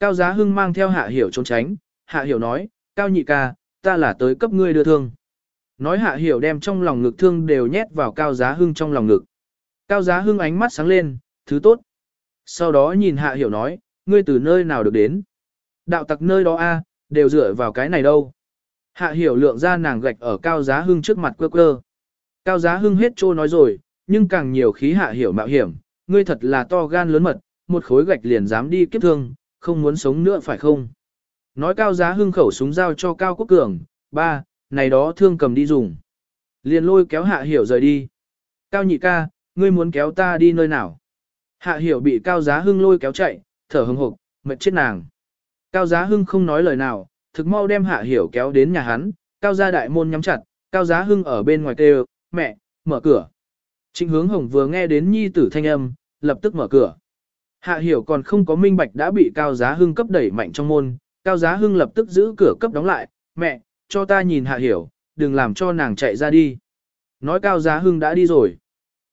Cao Giá Hưng mang theo Hạ Hiểu trốn tránh, Hạ Hiểu nói, Cao nhị ca, ta là tới cấp ngươi đưa thương. Nói Hạ Hiểu đem trong lòng ngực thương đều nhét vào Cao Giá Hưng trong lòng ngực. Cao Giá Hưng ánh mắt sáng lên, thứ tốt. Sau đó nhìn Hạ Hiểu nói, ngươi từ nơi nào được đến. Đạo tặc nơi đó a, đều dựa vào cái này đâu. Hạ Hiểu lượng ra nàng gạch ở Cao Giá Hưng trước mặt quơ quơ. Cao Giá Hưng hết trô nói rồi, nhưng càng nhiều khí Hạ Hiểu mạo hiểm, ngươi thật là to gan lớn mật, một khối gạch liền dám đi kiếp thương, không muốn sống nữa phải không? Nói Cao Giá Hưng khẩu súng giao cho Cao Quốc Cường, ba, này đó thương cầm đi dùng. Liền lôi kéo Hạ Hiểu rời đi. Cao nhị ca, ngươi muốn kéo ta đi nơi nào? Hạ Hiểu bị Cao Giá Hưng lôi kéo chạy, thở hừng hực, mệt chết nàng. Cao Giá Hưng không nói lời nào, thực mau đem Hạ Hiểu kéo đến nhà hắn, Cao gia đại môn nhắm chặt, Cao Giá Hưng ở bên ngoài kêu, mẹ, mở cửa. Trịnh hướng hồng vừa nghe đến nhi tử thanh âm, lập tức mở cửa. Hạ Hiểu còn không có minh bạch đã bị Cao Giá Hưng cấp đẩy mạnh trong môn, Cao Giá Hưng lập tức giữ cửa cấp đóng lại, mẹ, cho ta nhìn Hạ Hiểu, đừng làm cho nàng chạy ra đi. Nói Cao Giá Hưng đã đi rồi.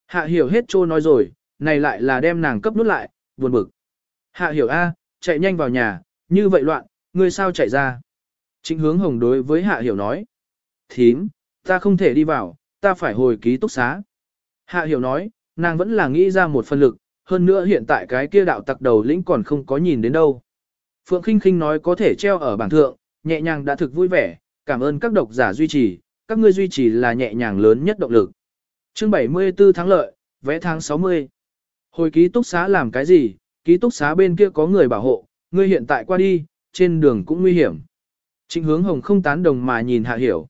Hạ Hiểu hết trô nói rồi, này lại là đem nàng cấp nút lại, buồn bực. Hạ Hiểu A, chạy nhanh vào nhà, như vậy loạn, ngươi sao chạy ra. Trịnh hướng hồng đối với Hạ Hiểu nói. Thím, ta không thể đi vào, ta phải hồi ký túc xá. Hạ Hiểu nói, nàng vẫn là nghĩ ra một phần lực, hơn nữa hiện tại cái kia đạo tặc đầu lĩnh còn không có nhìn đến đâu. Phượng Kinh Kinh nói có thể treo ở bảng thượng, nhẹ nhàng đã thực vui vẻ, cảm ơn các độc giả duy trì, các ngươi duy trì là nhẹ nhàng lớn nhất động lực. Chương 74 tháng lợi, vẽ tháng 60. Hồi ký túc xá làm cái gì, ký túc xá bên kia có người bảo hộ, ngươi hiện tại qua đi, trên đường cũng nguy hiểm. Trịnh hướng hồng không tán đồng mà nhìn hạ hiểu.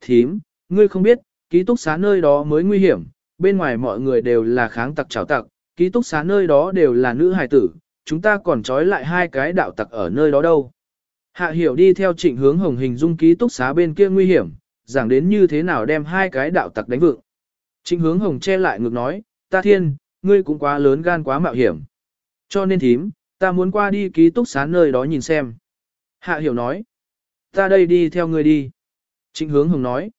Thím, ngươi không biết, ký túc xá nơi đó mới nguy hiểm, bên ngoài mọi người đều là kháng tặc trào tặc, ký túc xá nơi đó đều là nữ hài tử, chúng ta còn trói lại hai cái đạo tặc ở nơi đó đâu. Hạ hiểu đi theo trịnh hướng hồng hình dung ký túc xá bên kia nguy hiểm, giảng đến như thế nào đem hai cái đạo tặc đánh vượng. Trịnh hướng hồng che lại ngược nói, ta thiên, ngươi cũng quá lớn gan quá mạo hiểm. Cho nên thím, ta muốn qua đi ký túc xá nơi đó nhìn xem. Hạ hiểu nói, ta đây đi theo ngươi đi. Trịnh hướng hồng nói,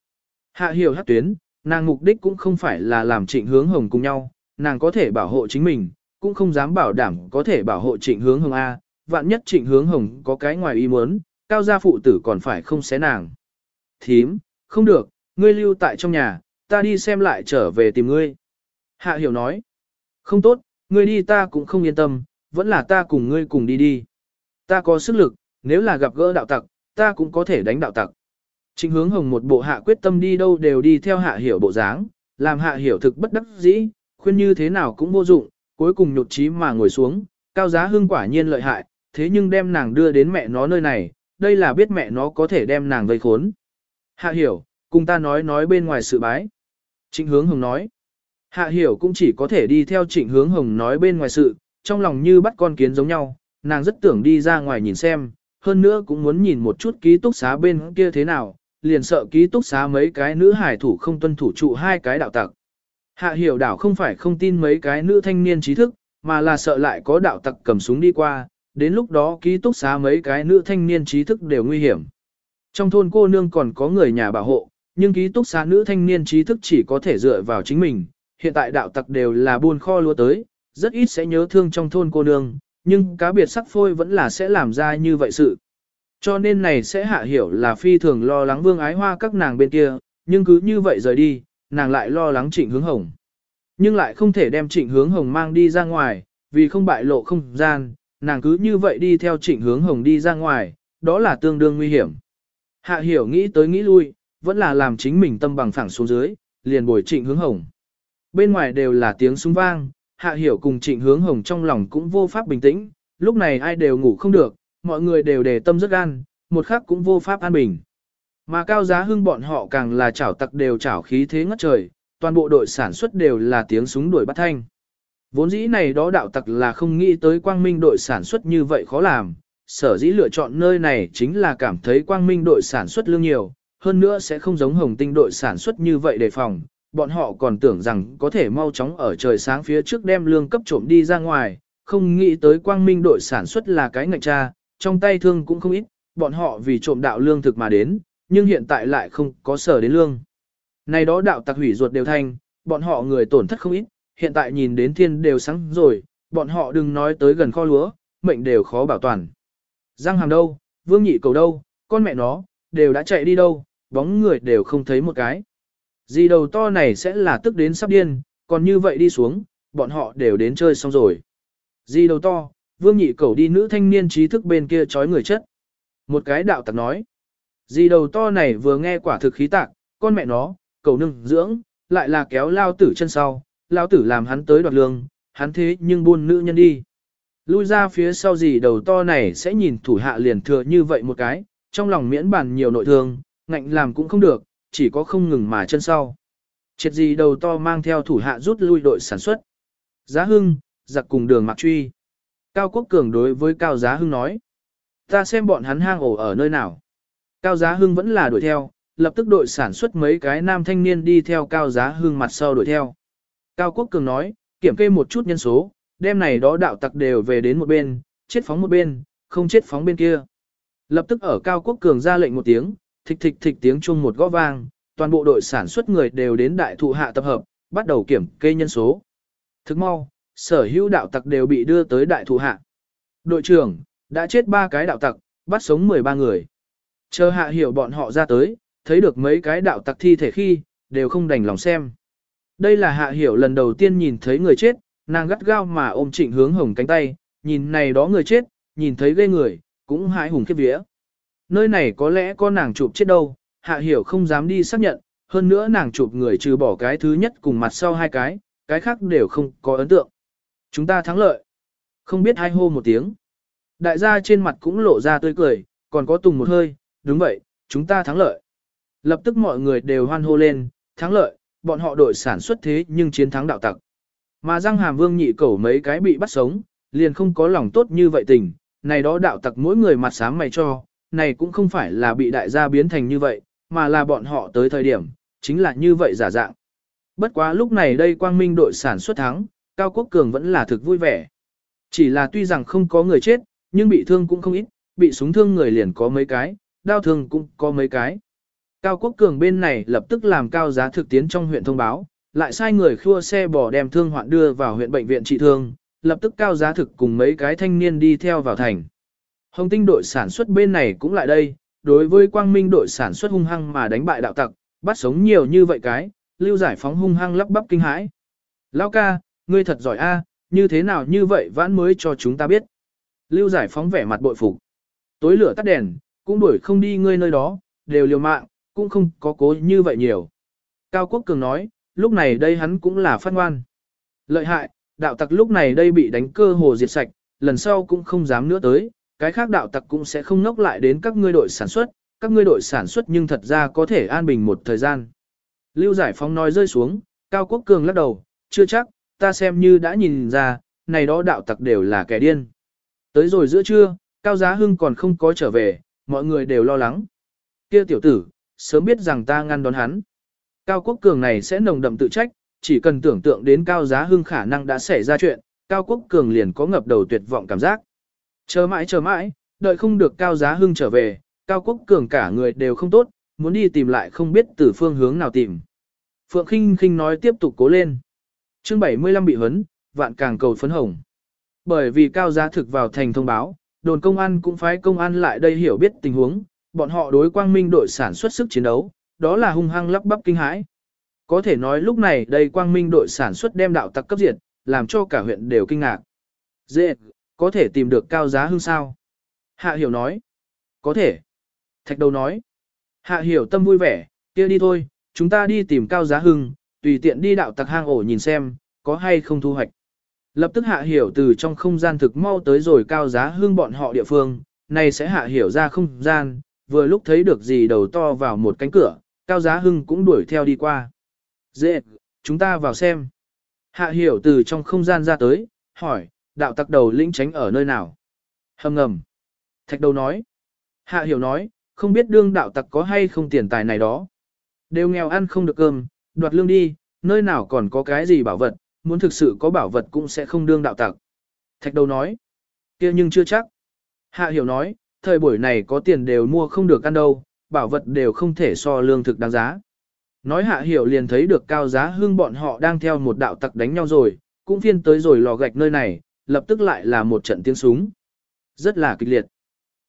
hạ hiểu hát tuyến, nàng mục đích cũng không phải là làm trịnh hướng hồng cùng nhau, nàng có thể bảo hộ chính mình, cũng không dám bảo đảm có thể bảo hộ trịnh hướng hồng A, vạn nhất trịnh hướng hồng có cái ngoài ý muốn, cao gia phụ tử còn phải không xé nàng. Thím, không được, ngươi lưu tại trong nhà, ta đi xem lại trở về tìm ngươi. Hạ hiểu nói, không tốt, ngươi đi ta cũng không yên tâm, vẫn là ta cùng ngươi cùng đi đi. Ta có sức lực, nếu là gặp gỡ đạo tặc, ta cũng có thể đánh đạo tặc. Trịnh hướng hồng một bộ hạ quyết tâm đi đâu đều đi theo hạ hiểu bộ dáng, làm hạ hiểu thực bất đắc dĩ, khuyên như thế nào cũng vô dụng, cuối cùng nhột chí mà ngồi xuống, cao giá hưng quả nhiên lợi hại, thế nhưng đem nàng đưa đến mẹ nó nơi này, đây là biết mẹ nó có thể đem nàng vây khốn. Hạ hiểu, cùng ta nói nói bên ngoài sự bái. Trịnh hướng hồng nói. Hạ hiểu cũng chỉ có thể đi theo trịnh hướng hồng nói bên ngoài sự, trong lòng như bắt con kiến giống nhau, nàng rất tưởng đi ra ngoài nhìn xem, hơn nữa cũng muốn nhìn một chút ký túc xá bên kia thế nào, liền sợ ký túc xá mấy cái nữ hải thủ không tuân thủ trụ hai cái đạo tặc. Hạ hiểu đảo không phải không tin mấy cái nữ thanh niên trí thức, mà là sợ lại có đạo tặc cầm súng đi qua, đến lúc đó ký túc xá mấy cái nữ thanh niên trí thức đều nguy hiểm. Trong thôn cô nương còn có người nhà bảo hộ, nhưng ký túc xá nữ thanh niên trí thức chỉ có thể dựa vào chính mình. Hiện tại đạo tặc đều là buôn kho lúa tới, rất ít sẽ nhớ thương trong thôn cô nương, nhưng cá biệt sắc phôi vẫn là sẽ làm ra như vậy sự. Cho nên này sẽ hạ hiểu là phi thường lo lắng vương ái hoa các nàng bên kia, nhưng cứ như vậy rời đi, nàng lại lo lắng trịnh hướng hồng. Nhưng lại không thể đem trịnh hướng hồng mang đi ra ngoài, vì không bại lộ không gian, nàng cứ như vậy đi theo trịnh hướng hồng đi ra ngoài, đó là tương đương nguy hiểm. Hạ hiểu nghĩ tới nghĩ lui, vẫn là làm chính mình tâm bằng phẳng xuống dưới, liền bồi trịnh hướng hồng. Bên ngoài đều là tiếng súng vang, hạ hiểu cùng trịnh hướng hồng trong lòng cũng vô pháp bình tĩnh, lúc này ai đều ngủ không được, mọi người đều đề tâm rất gan, một khắc cũng vô pháp an bình. Mà cao giá hưng bọn họ càng là chảo tặc đều chảo khí thế ngất trời, toàn bộ đội sản xuất đều là tiếng súng đuổi bắt thanh. Vốn dĩ này đó đạo tặc là không nghĩ tới quang minh đội sản xuất như vậy khó làm, sở dĩ lựa chọn nơi này chính là cảm thấy quang minh đội sản xuất lương nhiều, hơn nữa sẽ không giống hồng tinh đội sản xuất như vậy đề phòng, bọn họ còn tưởng rằng có thể mau chóng ở trời sáng phía trước đem lương cấp trộm đi ra ngoài, không nghĩ tới quang minh đội sản xuất là cái ngạch cha, trong tay thương cũng không ít, bọn họ vì trộm đạo lương thực mà đến, nhưng hiện tại lại không có sở đến lương. Này đó đạo tặc hủy ruột đều thành, bọn họ người tổn thất không ít, hiện tại nhìn đến thiên đều sáng rồi, bọn họ đừng nói tới gần kho lúa, mệnh đều khó bảo toàn. Giang hàm đâu, vương nhị cầu đâu, con mẹ nó, đều đã chạy đi đâu, bóng người đều không thấy một cái. Gì đầu to này sẽ là tức đến sắp điên, còn như vậy đi xuống, bọn họ đều đến chơi xong rồi. Gì đầu to, vương nhị cầu đi nữ thanh niên trí thức bên kia trói người chất. Một cái đạo tặc nói. Gì đầu to này vừa nghe quả thực khí tạc, con mẹ nó, cầu nưng dưỡng, lại là kéo lao tử chân sau, lao tử làm hắn tới đoạt lương, hắn thế nhưng buôn nữ nhân đi. Lui ra phía sau gì đầu to này sẽ nhìn thủ hạ liền thừa như vậy một cái, trong lòng miễn bàn nhiều nội thương, ngạnh làm cũng không được, chỉ có không ngừng mà chân sau. Triệt gì đầu to mang theo thủ hạ rút lui đội sản xuất. Giá hưng, giặc cùng đường mặc truy. Cao Quốc Cường đối với Cao Giá Hưng nói. Ta xem bọn hắn hang ổ ở nơi nào. Cao Giá Hưng vẫn là đuổi theo, lập tức đội sản xuất mấy cái nam thanh niên đi theo Cao Giá Hưng mặt sau đuổi theo. Cao Quốc Cường nói, kiểm kê một chút nhân số, đêm này đó đạo tặc đều về đến một bên, chết phóng một bên, không chết phóng bên kia. Lập tức ở Cao Quốc Cường ra lệnh một tiếng, thịch thịch thịch tiếng chuông một gõ vang, toàn bộ đội sản xuất người đều đến đại thụ hạ tập hợp, bắt đầu kiểm kê nhân số. Thức mau, sở hữu đạo tặc đều bị đưa tới đại thụ hạ. Đội trưởng, đã chết ba cái đạo tặc, bắt sống 13 người. Chờ hạ hiểu bọn họ ra tới, thấy được mấy cái đạo tặc thi thể khi, đều không đành lòng xem. Đây là hạ hiểu lần đầu tiên nhìn thấy người chết, nàng gắt gao mà ôm trịnh hướng hồng cánh tay, nhìn này đó người chết, nhìn thấy ghê người, cũng hãi hùng khiếp vía. Nơi này có lẽ có nàng chụp chết đâu, hạ hiểu không dám đi xác nhận, hơn nữa nàng chụp người trừ bỏ cái thứ nhất cùng mặt sau hai cái, cái khác đều không có ấn tượng. Chúng ta thắng lợi. Không biết hai hô một tiếng. Đại gia trên mặt cũng lộ ra tươi cười, còn có tùng một hơi, đúng vậy, chúng ta thắng lợi. Lập tức mọi người đều hoan hô lên, thắng lợi, bọn họ đội sản xuất thế nhưng chiến thắng đạo tặc. Mà răng hàm vương nhị cẩu mấy cái bị bắt sống, liền không có lòng tốt như vậy tình, này đó đạo tặc mỗi người mặt sáng mày cho, này cũng không phải là bị đại gia biến thành như vậy, mà là bọn họ tới thời điểm, chính là như vậy giả dạng. Bất quá lúc này đây quang minh đội sản xuất thắng, Cao Quốc Cường vẫn là thực vui vẻ. Chỉ là tuy rằng không có người chết, nhưng bị thương cũng không ít, bị súng thương người liền có mấy cái, đao thương cũng có mấy cái. Cao Quốc Cường bên này lập tức làm cao giá thực tiến trong huyện thông báo, lại sai người khua xe bỏ đem thương hoạn đưa vào huyện bệnh viện trị thương, lập tức cao giá thực cùng mấy cái thanh niên đi theo vào thành. Hồng tinh đội sản xuất bên này cũng lại đây, đối với quang minh đội sản xuất hung hăng mà đánh bại đạo tặc, bắt sống nhiều như vậy cái, lưu giải phóng hung hăng lắp bắp kinh hãi. Lao ca, ngươi thật giỏi a, như thế nào như vậy vãn mới cho chúng ta biết. Lưu giải phóng vẻ mặt bội phục. Tối lửa tắt đèn, cũng đuổi không đi ngươi nơi đó, đều liều mạng, cũng không có cố như vậy nhiều. Cao Quốc Cường nói, lúc này đây hắn cũng là phát ngoan. Lợi hại, đạo tặc lúc này đây bị đánh cơ hồ diệt sạch, lần sau cũng không dám nữa tới, cái khác đạo tặc cũng sẽ không nốc lại đến các ngươi đội sản xuất, các ngươi đội sản xuất nhưng thật ra có thể an bình một thời gian. Lưu Giải Phóng nói rơi xuống, Cao Quốc Cường lắc đầu, chưa chắc, ta xem như đã nhìn ra, này đó đạo tặc đều là kẻ điên. Tới rồi giữa trưa, Cao Giá Hưng còn không có trở về, mọi người đều lo lắng. Kia tiểu tử, sớm biết rằng ta ngăn đón hắn. Cao Quốc Cường này sẽ nồng đậm tự trách, chỉ cần tưởng tượng đến Cao Giá Hưng khả năng đã xảy ra chuyện, Cao Quốc Cường liền có ngập đầu tuyệt vọng cảm giác. Chờ mãi chờ mãi, đợi không được Cao Giá Hưng trở về, Cao Quốc Cường cả người đều không tốt, muốn đi tìm lại không biết từ phương hướng nào tìm. Phượng Kinh Kinh nói tiếp tục cố lên. chương 75 bị hấn, vạn càng cầu phấn hồng. Bởi vì Cao Giá thực vào thành thông báo, đồn công an cũng phái công an lại đây hiểu biết tình huống, bọn họ đối quang minh đội sản xuất sức chiến đấu, đó là hung hăng lắp bắp kinh hãi. Có thể nói lúc này đây quang minh đội sản xuất đem đạo tặc cấp diệt, làm cho cả huyện đều kinh ngạc. Dễ, có thể tìm được cao giá hưng sao? Hạ hiểu nói. Có thể. Thạch đầu nói. Hạ hiểu tâm vui vẻ, kia đi thôi, chúng ta đi tìm cao giá hưng, tùy tiện đi đạo tặc hang ổ nhìn xem, có hay không thu hoạch. Lập tức hạ hiểu từ trong không gian thực mau tới rồi cao giá hưng bọn họ địa phương, này sẽ hạ hiểu ra không gian, vừa lúc thấy được gì đầu to vào một cánh cửa, cao giá hưng cũng đuổi theo đi qua. Dễ, chúng ta vào xem. Hạ hiểu từ trong không gian ra tới, hỏi, đạo tặc đầu lĩnh tránh ở nơi nào? Hầm ngầm. Thạch đầu nói. Hạ hiểu nói, không biết đương đạo tặc có hay không tiền tài này đó. Đều nghèo ăn không được cơm, đoạt lương đi, nơi nào còn có cái gì bảo vật, muốn thực sự có bảo vật cũng sẽ không đương đạo tặc. Thạch đầu nói. kia nhưng chưa chắc. Hạ hiểu nói, thời buổi này có tiền đều mua không được ăn đâu, bảo vật đều không thể so lương thực đáng giá. Nói hạ hiểu liền thấy được cao giá hương bọn họ đang theo một đạo tặc đánh nhau rồi, cũng phiên tới rồi lò gạch nơi này, lập tức lại là một trận tiếng súng. Rất là kịch liệt.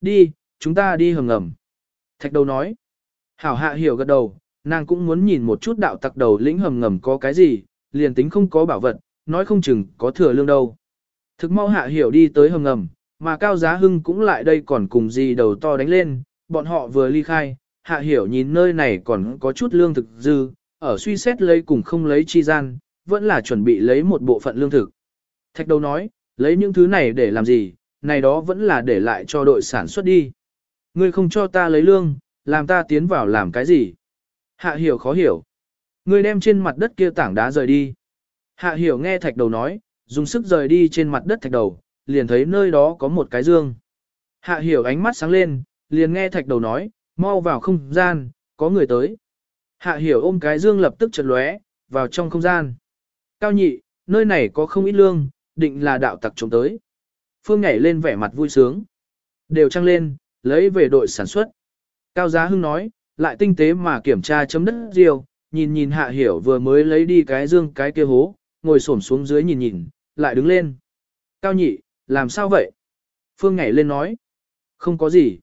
đi, chúng ta đi hầm ngầm. Thạch đầu nói. Hảo hạ hiểu gật đầu, nàng cũng muốn nhìn một chút đạo tặc đầu lĩnh hầm ngầm có cái gì, liền tính không có bảo vật, nói không chừng có thừa lương đâu. Thực mau hạ hiểu đi tới hầm ngầm, mà Cao Giá Hưng cũng lại đây còn cùng gì đầu to đánh lên, bọn họ vừa ly khai, hạ hiểu nhìn nơi này còn có chút lương thực dư, ở suy xét lấy cùng không lấy chi gian, vẫn là chuẩn bị lấy một bộ phận lương thực. Thạch đầu nói, lấy những thứ này để làm gì, này đó vẫn là để lại cho đội sản xuất đi. Ngươi không cho ta lấy lương, làm ta tiến vào làm cái gì? Hạ hiểu khó hiểu. Người đem trên mặt đất kia tảng đá rời đi. Hạ hiểu nghe thạch đầu nói, dùng sức rời đi trên mặt đất thạch đầu, liền thấy nơi đó có một cái dương. Hạ hiểu ánh mắt sáng lên, liền nghe thạch đầu nói, mau vào không gian, có người tới. Hạ hiểu ôm cái dương lập tức chật lóe, vào trong không gian. Cao nhị, nơi này có không ít lương, định là đạo tặc trộm tới. Phương nhảy lên vẻ mặt vui sướng. Đều trăng lên, lấy về đội sản xuất. Cao Giá Hưng nói, lại tinh tế mà kiểm tra chấm đất riêu, nhìn nhìn hạ hiểu vừa mới lấy đi cái dương cái kia hố, ngồi xổm xuống dưới nhìn nhìn, lại đứng lên. Cao nhị, làm sao vậy? Phương nhảy lên nói. Không có gì.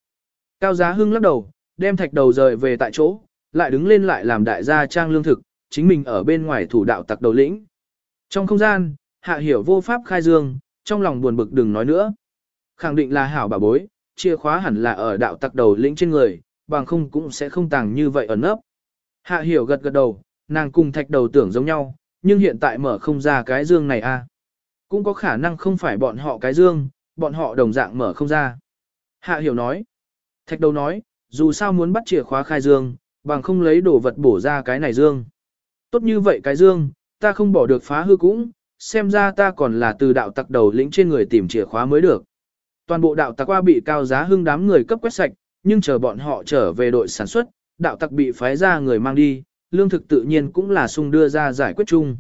Cao Giá Hưng lắc đầu, đem thạch đầu rời về tại chỗ, lại đứng lên lại làm đại gia trang lương thực, chính mình ở bên ngoài thủ đạo tặc đầu lĩnh. Trong không gian, hạ hiểu vô pháp khai dương, trong lòng buồn bực đừng nói nữa. Khẳng định là hảo bà bối, chìa khóa hẳn là ở đạo tặc đầu lĩnh trên người, bằng không cũng sẽ không tàng như vậy ở nấp. Hạ hiểu gật gật đầu, nàng cùng thạch đầu tưởng giống nhau, nhưng hiện tại mở không ra cái dương này a. À. Cũng có khả năng không phải bọn họ cái dương, bọn họ đồng dạng mở không ra. Hạ hiểu nói. Thạch đầu nói, dù sao muốn bắt chìa khóa khai dương, bằng không lấy đồ vật bổ ra cái này dương. Tốt như vậy cái dương, ta không bỏ được phá hư cũng, xem ra ta còn là từ đạo tặc đầu lĩnh trên người tìm chìa khóa mới được. Toàn bộ đạo tặc qua bị cao giá hưng đám người cấp quét sạch, nhưng chờ bọn họ trở về đội sản xuất, đạo tặc bị phái ra người mang đi, lương thực tự nhiên cũng là sung đưa ra giải quyết chung.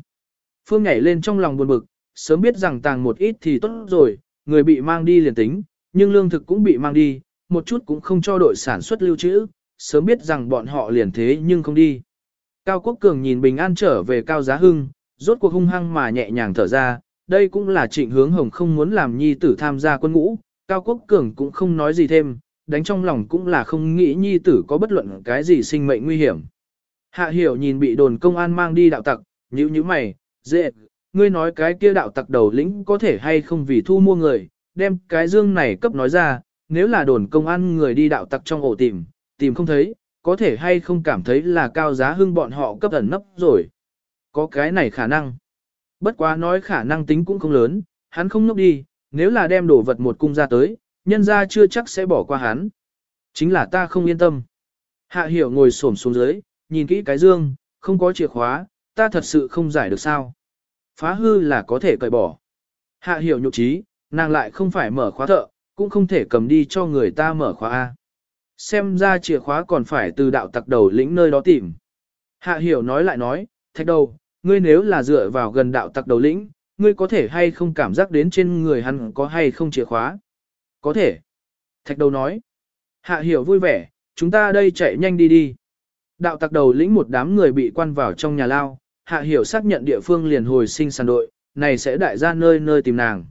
Phương nhảy lên trong lòng buồn bực, sớm biết rằng tàng một ít thì tốt rồi, người bị mang đi liền tính, nhưng lương thực cũng bị mang đi, một chút cũng không cho đội sản xuất lưu trữ, sớm biết rằng bọn họ liền thế nhưng không đi. Cao Quốc Cường nhìn Bình An trở về Cao Giá Hưng, rốt cuộc hung hăng mà nhẹ nhàng thở ra, đây cũng là trịnh hướng hồng không muốn làm nhi tử tham gia quân ngũ, Cao Quốc Cường cũng không nói gì thêm, đánh trong lòng cũng là không nghĩ nhi tử có bất luận cái gì sinh mệnh nguy hiểm. Hạ hiểu nhìn bị đồn công an mang đi đạo tặc, nhíu như mày, dễ, ngươi nói cái kia đạo tặc đầu lĩnh có thể hay không vì thu mua người, đem cái dương này cấp nói ra, nếu là đồn công an người đi đạo tặc trong ổ tìm, tìm không thấy, có thể hay không cảm thấy là cao giá hưng bọn họ cấp ẩn nấp rồi. Có cái này khả năng. Bất quá nói khả năng tính cũng không lớn, hắn không nốc đi, nếu là đem đồ vật một cung ra tới, nhân ra chưa chắc sẽ bỏ qua hắn. Chính là ta không yên tâm. Hạ hiểu ngồi xổm xuống dưới, nhìn kỹ cái dương, không có chìa khóa, ta thật sự không giải được sao. Phá hư là có thể cởi bỏ. Hạ hiểu nhục trí, nàng lại không phải mở khóa thợ, cũng không thể cầm đi cho người ta mở khóa A. Xem ra chìa khóa còn phải từ đạo tặc đầu lĩnh nơi đó tìm. Hạ hiểu nói lại nói, thạch đầu, ngươi nếu là dựa vào gần đạo tặc đầu lĩnh, ngươi có thể hay không cảm giác đến trên người hắn có hay không chìa khóa. Có thể. Thạch đầu nói. Hạ hiểu vui vẻ, chúng ta đây chạy nhanh đi đi. Đạo tặc đầu lĩnh một đám người bị quan vào trong nhà lao, hạ hiểu xác nhận địa phương liền hồi sinh sản đội, này sẽ đại ra nơi nơi tìm nàng.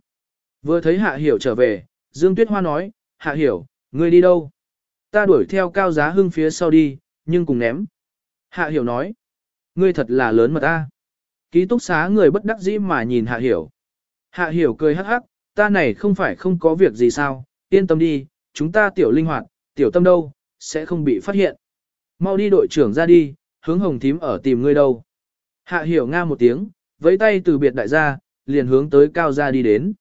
Vừa thấy hạ hiểu trở về, Dương Tuyết Hoa nói, hạ hiểu, ngươi đi đâu? Ta đuổi theo cao giá hưng phía sau đi, nhưng cùng ném. Hạ hiểu nói, ngươi thật là lớn mà ta. Ký túc xá người bất đắc dĩ mà nhìn hạ hiểu. Hạ hiểu cười hắc hắc, ta này không phải không có việc gì sao, yên tâm đi, chúng ta tiểu linh hoạt, tiểu tâm đâu, sẽ không bị phát hiện. Mau đi đội trưởng ra đi, hướng hồng thím ở tìm ngươi đâu. Hạ hiểu nga một tiếng, với tay từ biệt đại gia, liền hướng tới cao gia đi đến.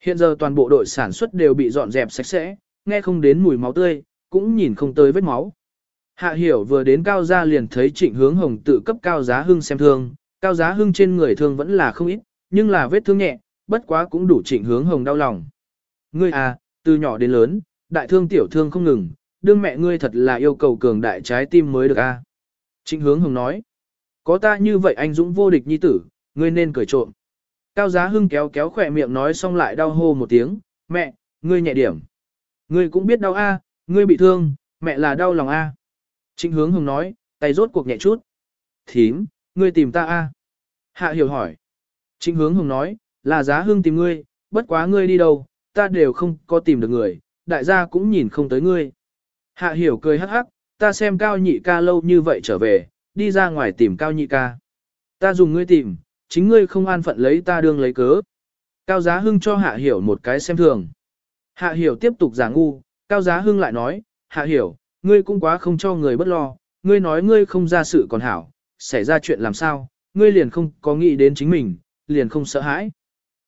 Hiện giờ toàn bộ đội sản xuất đều bị dọn dẹp sạch sẽ, nghe không đến mùi máu tươi, cũng nhìn không tới vết máu. Hạ hiểu vừa đến cao gia liền thấy trịnh hướng hồng tự cấp cao giá hưng xem thương, cao giá hưng trên người thương vẫn là không ít, nhưng là vết thương nhẹ, bất quá cũng đủ trịnh hướng hồng đau lòng. Ngươi à, từ nhỏ đến lớn, đại thương tiểu thương không ngừng, đương mẹ ngươi thật là yêu cầu cường đại trái tim mới được a. Trịnh hướng hồng nói, có ta như vậy anh dũng vô địch nhi tử, ngươi nên cười trộm. Cao giá hưng kéo kéo khỏe miệng nói xong lại đau hô một tiếng, mẹ, ngươi nhẹ điểm. Ngươi cũng biết đau a, ngươi bị thương, mẹ là đau lòng a. Trịnh hướng hồng nói, tay rốt cuộc nhẹ chút. Thím, ngươi tìm ta a. Hạ hiểu hỏi. Trịnh hướng hồng nói, là giá Hương tìm ngươi, bất quá ngươi đi đâu, ta đều không có tìm được người, đại gia cũng nhìn không tới ngươi. Hạ hiểu cười hắc hắc, ta xem cao nhị ca lâu như vậy trở về, đi ra ngoài tìm cao nhị ca. Ta dùng ngươi tìm, chính ngươi không an phận lấy ta đương lấy cớ. Cao giá hưng cho hạ hiểu một cái xem thường. Hạ hiểu tiếp tục giả ngu, cao giá hưng lại nói, hạ hiểu, ngươi cũng quá không cho người bất lo, ngươi nói ngươi không ra sự còn hảo, xảy ra chuyện làm sao, ngươi liền không có nghĩ đến chính mình, liền không sợ hãi.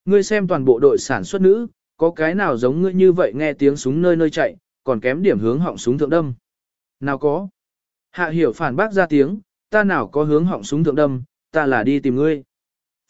Ngươi xem toàn bộ đội sản xuất nữ, có cái nào giống ngươi như vậy nghe tiếng súng nơi nơi chạy, còn kém điểm hướng họng súng thượng đâm. Nào có. Hạ hiểu phản bác ra tiếng, ta nào có hướng họng súng thượng đâm, ta là đi tìm ngươi.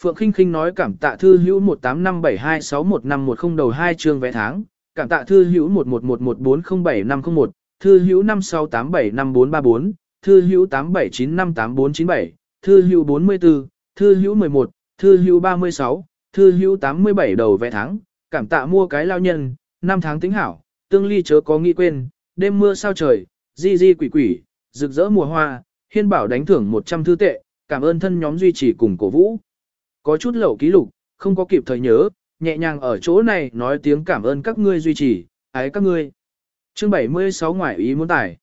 Phượng Kinh Kinh nói cảm tạ thư hữu 18572615110 đầu 2 chương vé tháng, cảm tạ thư hữu 1111407501, thư hữu 56875434, thư hữu 87958497, thư hữu 44, thư hữu 11, thư hữu 36, thư hữu 87 đầu vé tháng, cảm tạ mua cái lao nhân, năm tháng tính hảo, tương ly chớ có nghĩ quên, đêm mưa sao trời, di di quỷ quỷ, rực rỡ mùa hoa, hiên bảo đánh thưởng 100 thư tệ, cảm ơn thân nhóm duy trì cùng cổ vũ. Có chút lậu ký lục, không có kịp thời nhớ, nhẹ nhàng ở chỗ này nói tiếng cảm ơn các ngươi duy trì, ái các ngươi. Chương 76 ngoại ý muốn tải.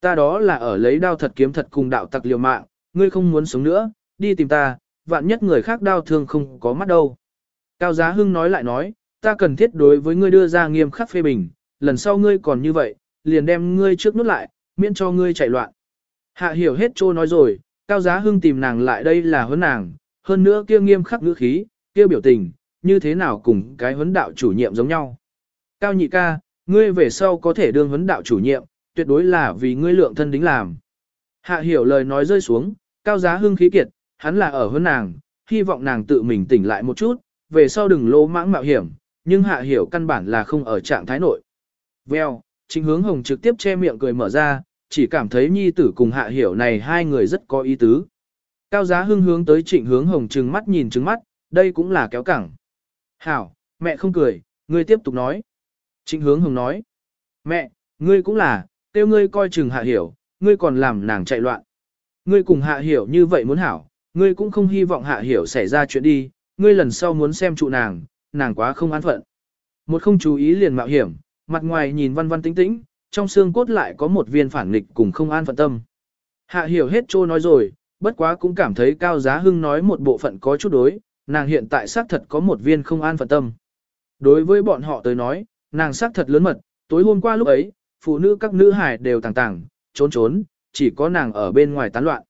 Ta đó là ở lấy đao thật kiếm thật cùng đạo tặc liều mạng, ngươi không muốn sống nữa, đi tìm ta, vạn nhất người khác đau thương không có mắt đâu. Cao Giá Hưng nói lại nói, ta cần thiết đối với ngươi đưa ra nghiêm khắc phê bình, lần sau ngươi còn như vậy, liền đem ngươi trước nút lại, miễn cho ngươi chạy loạn. Hạ hiểu hết trô nói rồi, Cao Giá Hưng tìm nàng lại đây là huấn nàng, hơn nữa kia nghiêm khắc ngữ khí, kia biểu tình, như thế nào cùng cái huấn đạo chủ nhiệm giống nhau. Cao nhị ca, ngươi về sau có thể đương huấn đạo chủ nhiệm, tuyệt đối là vì ngươi lượng thân đính làm. Hạ hiểu lời nói rơi xuống, Cao Giá Hưng khí kiệt, hắn là ở huấn nàng, hy vọng nàng tự mình tỉnh lại một chút, về sau đừng lỗ mãng mạo hiểm, nhưng hạ hiểu căn bản là không ở trạng thái nội. Veo, chính hướng hồng trực tiếp che miệng cười mở ra, chỉ cảm thấy nhi tử cùng hạ hiểu này hai người rất có ý tứ. Cao giá hưng hướng tới trịnh hướng hồng trừng mắt nhìn trừng mắt, đây cũng là kéo cẳng. Hảo, mẹ không cười, ngươi tiếp tục nói. Trịnh hướng hồng nói. Mẹ, ngươi cũng là, tiêu ngươi coi chừng hạ hiểu, ngươi còn làm nàng chạy loạn. Ngươi cùng hạ hiểu như vậy muốn hảo, ngươi cũng không hy vọng hạ hiểu xảy ra chuyện đi, ngươi lần sau muốn xem trụ nàng, nàng quá không an phận. Một không chú ý liền mạo hiểm, mặt ngoài nhìn văn văn tĩnh tĩnh, trong xương cốt lại có một viên phản nghịch cùng không an phận tâm. Hạ hiểu hết trô nói rồi, bất quá cũng cảm thấy cao giá hưng nói một bộ phận có chút đối, nàng hiện tại xác thật có một viên không an phận tâm. Đối với bọn họ tới nói, nàng xác thật lớn mật, tối hôm qua lúc ấy, phụ nữ các nữ hải đều tàng tàng, trốn trốn, chỉ có nàng ở bên ngoài tán loạn.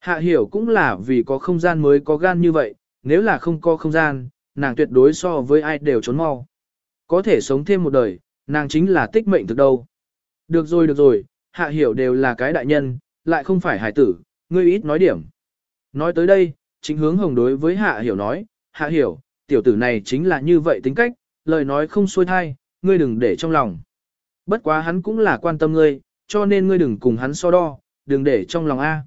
Hạ hiểu cũng là vì có không gian mới có gan như vậy, nếu là không có không gian, nàng tuyệt đối so với ai đều trốn mau. Có thể sống thêm một đời, nàng chính là tích mệnh thực đâu. Được rồi được rồi, hạ hiểu đều là cái đại nhân, lại không phải hải tử, ngươi ít nói điểm. Nói tới đây, chính hướng hồng đối với hạ hiểu nói, hạ hiểu, tiểu tử này chính là như vậy tính cách, lời nói không xuôi thai, ngươi đừng để trong lòng. Bất quá hắn cũng là quan tâm ngươi, cho nên ngươi đừng cùng hắn so đo, đừng để trong lòng A.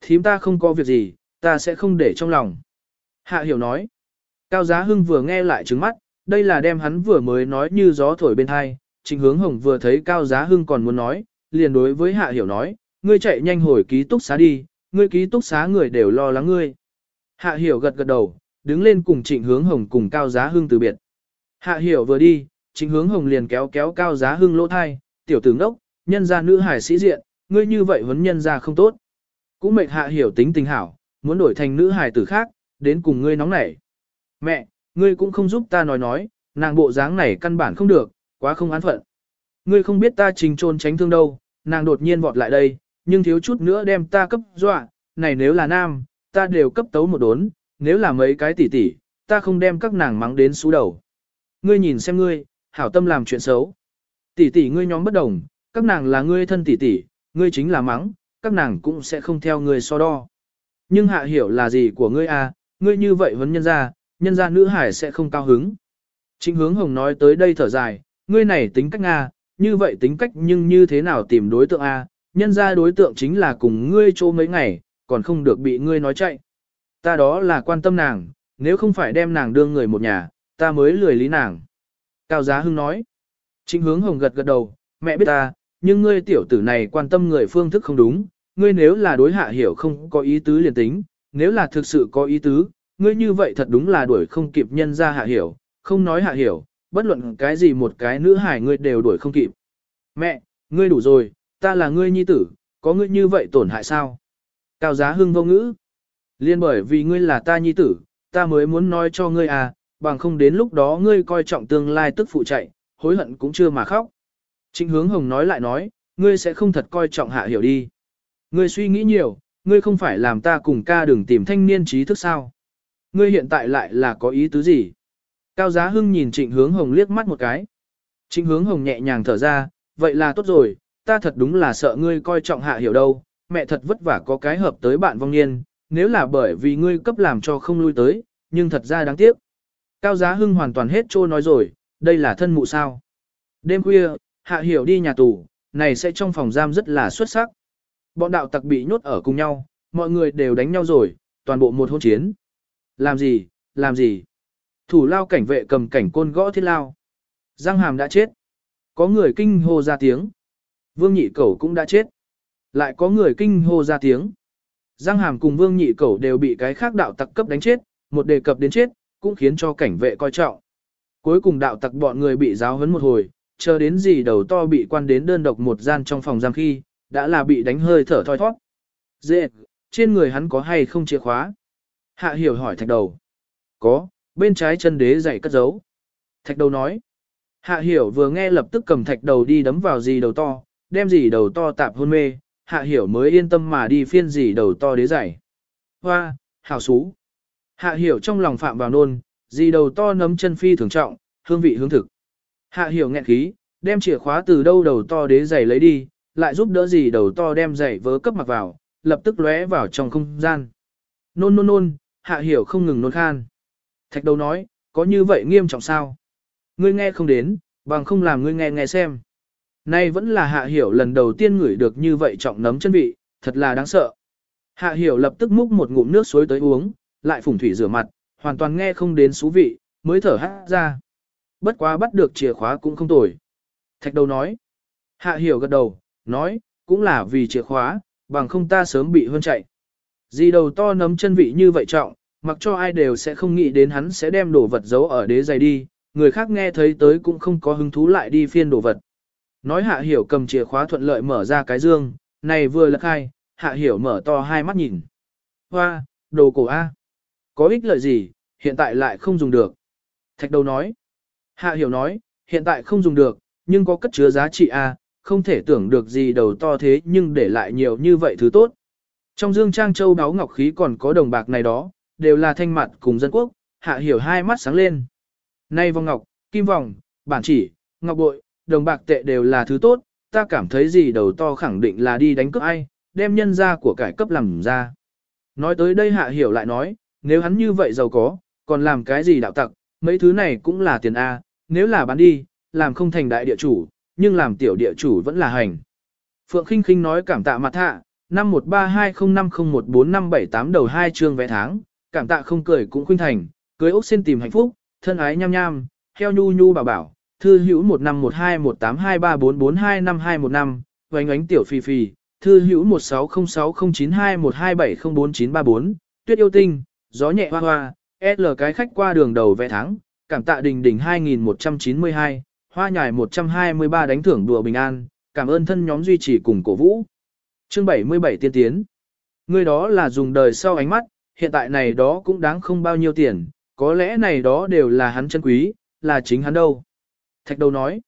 Thím ta không có việc gì, ta sẽ không để trong lòng. Hạ hiểu nói. Cao Giá Hưng vừa nghe lại trứng mắt, đây là đem hắn vừa mới nói như gió thổi bên thai. Trình hướng hồng vừa thấy Cao Giá Hưng còn muốn nói, liền đối với Hạ hiểu nói, ngươi chạy nhanh hồi ký túc xá đi, ngươi ký túc xá người đều lo lắng ngươi. Hạ hiểu gật gật đầu, đứng lên cùng trịnh hướng hồng cùng Cao Giá Hưng từ biệt. Hạ hiểu vừa đi, trịnh hướng hồng liền kéo kéo Cao Giá Hưng lỗ thai, tiểu tử ngốc, nhân gia nữ hải sĩ diện, ngươi như vậy huấn nhân gia không tốt. Cũng mệnh hạ hiểu tính tình hảo, muốn đổi thành nữ hải tử khác, đến cùng ngươi nóng nảy. Mẹ, ngươi cũng không giúp ta nói nói, nàng bộ dáng này căn bản không được, quá không án phận. Ngươi không biết ta trình trôn tránh thương đâu, nàng đột nhiên vọt lại đây, nhưng thiếu chút nữa đem ta cấp dọa, này nếu là nam, ta đều cấp tấu một đốn, nếu là mấy cái tỷ tỷ, ta không đem các nàng mắng đến xú đầu. Ngươi nhìn xem ngươi, hảo tâm làm chuyện xấu. Tỷ tỷ ngươi nhóm bất đồng, các nàng là ngươi thân tỷ tỷ, ngươi chính là mắng, các nàng cũng sẽ không theo ngươi so đo. Nhưng hạ hiểu là gì của ngươi à, ngươi như vậy vấn nhân ra, nhân ra nữ hải sẽ không cao hứng. Trịnh hướng hồng nói tới đây thở dài, ngươi này tính cách Nga, như vậy tính cách nhưng như thế nào tìm đối tượng A, nhân ra đối tượng chính là cùng ngươi chỗ mấy ngày, còn không được bị ngươi nói chạy. Ta đó là quan tâm nàng, nếu không phải đem nàng đưa người một nhà, ta mới lười lý nàng. Cao Giá Hưng nói, trịnh hướng hồng gật gật đầu, mẹ biết ta, nhưng ngươi tiểu tử này quan tâm người phương thức không đúng, ngươi nếu là đối hạ hiểu không có ý tứ liền tính, nếu là thực sự có ý tứ, ngươi như vậy thật đúng là đuổi không kịp nhân ra hạ hiểu, không nói hạ hiểu, bất luận cái gì một cái nữ hải ngươi đều đuổi không kịp. Mẹ, ngươi đủ rồi, ta là ngươi nhi tử, có ngươi như vậy tổn hại sao? Cao giá hưng vô ngữ. Liên bởi vì ngươi là ta nhi tử, ta mới muốn nói cho ngươi à, bằng không đến lúc đó ngươi coi trọng tương lai tức phụ chạy, hối hận cũng chưa mà khóc. Trịnh hướng hồng nói lại nói, ngươi sẽ không thật coi trọng hạ hiểu đi. Ngươi suy nghĩ nhiều, ngươi không phải làm ta cùng ca đừng tìm thanh niên trí thức sao. Ngươi hiện tại lại là có ý tứ gì? Cao giá hưng nhìn trịnh hướng hồng liếc mắt một cái. Trịnh hướng hồng nhẹ nhàng thở ra, vậy là tốt rồi, ta thật đúng là sợ ngươi coi trọng hạ hiểu đâu, mẹ thật vất vả có cái hợp tới bạn vong niên, nếu là bởi vì ngươi cấp làm cho không lui tới, nhưng thật ra đáng tiếc. Cao Giá Hưng hoàn toàn hết trôi nói rồi, đây là thân mụ sao. Đêm khuya, Hạ Hiểu đi nhà tù, này sẽ trong phòng giam rất là xuất sắc. Bọn đạo tặc bị nhốt ở cùng nhau, mọi người đều đánh nhau rồi, toàn bộ một hôn chiến. Làm gì, làm gì? Thủ lao cảnh vệ cầm cảnh côn gõ thiết lao. Giang hàm đã chết. Có người kinh hô ra tiếng. Vương nhị cẩu cũng đã chết. Lại có người kinh hô ra tiếng. Giang hàm cùng vương nhị cẩu đều bị cái khác đạo tặc cấp đánh chết, một đề cập đến chết, cũng khiến cho cảnh vệ coi trọng. Cuối cùng đạo tặc bọn người bị giáo huấn một hồi, chờ đến gì đầu to bị quan đến đơn độc một gian trong phòng giam khi, đã là bị đánh hơi thở thoi thoát. Dễ, trên người hắn có hay không chìa khóa? Hạ hiểu hỏi thạch đầu. Có, bên trái chân đế dạy cất giấu. Thạch đầu nói. Hạ hiểu vừa nghe lập tức cầm thạch đầu đi đấm vào gì đầu to, đem gì đầu to tạp hôn mê, hạ hiểu mới yên tâm mà đi phiên gì đầu to đế giải. Hoa, hảo xú. Hạ hiểu trong lòng phạm vào nôn, gì đầu to nấm chân phi thường trọng, hương vị hương thực. Hạ hiểu nghẹn khí, đem chìa khóa từ đâu đầu to đế giày lấy đi, lại giúp đỡ gì đầu to đem giày vớ cấp mặc vào, lập tức lóe vào trong không gian. Nôn nôn nôn, hạ hiểu không ngừng nôn khan. Thạch đầu nói, có như vậy nghiêm trọng sao? Ngươi nghe không đến, bằng không làm ngươi nghe nghe xem. Nay vẫn là hạ hiểu lần đầu tiên ngửi được như vậy trọng nấm chân vị, thật là đáng sợ. Hạ hiểu lập tức múc một ngụm nước suối tới uống, lại phủng thủy rửa mặt, hoàn toàn nghe không đến xú vị, mới thở hát ra. Bất quá bắt được chìa khóa cũng không tồi. Thạch đầu nói. Hạ hiểu gật đầu, nói, cũng là vì chìa khóa, bằng không ta sớm bị hơn chạy. Gì đầu to nấm chân vị như vậy trọng, mặc cho ai đều sẽ không nghĩ đến hắn sẽ đem đồ vật giấu ở đế giày đi, người khác nghe thấy tới cũng không có hứng thú lại đi phiên đồ vật. Nói hạ hiểu cầm chìa khóa thuận lợi mở ra cái dương, này vừa lật hai, hạ hiểu mở to hai mắt nhìn. Hoa, đồ cổ A. Có ích lợi gì, hiện tại lại không dùng được. Thạch đầu nói. Hạ hiểu nói, hiện tại không dùng được, nhưng có cất chứa giá trị A, không thể tưởng được gì đầu to thế nhưng để lại nhiều như vậy thứ tốt. Trong dương trang châu đáo ngọc khí còn có đồng bạc này đó, đều là thanh mặt cùng dân quốc, hạ hiểu hai mắt sáng lên. Nay vòng ngọc, kim vòng, bản chỉ, ngọc bội, đồng bạc tệ đều là thứ tốt, ta cảm thấy gì đầu to khẳng định là đi đánh cướp ai, đem nhân ra của cải cấp làm ra. Nói tới đây hạ hiểu lại nói, nếu hắn như vậy giàu có, còn làm cái gì đạo tặc, mấy thứ này cũng là tiền A, nếu là bán đi, làm không thành đại địa chủ, nhưng làm tiểu địa chủ vẫn là hành. Phượng Kinh Kinh nói cảm tạ mặt hạ, năm 13205014578 đầu hai chương vé tháng, cảm tạ không cười cũng khuynh thành, cưới ốc xin tìm hạnh phúc, thân ái nham nham, heo nhu nhu bảo bảo, thư hữu 15121823442525, vánh ánh tiểu phi phi, thư hữu 16060921270494, tuyết yêu tinh, gió nhẹ hoa hoa, L cái khách qua đường đầu vé tháng, cảm tạ đình đình 2192, hoa nhài 123 đánh thưởng đùa bình an, cảm ơn thân nhóm duy trì cùng cổ vũ. Chương 77 tiên tiến. Người đó là dùng đời sau ánh mắt, hiện tại này đó cũng đáng không bao nhiêu tiền, có lẽ này đó đều là hắn chân quý, là chính hắn đâu. Thạch đầu nói,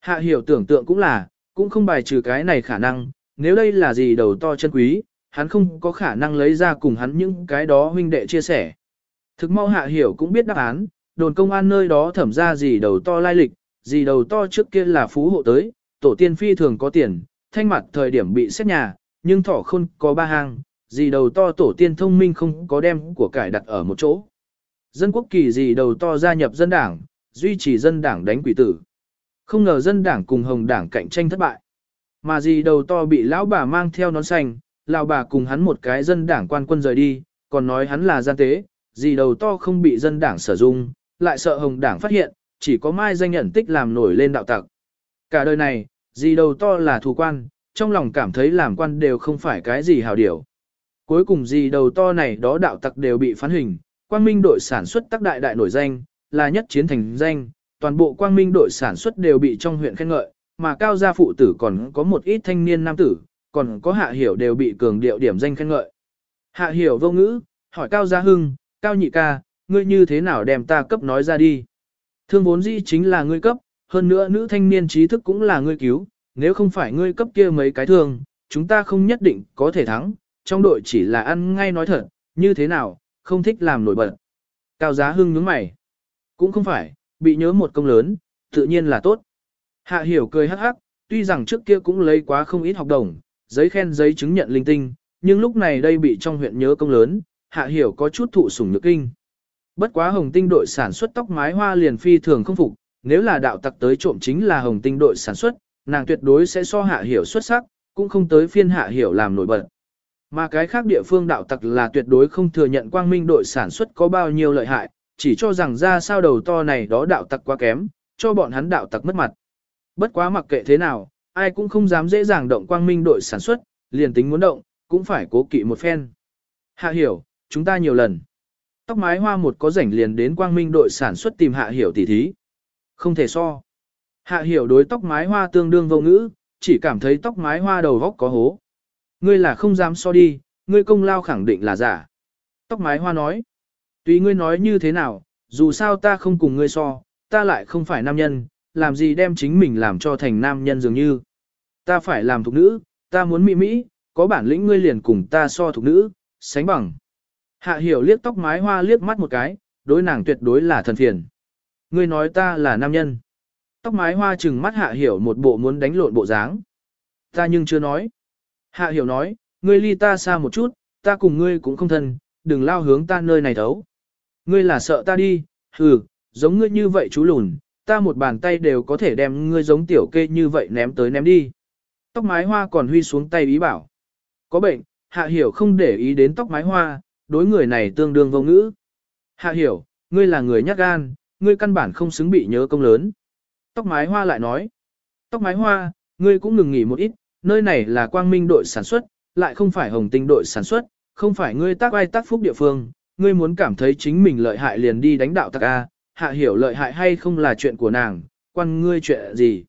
hạ hiểu tưởng tượng cũng là, cũng không bài trừ cái này khả năng, nếu đây là gì đầu to chân quý, hắn không có khả năng lấy ra cùng hắn những cái đó huynh đệ chia sẻ. Thực mau hạ hiểu cũng biết đáp án, đồn công an nơi đó thẩm ra gì đầu to lai lịch, gì đầu to trước kia là phú hộ tới, tổ tiên phi thường có tiền, thanh mặt thời điểm bị xét nhà, nhưng thỏ không có ba hang, gì đầu to tổ tiên thông minh không có đem của cải đặt ở một chỗ. Dân quốc kỳ gì đầu to gia nhập dân đảng, duy trì dân đảng đánh quỷ tử. Không ngờ dân đảng cùng hồng đảng cạnh tranh thất bại. Mà gì đầu to bị lão bà mang theo nón xanh, lão bà cùng hắn một cái dân đảng quan quân rời đi, còn nói hắn là gian tế, gì đầu to không bị dân đảng sử dụng, lại sợ hồng đảng phát hiện, chỉ có mai danh nhận tích làm nổi lên đạo tặc. Cả đời này, gì đầu to là thù quan, trong lòng cảm thấy làm quan đều không phải cái gì hào điều. Cuối cùng gì đầu to này đó đạo tặc đều bị phán hình, quang minh đội sản xuất tác đại đại nổi danh, là nhất chiến thành danh, toàn bộ quang minh đội sản xuất đều bị trong huyện khen ngợi, mà cao gia phụ tử còn có một ít thanh niên nam tử, còn có hạ hiểu đều bị cường điệu điểm danh khen ngợi. Hạ hiểu vô ngữ, hỏi cao gia hưng, cao nhị ca, ngươi như thế nào đem ta cấp nói ra đi. Thương vốn dĩ chính là ngươi cấp, hơn nữa nữ thanh niên trí thức cũng là ngươi cứu, nếu không phải ngươi cấp kia mấy cái thương, chúng ta không nhất định có thể thắng, trong đội chỉ là ăn ngay nói thật, như thế nào, không thích làm nổi bật. Cao giá hưng nhướng mày. Cũng không phải, bị nhớ một công lớn, tự nhiên là tốt. Hạ hiểu cười hắc hắc, tuy rằng trước kia cũng lấy quá không ít học đồng, giấy khen giấy chứng nhận linh tinh, nhưng lúc này đây bị trong huyện nhớ công lớn, hạ hiểu có chút thụ sủng nhược kinh. Bất quá hồng tinh đội sản xuất tóc mái hoa liền phi thường không phục, nếu là đạo tặc tới trộm chính là hồng tinh đội sản xuất, nàng tuyệt đối sẽ so hạ hiểu xuất sắc, cũng không tới phiên hạ hiểu làm nổi bật. Mà cái khác địa phương đạo tặc là tuyệt đối không thừa nhận quang minh đội sản xuất có bao nhiêu lợi hại, chỉ cho rằng ra sao đầu to này đó đạo tặc quá kém, cho bọn hắn đạo tặc mất mặt. Bất quá mặc kệ thế nào, ai cũng không dám dễ dàng động quang minh đội sản xuất, liền tính muốn động, cũng phải cố kỵ một phen. Hạ hiểu, chúng ta nhiều lần. Tóc mái hoa một có rảnh liền đến quang minh đội sản xuất tìm hạ hiểu tỉ thí. Không thể so. Hạ hiểu đối tóc mái hoa tương đương vô ngữ, chỉ cảm thấy tóc mái hoa đầu góc có hố. Ngươi là không dám so đi, ngươi công lao khẳng định là giả. Tóc mái hoa nói. Tùy ngươi nói như thế nào, dù sao ta không cùng ngươi so, ta lại không phải nam nhân, làm gì đem chính mình làm cho thành nam nhân dường như. Ta phải làm thục nữ, ta muốn mỹ mỹ, có bản lĩnh ngươi liền cùng ta so thục nữ, sánh bằng. Hạ hiểu liếc tóc mái hoa liếc mắt một cái, đối nàng tuyệt đối là thần phiền. Ngươi nói ta là nam nhân. Tóc mái hoa chừng mắt hạ hiểu một bộ muốn đánh lộn bộ dáng. Ta nhưng chưa nói. Hạ hiểu nói, ngươi ly ta xa một chút, ta cùng ngươi cũng không thân, đừng lao hướng ta nơi này thấu. Ngươi là sợ ta đi, hừ, giống ngươi như vậy chú lùn, ta một bàn tay đều có thể đem ngươi giống tiểu kê như vậy ném tới ném đi. Tóc mái hoa còn huy xuống tay ý bảo. Có bệnh, hạ hiểu không để ý đến tóc mái hoa, đối người này tương đương vô ngữ. Hạ hiểu, ngươi là người nhát gan, ngươi căn bản không xứng bị nhớ công lớn. Tóc mái hoa lại nói. Tóc mái hoa, ngươi cũng ngừng nghỉ một ít, nơi này là quang minh đội sản xuất, lại không phải hồng tinh đội sản xuất, không phải ngươi tác ai tác phúc địa phương, ngươi muốn cảm thấy chính mình lợi hại liền đi đánh đạo tặc A, hạ hiểu lợi hại hay không là chuyện của nàng, quan ngươi chuyện gì.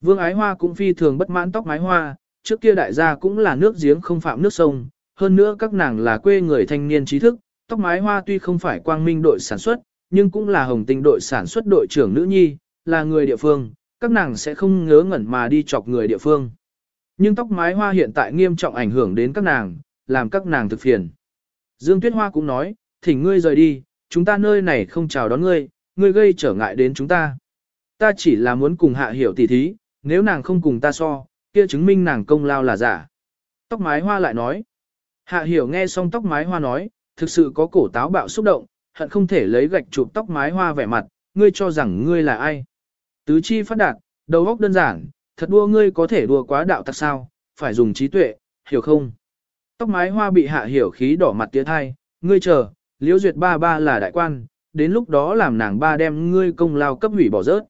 Vương ái hoa cũng phi thường bất mãn tóc mái hoa, trước kia đại gia cũng là nước giếng không phạm nước sông, hơn nữa các nàng là quê người thanh niên trí thức, tóc mái hoa tuy không phải quang minh đội sản xuất, nhưng cũng là hồng tinh đội sản xuất đội trưởng nữ nhi, là người địa phương, các nàng sẽ không ngớ ngẩn mà đi chọc người địa phương. Nhưng tóc mái hoa hiện tại nghiêm trọng ảnh hưởng đến các nàng, làm các nàng thực phiền. Dương Tuyết Hoa cũng nói, thỉnh ngươi rời đi, chúng ta nơi này không chào đón ngươi, ngươi gây trở ngại đến chúng ta. Ta chỉ là muốn cùng hạ hiểu tỉ thí, nếu nàng không cùng ta so, kia chứng minh nàng công lao là giả. Tóc mái hoa lại nói. Hạ hiểu nghe xong tóc mái hoa nói, thực sự có cổ táo bạo xúc động, hận không thể lấy gạch chụp tóc mái hoa vẻ mặt, ngươi cho rằng ngươi là ai. Tứ chi phát đạt, đầu óc đơn giản, thật đua ngươi có thể đua quá đạo tặc sao, phải dùng trí tuệ, hiểu không? Tóc mái hoa bị hạ hiểu khí đỏ mặt tía thai, ngươi chờ, liễu duyệt ba ba là đại quan, đến lúc đó làm nàng ba đem ngươi công lao cấp hủy bỏ rớt.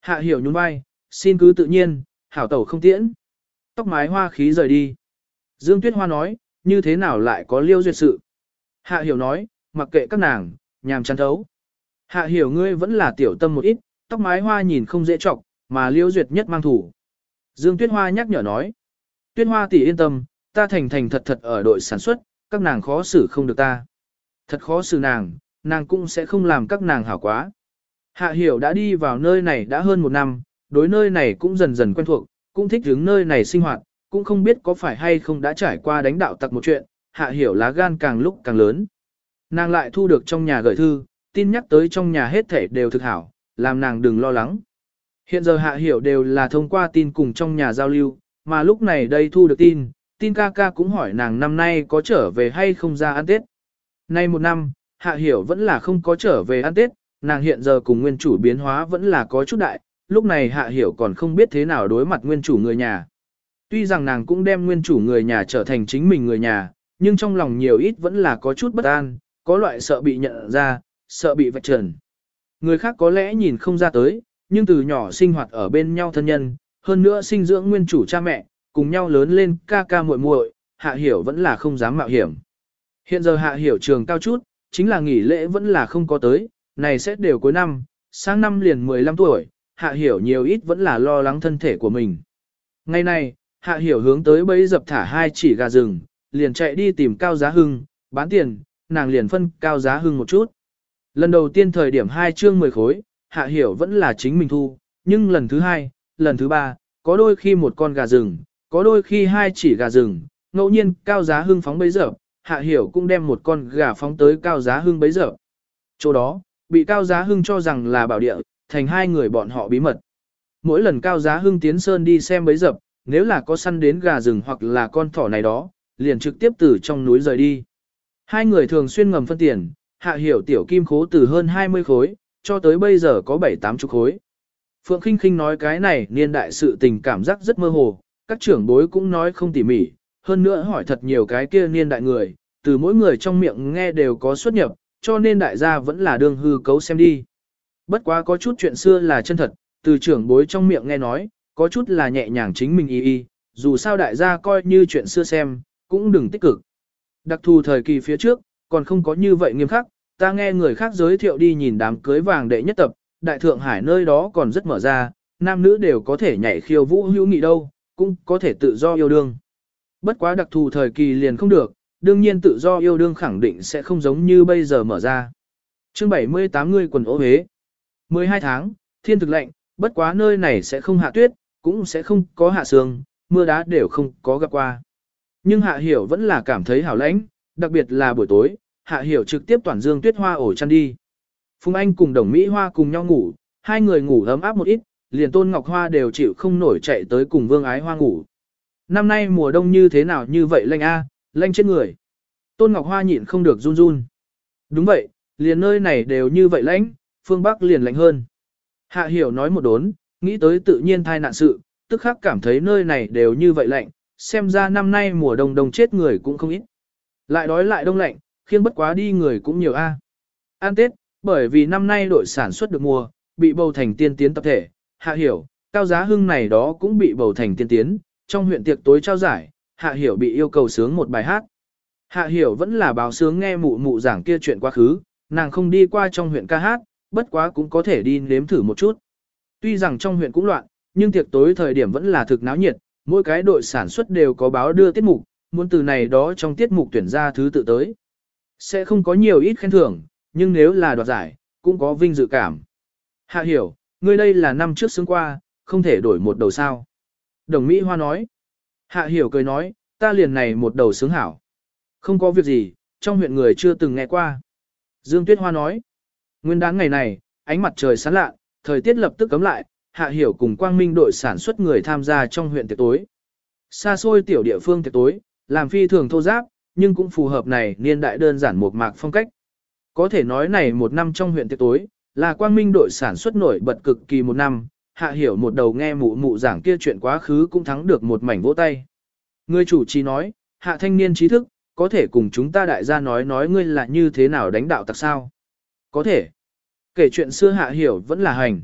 Hạ hiểu nhún vai, xin cứ tự nhiên, hảo tẩu không tiễn. Tóc mái hoa khí rời đi. Dương Tuyết Hoa nói, như thế nào lại có liêu duyệt sự? Hạ hiểu nói, mặc kệ các nàng, nhàm chán thấu. Hạ hiểu ngươi vẫn là tiểu tâm một ít, tóc mái hoa nhìn không dễ trọng, mà liêu duyệt nhất mang thủ. Dương Tuyết Hoa nhắc nhở nói, Tuyết Hoa tỷ yên tâm, ta thành thành thật thật ở đội sản xuất, các nàng khó xử không được ta. Thật khó xử nàng, nàng cũng sẽ không làm các nàng hảo quá. Hạ hiểu đã đi vào nơi này đã hơn một năm, đối nơi này cũng dần dần quen thuộc, cũng thích hướng nơi này sinh hoạt, cũng không biết có phải hay không đã trải qua đánh đạo tặc một chuyện, hạ hiểu lá gan càng lúc càng lớn. Nàng lại thu được trong nhà gửi thư, tin nhắc tới trong nhà hết thể đều thực hảo, làm nàng đừng lo lắng. Hiện giờ hạ hiểu đều là thông qua tin cùng trong nhà giao lưu, mà lúc này đây thu được tin, tin ca ca cũng hỏi nàng năm nay có trở về hay không ra ăn Tết. Nay một năm, hạ hiểu vẫn là không có trở về ăn Tết, nàng hiện giờ cùng nguyên chủ biến hóa vẫn là có chút đại, lúc này hạ hiểu còn không biết thế nào đối mặt nguyên chủ người nhà. Tuy rằng nàng cũng đem nguyên chủ người nhà trở thành chính mình người nhà, nhưng trong lòng nhiều ít vẫn là có chút bất an, có loại sợ bị nhận ra, sợ bị vạch trần. Người khác có lẽ nhìn không ra tới, nhưng từ nhỏ sinh hoạt ở bên nhau thân nhân, hơn nữa sinh dưỡng nguyên chủ cha mẹ, cùng nhau lớn lên ca ca muội muội, hạ hiểu vẫn là không dám mạo hiểm. Hiện giờ hạ hiểu trường cao chút, chính là nghỉ lễ vẫn là không có tới, này sẽ đều cuối năm, sang năm liền 15 tuổi, hạ hiểu nhiều ít vẫn là lo lắng thân thể của mình. Ngày này, hạ hiểu hướng tới bấy dập thả hai chỉ gà rừng, liền chạy đi tìm cao giá hưng, bán tiền, nàng liền phân cao giá hưng một chút. Lần đầu tiên thời điểm hai chương 10 khối, hạ hiểu vẫn là chính mình thu, nhưng lần thứ hai, lần thứ ba, có đôi khi một con gà rừng, có đôi khi hai chỉ gà rừng, ngẫu nhiên cao giá hưng phóng bấy giờ, hạ hiểu cũng đem một con gà phóng tới cao giá hưng bấy giờ. Chỗ đó, bị cao giá hưng cho rằng là bảo địa, thành hai người bọn họ bí mật. Mỗi lần cao giá hưng tiến sơn đi xem bấy dập, nếu là có săn đến gà rừng hoặc là con thỏ này đó, liền trực tiếp từ trong núi rời đi. Hai người thường xuyên ngầm phân tiền, hạ hiểu tiểu kim khố từ hơn 20 khối, cho tới bây giờ có 7-8 chục khối. Phượng Kinh Kinh nói cái này niên đại sự tình cảm giác rất mơ hồ, các trưởng bối cũng nói không tỉ mỉ, hơn nữa hỏi thật nhiều cái kia niên đại người, từ mỗi người trong miệng nghe đều có xuất nhập, cho nên đại gia vẫn là đương hư cấu xem đi. Bất quá có chút chuyện xưa là chân thật, từ trưởng bối trong miệng nghe nói, có chút là nhẹ nhàng chính mình y y, dù sao đại gia coi như chuyện xưa xem, cũng đừng tích cực. Đặc thù thời kỳ phía trước, còn không có như vậy nghiêm khắc, ta nghe người khác giới thiệu đi nhìn đám cưới vàng đệ nhất tập, đại thượng hải nơi đó còn rất mở ra, nam nữ đều có thể nhảy khiêu vũ hữu nghị đâu, cũng có thể tự do yêu đương. Bất quá đặc thù thời kỳ liền không được, đương nhiên tự do yêu đương khẳng định sẽ không giống như bây giờ mở ra. Chương 78 người quần ố hế. 12 tháng, thiên thực lạnh, bất quá nơi này sẽ không hạ tuyết, cũng sẽ không có hạ sương, mưa đá đều không có gặp qua. Nhưng hạ hiểu vẫn là cảm thấy hảo lãnh, đặc biệt là buổi tối, hạ hiểu trực tiếp toàn dương tuyết hoa ổ chăn đi. Phùng Anh cùng đồng Mỹ Hoa cùng nhau ngủ, hai người ngủ ấm áp một ít, liền Tôn Ngọc Hoa đều chịu không nổi chạy tới cùng Vương Ái Hoa ngủ. Năm nay mùa đông như thế nào như vậy lạnh a, lạnh chết người. Tôn Ngọc Hoa nhịn không được run run. Đúng vậy, liền nơi này đều như vậy lạnh, phương Bắc liền lạnh hơn. Hạ hiểu nói một đốn, nghĩ tới tự nhiên thai nạn sự, tức khắc cảm thấy nơi này đều như vậy lạnh, xem ra năm nay mùa đông đông chết người cũng không ít. Lại đói lại đông lạnh, khiến bất quá đi người cũng nhiều a. An Tết, bởi vì năm nay đội sản xuất được mùa, bị bầu thành tiên tiến tập thể, hạ hiểu, cao giá hưng này đó cũng bị bầu thành tiên tiến, trong huyện tiệc tối trao giải, hạ hiểu bị yêu cầu sướng một bài hát. Hạ hiểu vẫn là báo sướng nghe mụ mụ giảng kia chuyện quá khứ, nàng không đi qua trong huyện ca hát, bất quá cũng có thể đi nếm thử một chút. Tuy rằng trong huyện cũng loạn, nhưng tiệc tối thời điểm vẫn là thực náo nhiệt, mỗi cái đội sản xuất đều có báo đưa tiết mục, muốn từ này đó trong tiết mục tuyển ra thứ tự tới. Sẽ không có nhiều ít khen thưởng, nhưng nếu là đoạt giải, cũng có vinh dự cảm. Hạ hiểu, ngươi đây là năm trước xứng qua, không thể đổi một đầu sao. Đồng Mỹ Hoa nói. Hạ hiểu cười nói, ta liền này một đầu xứng hảo. Không có việc gì, trong huyện người chưa từng nghe qua. Dương Tuyết Hoa nói. Nguyên đáng ngày này, ánh mặt trời sáng lạ, thời tiết lập tức cấm lại, Hạ Hiểu cùng Quang Minh đội sản xuất người tham gia trong huyện tiệc tối. Xa xôi tiểu địa phương tiệc tối, làm phi thường thô giáp, nhưng cũng phù hợp này niên đại đơn giản một mạc phong cách. Có thể nói này một năm trong huyện tiệc tối, là Quang Minh đội sản xuất nổi bật cực kỳ một năm, Hạ Hiểu một đầu nghe mụ mụ giảng kia chuyện quá khứ cũng thắng được một mảnh vỗ tay. Người chủ trì nói, Hạ thanh niên trí thức, có thể cùng chúng ta đại gia nói nói ngươi là như thế nào đánh đạo tặc sao? Có thể. Kể chuyện xưa Hạ Hiểu vẫn là hành.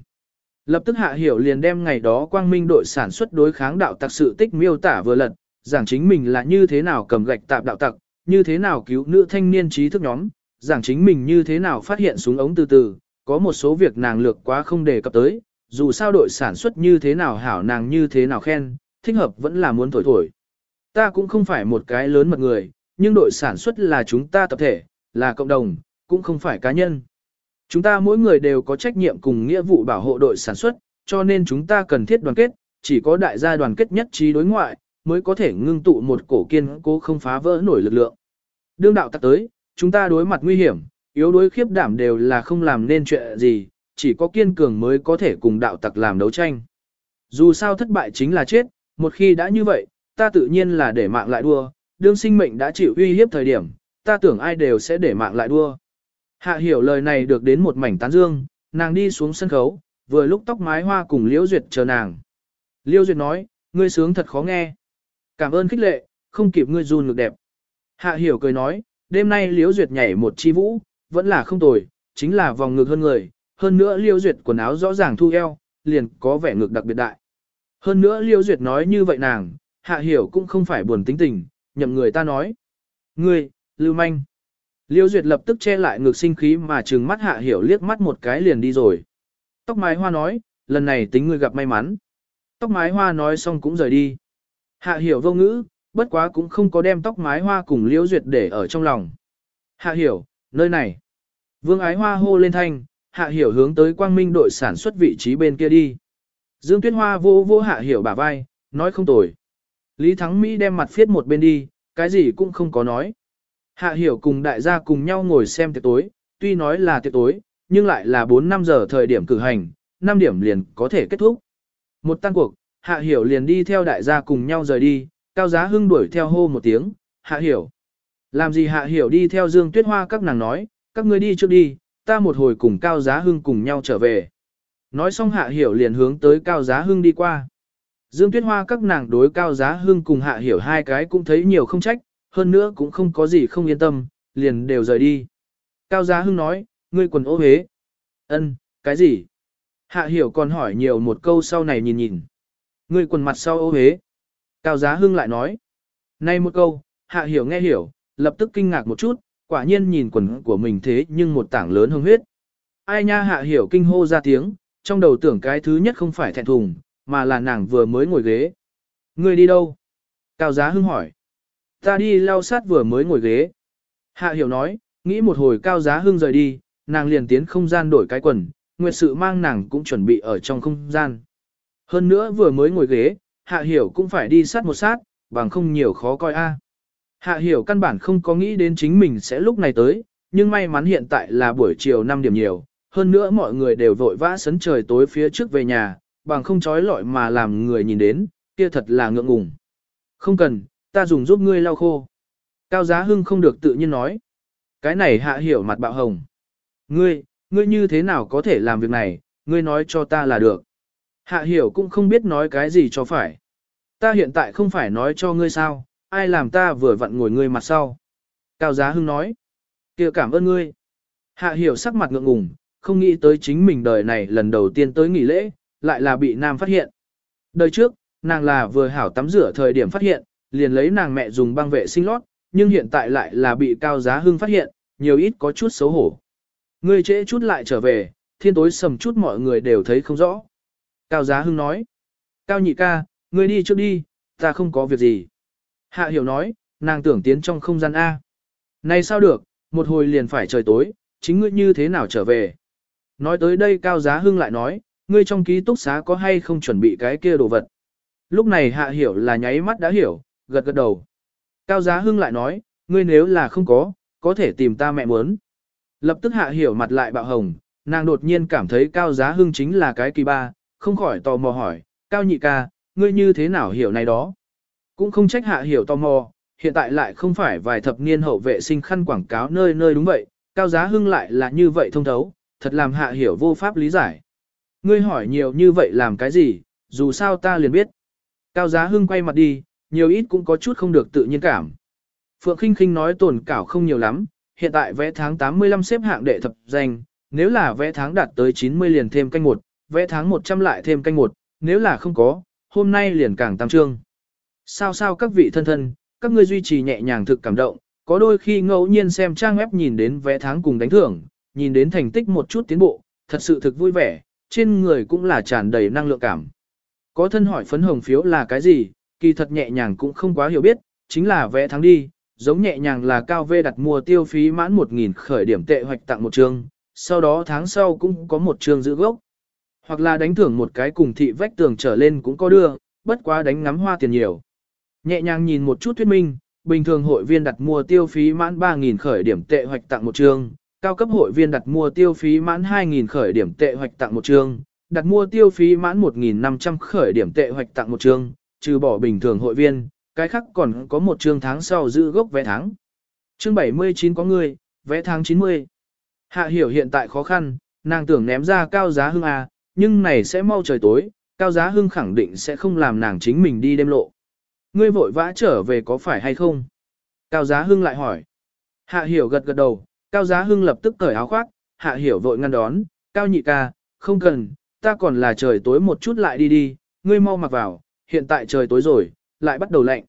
Lập tức Hạ Hiểu liền đem ngày đó quang minh đội sản xuất đối kháng đạo tặc sự tích miêu tả vừa lật, giảng chính mình là như thế nào cầm gạch tạp đạo tặc, như thế nào cứu nữ thanh niên trí thức nhóm, giảng chính mình như thế nào phát hiện súng ống từ từ, có một số việc nàng lược quá không đề cập tới, dù sao đội sản xuất như thế nào hảo nàng như thế nào khen, thích hợp vẫn là muốn thổi thổi. Ta cũng không phải một cái lớn mật người, nhưng đội sản xuất là chúng ta tập thể, là cộng đồng, cũng không phải cá nhân. Chúng ta mỗi người đều có trách nhiệm cùng nghĩa vụ bảo hộ đội sản xuất, cho nên chúng ta cần thiết đoàn kết, chỉ có đại gia đoàn kết nhất trí đối ngoại, mới có thể ngưng tụ một cổ kiên cố không phá vỡ nổi lực lượng. Đương đạo tắc tới, chúng ta đối mặt nguy hiểm, yếu đối khiếp đảm đều là không làm nên chuyện gì, chỉ có kiên cường mới có thể cùng đạo tặc làm đấu tranh. Dù sao thất bại chính là chết, một khi đã như vậy, ta tự nhiên là để mạng lại đua, đương sinh mệnh đã chịu uy hiếp thời điểm, ta tưởng ai đều sẽ để mạng lại đua. Hạ hiểu lời này được đến một mảnh tán dương, nàng đi xuống sân khấu, vừa lúc tóc mái hoa cùng Liễu Duyệt chờ nàng. Liễu Duyệt nói, ngươi sướng thật khó nghe. Cảm ơn khích lệ, không kịp ngươi run ngược đẹp. Hạ hiểu cười nói, đêm nay Liễu Duyệt nhảy một chi vũ, vẫn là không tồi, chính là vòng ngực hơn người, hơn nữa Liễu Duyệt quần áo rõ ràng thu eo, liền có vẻ ngực đặc biệt đại. Hơn nữa Liễu Duyệt nói như vậy nàng, Hạ hiểu cũng không phải buồn tính tình, nhậm người ta nói. Ngươi, lưu manh. Liêu Duyệt lập tức che lại ngược sinh khí mà trừng mắt hạ hiểu liếc mắt một cái liền đi rồi. Tóc mái hoa nói, lần này tính ngươi gặp may mắn. Tóc mái hoa nói xong cũng rời đi. Hạ hiểu vô ngữ, bất quá cũng không có đem tóc mái hoa cùng Liêu duyệt để ở trong lòng. Hạ hiểu, nơi này. Vương ái hoa hô lên thanh, hạ hiểu hướng tới quang minh đội sản xuất vị trí bên kia đi. Dương Tuyết Hoa vô vô hạ hiểu bả vai, nói không tồi. Lý Thắng Mỹ đem mặt phiết một bên đi, cái gì cũng không có nói. Hạ hiểu cùng đại gia cùng nhau ngồi xem tiệc tối, tuy nói là tiệc tối, nhưng lại là 4-5 giờ thời điểm cử hành, 5 điểm liền có thể kết thúc. Một tan cuộc, hạ hiểu liền đi theo đại gia cùng nhau rời đi, cao giá hưng đuổi theo hô một tiếng, hạ hiểu. Làm gì hạ hiểu đi theo Dương Tuyết Hoa các nàng nói, các ngươi đi trước đi, ta một hồi cùng cao giá hưng cùng nhau trở về. Nói xong hạ hiểu liền hướng tới cao giá hưng đi qua. Dương Tuyết Hoa các nàng đối cao giá hưng cùng hạ hiểu hai cái cũng thấy nhiều không trách, hơn nữa cũng không có gì không yên tâm, liền đều rời đi. Cao giá hưng nói, ngươi quần ô hế. ân cái gì? Hạ hiểu còn hỏi nhiều một câu sau này nhìn nhìn. Ngươi quần mặt sau ô hế. Cao giá hưng lại nói. Nay một câu, hạ hiểu nghe hiểu, lập tức kinh ngạc một chút, quả nhiên nhìn quần của mình thế nhưng một tảng lớn hương huyết. Ai nha hạ hiểu kinh hô ra tiếng, trong đầu tưởng cái thứ nhất không phải thẹn thùng, mà là nàng vừa mới ngồi ghế. Ngươi đi đâu? Cao giá hưng hỏi. Ta đi lau sát vừa mới ngồi ghế. Hạ hiểu nói, nghĩ một hồi cao giá hưng rời đi, nàng liền tiến không gian đổi cái quần, nguyệt sự mang nàng cũng chuẩn bị ở trong không gian. Hơn nữa vừa mới ngồi ghế, hạ hiểu cũng phải đi sát một sát, bằng không nhiều khó coi a. Hạ hiểu căn bản không có nghĩ đến chính mình sẽ lúc này tới, nhưng may mắn hiện tại là buổi chiều 5 điểm nhiều, hơn nữa mọi người đều vội vã sấn trời tối phía trước về nhà, bằng không trói lọi mà làm người nhìn đến, kia thật là ngượng ngùng. Không cần, ta dùng giúp ngươi lau khô. Cao Giá Hưng không được tự nhiên nói. Cái này hạ hiểu mặt bạo hồng. Ngươi, ngươi như thế nào có thể làm việc này, ngươi nói cho ta là được. Hạ hiểu cũng không biết nói cái gì cho phải. Ta hiện tại không phải nói cho ngươi sao, ai làm ta vừa vặn ngồi ngươi mặt sau. Cao Giá Hưng nói. kia cảm ơn ngươi. Hạ hiểu sắc mặt ngượng ngùng, không nghĩ tới chính mình đời này lần đầu tiên tới nghỉ lễ, lại là bị nam phát hiện. Đời trước, nàng là vừa hảo tắm rửa thời điểm phát hiện, liền lấy nàng mẹ dùng băng vệ sinh lót, nhưng hiện tại lại là bị Cao Giá Hưng phát hiện, nhiều ít có chút xấu hổ. Ngươi trễ chút lại trở về, thiên tối sầm chút mọi người đều thấy không rõ. Cao Giá Hưng nói. Cao nhị ca, ngươi đi trước đi, ta không có việc gì. Hạ hiểu nói, nàng tưởng tiến trong không gian A. Này sao được, một hồi liền phải trời tối, chính ngươi như thế nào trở về. Nói tới đây Cao Giá Hưng lại nói, ngươi trong ký túc xá có hay không chuẩn bị cái kia đồ vật. Lúc này hạ hiểu là nháy mắt đã hiểu, gật gật đầu. Cao Giá Hưng lại nói, ngươi nếu là không có, có thể tìm ta mẹ muốn. Lập tức hạ hiểu mặt lại bạo hồng, nàng đột nhiên cảm thấy Cao Giá Hưng chính là cái kỳ ba, không khỏi tò mò hỏi, Cao nhị ca, ngươi như thế nào hiểu này đó. Cũng không trách hạ hiểu tò mò, hiện tại lại không phải vài thập niên hậu vệ sinh khăn quảng cáo nơi nơi đúng vậy, Cao Giá Hưng lại là như vậy thông thấu, thật làm hạ hiểu vô pháp lý giải. Ngươi hỏi nhiều như vậy làm cái gì, dù sao ta liền biết. Cao Giá Hưng quay mặt đi, nhiều ít cũng có chút không được tự nhiên cảm. Phượng Kinh Kinh nói tổn cảo không nhiều lắm, hiện tại vẽ tháng 85 xếp hạng đệ thập danh, nếu là vẽ tháng đạt tới 90 liền thêm canh một, vẽ tháng 100 lại thêm canh một, nếu là không có, hôm nay liền càng tam trương. Sao sao các vị thân thân, các ngươi duy trì nhẹ nhàng thực cảm động, có đôi khi ngẫu nhiên xem trang web nhìn đến vẽ tháng cùng đánh thưởng, nhìn đến thành tích một chút tiến bộ, thật sự thực vui vẻ, trên người cũng là tràn đầy năng lượng cảm. Có thân hỏi phấn hồng phiếu là cái gì, kỳ thật nhẹ nhàng cũng không quá hiểu biết, chính là vẽ tháng đi, giống nhẹ nhàng là cao vê đặt mua tiêu phí mãn 1.000 khởi điểm tệ hoạch tặng một trường, sau đó tháng sau cũng có một trường giữ gốc. Hoặc là đánh thưởng một cái cùng thị vách tường trở lên cũng có đưa, bất quá đánh ngắm hoa tiền nhiều. Nhẹ nhàng nhìn một chút thuyết minh, bình thường hội viên đặt mua tiêu phí mãn 3.000 khởi điểm tệ hoạch tặng một trường, cao cấp hội viên đặt mua tiêu phí mãn 2.000 khởi điểm tệ hoạch tặng một trường, đặt mua tiêu phí mãn 1.500 khởi điểm tệ hoạch tặng một trường trừ bỏ bình thường hội viên, cái khác còn có một chương tháng sau giữ gốc vé tháng. Chương 79 có người, vé tháng 90. Hạ hiểu hiện tại khó khăn, nàng tưởng ném ra cao giá hưng à, nhưng này sẽ mau trời tối, cao giá hưng khẳng định sẽ không làm nàng chính mình đi đêm lộ. Ngươi vội vã trở về có phải hay không? Cao giá hưng lại hỏi. Hạ hiểu gật gật đầu, cao giá hưng lập tức cởi áo khoác, hạ hiểu vội ngăn đón, cao nhị ca, không cần, ta còn là trời tối một chút lại đi đi, ngươi mau mặc vào, hiện tại trời tối rồi, lại bắt đầu lạnh.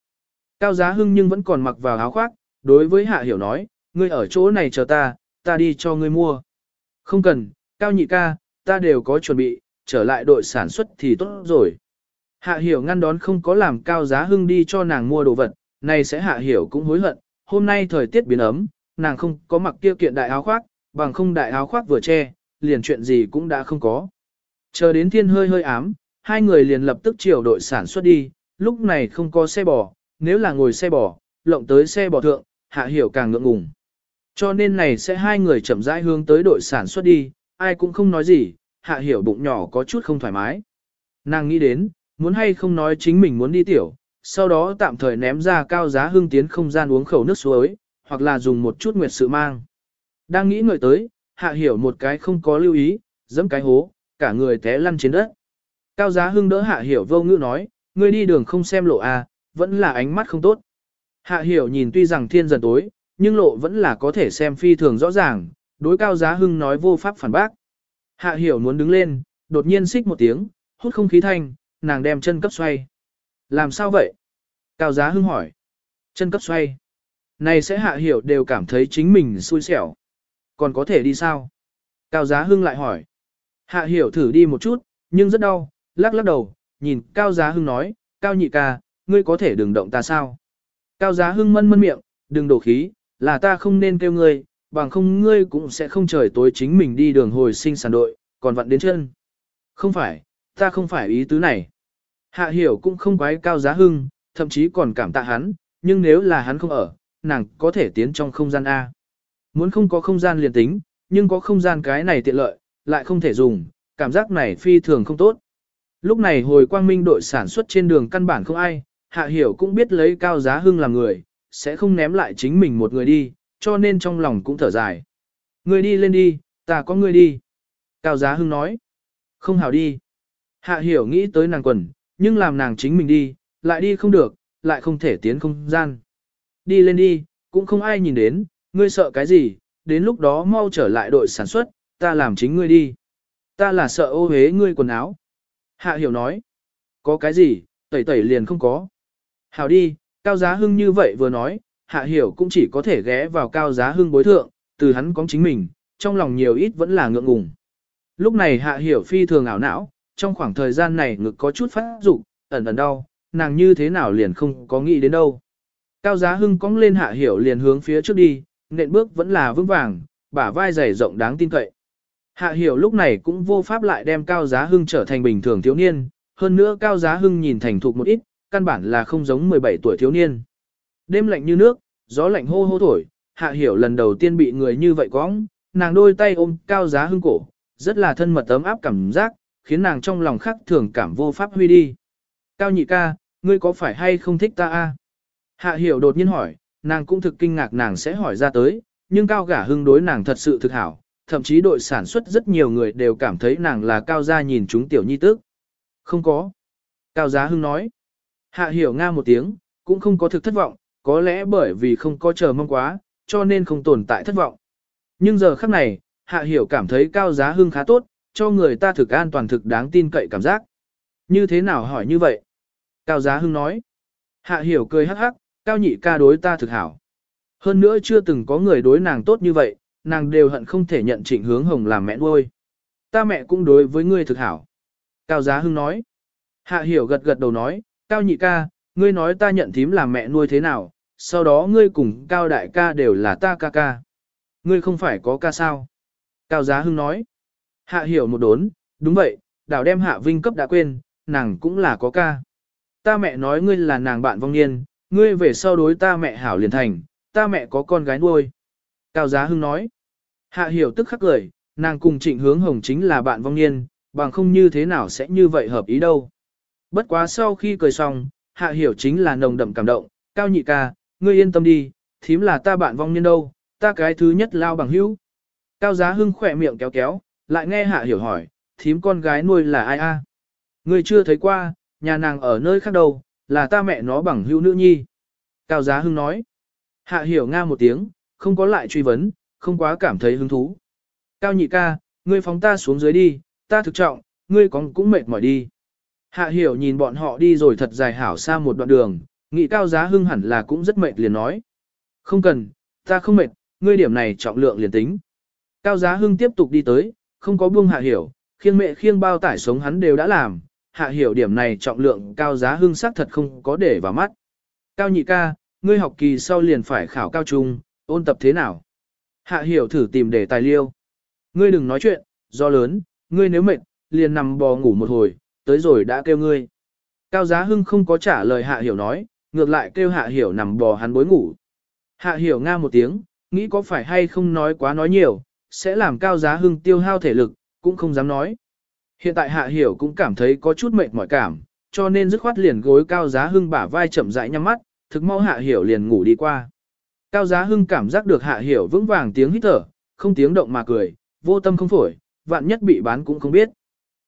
Cao giá hưng nhưng vẫn còn mặc vào áo khoác, đối với hạ hiểu nói, ngươi ở chỗ này chờ ta, ta đi cho ngươi mua. Không cần, cao nhị ca, ta đều có chuẩn bị, trở lại đội sản xuất thì tốt rồi. Hạ hiểu ngăn đón không có làm cao giá hưng đi cho nàng mua đồ vật, này sẽ hạ hiểu cũng hối hận, hôm nay thời tiết biến ấm, nàng không có mặc kia kiện đại áo khoác, bằng không đại áo khoác vừa che, liền chuyện gì cũng đã không có. Chờ đến thiên hơi hơi ám, hai người liền lập tức chiều đội sản xuất đi, lúc này không có xe bò, nếu là ngồi xe bò, lộng tới xe bò thượng, hạ hiểu càng ngượng ngùng. Cho nên này sẽ hai người chậm rãi hướng tới đội sản xuất đi, ai cũng không nói gì, hạ hiểu bụng nhỏ có chút không thoải mái. Nàng nghĩ đến, muốn hay không nói chính mình muốn đi tiểu, sau đó tạm thời ném ra cao giá hương tiến không gian uống khẩu nước suối, hoặc là dùng một chút nguyệt sự mang. Đang nghĩ ngợi tới, hạ hiểu một cái không có lưu ý, dẫm cái hố, cả người té lăn trên đất. Cao giá hưng đỡ hạ hiểu vô ngữ nói, ngươi đi đường không xem lộ à, vẫn là ánh mắt không tốt. Hạ hiểu nhìn tuy rằng thiên dần tối, nhưng lộ vẫn là có thể xem phi thường rõ ràng, đối cao giá hưng nói vô pháp phản bác. Hạ hiểu muốn đứng lên, đột nhiên xích một tiếng, hút không khí thanh, nàng đem chân cấp xoay. Làm sao vậy? Cao giá hưng hỏi. Chân cấp xoay. Này sẽ hạ hiểu đều cảm thấy chính mình xui xẻo. Còn có thể đi sao? Cao giá hưng lại hỏi. Hạ hiểu thử đi một chút, nhưng rất đau, lắc lắc đầu, nhìn Cao giá hưng nói, Cao nhị ca, ngươi có thể đừng động ta sao? Cao giá hưng mân mân miệng, đừng đổ khí, là ta không nên kêu ngươi, bằng không ngươi cũng sẽ không trời tối chính mình đi đường hồi sinh sản đội, còn vặn đến chân. Không phải, ta không phải ý tứ này. Hạ hiểu cũng không quái cao giá hưng, thậm chí còn cảm tạ hắn, nhưng nếu là hắn không ở, nàng có thể tiến trong không gian A. Muốn không có không gian liền tính, nhưng có không gian cái này tiện lợi, lại không thể dùng, cảm giác này phi thường không tốt. Lúc này hồi quang minh đội sản xuất trên đường căn bản không ai, hạ hiểu cũng biết lấy cao giá hưng làm người, sẽ không ném lại chính mình một người đi, cho nên trong lòng cũng thở dài. Người đi lên đi, ta có người đi. Cao giá hưng nói. Không hảo đi. Hạ hiểu nghĩ tới nàng quần, nhưng làm nàng chính mình đi, lại đi không được, lại không thể tiến không gian. Đi lên đi, cũng không ai nhìn đến, ngươi sợ cái gì, đến lúc đó mau trở lại đội sản xuất, ta làm chính ngươi đi. Ta là sợ ô hế ngươi quần áo. Hạ hiểu nói. Có cái gì, tẩy tẩy liền không có. Hảo đi, cao giá hưng như vậy vừa nói, hạ hiểu cũng chỉ có thể ghé vào cao giá hưng bối thượng, từ hắn có chính mình, trong lòng nhiều ít vẫn là ngượng ngùng. Lúc này hạ hiểu phi thường ảo não, trong khoảng thời gian này ngực có chút phát dục ẩn ẩn đau, nàng như thế nào liền không có nghĩ đến đâu. Cao giá hưng cong lên hạ hiểu liền hướng phía trước đi, nện bước vẫn là vững vàng, bả vai dày rộng đáng tin cậy. Hạ hiểu lúc này cũng vô pháp lại đem cao giá hưng trở thành bình thường thiếu niên, hơn nữa cao giá hưng nhìn thành thục một ít, căn bản là không giống 17 tuổi thiếu niên. Đêm lạnh như nước, gió lạnh hô hô thổi, hạ hiểu lần đầu tiên bị người như vậy cóng, nàng đôi tay ôm cao giá hưng cổ, rất là thân mật ấm áp cảm giác, khiến nàng trong lòng khắc thường cảm vô pháp huy đi. Cao nhị ca, ngươi có phải hay không thích ta a? Hạ hiểu đột nhiên hỏi, nàng cũng thực kinh ngạc nàng sẽ hỏi ra tới, nhưng cao gả hưng đối nàng thật sự thực hảo, thậm chí đội sản xuất rất nhiều người đều cảm thấy nàng là cao gia nhìn chúng tiểu nhi tức. Không có. Cao giá hưng nói. Hạ hiểu nga một tiếng, cũng không có thực thất vọng, có lẽ bởi vì không có chờ mong quá, cho nên không tồn tại thất vọng. Nhưng giờ khắc này, hạ hiểu cảm thấy cao giá hưng khá tốt, cho người ta thực an toàn thực đáng tin cậy cảm giác. Như thế nào hỏi như vậy? Cao giá hưng nói. Hạ hiểu cười hắc hắc, cao nhị ca đối ta thực hảo. Hơn nữa chưa từng có người đối nàng tốt như vậy, nàng đều hận không thể nhận trịnh hướng hồng làm mẹ nuôi. Ta mẹ cũng đối với ngươi thực hảo. Cao giá hưng nói. Hạ hiểu gật gật đầu nói, cao nhị ca, ngươi nói ta nhận thím làm mẹ nuôi thế nào, sau đó ngươi cùng cao đại ca đều là ta ca ca. Ngươi không phải có ca sao? Cao giá hưng nói. Hạ hiểu một đốn, đúng vậy, đảo đem hạ vinh cấp đã quên, nàng cũng là có ca. Ta mẹ nói ngươi là nàng bạn vong niên, ngươi về sau đối ta mẹ hảo liền thành, ta mẹ có con gái nuôi. Cao Giá Hưng nói. Hạ hiểu tức khắc cười, nàng cùng trịnh hướng hồng chính là bạn vong niên, bằng không như thế nào sẽ như vậy hợp ý đâu. Bất quá sau khi cười xong, hạ hiểu chính là nồng đậm cảm động, cao nhị ca, ngươi yên tâm đi, thím là ta bạn vong niên đâu, ta cái thứ nhất lao bằng hữu. Cao Giá Hưng khỏe miệng kéo kéo, lại nghe hạ hiểu hỏi, thím con gái nuôi là ai a? Ngươi chưa thấy qua, nhà nàng ở nơi khác đâu, là ta mẹ nó bằng hữu nữ nhi. Cao Giá Hưng nói. Hạ hiểu nga một tiếng, không có lại truy vấn, không quá cảm thấy hứng thú. Cao nhị ca, ngươi phóng ta xuống dưới đi, ta thực trọng, ngươi còn cũng mệt mỏi đi. Hạ hiểu nhìn bọn họ đi rồi thật dài hảo xa một đoạn đường, nghĩ cao giá hưng hẳn là cũng rất mệt liền nói. Không cần, ta không mệt, ngươi điểm này trọng lượng liền tính. Cao giá hưng tiếp tục đi tới, không có buông hạ hiểu, khiêng mẹ khiêng bao tải sống hắn đều đã làm, hạ hiểu điểm này trọng lượng cao giá hưng xác thật không có để vào mắt. Cao nhị ca, ngươi học kỳ sau liền phải khảo cao trung, ôn tập thế nào? Hạ hiểu thử tìm để tài liêu. Ngươi đừng nói chuyện, do lớn, ngươi nếu mệt, liền nằm bò ngủ một hồi, tới rồi đã kêu ngươi. Cao giá hưng không có trả lời hạ hiểu nói, ngược lại kêu hạ hiểu nằm bò hắn bối ngủ. Hạ hiểu nga một tiếng, nghĩ có phải hay không nói quá nói nhiều, sẽ làm cao giá hưng tiêu hao thể lực, cũng không dám nói. Hiện tại hạ hiểu cũng cảm thấy có chút mệt mỏi cảm, cho nên dứt khoát liền gối cao giá hưng bả vai chậm rãi nhắm mắt, thực mau hạ hiểu liền ngủ đi qua. Cao giá hưng cảm giác được hạ hiểu vững vàng tiếng hít thở, không tiếng động mà cười, vô tâm không phổi, vạn nhất bị bán cũng không biết.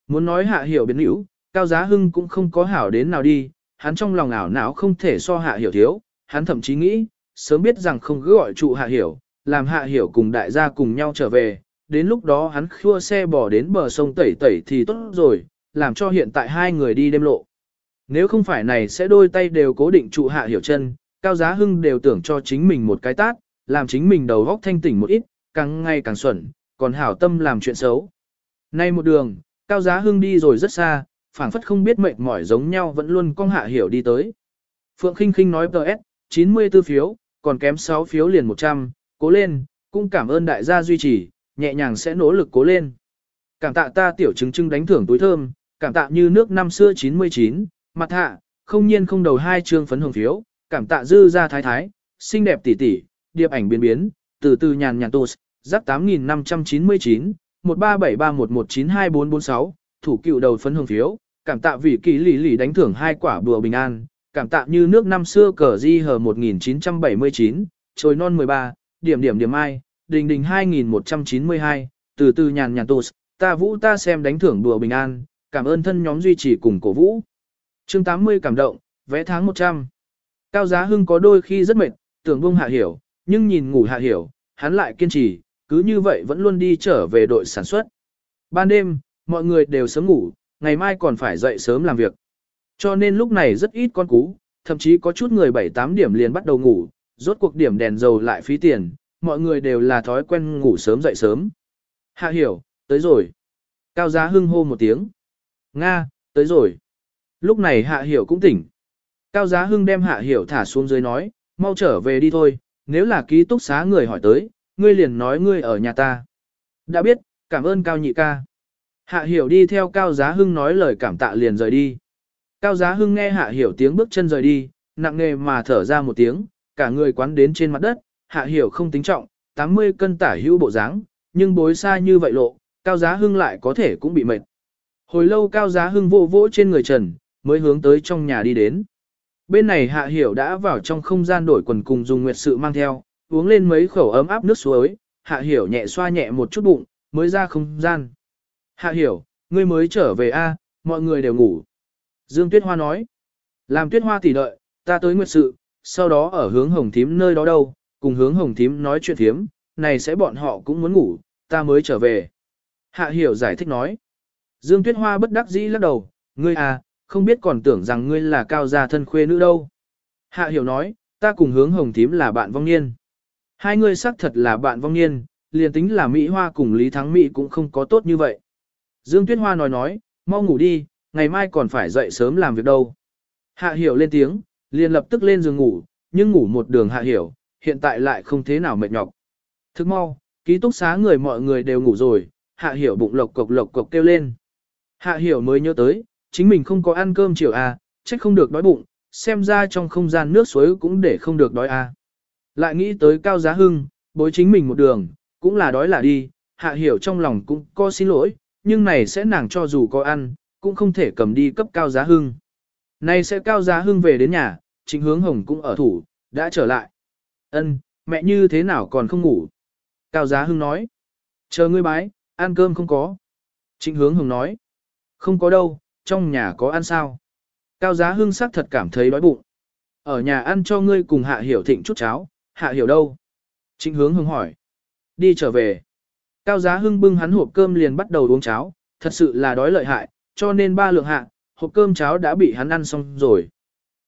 Muốn nói hạ hiểu biến hữu, cao giá hưng cũng không có hảo đến nào đi, hắn trong lòng ảo não không thể so hạ hiểu thiếu, hắn thậm chí nghĩ, sớm biết rằng không cứ gọi trụ hạ hiểu, làm hạ hiểu cùng đại gia cùng nhau trở về, đến lúc đó hắn khua xe bỏ đến bờ sông tẩy tẩy thì tốt rồi, làm cho hiện tại hai người đi đêm lộ. Nếu không phải này sẽ đôi tay đều cố định trụ hạ hiểu chân, cao giá hưng đều tưởng cho chính mình một cái tát, làm chính mình đầu góc thanh tỉnh một ít, càng ngày càng xuẩn, còn hảo tâm làm chuyện xấu. Nay một đường, cao giá hưng đi rồi rất xa, phảng phất không biết mệt mỏi giống nhau vẫn luôn con hạ hiểu đi tới. Phượng khinh khinh nói PS, 94 phiếu, còn kém 6 phiếu liền 100, cố lên, cũng cảm ơn đại gia duy trì, nhẹ nhàng sẽ nỗ lực cố lên. Cảm tạ ta tiểu chứng trưng đánh thưởng túi thơm, cảm tạ như nước năm xưa 99, mặt hạ, không nhiên không đầu hai trương phấn hồng phiếu, cảm tạ dư ra thái thái, xinh đẹp tỷ tỷ, điệp ảnh biến biến, từ từ nhàn nhàn tos, giáp 8599, 137311924446, thủ cựu đầu phấn hương phiếu, cảm tạ vị kỳ lì lì đánh thưởng hai quả bùa bình an, cảm tạ như nước năm xưa cờ di hờ 1979, trồi non 13, điểm điểm điểm ai, đình đình 2192, từ từ nhàn nhàn tos, ta vũ ta xem đánh thưởng bùa bình an, cảm ơn thân nhóm duy trì cùng cổ vũ. Chương 80 cảm động, vẽ tháng 100. Cao Giá Hưng có đôi khi rất mệt, tưởng buông hạ hiểu, nhưng nhìn ngủ hạ hiểu, hắn lại kiên trì, cứ như vậy vẫn luôn đi trở về đội sản xuất. Ban đêm, mọi người đều sớm ngủ, ngày mai còn phải dậy sớm làm việc. Cho nên lúc này rất ít con cú, thậm chí có chút người 7-8 điểm liền bắt đầu ngủ, rốt cuộc điểm đèn dầu lại phí tiền, mọi người đều là thói quen ngủ sớm dậy sớm. Hạ hiểu, tới rồi. Cao Giá Hưng hô một tiếng. Nga, tới rồi. Lúc này Hạ hiểu cũng tỉnh. Cao Giá Hưng đem Hạ hiểu thả xuống dưới nói, mau trở về đi thôi, nếu là ký túc xá người hỏi tới, ngươi liền nói ngươi ở nhà ta. Đã biết, cảm ơn Cao nhị ca. Hạ hiểu đi theo Cao Giá Hưng nói lời cảm tạ liền rời đi. Cao Giá Hưng nghe Hạ hiểu tiếng bước chân rời đi, nặng nề mà thở ra một tiếng, cả người quán đến trên mặt đất, Hạ hiểu không tính trọng, 80 cân tả hữu bộ dáng, nhưng bối xa như vậy lộ, Cao Giá Hưng lại có thể cũng bị mệt. Hồi lâu Cao Giá Hưng vô vỗ trên người Trần, mới hướng tới trong nhà đi đến. Bên này Hạ Hiểu đã vào trong không gian đổi quần cùng dùng nguyệt sự mang theo, uống lên mấy khẩu ấm áp nước suối, Hạ Hiểu nhẹ xoa nhẹ một chút bụng, mới ra không gian. Hạ Hiểu, ngươi mới trở về a, mọi người đều ngủ. Dương Tuyết Hoa nói, làm Tuyết Hoa tỉ đợi, ta tới nguyệt sự, sau đó ở hướng hồng thím nơi đó đâu, cùng hướng hồng thím nói chuyện Thím này sẽ bọn họ cũng muốn ngủ, ta mới trở về. Hạ Hiểu giải thích nói. Dương Tuyết Hoa bất đắc dĩ lắc đầu, ngươi à, không biết còn tưởng rằng ngươi là cao gia thân khuê nữ đâu. Hạ Hiểu nói, ta cùng hướng hồng thím là bạn vong niên. Hai người xác thật là bạn vong niên, liền tính là Mỹ Hoa cùng Lý Thắng Mỹ cũng không có tốt như vậy. Dương Tuyết Hoa nói nói, mau ngủ đi, ngày mai còn phải dậy sớm làm việc đâu. Hạ Hiểu lên tiếng, liền lập tức lên giường ngủ, nhưng ngủ một đường Hạ Hiểu, hiện tại lại không thế nào mệt nhọc. Thức mau, ký túc xá người mọi người đều ngủ rồi, Hạ Hiểu bụng lộc cộc lộc cộc kêu lên. Hạ Hiểu mới nhớ tới, chính mình không có ăn cơm chiều à, trách không được đói bụng, xem ra trong không gian nước suối cũng để không được đói à. Lại nghĩ tới Cao Giá Hưng, bối chính mình một đường, cũng là đói là đi, Hạ Hiểu trong lòng cũng có xin lỗi, nhưng này sẽ nàng cho dù có ăn, cũng không thể cầm đi cấp Cao Giá Hưng. Này sẽ Cao Giá Hưng về đến nhà, chính hướng hồng cũng ở thủ, đã trở lại. Ân, mẹ như thế nào còn không ngủ? Cao Giá Hưng nói. Chờ ngươi bái, ăn cơm không có. Trịnh hướng hồng nói. Không có đâu, trong nhà có ăn sao? Cao Giá Hưng sắc thật cảm thấy đói bụng. Ở nhà ăn cho ngươi cùng Hạ Hiểu thịnh chút cháo, Hạ Hiểu đâu? Trịnh hướng hưng hỏi. Đi trở về. Cao Giá Hưng bưng hắn hộp cơm liền bắt đầu uống cháo, thật sự là đói lợi hại, cho nên ba lượng hạ, hộp cơm cháo đã bị hắn ăn xong rồi.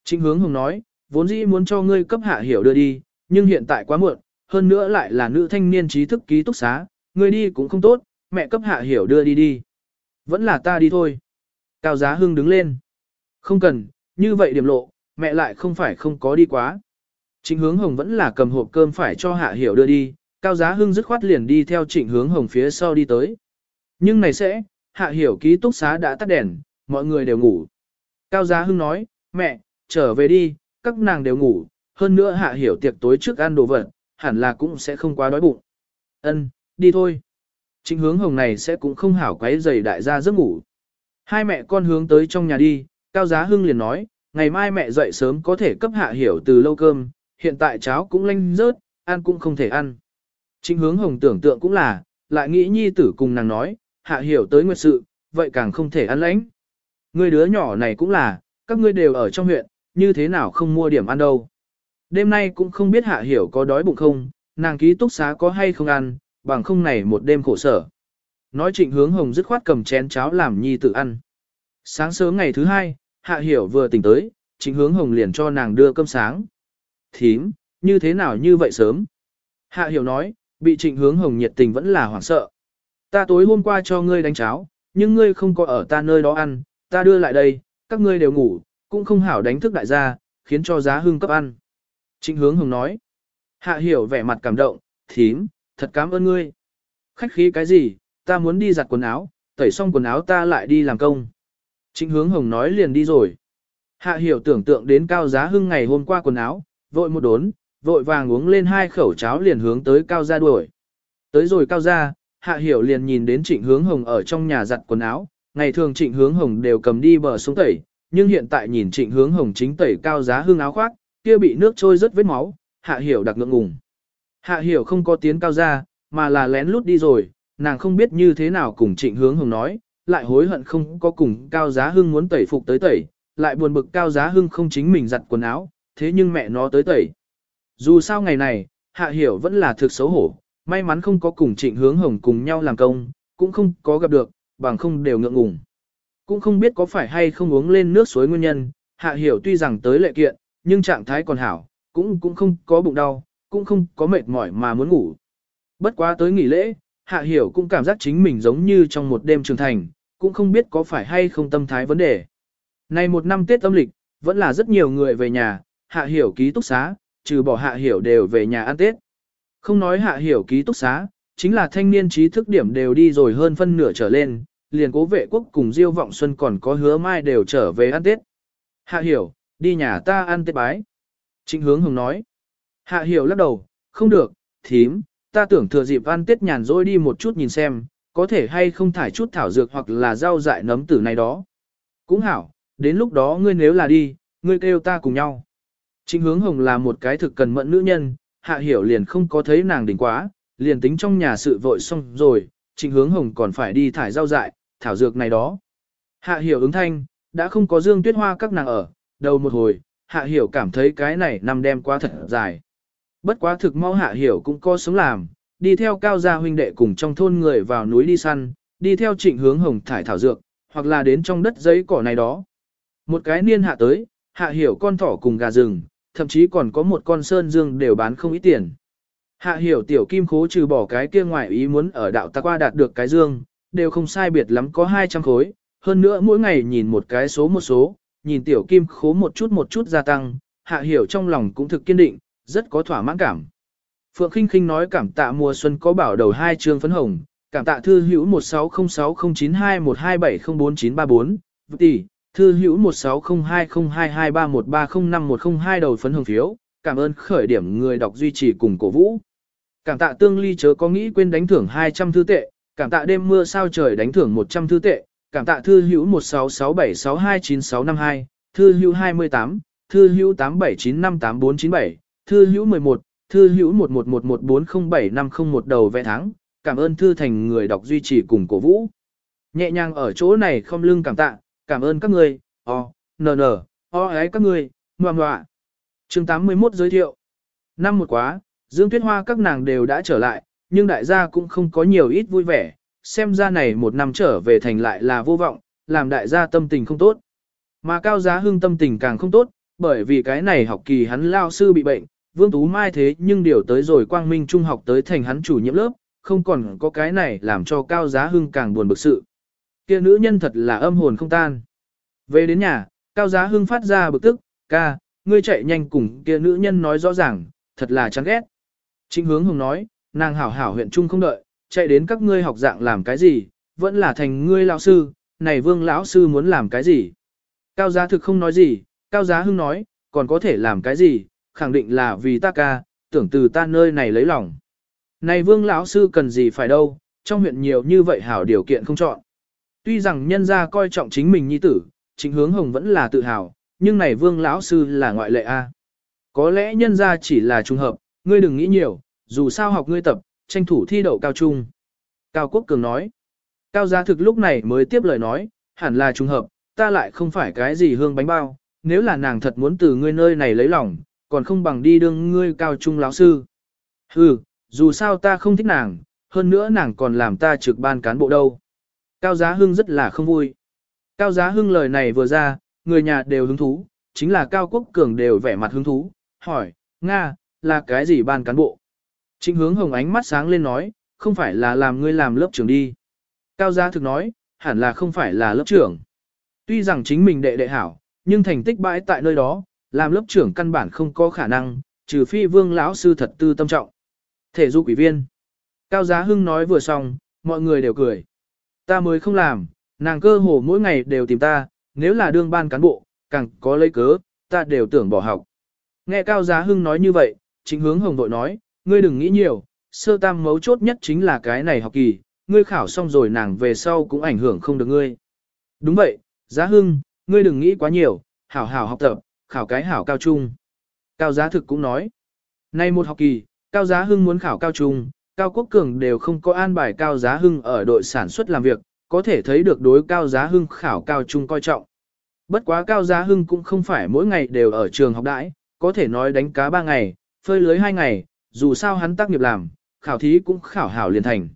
Trịnh hướng hưng nói, vốn dĩ muốn cho ngươi cấp Hạ Hiểu đưa đi, nhưng hiện tại quá muộn, hơn nữa lại là nữ thanh niên trí thức ký túc xá, ngươi đi cũng không tốt, mẹ cấp Hạ Hiểu đưa đi đi. Vẫn là ta đi thôi. Cao Giá Hưng đứng lên. Không cần, như vậy điểm lộ, mẹ lại không phải không có đi quá. Trịnh hướng hồng vẫn là cầm hộp cơm phải cho Hạ Hiểu đưa đi, Cao Giá Hưng dứt khoát liền đi theo trịnh hướng hồng phía sau đi tới. Nhưng này sẽ, Hạ Hiểu ký túc xá đã tắt đèn, mọi người đều ngủ. Cao Giá Hưng nói, mẹ, trở về đi, các nàng đều ngủ, hơn nữa Hạ Hiểu tiệc tối trước ăn đồ vật, hẳn là cũng sẽ không quá đói bụng. Ân, đi thôi. Trịnh hướng hồng này sẽ cũng không hảo quấy giày đại gia giấc ngủ. Hai mẹ con hướng tới trong nhà đi, Cao Giá Hưng liền nói, ngày mai mẹ dậy sớm có thể cấp hạ hiểu từ lâu cơm, hiện tại cháo cũng lanh rớt, ăn cũng không thể ăn. Chính hướng hồng tưởng tượng cũng là, lại nghĩ nhi tử cùng nàng nói, hạ hiểu tới nguyệt sự, vậy càng không thể ăn lãnh. Người đứa nhỏ này cũng là, các ngươi đều ở trong huyện, như thế nào không mua điểm ăn đâu. Đêm nay cũng không biết hạ hiểu có đói bụng không, nàng ký túc xá có hay không ăn, bằng không này một đêm khổ sở. Nói trịnh hướng hồng dứt khoát cầm chén cháo làm nhi tự ăn. Sáng sớm ngày thứ hai, hạ hiểu vừa tỉnh tới, trịnh hướng hồng liền cho nàng đưa cơm sáng. Thím, như thế nào như vậy sớm? Hạ hiểu nói, bị trịnh hướng hồng nhiệt tình vẫn là hoảng sợ. Ta tối hôm qua cho ngươi đánh cháo, nhưng ngươi không có ở ta nơi đó ăn, ta đưa lại đây, các ngươi đều ngủ, cũng không hảo đánh thức đại gia, khiến cho giá hưng cấp ăn. Trịnh hướng hồng nói. Hạ hiểu vẻ mặt cảm động, thím, thật cảm ơn ngươi. Khách khí cái gì, ta muốn đi giặt quần áo, tẩy xong quần áo ta lại đi làm công. Trịnh hướng hồng nói liền đi rồi. Hạ hiểu tưởng tượng đến cao giá hưng ngày hôm qua quần áo, vội một đốn, vội vàng uống lên hai khẩu cháo liền hướng tới cao gia đuổi. Tới rồi cao gia, hạ hiểu liền nhìn đến trịnh hướng hồng ở trong nhà giặt quần áo, ngày thường trịnh hướng hồng đều cầm đi bờ sông tẩy, nhưng hiện tại nhìn trịnh hướng hồng chính tẩy cao giá hưng áo khoác, kia bị nước trôi rất vết máu, hạ hiểu đặc ngượng ngùng. Hạ hiểu không có tiến cao gia, mà là lén lút đi rồi, nàng không biết như thế nào cùng trịnh hướng hồng nói, lại hối hận không có cùng cao giá hưng muốn tẩy phục tới tẩy, lại buồn bực cao giá hưng không chính mình giặt quần áo, thế nhưng mẹ nó tới tẩy. Dù sao ngày này, hạ hiểu vẫn là thực xấu hổ, may mắn không có cùng trịnh hướng hồng cùng nhau làm công, cũng không có gặp được, bằng không đều ngượng ngùng. Cũng không biết có phải hay không uống lên nước suối nguyên nhân, hạ hiểu tuy rằng tới lệ kiện, nhưng trạng thái còn hảo, cũng cũng không có bụng đau, cũng không có mệt mỏi mà muốn ngủ. Bất quá tới nghỉ lễ, hạ hiểu cũng cảm giác chính mình giống như trong một đêm trưởng thành, cũng không biết có phải hay không tâm thái vấn đề. Này một năm Tết âm lịch, vẫn là rất nhiều người về nhà, hạ hiểu ký túc xá, trừ bỏ hạ hiểu đều về nhà ăn Tết. Không nói hạ hiểu ký túc xá, chính là thanh niên trí thức điểm đều đi rồi hơn phân nửa trở lên, liền cố vệ quốc cùng Diêu Vọng Xuân còn có hứa mai đều trở về ăn Tết. Hạ hiểu, đi nhà ta ăn Tết bái. Trịnh hướng hồng nói. Hạ hiểu lắc đầu, không được, thím, ta tưởng thừa dịp ăn Tết nhàn rỗi đi một chút nhìn xem, có thể hay không thải chút thảo dược hoặc là rau dại nấm tử này đó. Cũng hảo, đến lúc đó ngươi nếu là đi, ngươi kêu ta cùng nhau. Trịnh hướng hồng là một cái thực cần mẫn nữ nhân, hạ hiểu liền không có thấy nàng đỉnh quá, liền tính trong nhà sự vội xong rồi, trịnh hướng hồng còn phải đi thải rau dại, thảo dược này đó. Hạ hiểu ứng thanh, đã không có dương tuyết hoa các nàng ở, đầu một hồi, hạ hiểu cảm thấy cái này nằm đem quá thật dài. Bất quá thực mau hạ hiểu cũng có sống làm, đi theo cao gia huynh đệ cùng trong thôn người vào núi đi săn, đi theo trịnh hướng hồng thải thảo dược, hoặc là đến trong đất giấy cỏ này đó. Một cái niên hạ tới, hạ hiểu con thỏ cùng gà rừng, thậm chí còn có một con sơn dương đều bán không ít tiền. Hạ hiểu tiểu kim khố trừ bỏ cái kia ngoại ý muốn ở đạo ta qua đạt được cái dương, đều không sai biệt lắm có 200 khối, hơn nữa mỗi ngày nhìn một cái số một số, nhìn tiểu kim khố một chút một chút gia tăng, hạ hiểu trong lòng cũng thực kiên định, rất có thỏa mãn cảm. Phượng Kinh Kinh nói cảm tạ mùa xuân có bảo đầu hai chương phấn hồng, cảm tạ thư hữu 16060921270494, tỷ, thư hữu 16020223130510 đầu phấn hồng phiếu, cảm ơn khởi điểm người đọc duy trì cùng cổ vũ. Cảm tạ tương ly chớ có nghĩ quên đánh thưởng 200 thư tệ, cảm tạ đêm mưa sao trời đánh thưởng 100 thư tệ, cảm tạ thư hữu 1667629652, thư hữu 28, thư hữu 87958497, thư hữu 11, thư hữu 1111407501 đầu vẽ tháng, cảm ơn thư thành người đọc duy trì cùng cổ vũ. Nhẹ nhàng ở chỗ này không lưng cảm tạ, cảm ơn các người, o, n n o ấy các người, ngoà ngoạ. chương 81 giới thiệu. Năm một quá, Dương Tuyết Hoa các nàng đều đã trở lại, nhưng đại gia cũng không có nhiều ít vui vẻ, xem ra này một năm trở về thành lại là vô vọng, làm đại gia tâm tình không tốt. Mà cao giá hưng tâm tình càng không tốt, bởi vì cái này học kỳ hắn lao sư bị bệnh, Vương Tú Mai thế nhưng điều tới rồi Quang Minh Trung học tới thành hắn chủ nhiệm lớp, không còn có cái này làm cho Cao Giá Hưng càng buồn bực sự. kia nữ nhân thật là âm hồn không tan. Về đến nhà, Cao Giá Hưng phát ra bực tức, ca, ngươi chạy nhanh cùng kia nữ nhân nói rõ ràng, thật là chán ghét. Trịnh hướng hùng nói, nàng hảo hảo huyện trung không đợi, chạy đến các ngươi học dạng làm cái gì, vẫn là thành ngươi lão sư, này vương lão sư muốn làm cái gì. Cao Giá thực không nói gì, Cao Giá Hưng nói, còn có thể làm cái gì, khẳng định là vì ta ca, tưởng từ ta nơi này lấy lòng. Này vương lão sư cần gì phải đâu, trong huyện nhiều như vậy hảo điều kiện không chọn. Tuy rằng nhân gia coi trọng chính mình nhi tử, chính hướng hồng vẫn là tự hào, nhưng này vương lão sư là ngoại lệ a. Có lẽ nhân gia chỉ là trùng hợp, ngươi đừng nghĩ nhiều, dù sao học ngươi tập, tranh thủ thi đậu cao trung. Cao Quốc Cường nói. Cao gia thực lúc này mới tiếp lời nói, hẳn là trùng hợp, ta lại không phải cái gì hương bánh bao, nếu là nàng thật muốn từ ngươi nơi này lấy lòng, còn không bằng đi đương ngươi cao trung lão sư. Hừ, dù sao ta không thích nàng, hơn nữa nàng còn làm ta trực ban cán bộ đâu. Cao Giá Hưng rất là không vui. Cao Giá Hưng lời này vừa ra, người nhà đều hứng thú, chính là Cao Quốc Cường đều vẻ mặt hứng thú, hỏi, Nga, là cái gì ban cán bộ? Trịnh hướng hồng ánh mắt sáng lên nói, không phải là làm ngươi làm lớp trưởng đi. Cao Giá thực nói, hẳn là không phải là lớp trưởng. Tuy rằng chính mình đệ đệ hảo, nhưng thành tích bãi tại nơi đó, làm lớp trưởng căn bản không có khả năng, trừ phi vương lão sư thật tư tâm trọng. Thể dục ủy viên. Cao Giá Hưng nói vừa xong, mọi người đều cười. Ta mới không làm, nàng cơ hồ mỗi ngày đều tìm ta, nếu là đương ban cán bộ, càng có lấy cớ, ta đều tưởng bỏ học. Nghe Cao Giá Hưng nói như vậy, chính hướng hồng đội nói, ngươi đừng nghĩ nhiều, sơ tam mấu chốt nhất chính là cái này học kỳ, ngươi khảo xong rồi nàng về sau cũng ảnh hưởng không được ngươi. Đúng vậy, Giá Hưng, ngươi đừng nghĩ quá nhiều, hảo hảo học tập, khảo cái hảo cao trung. Cao Giá Thực cũng nói, nay một học kỳ, Cao Giá Hưng muốn khảo cao trung, Cao Quốc Cường đều không có an bài Cao Giá Hưng ở đội sản xuất làm việc, có thể thấy được đối Cao Giá Hưng khảo cao trung coi trọng. Bất quá Cao Giá Hưng cũng không phải mỗi ngày đều ở trường học đãi, có thể nói đánh cá 3 ngày, phơi lưới 2 ngày, dù sao hắn tác nghiệp làm, khảo thí cũng khảo hảo liền thành.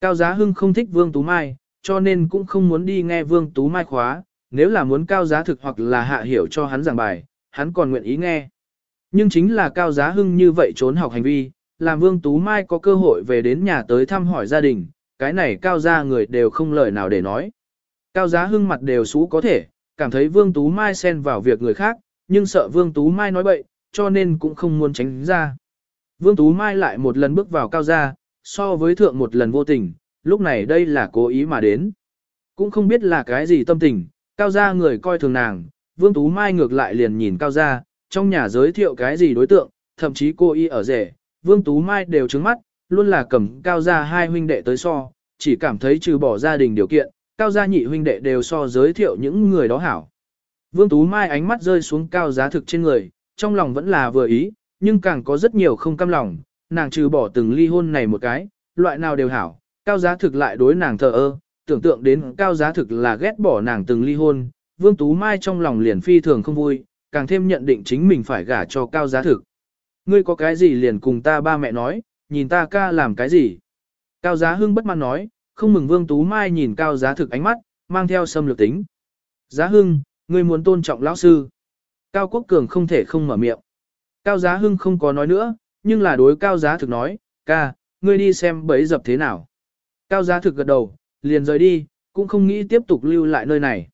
Cao Giá Hưng không thích Vương Tú Mai, cho nên cũng không muốn đi nghe Vương Tú Mai khóa, nếu là muốn Cao Giá thực hoặc là hạ hiểu cho hắn giảng bài, hắn còn nguyện ý nghe. Nhưng chính là Cao Giá Hưng như vậy trốn học hành vi, làm Vương Tú Mai có cơ hội về đến nhà tới thăm hỏi gia đình, cái này Cao gia người đều không lời nào để nói. Cao Giá Hưng mặt đều xú có thể, cảm thấy Vương Tú Mai xen vào việc người khác, nhưng sợ Vương Tú Mai nói bậy, cho nên cũng không muốn tránh ra. Vương Tú Mai lại một lần bước vào Cao gia, so với thượng một lần vô tình, lúc này đây là cố ý mà đến. Cũng không biết là cái gì tâm tình, Cao gia người coi thường nàng, Vương Tú Mai ngược lại liền nhìn Cao gia, trong nhà giới thiệu cái gì đối tượng, thậm chí cô y ở rể, Vương Tú Mai đều trứng mắt, luôn là cầm Cao gia hai huynh đệ tới so, chỉ cảm thấy trừ bỏ gia đình điều kiện, Cao gia nhị huynh đệ đều so giới thiệu những người đó hảo. Vương Tú Mai ánh mắt rơi xuống cao giá thực trên người, trong lòng vẫn là vừa ý, nhưng càng có rất nhiều không cam lòng, nàng trừ bỏ từng ly hôn này một cái, loại nào đều hảo, cao giá thực lại đối nàng thờ ơ, tưởng tượng đến cao giá thực là ghét bỏ nàng từng ly hôn, Vương Tú Mai trong lòng liền phi thường không vui, càng thêm nhận định chính mình phải gả cho cao giá thực. Ngươi có cái gì liền cùng ta ba mẹ nói, nhìn ta ca làm cái gì. Cao giá hưng bất mãn nói, không mừng Vương Tú Mai nhìn cao giá thực ánh mắt, mang theo xâm lược tính. Giá hưng, ngươi muốn tôn trọng lão sư. Cao Quốc Cường không thể không mở miệng. Cao giá hưng không có nói nữa, nhưng là đối cao giá thực nói, ca, ngươi đi xem bấy dập thế nào. Cao giá thực gật đầu, liền rời đi, cũng không nghĩ tiếp tục lưu lại nơi này.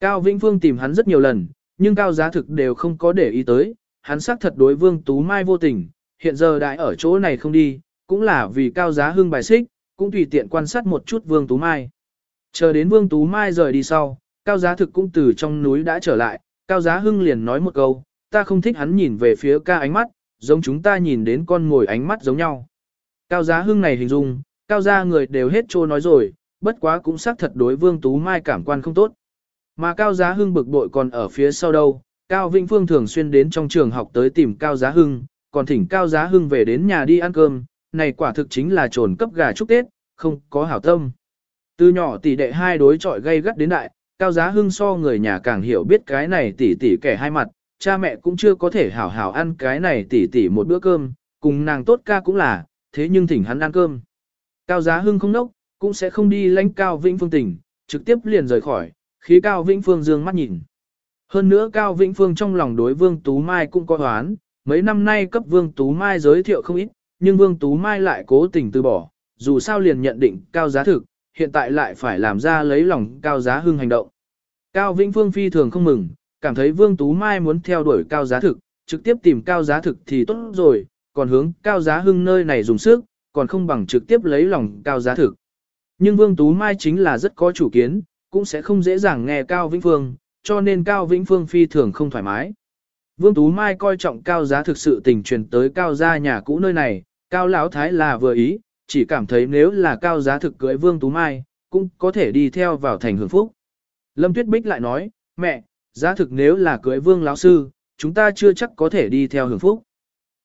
Cao Vĩnh Phương tìm hắn rất nhiều lần, nhưng cao giá thực đều không có để ý tới, hắn xác thật đối Vương Tú Mai vô tình, hiện giờ đại ở chỗ này không đi, cũng là vì cao giá hưng bài xích, cũng tùy tiện quan sát một chút Vương Tú Mai. Chờ đến Vương Tú Mai rời đi sau, cao giá thực cũng từ trong núi đã trở lại, cao giá hưng liền nói một câu, ta không thích hắn nhìn về phía ca ánh mắt, giống chúng ta nhìn đến con ngồi ánh mắt giống nhau. Cao giá hưng này hình dung, cao gia người đều hết trô nói rồi, bất quá cũng xác thật đối Vương Tú Mai cảm quan không tốt. Mà Cao Giá Hưng bực bội còn ở phía sau đâu, Cao Vĩnh Phương thường xuyên đến trong trường học tới tìm Cao Giá Hưng, còn thỉnh Cao Giá Hưng về đến nhà đi ăn cơm, này quả thực chính là trồn cấp gà chúc Tết, không có hảo tâm. Từ nhỏ tỷ đệ hai đối trọi gây gắt đến đại, Cao Giá Hưng so người nhà càng hiểu biết cái này tỷ tỷ kẻ hai mặt, cha mẹ cũng chưa có thể hảo hảo ăn cái này tỷ tỷ một bữa cơm, cùng nàng tốt ca cũng là, thế nhưng thỉnh hắn ăn cơm. Cao Giá Hưng không nốc, cũng sẽ không đi lãnh Cao Vĩnh Phương tỉnh, trực tiếp liền rời khỏi, khí Cao Vĩnh Phương dương mắt nhìn. Hơn nữa Cao Vĩnh Phương trong lòng đối Vương Tú Mai cũng có hoán, mấy năm nay cấp Vương Tú Mai giới thiệu không ít, nhưng Vương Tú Mai lại cố tình từ bỏ, dù sao liền nhận định cao giá thực, hiện tại lại phải làm ra lấy lòng Cao Giá Hưng hành động. Cao Vĩnh Phương phi thường không mừng, cảm thấy Vương Tú Mai muốn theo đuổi Cao Giá Thực, trực tiếp tìm Cao Giá Thực thì tốt rồi, còn hướng Cao Giá Hưng nơi này dùng sức, còn không bằng trực tiếp lấy lòng Cao Giá Thực. Nhưng Vương Tú Mai chính là rất có chủ kiến, cũng sẽ không dễ dàng nghe Cao Vĩnh Phương, cho nên Cao Vĩnh Phương phi thường không thoải mái. Vương Tú Mai coi trọng Cao Giá thực sự tình truyền tới Cao gia nhà cũ nơi này, Cao Lão Thái là vừa ý, chỉ cảm thấy nếu là Cao Giá thực cưới Vương Tú Mai, cũng có thể đi theo vào thành hưởng phúc. Lâm Tuyết Bích lại nói, mẹ, Giá thực nếu là cưới Vương lão sư, chúng ta chưa chắc có thể đi theo hưởng phúc.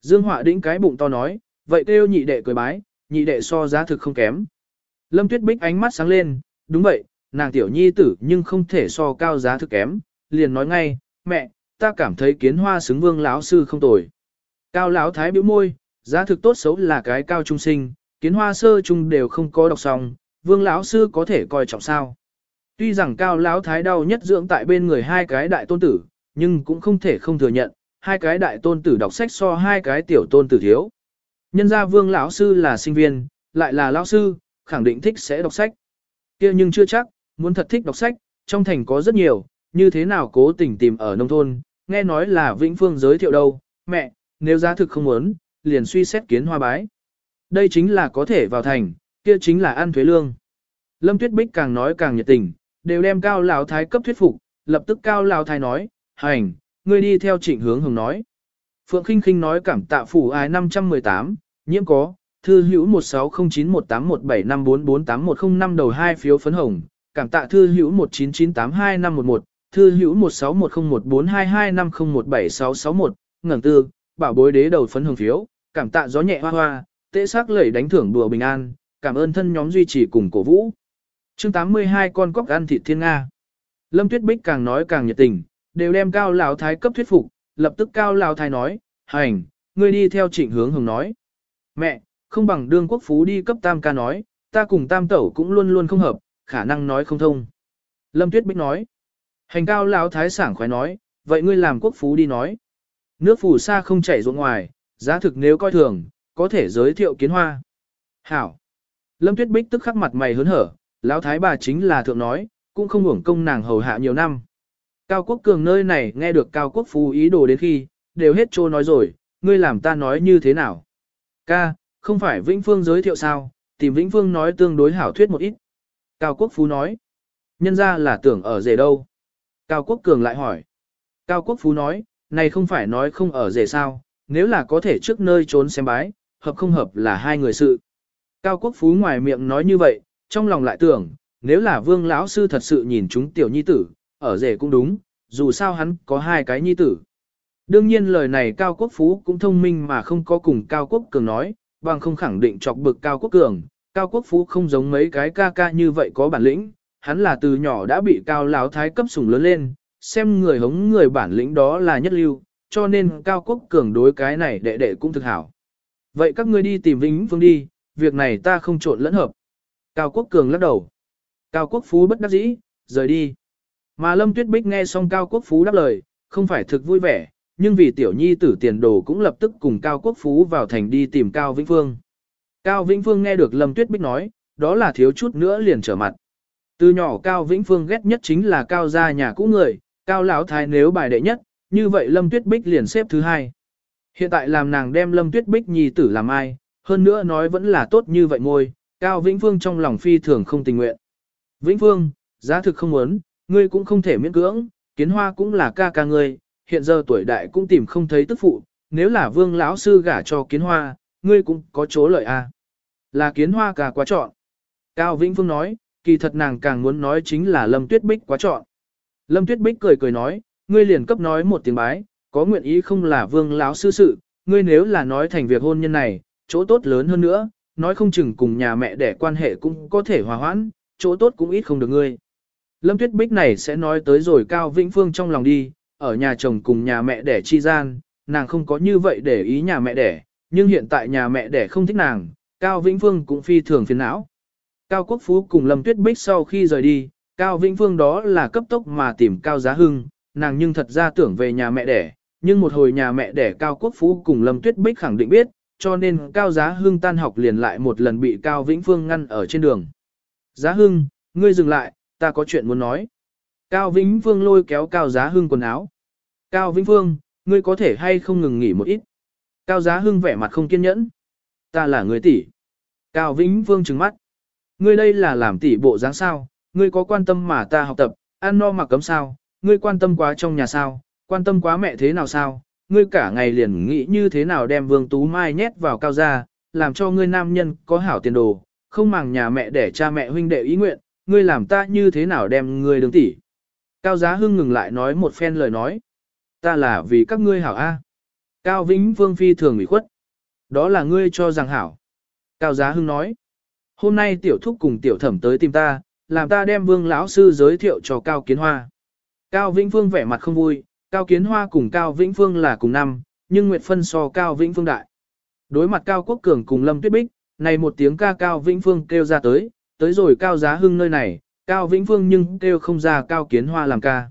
Dương Họa đĩnh cái bụng to nói, vậy kêu nhị đệ cười bái, nhị đệ so giá thực không kém. Lâm Tuyết Bích ánh mắt sáng lên, đúng vậy, nàng tiểu nhi tử nhưng không thể so cao giá thực kém, liền nói ngay, mẹ, ta cảm thấy kiến hoa xứng vương lão sư không tồi. Cao lão thái biểu môi, giá thực tốt xấu là cái cao trung sinh, kiến hoa sơ trung đều không có đọc xong, vương lão sư có thể coi trọng sao. Tuy rằng cao lão thái đau nhất dưỡng tại bên người hai cái đại tôn tử, nhưng cũng không thể không thừa nhận, hai cái đại tôn tử đọc sách so hai cái tiểu tôn tử thiếu. Nhân gia vương lão sư là sinh viên, lại là lão sư, khẳng định thích sẽ đọc sách. kia nhưng chưa chắc, muốn thật thích đọc sách, trong thành có rất nhiều, như thế nào cố tình tìm ở nông thôn, nghe nói là Vĩnh Phương giới thiệu đâu, mẹ, nếu giá thực không muốn, liền suy xét kiến hoa bái. Đây chính là có thể vào thành, kia chính là ăn thuế lương. Lâm Tuyết Bích càng nói càng nhiệt tình, đều đem Cao Lão Thái cấp thuyết phục, lập tức Cao Lão Thái nói, hành, ngươi đi theo trịnh hướng hồng nói. Phượng Kinh Kinh nói cảm tạ phủ ái 518, nhiễm có, thư hữu 16091817544810 đầu hai phiếu phấn hồng, cảm tạ thư hữu 19982511, thư hữu 1610422250176661, ngẩng tư, bảo bối đế đầu phấn hồng phiếu, cảm tạ gió nhẹ hoa hoa, tệ sắc lẩy đánh thưởng đùa bình an, cảm ơn thân nhóm duy trì cùng cổ vũ. Chương 82 con cóc ăn thịt thiên Nga. Lâm Tuyết Bích càng nói càng nhiệt tình, đều đem cao lão thái cấp thuyết phục, lập tức cao lão thái nói, hành, ngươi đi theo trịnh hướng hồng nói. Mẹ, không bằng đương quốc phú đi cấp tam ca nói, ta cùng tam tẩu cũng luôn luôn không hợp, khả năng nói không thông. Lâm Tuyết Bích nói, hành cao lão thái sảng khoái nói, vậy ngươi làm quốc phú đi nói. Nước phù sa không chảy ruộng ngoài, giá thực nếu coi thường, có thể giới thiệu kiến hoa. Hảo. Lâm Tuyết Bích tức khắc mặt mày hớn hở, lão thái bà chính là thượng nói, cũng không hưởng công nàng hầu hạ nhiều năm. Cao Quốc Cường nơi này nghe được Cao Quốc Phú ý đồ đến khi, đều hết trô nói rồi, ngươi làm ta nói như thế nào. Ca, không phải Vĩnh Phương giới thiệu sao, tìm Vĩnh Phương nói tương đối hảo thuyết một ít. Cao Quốc Phú nói, nhân ra là tưởng ở rể đâu. Cao Quốc Cường lại hỏi. Cao Quốc Phú nói, này không phải nói không ở rể sao, nếu là có thể trước nơi trốn xem bái, hợp không hợp là hai người sự. Cao Quốc Phú ngoài miệng nói như vậy, trong lòng lại tưởng, nếu là vương lão sư thật sự nhìn chúng tiểu nhi tử, ở rể cũng đúng, dù sao hắn có hai cái nhi tử. Đương nhiên lời này Cao Quốc Phú cũng thông minh mà không có cùng Cao Quốc Cường nói, bằng không khẳng định chọc bực Cao Quốc Cường. Cao Quốc Phú không giống mấy cái ca ca như vậy có bản lĩnh, hắn là từ nhỏ đã bị Cao Lão Thái cấp sủng lớn lên, xem người hống người bản lĩnh đó là nhất lưu, cho nên Cao Quốc Cường đối cái này đệ đệ cũng thực hảo. Vậy các ngươi đi tìm Vĩnh Phương đi, việc này ta không trộn lẫn hợp. Cao Quốc Cường lắc đầu. Cao Quốc Phú bất đắc dĩ, rời đi. Mà Lâm Tuyết Bích nghe xong Cao Quốc Phú đáp lời, không phải thực vui vẻ, nhưng vì tiểu nhi tử tiền đồ cũng lập tức cùng Cao Quốc Phú vào thành đi tìm Cao Vĩnh Phương. Cao Vĩnh Phương nghe được Lâm Tuyết Bích nói, đó là thiếu chút nữa liền trở mặt. Từ nhỏ Cao Vĩnh Phương ghét nhất chính là Cao gia nhà cũ người, Cao Lão Thái nếu bài đệ nhất, như vậy Lâm Tuyết Bích liền xếp thứ hai. Hiện tại làm nàng đem Lâm Tuyết Bích nhi tử làm ai, hơn nữa nói vẫn là tốt như vậy ngôi, Cao Vĩnh Phương trong lòng phi thường không tình nguyện. Vĩnh Phương, giá thực không muốn, ngươi cũng không thể miễn cưỡng, kiến hoa cũng là ca ca ngươi, hiện giờ tuổi đại cũng tìm không thấy tức phụ, nếu là vương lão sư gả cho kiến hoa, ngươi cũng có chỗ lợi à. Là kiến hoa cả quá chọn. Cao Vĩnh Phương nói, kỳ thật nàng càng muốn nói chính là Lâm Tuyết Bích quá chọn. Lâm Tuyết Bích cười cười nói, ngươi liền cấp nói một tiếng bái, có nguyện ý không là vương lão sư sự, ngươi nếu là nói thành việc hôn nhân này, chỗ tốt lớn hơn nữa, nói không chừng cùng nhà mẹ để quan hệ cũng có thể hòa hoãn, chỗ tốt cũng ít không được ngươi. Lâm Tuyết Bích này sẽ nói tới rồi Cao Vĩnh Phương trong lòng đi, ở nhà chồng cùng nhà mẹ đẻ chi gian, nàng không có như vậy để ý nhà mẹ đẻ, nhưng hiện tại nhà mẹ đẻ không thích nàng, Cao Vĩnh Phương cũng phi thường phiền não. Cao Quốc Phú cùng Lâm Tuyết Bích sau khi rời đi, Cao Vĩnh Phương đó là cấp tốc mà tìm Cao Giá Hưng, nàng nhưng thật ra tưởng về nhà mẹ đẻ, nhưng một hồi nhà mẹ đẻ Cao Quốc Phú cùng Lâm Tuyết Bích khẳng định biết, cho nên Cao Giá Hưng tan học liền lại một lần bị Cao Vĩnh Phương ngăn ở trên đường. Giá hưng, ngươi dừng lại, ta có chuyện muốn nói. Cao Vĩnh Phương lôi kéo Cao Giá Hưng quần áo. Cao Vĩnh Phương, ngươi có thể hay không ngừng nghỉ một ít. Cao Giá Hưng vẻ mặt không kiên nhẫn. Ta là người tỷ. Cao Vĩnh Phương trừng mắt. Ngươi đây là làm tỷ bộ dáng sao, ngươi có quan tâm mà ta học tập, ăn no mặc cấm sao, ngươi quan tâm quá trong nhà sao, quan tâm quá mẹ thế nào sao, ngươi cả ngày liền nghĩ như thế nào đem Vương Tú Mai nhét vào cao gia, làm cho ngươi nam nhân có hảo tiền đồ, không màng nhà mẹ để cha mẹ huynh đệ ý nguyện, ngươi làm ta như thế nào đem ngươi đứng tỷ. Cao Giá Hưng ngừng lại nói một phen lời nói. Ta là vì các ngươi hảo A. Cao Vĩnh Vương Phi thường ủy khuất. Đó là ngươi cho rằng hảo. Cao Giá Hưng nói. Hôm nay tiểu thúc cùng tiểu thẩm tới tìm ta, làm ta đem vương lão sư giới thiệu cho Cao Kiến Hoa. Cao Vĩnh Phương vẻ mặt không vui, Cao Kiến Hoa cùng Cao Vĩnh Phương là cùng năm, nhưng Nguyệt Phân so Cao Vĩnh Phương đại. Đối mặt Cao Quốc Cường cùng Lâm Tuyết Bích, này một tiếng ca Cao Vĩnh Phương kêu ra tới, tới rồi Cao Giá Hưng nơi này, Cao Vĩnh Phương nhưng kêu không ra Cao Kiến Hoa làm ca.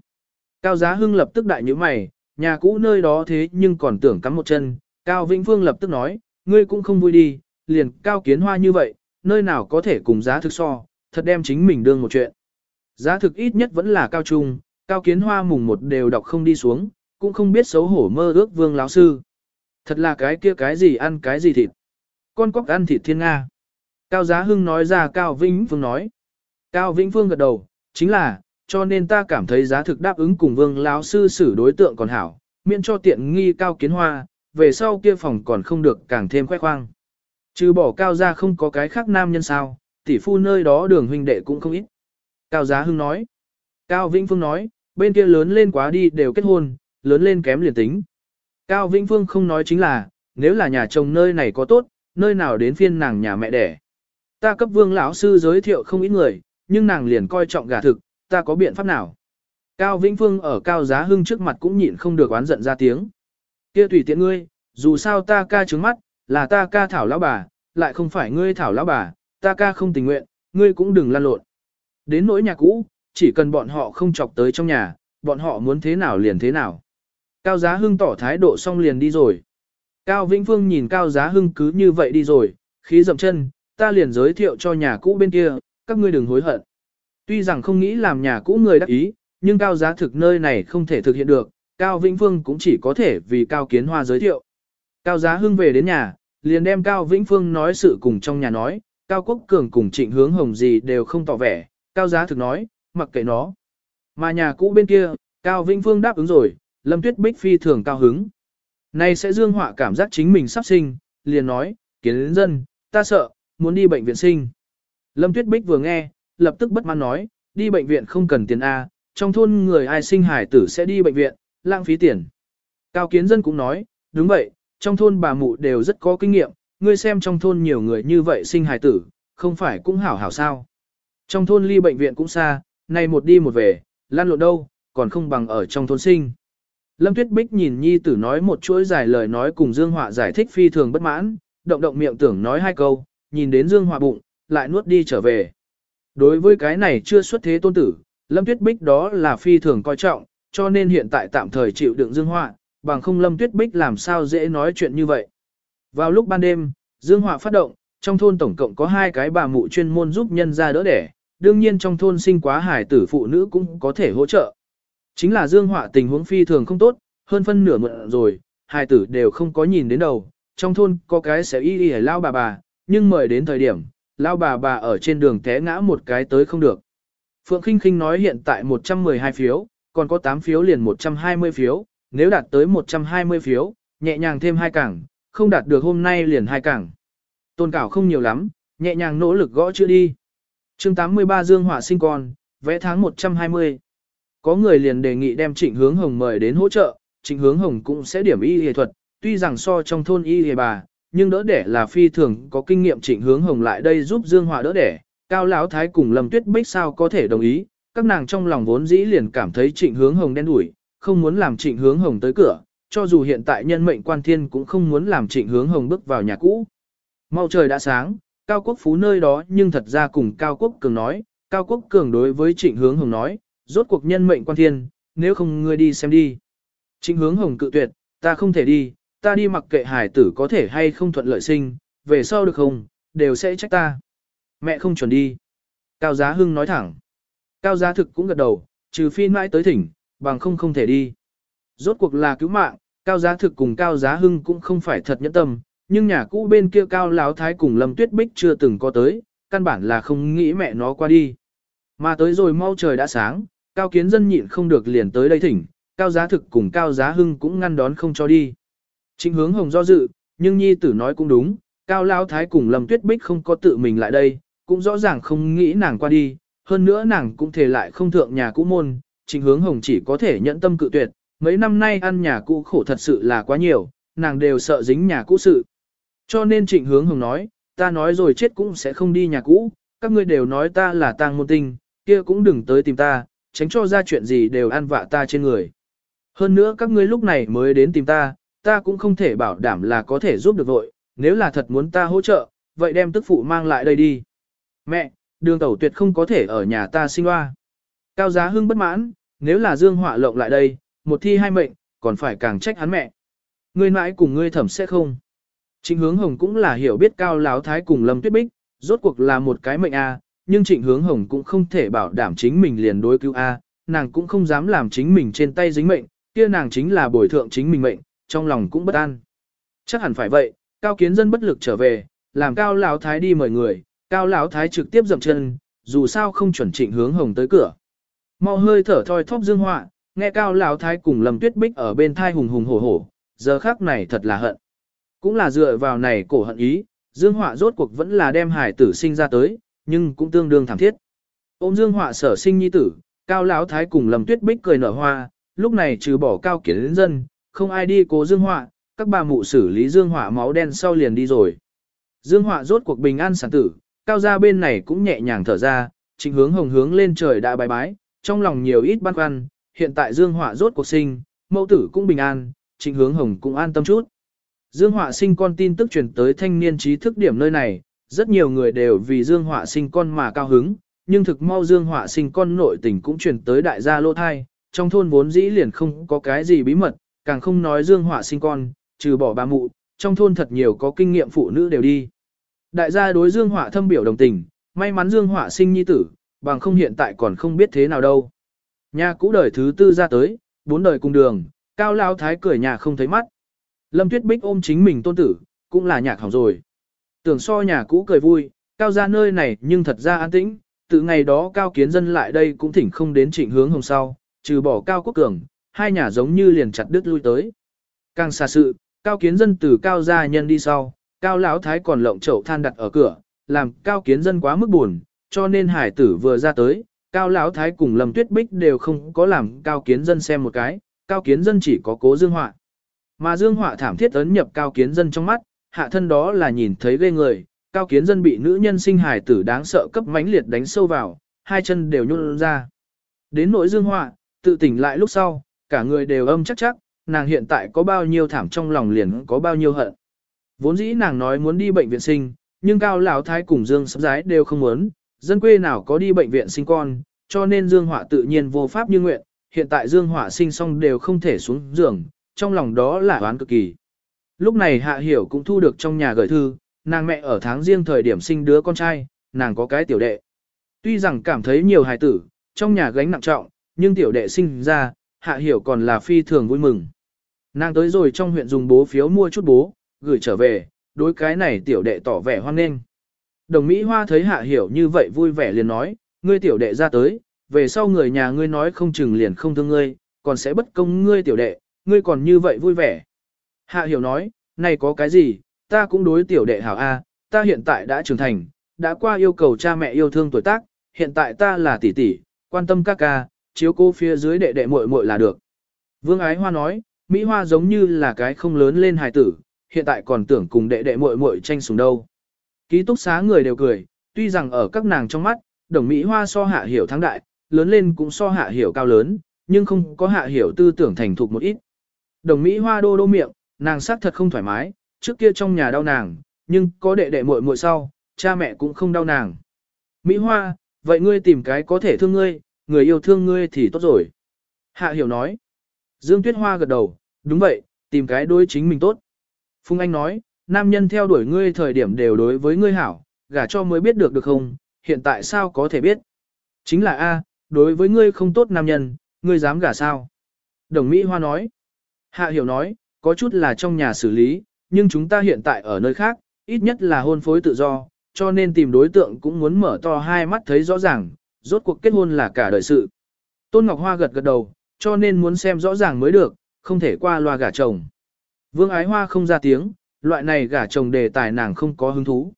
Cao Giá Hưng lập tức đại như mày, nhà cũ nơi đó thế nhưng còn tưởng cắm một chân, Cao Vĩnh Phương lập tức nói, ngươi cũng không vui đi, liền Cao Kiến Hoa như vậy, nơi nào có thể cùng giá thực so, thật đem chính mình đương một chuyện. Giá thực ít nhất vẫn là cao trung, Cao Kiến Hoa mùng một đều đọc không đi xuống, cũng không biết xấu hổ mơ ước vương lão sư. Thật là cái kia cái gì ăn cái gì thịt. Con cóc ăn thịt thiên Nga. Cao Giá Hưng nói ra Cao Vĩnh Phương nói. Cao Vĩnh Phương gật đầu, chính là, cho nên ta cảm thấy giá thực đáp ứng cùng vương lão sư xử đối tượng còn hảo, miễn cho tiện nghi Cao Kiến Hoa, về sau kia phòng còn không được càng thêm khoe khoang. Trừ bỏ Cao ra không có cái khác nam nhân sao, tỷ phu nơi đó đường huynh đệ cũng không ít. Cao Giá Hưng nói. Cao Vĩnh Phương nói, bên kia lớn lên quá đi đều kết hôn, lớn lên kém liền tính. Cao Vĩnh Phương không nói chính là, nếu là nhà chồng nơi này có tốt, nơi nào đến phiên nàng nhà mẹ đẻ. Ta cấp vương lão sư giới thiệu không ít người, nhưng nàng liền coi trọng gà thực, ta có biện pháp nào? Cao Vĩnh Phương ở Cao Giá Hưng trước mặt cũng nhịn không được oán giận ra tiếng. Kia tùy tiện ngươi, dù sao ta ca trứng mắt, là ta ca thảo lão bà, lại không phải ngươi thảo lão bà, ta ca không tình nguyện, ngươi cũng đừng lan lộn. Đến nỗi nhà cũ, chỉ cần bọn họ không chọc tới trong nhà, bọn họ muốn thế nào liền thế nào. Cao Giá Hưng tỏ thái độ xong liền đi rồi. Cao Vĩnh Phương nhìn Cao Giá Hưng cứ như vậy đi rồi, khí dậm chân, ta liền giới thiệu cho nhà cũ bên kia, các ngươi đừng hối hận. Tuy rằng không nghĩ làm nhà cũ người đắc ý, nhưng Cao Giá thực nơi này không thể thực hiện được, Cao Vĩnh Phương cũng chỉ có thể vì Cao Kiến Hoa giới thiệu. Cao Giá Hưng về đến nhà, liền đem Cao Vĩnh Phương nói sự cùng trong nhà nói, Cao Quốc Cường cùng Trịnh Hướng Hồng gì đều không tỏ vẻ, Cao Giá thực nói, mặc kệ nó. Mà nhà cũ bên kia, Cao Vĩnh Phương đáp ứng rồi, Lâm Tuyết Bích phi thường cao hứng. Này sẽ dương họa cảm giác chính mình sắp sinh, liền nói, kiến dân, ta sợ, muốn đi bệnh viện sinh. Lâm Tuyết Bích vừa nghe, lập tức bất mãn nói, đi bệnh viện không cần tiền A, trong thôn người ai sinh hải tử sẽ đi bệnh viện, lãng phí tiền. Cao kiến dân cũng nói, đúng vậy, trong thôn bà mụ đều rất có kinh nghiệm, ngươi xem trong thôn nhiều người như vậy sinh hải tử, không phải cũng hảo hảo sao. Trong thôn ly bệnh viện cũng xa, nay một đi một về, lan lộn đâu, còn không bằng ở trong thôn sinh. Lâm Tuyết Bích nhìn Nhi tử nói một chuỗi dài lời nói cùng Dương Họa giải thích phi thường bất mãn, động động miệng tưởng nói hai câu, nhìn đến Dương Họa bụng, lại nuốt đi trở về. Đối với cái này chưa xuất thế tôn tử, Lâm Tuyết Bích đó là phi thường coi trọng, cho nên hiện tại tạm thời chịu đựng Dương Họa, bằng không Lâm Tuyết Bích làm sao dễ nói chuyện như vậy. Vào lúc ban đêm, Dương Họa phát động, trong thôn tổng cộng có hai cái bà mụ chuyên môn giúp nhân ra đỡ đẻ, đương nhiên trong thôn sinh quá hải tử phụ nữ cũng có thể hỗ trợ. Chính là Dương Họa tình huống phi thường không tốt, hơn phân nửa mượn rồi, hải tử đều không có nhìn đến đầu, trong thôn có cái sẽ y y lao bà bà, nhưng mời đến thời điểm, lao bà bà ở trên đường té ngã một cái tới không được. Phượng Kinh Kinh nói hiện tại 112 phiếu, còn có 8 phiếu liền 120 phiếu, nếu đạt tới 120 phiếu, nhẹ nhàng thêm hai cảng, không đạt được hôm nay liền hai cảng. Tôn cảo không nhiều lắm, nhẹ nhàng nỗ lực gõ chữ đi. chương 83 Dương Hỏa sinh con, vẽ tháng 120. Có người liền đề nghị đem Trịnh Hướng Hồng mời đến hỗ trợ, Trịnh Hướng Hồng cũng sẽ điểm y y thuật, tuy rằng so trong thôn y y bà, nhưng đỡ đẻ là phi thường có kinh nghiệm Trịnh Hướng Hồng lại đây giúp Dương hòa đỡ đẻ. Cao Lão Thái cùng Lâm Tuyết Bích sao có thể đồng ý, các nàng trong lòng vốn dĩ liền cảm thấy Trịnh Hướng Hồng đen đủi, không muốn làm Trịnh Hướng Hồng tới cửa, cho dù hiện tại nhân mệnh quan thiên cũng không muốn làm Trịnh Hướng Hồng bước vào nhà cũ. Mau trời đã sáng, Cao Quốc Phú nơi đó nhưng thật ra cùng Cao Quốc Cường nói, Cao Quốc Cường đối với Trịnh Hướng Hồng nói, rốt cuộc nhân mệnh quan thiên, nếu không ngươi đi xem đi. Trịnh Hướng Hồng cự tuyệt, ta không thể đi, ta đi mặc kệ hải tử có thể hay không thuận lợi sinh, về sau được không, đều sẽ trách ta. Mẹ không chuẩn đi. Cao Giá Hưng nói thẳng. Cao Giá Thực cũng gật đầu, trừ phi mãi tới thỉnh, bằng không không thể đi. Rốt cuộc là cứu mạng, Cao Giá Thực cùng Cao Giá Hưng cũng không phải thật nhẫn tâm, nhưng nhà cũ bên kia Cao Láo Thái cùng Lâm Tuyết Bích chưa từng có tới, căn bản là không nghĩ mẹ nó qua đi. Mà tới rồi mau trời đã sáng, Cao Kiến Dân nhịn không được liền tới đây thỉnh, Cao Giá Thực cùng Cao Giá Hưng cũng ngăn đón không cho đi. Trịnh hướng hồng do dự, nhưng nhi tử nói cũng đúng, Cao Lão Thái cùng Lâm Tuyết Bích không có tự mình lại đây, cũng rõ ràng không nghĩ nàng qua đi, hơn nữa nàng cũng thể lại không thượng nhà cũ môn, trịnh hướng hồng chỉ có thể nhẫn tâm cự tuyệt, mấy năm nay ăn nhà cũ khổ thật sự là quá nhiều, nàng đều sợ dính nhà cũ sự. Cho nên trịnh hướng hồng nói, ta nói rồi chết cũng sẽ không đi nhà cũ, các ngươi đều nói ta là tang môn tinh, kia cũng đừng tới tìm ta, tránh cho ra chuyện gì đều ăn vạ ta trên người. Hơn nữa các ngươi lúc này mới đến tìm ta, ta cũng không thể bảo đảm là có thể giúp được vội, nếu là thật muốn ta hỗ trợ, vậy đem tức phụ mang lại đây đi. Mẹ, đường tẩu tuyệt không có thể ở nhà ta sinh hoa. Cao giá hưng bất mãn, nếu là dương họa lộng lại đây, một thi hai mệnh, còn phải càng trách hắn mẹ. Ngươi mãi cùng ngươi thẩm sẽ không. Trịnh hướng hồng cũng là hiểu biết cao láo thái cùng lâm tuyết bích, rốt cuộc là một cái mệnh A, nhưng trịnh hướng hồng cũng không thể bảo đảm chính mình liền đối cứu A, nàng cũng không dám làm chính mình trên tay dính mệnh, kia nàng chính là bồi thượng chính mình mệnh, trong lòng cũng bất an. Chắc hẳn phải vậy, cao kiến dân bất lực trở về, làm cao lão thái đi mời người, cao lão thái trực tiếp dậm chân, dù sao không chuẩn trịnh hướng hồng tới cửa. Mau hơi thở thoi thóp dương họa, nghe cao lão thái cùng lầm tuyết bích ở bên thai hùng hùng hổ hổ, giờ khác này thật là hận. Cũng là dựa vào này cổ hận ý, dương họa rốt cuộc vẫn là đem hải tử sinh ra tới, nhưng cũng tương đương thảm thiết. Ôm dương họa sở sinh nhi tử, cao lão thái cùng lầm tuyết bích cười nở hoa, lúc này trừ bỏ cao kiến dân, không ai đi cố dương họa, các bà mụ xử lý dương họa máu đen sau liền đi rồi. Dương họa rốt cuộc bình an sản tử, cao gia bên này cũng nhẹ nhàng thở ra, chính hướng hồng hướng lên trời đã bái bái, trong lòng nhiều ít băn khoăn, hiện tại dương họa rốt cuộc sinh, mẫu tử cũng bình an, trịnh hướng hồng cũng an tâm chút. Dương họa sinh con tin tức truyền tới thanh niên trí thức điểm nơi này, rất nhiều người đều vì dương họa sinh con mà cao hứng, nhưng thực mau dương họa sinh con nội tình cũng truyền tới đại gia lô thai, trong thôn vốn dĩ liền không có cái gì bí mật, càng không nói dương họa sinh con, trừ bỏ bà mụ, trong thôn thật nhiều có kinh nghiệm phụ nữ đều đi. Đại gia đối dương họa thâm biểu đồng tình, may mắn dương họa sinh nhi tử, bằng không hiện tại còn không biết thế nào đâu. Nhà cũ đời thứ tư ra tới, bốn đời cùng đường, cao lao thái cười nhà không thấy mắt. Lâm Tuyết Bích ôm chính mình tôn tử, cũng là nhạc hỏng rồi. Tưởng so nhà cũ cười vui, cao ra nơi này nhưng thật ra an tĩnh, từ ngày đó cao kiến dân lại đây cũng thỉnh không đến trịnh hướng hôm sau, trừ bỏ cao quốc cường, hai nhà giống như liền chặt đứt lui tới. Càng xa sự, cao kiến dân từ cao gia nhân đi sau, cao lão thái còn lộng chậu than đặt ở cửa, làm cao kiến dân quá mức buồn, cho nên hải tử vừa ra tới, cao lão thái cùng lâm tuyết bích đều không có làm cao kiến dân xem một cái, cao kiến dân chỉ có cố dương họa. Mà dương họa thảm thiết ấn nhập cao kiến dân trong mắt, hạ thân đó là nhìn thấy ghê người, cao kiến dân bị nữ nhân sinh hải tử đáng sợ cấp mãnh liệt đánh sâu vào, hai chân đều nhún ra. Đến nỗi dương họa, tự tỉnh lại lúc sau, cả người đều âm chắc chắc, nàng hiện tại có bao nhiêu thảm trong lòng liền có bao nhiêu hận. Vốn dĩ nàng nói muốn đi bệnh viện sinh, nhưng cao lão thái cùng Dương sắp giái đều không muốn, dân quê nào có đi bệnh viện sinh con, cho nên Dương Họa tự nhiên vô pháp như nguyện, hiện tại Dương Họa sinh xong đều không thể xuống giường, trong lòng đó là oán cực kỳ. Lúc này Hạ Hiểu cũng thu được trong nhà gửi thư, nàng mẹ ở tháng riêng thời điểm sinh đứa con trai, nàng có cái tiểu đệ. Tuy rằng cảm thấy nhiều hài tử, trong nhà gánh nặng trọng, nhưng tiểu đệ sinh ra, hạ hiểu còn là phi thường vui mừng. Nàng tới rồi trong huyện dùng bố phiếu mua chút bố, gửi trở về, đối cái này tiểu đệ tỏ vẻ hoan nghênh. Đồng Mỹ Hoa thấy hạ hiểu như vậy vui vẻ liền nói, ngươi tiểu đệ ra tới, về sau người nhà ngươi nói không chừng liền không thương ngươi, còn sẽ bất công ngươi tiểu đệ, ngươi còn như vậy vui vẻ. Hạ hiểu nói, này có cái gì, ta cũng đối tiểu đệ hảo A, ta hiện tại đã trưởng thành, đã qua yêu cầu cha mẹ yêu thương tuổi tác, hiện tại ta là tỷ tỷ, quan tâm các ca, chiếu cô phía dưới đệ đệ muội muội là được. Vương Ái Hoa nói, Mỹ Hoa giống như là cái không lớn lên hài tử, hiện tại còn tưởng cùng đệ đệ muội muội tranh sủng đâu. Ký túc xá người đều cười, tuy rằng ở các nàng trong mắt, đồng Mỹ Hoa so hạ hiểu thắng đại, lớn lên cũng so hạ hiểu cao lớn, nhưng không có hạ hiểu tư tưởng thành thục một ít. Đồng Mỹ Hoa đô đô miệng, nàng sắc thật không thoải mái, trước kia trong nhà đau nàng, nhưng có đệ đệ muội muội sau, cha mẹ cũng không đau nàng. Mỹ Hoa, vậy ngươi tìm cái có thể thương ngươi, người yêu thương ngươi thì tốt rồi. Hạ hiểu nói. Dương Tuyết Hoa gật đầu, đúng vậy, tìm cái đối chính mình tốt. Phùng Anh nói, nam nhân theo đuổi ngươi thời điểm đều đối với ngươi hảo, gả cho mới biết được được không, hiện tại sao có thể biết? Chính là A, đối với ngươi không tốt nam nhân, ngươi dám gả sao? Đồng Mỹ Hoa nói. Hạ Hiểu nói, có chút là trong nhà xử lý, nhưng chúng ta hiện tại ở nơi khác, ít nhất là hôn phối tự do, cho nên tìm đối tượng cũng muốn mở to hai mắt thấy rõ ràng, rốt cuộc kết hôn là cả đời sự. Tôn Ngọc Hoa gật gật đầu, cho nên muốn xem rõ ràng mới được, không thể qua loa gả chồng. Vương Ái Hoa không ra tiếng, loại này gả chồng đề tài nàng không có hứng thú.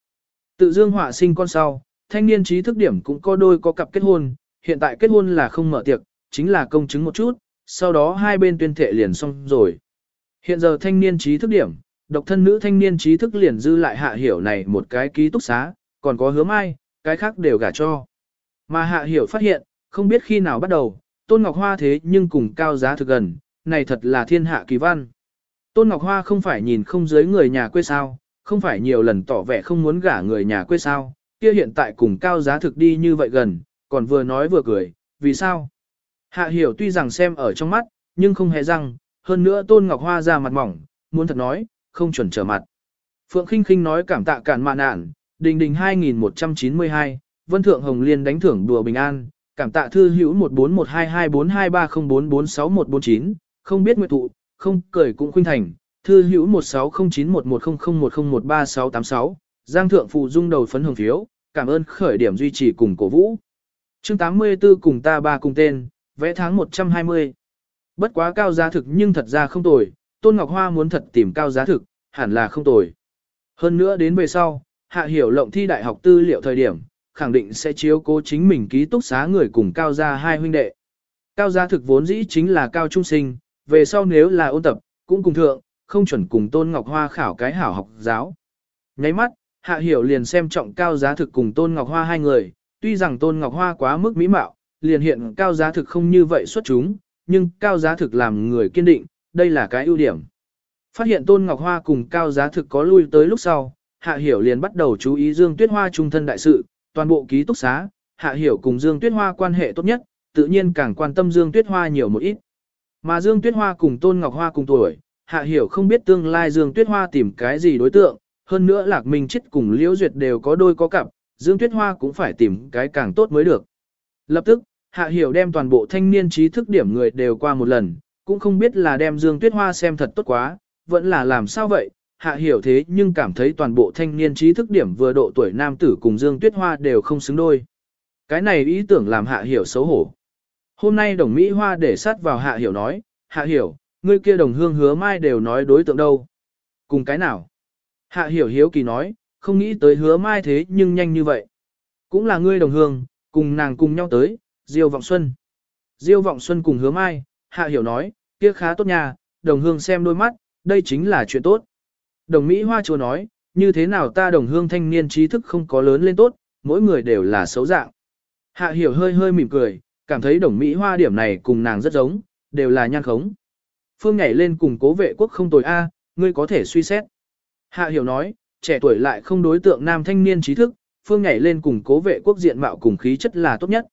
Tự dương họa sinh con sau, thanh niên trí thức điểm cũng có đôi có cặp kết hôn, hiện tại kết hôn là không mở tiệc, chính là công chứng một chút, sau đó hai bên tuyên thệ liền xong rồi. Hiện giờ thanh niên trí thức điểm, độc thân nữ thanh niên trí thức liền dư lại hạ hiểu này một cái ký túc xá, còn có hứa mai, cái khác đều gả cho. Mà hạ hiểu phát hiện, không biết khi nào bắt đầu, Tôn Ngọc Hoa thế nhưng cùng cao giá thực gần, này thật là thiên hạ kỳ văn. Tôn Ngọc Hoa không phải nhìn không dưới người nhà quê sao, không phải nhiều lần tỏ vẻ không muốn gả người nhà quê sao, kia hiện tại cùng cao giá thực đi như vậy gần, còn vừa nói vừa cười, vì sao? Hạ hiểu tuy rằng xem ở trong mắt, nhưng không hề răng, hơn nữa Tôn Ngọc Hoa ra mặt mỏng, muốn thật nói, không chuẩn trở mặt. Phượng Khinh Khinh nói cảm tạ cản mạn nạn, đình đình 2192, Vân Thượng Hồng Liên đánh thưởng đùa bình an, cảm tạ thư hữu 1412242304461149, không biết nguyện thụ, không cười cũng khuynh thành, thư hữu 1609111010136686, Giang Thượng Phụ Dung đầu phấn hồng phiếu, cảm ơn khởi điểm duy trì cùng cổ vũ. chương 84 cùng ta ba cùng tên, vẽ tháng 120. Bất quá cao giá thực nhưng thật ra không tồi, Tôn Ngọc Hoa muốn thật tìm cao giá thực, hẳn là không tồi. Hơn nữa đến về sau, hạ hiểu lộng thi đại học tư liệu thời điểm, khẳng định sẽ chiếu cố chính mình ký túc xá người cùng cao gia hai huynh đệ. Cao gia thực vốn dĩ chính là cao trung sinh, về sau nếu là ôn tập, cũng cùng thượng, không chuẩn cùng Tôn Ngọc Hoa khảo cái hảo học giáo. Nháy mắt, Hạ Hiểu liền xem trọng cao giá thực cùng Tôn Ngọc Hoa hai người, tuy rằng Tôn Ngọc Hoa quá mức mỹ mạo, liền hiện cao giá thực không như vậy xuất chúng, nhưng cao giá thực làm người kiên định, đây là cái ưu điểm. Phát hiện Tôn Ngọc Hoa cùng cao giá thực có lui tới lúc sau, Hạ Hiểu liền bắt đầu chú ý Dương Tuyết Hoa trung thân đại sự, toàn bộ ký túc xá, Hạ Hiểu cùng Dương Tuyết Hoa quan hệ tốt nhất, tự nhiên càng quan tâm Dương Tuyết Hoa nhiều một ít. Mà Dương Tuyết Hoa cùng Tôn Ngọc Hoa cùng tuổi, Hạ Hiểu không biết tương lai Dương Tuyết Hoa tìm cái gì đối tượng, hơn nữa Lạc Minh Chết cùng Liễu Duyệt đều có đôi có cặp, Dương Tuyết Hoa cũng phải tìm cái càng tốt mới được. Lập tức, Hạ Hiểu đem toàn bộ thanh niên trí thức điểm người đều qua một lần, cũng không biết là đem Dương Tuyết Hoa xem thật tốt quá, vẫn là làm sao vậy, Hạ Hiểu thế nhưng cảm thấy toàn bộ thanh niên trí thức điểm vừa độ tuổi nam tử cùng Dương Tuyết Hoa đều không xứng đôi. Cái này ý tưởng làm Hạ Hiểu xấu hổ. Hôm nay đồng Mỹ Hoa để sát vào Hạ Hiểu nói, Hạ Hiểu, ngươi kia đồng hương hứa mai đều nói đối tượng đâu. Cùng cái nào? Hạ Hiểu hiếu kỳ nói, không nghĩ tới hứa mai thế nhưng nhanh như vậy. Cũng là ngươi đồng hương, cùng nàng cùng nhau tới, Diêu Vọng Xuân. Diêu Vọng Xuân cùng hứa mai, Hạ Hiểu nói, kia khá tốt nha, đồng hương xem đôi mắt, đây chính là chuyện tốt. Đồng Mỹ Hoa chúa nói, như thế nào ta đồng hương thanh niên trí thức không có lớn lên tốt, mỗi người đều là xấu dạng. Hạ Hiểu hơi hơi mỉm cười, cảm thấy đồng Mỹ Hoa điểm này cùng nàng rất giống, đều là nhan khống. Phương nhảy lên cùng cố vệ quốc không tồi A, ngươi có thể suy xét. Hạ Hiểu nói, trẻ tuổi lại không đối tượng nam thanh niên trí thức, Phương nhảy lên cùng cố vệ quốc diện mạo cùng khí chất là tốt nhất.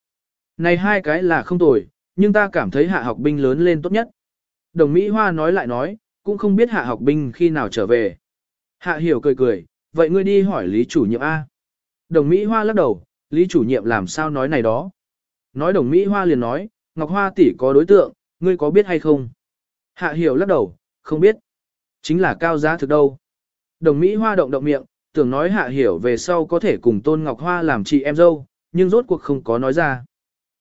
Này hai cái là không tồi, nhưng ta cảm thấy hạ học binh lớn lên tốt nhất. Đồng Mỹ Hoa nói lại nói, cũng không biết hạ học binh khi nào trở về. Hạ hiểu cười cười, vậy ngươi đi hỏi Lý chủ nhiệm A. Đồng Mỹ Hoa lắc đầu, Lý chủ nhiệm làm sao nói này đó. Nói đồng Mỹ Hoa liền nói, Ngọc Hoa tỷ có đối tượng, ngươi có biết hay không? Hạ hiểu lắc đầu, không biết. Chính là cao giá thực đâu. Đồng Mỹ Hoa động động miệng, tưởng nói hạ hiểu về sau có thể cùng Tôn Ngọc Hoa làm chị em dâu, nhưng rốt cuộc không có nói ra.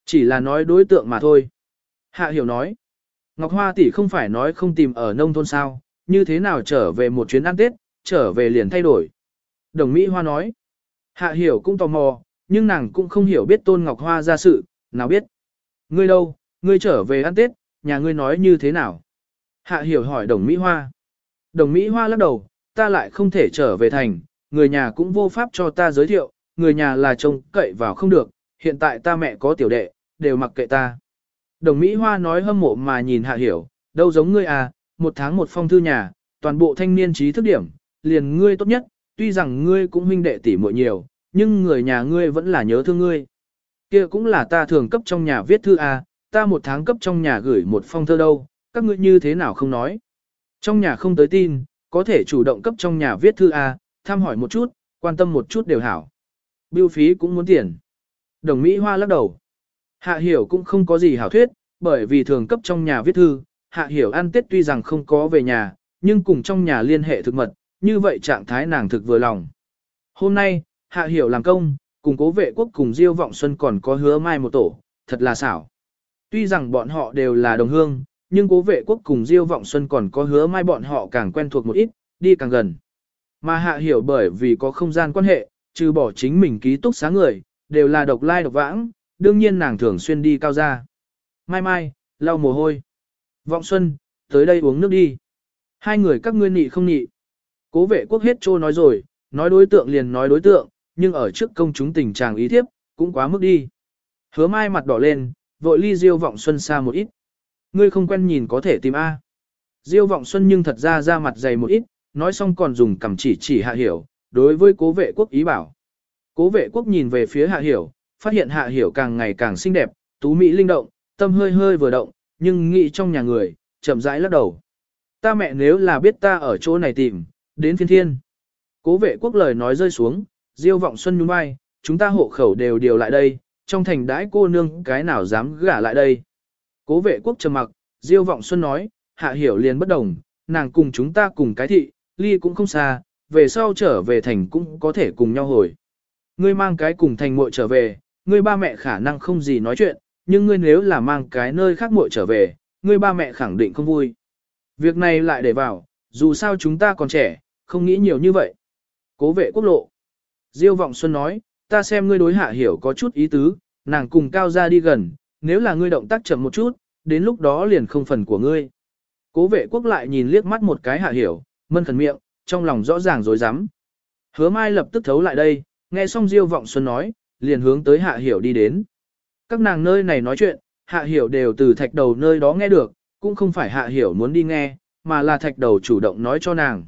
Chỉ là nói đối tượng mà thôi. Hạ hiểu nói. Ngọc Hoa tỷ không phải nói không tìm ở nông thôn sao, như thế nào trở về một chuyến ăn Tết, trở về liền thay đổi. Đồng Mỹ Hoa nói. Hạ hiểu cũng tò mò, nhưng nàng cũng không hiểu biết Tôn Ngọc Hoa ra sự, nào biết. Ngươi đâu, ngươi trở về ăn Tết, nhà ngươi nói như thế nào? Hạ hiểu hỏi đồng Mỹ Hoa. Đồng Mỹ Hoa lắc đầu, ta lại không thể trở về thành, người nhà cũng vô pháp cho ta giới thiệu, người nhà là chồng cậy vào không được, hiện tại ta mẹ có tiểu đệ, đều mặc kệ ta. Đồng Mỹ Hoa nói hâm mộ mà nhìn Hạ Hiểu, đâu giống ngươi à, một tháng một phong thư nhà, toàn bộ thanh niên trí thức điểm, liền ngươi tốt nhất, tuy rằng ngươi cũng huynh đệ tỷ muội nhiều, nhưng người nhà ngươi vẫn là nhớ thương ngươi. Kia cũng là ta thường cấp trong nhà viết thư à, ta một tháng cấp trong nhà gửi một phong thơ đâu, các ngươi như thế nào không nói. Trong nhà không tới tin, có thể chủ động cấp trong nhà viết thư à, thăm hỏi một chút, quan tâm một chút đều hảo. Biêu phí cũng muốn tiền. Đồng Mỹ Hoa lắc đầu. Hạ hiểu cũng không có gì hảo thuyết, bởi vì thường cấp trong nhà viết thư, hạ hiểu ăn tết tuy rằng không có về nhà, nhưng cùng trong nhà liên hệ thực mật, như vậy trạng thái nàng thực vừa lòng. Hôm nay, hạ hiểu làm công, cùng cố vệ quốc cùng Diêu Vọng Xuân còn có hứa mai một tổ, thật là xảo. Tuy rằng bọn họ đều là đồng hương, nhưng cố vệ quốc cùng Diêu Vọng Xuân còn có hứa mai bọn họ càng quen thuộc một ít, đi càng gần. Mà hạ hiểu bởi vì có không gian quan hệ, trừ bỏ chính mình ký túc xá người, đều là độc lai độc vãng, đương nhiên nàng thường xuyên đi cao ra. Mai mai, lau mồ hôi. Vọng Xuân, tới đây uống nước đi. Hai người các ngươi nị không nị. Cố vệ quốc hết trô nói rồi, nói đối tượng liền nói đối tượng, nhưng ở trước công chúng tình trạng ý thiếp, cũng quá mức đi. Hứa mai mặt đỏ lên, vội ly Diêu Vọng Xuân xa một ít. Ngươi không quen nhìn có thể tìm A. Diêu Vọng Xuân nhưng thật ra ra mặt dày một ít, nói xong còn dùng cầm chỉ chỉ hạ hiểu, đối với cố vệ quốc ý bảo. Cố vệ quốc nhìn về phía hạ hiểu, phát hiện hạ hiểu càng ngày càng xinh đẹp, tú mỹ linh động, tâm hơi hơi vừa động, nhưng nghĩ trong nhà người, chậm rãi lắc đầu. Ta mẹ nếu là biết ta ở chỗ này tìm, đến phiên thiên. Cố vệ quốc lời nói rơi xuống, diêu vọng xuân nhún vai, chúng ta hộ khẩu đều điều lại đây, trong thành đãi cô nương cái nào dám gả lại đây. Cố vệ quốc trầm mặc, diêu vọng xuân nói, hạ hiểu liền bất đồng, nàng cùng chúng ta cùng cái thị, ly cũng không xa, về sau trở về thành cũng có thể cùng nhau hồi. Ngươi mang cái cùng thành muội trở về, ngươi ba mẹ khả năng không gì nói chuyện, nhưng ngươi nếu là mang cái nơi khác muội trở về, ngươi ba mẹ khẳng định không vui. Việc này lại để vào, dù sao chúng ta còn trẻ, không nghĩ nhiều như vậy. Cố vệ quốc lộ. Diêu vọng xuân nói, ta xem ngươi đối hạ hiểu có chút ý tứ, nàng cùng cao ra đi gần, nếu là ngươi động tác chậm một chút, đến lúc đó liền không phần của ngươi. Cố vệ quốc lại nhìn liếc mắt một cái hạ hiểu, mân khẩn miệng, trong lòng rõ ràng dối rắm Hứa mai lập tức thấu lại đây, nghe xong Diêu vọng xuân nói, liền hướng tới hạ hiểu đi đến. Các nàng nơi này nói chuyện, hạ hiểu đều từ thạch đầu nơi đó nghe được, cũng không phải hạ hiểu muốn đi nghe, mà là thạch đầu chủ động nói cho nàng.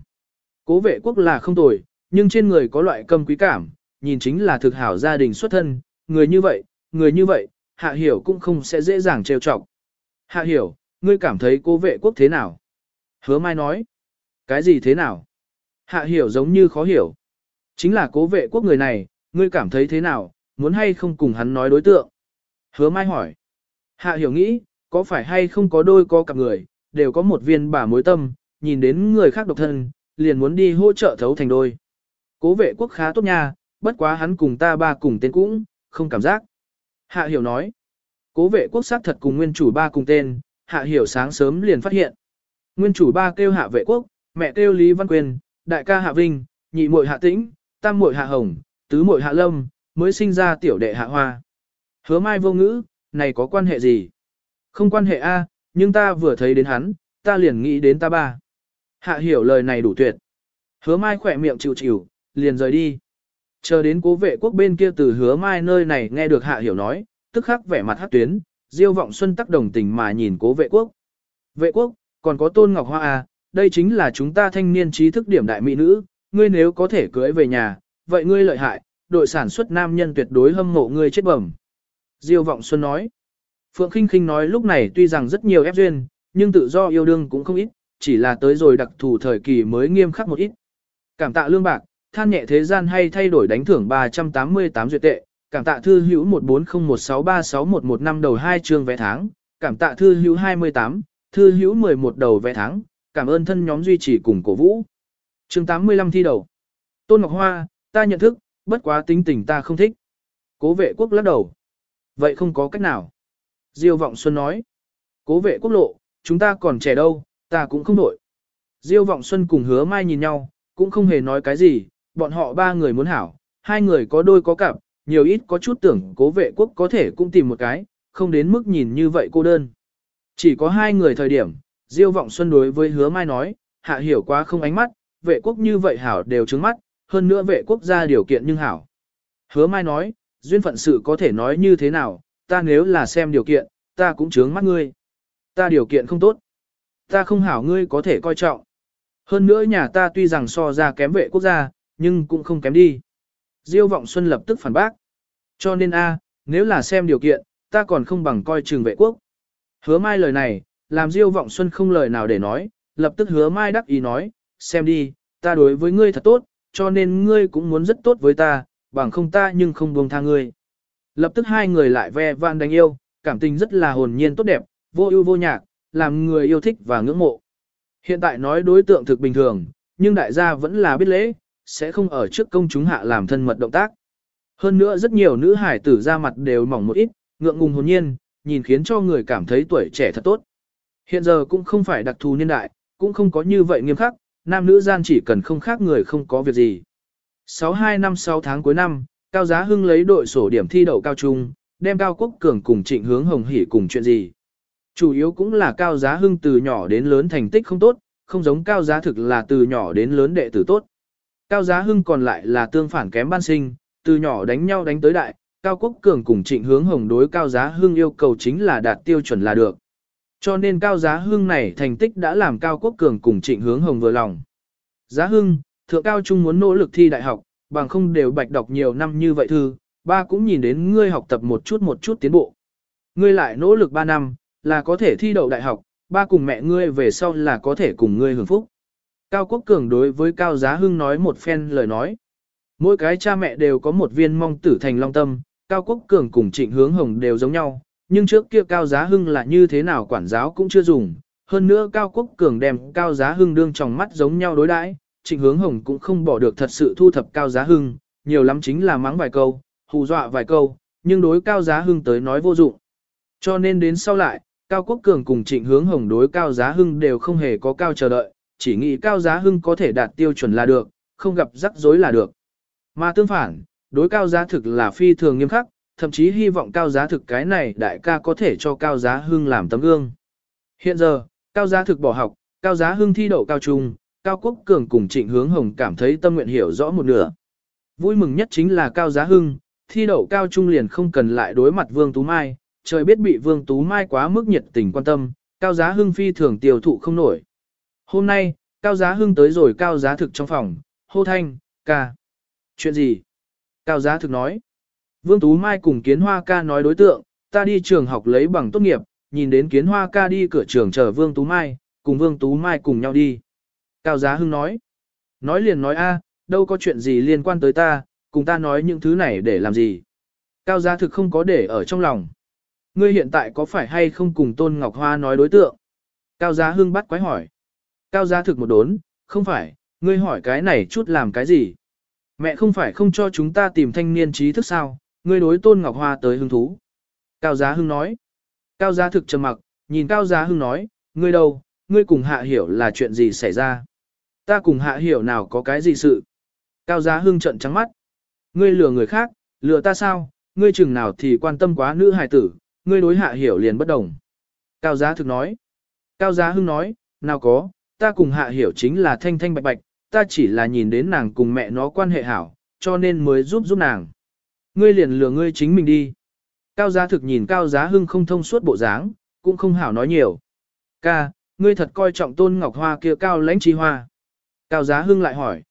Cố vệ quốc là không tồi, nhưng trên người có loại cầm quý cảm, nhìn chính là thực hảo gia đình xuất thân, người như vậy, người như vậy, hạ hiểu cũng không sẽ dễ dàng trêu chọc. Hạ hiểu, ngươi cảm thấy cố vệ quốc thế nào? Hứa mai nói, cái gì thế nào? Hạ hiểu giống như khó hiểu. Chính là cố vệ quốc người này, ngươi cảm thấy thế nào, muốn hay không cùng hắn nói đối tượng? Hứa mai hỏi. Hạ hiểu nghĩ, có phải hay không có đôi có cặp người, đều có một viên bà mối tâm, nhìn đến người khác độc thân, liền muốn đi hỗ trợ thấu thành đôi. Cố vệ quốc khá tốt nha, bất quá hắn cùng ta ba cùng tên cũng, không cảm giác. Hạ hiểu nói. Cố vệ quốc xác thật cùng nguyên chủ ba cùng tên, hạ hiểu sáng sớm liền phát hiện. Nguyên chủ ba kêu hạ vệ quốc, mẹ kêu Lý Văn Quyền, đại ca hạ vinh, nhị muội hạ tĩnh, tam muội hạ hồng, tứ muội hạ lâm, mới sinh ra tiểu đệ hạ hoa. Hứa mai vô ngữ, này có quan hệ gì? Không quan hệ a, nhưng ta vừa thấy đến hắn, ta liền nghĩ đến ta ba. Hạ hiểu lời này đủ tuyệt. Hứa mai khỏe miệng chịu chịu, liền rời đi. Chờ đến cố vệ quốc bên kia từ hứa mai nơi này nghe được hạ hiểu nói, tức khắc vẻ mặt hát tuyến, diêu vọng xuân tắc đồng tình mà nhìn cố vệ quốc. Vệ quốc, còn có tôn ngọc hoa à, đây chính là chúng ta thanh niên trí thức điểm đại mỹ nữ, ngươi nếu có thể cưới về nhà, vậy ngươi lợi hại, đội sản xuất nam nhân tuyệt đối hâm mộ ngươi chết bẩm. Diêu Vọng Xuân nói. Phượng Khinh Khinh nói lúc này tuy rằng rất nhiều ép duyên, nhưng tự do yêu đương cũng không ít, chỉ là tới rồi đặc thù thời kỳ mới nghiêm khắc một ít. Cảm tạ lương bạc, than nhẹ thế gian hay thay đổi đánh thưởng 388 duyệt tệ, cảm tạ thư hữu 1401636115 đầu 2 chương vé tháng, cảm tạ thư hữu 28, thư hữu 11 đầu vé tháng, cảm ơn thân nhóm duy trì cùng cổ vũ. Chương 85 thi đầu. Tôn Ngọc Hoa, ta nhận thức, bất quá tính tình ta không thích. Cố vệ quốc lắc đầu. Vậy không có cách nào. Diêu Vọng Xuân nói. Cố vệ quốc lộ, chúng ta còn trẻ đâu, ta cũng không đổi. Diêu Vọng Xuân cùng hứa mai nhìn nhau, cũng không hề nói cái gì, bọn họ ba người muốn hảo, hai người có đôi có cặp, nhiều ít có chút tưởng cố vệ quốc có thể cũng tìm một cái, không đến mức nhìn như vậy cô đơn. Chỉ có hai người thời điểm, Diêu Vọng Xuân đối với hứa mai nói, hạ hiểu quá không ánh mắt, vệ quốc như vậy hảo đều trứng mắt, hơn nữa vệ quốc ra điều kiện nhưng hảo. Hứa mai nói, duyên phận sự có thể nói như thế nào, ta nếu là xem điều kiện, ta cũng trướng mắt ngươi. Ta điều kiện không tốt. Ta không hảo ngươi có thể coi trọng. Hơn nữa nhà ta tuy rằng so ra kém vệ quốc gia, nhưng cũng không kém đi. Diêu vọng Xuân lập tức phản bác. Cho nên a, nếu là xem điều kiện, ta còn không bằng coi trường vệ quốc. Hứa mai lời này, làm Diêu vọng Xuân không lời nào để nói, lập tức hứa mai đắc ý nói, xem đi, ta đối với ngươi thật tốt, cho nên ngươi cũng muốn rất tốt với ta, bằng không ta nhưng không buông tha ngươi. Lập tức hai người lại ve van đánh yêu, cảm tình rất là hồn nhiên tốt đẹp, vô ưu vô nhạc, làm người yêu thích và ngưỡng mộ. Hiện tại nói đối tượng thực bình thường, nhưng đại gia vẫn là biết lễ, sẽ không ở trước công chúng hạ làm thân mật động tác. Hơn nữa rất nhiều nữ hải tử ra mặt đều mỏng một ít, ngượng ngùng hồn nhiên, nhìn khiến cho người cảm thấy tuổi trẻ thật tốt. Hiện giờ cũng không phải đặc thù niên đại, cũng không có như vậy nghiêm khắc, nam nữ gian chỉ cần không khác người không có việc gì. 62 năm 6 tháng cuối năm, Cao Giá Hưng lấy đội sổ điểm thi đậu cao trung, đem Cao Quốc Cường cùng Trịnh Hướng Hồng hỉ cùng chuyện gì. Chủ yếu cũng là Cao Giá Hưng từ nhỏ đến lớn thành tích không tốt, không giống Cao Giá Thực là từ nhỏ đến lớn đệ tử tốt. Cao Giá Hưng còn lại là tương phản kém ban sinh, từ nhỏ đánh nhau đánh tới đại, Cao Quốc Cường cùng Trịnh Hướng Hồng đối Cao Giá Hưng yêu cầu chính là đạt tiêu chuẩn là được. Cho nên Cao Giá Hưng này thành tích đã làm Cao Quốc Cường cùng Trịnh Hướng Hồng vừa lòng. Giá Hưng, thượng cao trung muốn nỗ lực thi đại học, bằng không đều bạch đọc nhiều năm như vậy thư, ba cũng nhìn đến ngươi học tập một chút một chút tiến bộ. Ngươi lại nỗ lực 3 năm, là có thể thi đậu đại học, ba cùng mẹ ngươi về sau là có thể cùng ngươi hưởng phúc. Cao Quốc Cường đối với Cao Giá Hưng nói một phen lời nói. Mỗi cái cha mẹ đều có một viên mong tử thành long tâm, Cao Quốc Cường cùng Trịnh Hướng Hồng đều giống nhau, nhưng trước kia Cao Giá Hưng là như thế nào quản giáo cũng chưa dùng. Hơn nữa Cao Quốc Cường đem Cao Giá Hưng đương trong mắt giống nhau đối đãi, Trịnh Hướng Hồng cũng không bỏ được thật sự thu thập Cao Giá Hưng, nhiều lắm chính là mắng vài câu, hù dọa vài câu, nhưng đối Cao Giá Hưng tới nói vô dụng. Cho nên đến sau lại, Cao Quốc Cường cùng Trịnh Hướng Hồng đối Cao Giá Hưng đều không hề có cao chờ đợi, chỉ nghĩ Cao Giá Hưng có thể đạt tiêu chuẩn là được, không gặp rắc rối là được. Mà tương phản, đối Cao Giá Thực là phi thường nghiêm khắc, thậm chí hy vọng Cao Giá Thực cái này đại ca có thể cho Cao Giá Hưng làm tấm gương. Hiện giờ, Cao Giá Thực bỏ học, Cao Giá Hưng thi đậu cao trung, Cao Quốc Cường cùng Trịnh Hướng Hồng cảm thấy tâm nguyện hiểu rõ một nửa. Vui mừng nhất chính là Cao Giá Hưng, thi đậu cao trung liền không cần lại đối mặt Vương Tú Mai, trời biết bị Vương Tú Mai quá mức nhiệt tình quan tâm, Cao Giá Hưng phi thường tiêu thụ không nổi. Hôm nay, Cao Giá Hưng tới rồi Cao Giá Thực trong phòng, hô thanh, ca. Chuyện gì? Cao Giá Thực nói. Vương Tú Mai cùng Kiến Hoa ca nói đối tượng, ta đi trường học lấy bằng tốt nghiệp, nhìn đến Kiến Hoa ca đi cửa trường chờ Vương Tú Mai, cùng Vương Tú Mai cùng nhau đi. Cao Giá Hưng nói. Nói liền nói a, đâu có chuyện gì liên quan tới ta, cùng ta nói những thứ này để làm gì. Cao Giá Thực không có để ở trong lòng. Ngươi hiện tại có phải hay không cùng Tôn Ngọc Hoa nói đối tượng? Cao Giá Hưng bắt quái hỏi. Cao Giá thực một đốn, không phải, ngươi hỏi cái này chút làm cái gì? Mẹ không phải không cho chúng ta tìm thanh niên trí thức sao, ngươi đối Tôn Ngọc Hoa tới hứng thú. Cao Giá Hưng nói. Cao Giá thực trầm mặc, nhìn Cao Giá Hưng nói, ngươi đâu, ngươi cùng Hạ Hiểu là chuyện gì xảy ra? Ta cùng Hạ Hiểu nào có cái gì sự? Cao Giá Hưng trận trắng mắt. Ngươi lừa người khác, lừa ta sao? Ngươi chừng nào thì quan tâm quá nữ hài tử, ngươi đối hạ hiểu liền bất đồng. Cao Giá thực nói. Cao Giá hưng nói, nào có, ta cùng hạ hiểu chính là thanh thanh bạch bạch, ta chỉ là nhìn đến nàng cùng mẹ nó quan hệ hảo, cho nên mới giúp giúp nàng. Ngươi liền lừa ngươi chính mình đi. Cao Giá thực nhìn Cao Giá hưng không thông suốt bộ dáng, cũng không hảo nói nhiều. Ca, ngươi thật coi trọng tôn ngọc hoa kia cao lãnh chi hoa. Cao Giá hưng lại hỏi.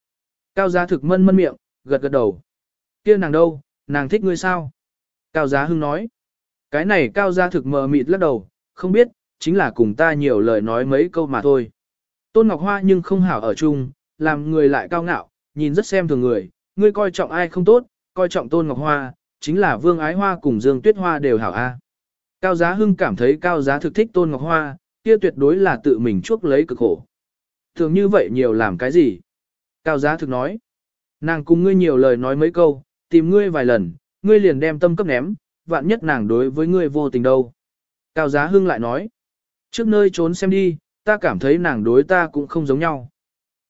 Cao Giá thực mân mân miệng, gật gật đầu. Kia nàng đâu, nàng thích ngươi sao? Cao Giá hưng nói. Cái này cao gia thực mờ mịt lắc đầu, không biết, chính là cùng ta nhiều lời nói mấy câu mà thôi. Tôn Ngọc Hoa nhưng không hảo ở chung, làm người lại cao ngạo, nhìn rất xem thường người, ngươi coi trọng ai không tốt, coi trọng Tôn Ngọc Hoa, chính là Vương Ái Hoa cùng Dương Tuyết Hoa đều hảo a. Cao Giá Hưng cảm thấy Cao Giá thực thích Tôn Ngọc Hoa, kia tuyệt đối là tự mình chuốc lấy cực khổ. Thường như vậy nhiều làm cái gì? Cao Giá thực nói. Nàng cùng ngươi nhiều lời nói mấy câu, tìm ngươi vài lần, ngươi liền đem tâm cấp ném, vạn nhất nàng đối với ngươi vô tình đâu. Cao Giá Hưng lại nói, trước nơi trốn xem đi, ta cảm thấy nàng đối ta cũng không giống nhau.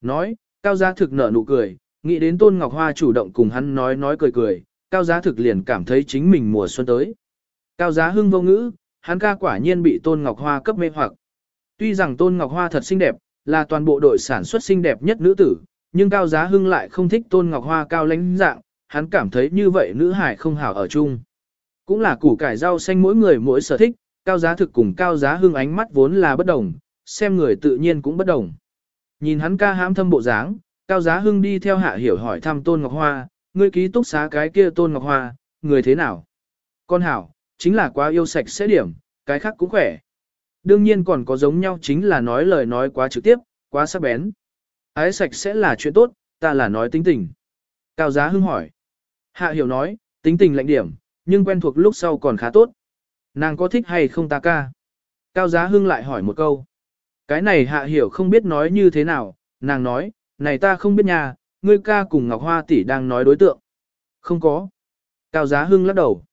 Nói, Cao Giá thực nở nụ cười, nghĩ đến Tôn Ngọc Hoa chủ động cùng hắn nói nói cười cười, Cao Giá thực liền cảm thấy chính mình mùa xuân tới. Cao Giá Hưng vô ngữ, hắn ca quả nhiên bị Tôn Ngọc Hoa cấp mê hoặc. Tuy rằng Tôn Ngọc Hoa thật xinh đẹp, là toàn bộ đội sản xuất xinh đẹp nhất nữ tử, nhưng Cao Giá Hưng lại không thích Tôn Ngọc Hoa cao lãnh dạng, hắn cảm thấy như vậy nữ hải không hảo ở chung. Cũng là củ cải rau xanh mỗi người mỗi sở thích, cao giá thực cùng cao giá hương ánh mắt vốn là bất đồng, xem người tự nhiên cũng bất đồng. Nhìn hắn ca hãm thâm bộ dáng, cao giá hưng đi theo hạ hiểu hỏi thăm Tôn Ngọc Hoa, ngươi ký túc xá cái kia Tôn Ngọc Hoa, người thế nào? Con hảo, chính là quá yêu sạch sẽ điểm, cái khác cũng khỏe. Đương nhiên còn có giống nhau chính là nói lời nói quá trực tiếp, quá sắc bén. Ái sạch sẽ là chuyện tốt, ta là nói tính tình. Cao giá hưng hỏi. Hạ hiểu nói, tính tình lạnh điểm, nhưng quen thuộc lúc sau còn khá tốt. Nàng có thích hay không ta ca? Cao Giá Hưng lại hỏi một câu. Cái này hạ hiểu không biết nói như thế nào, nàng nói, này ta không biết nhà, ngươi ca cùng Ngọc Hoa tỷ đang nói đối tượng. Không có. Cao Giá Hưng lắc đầu.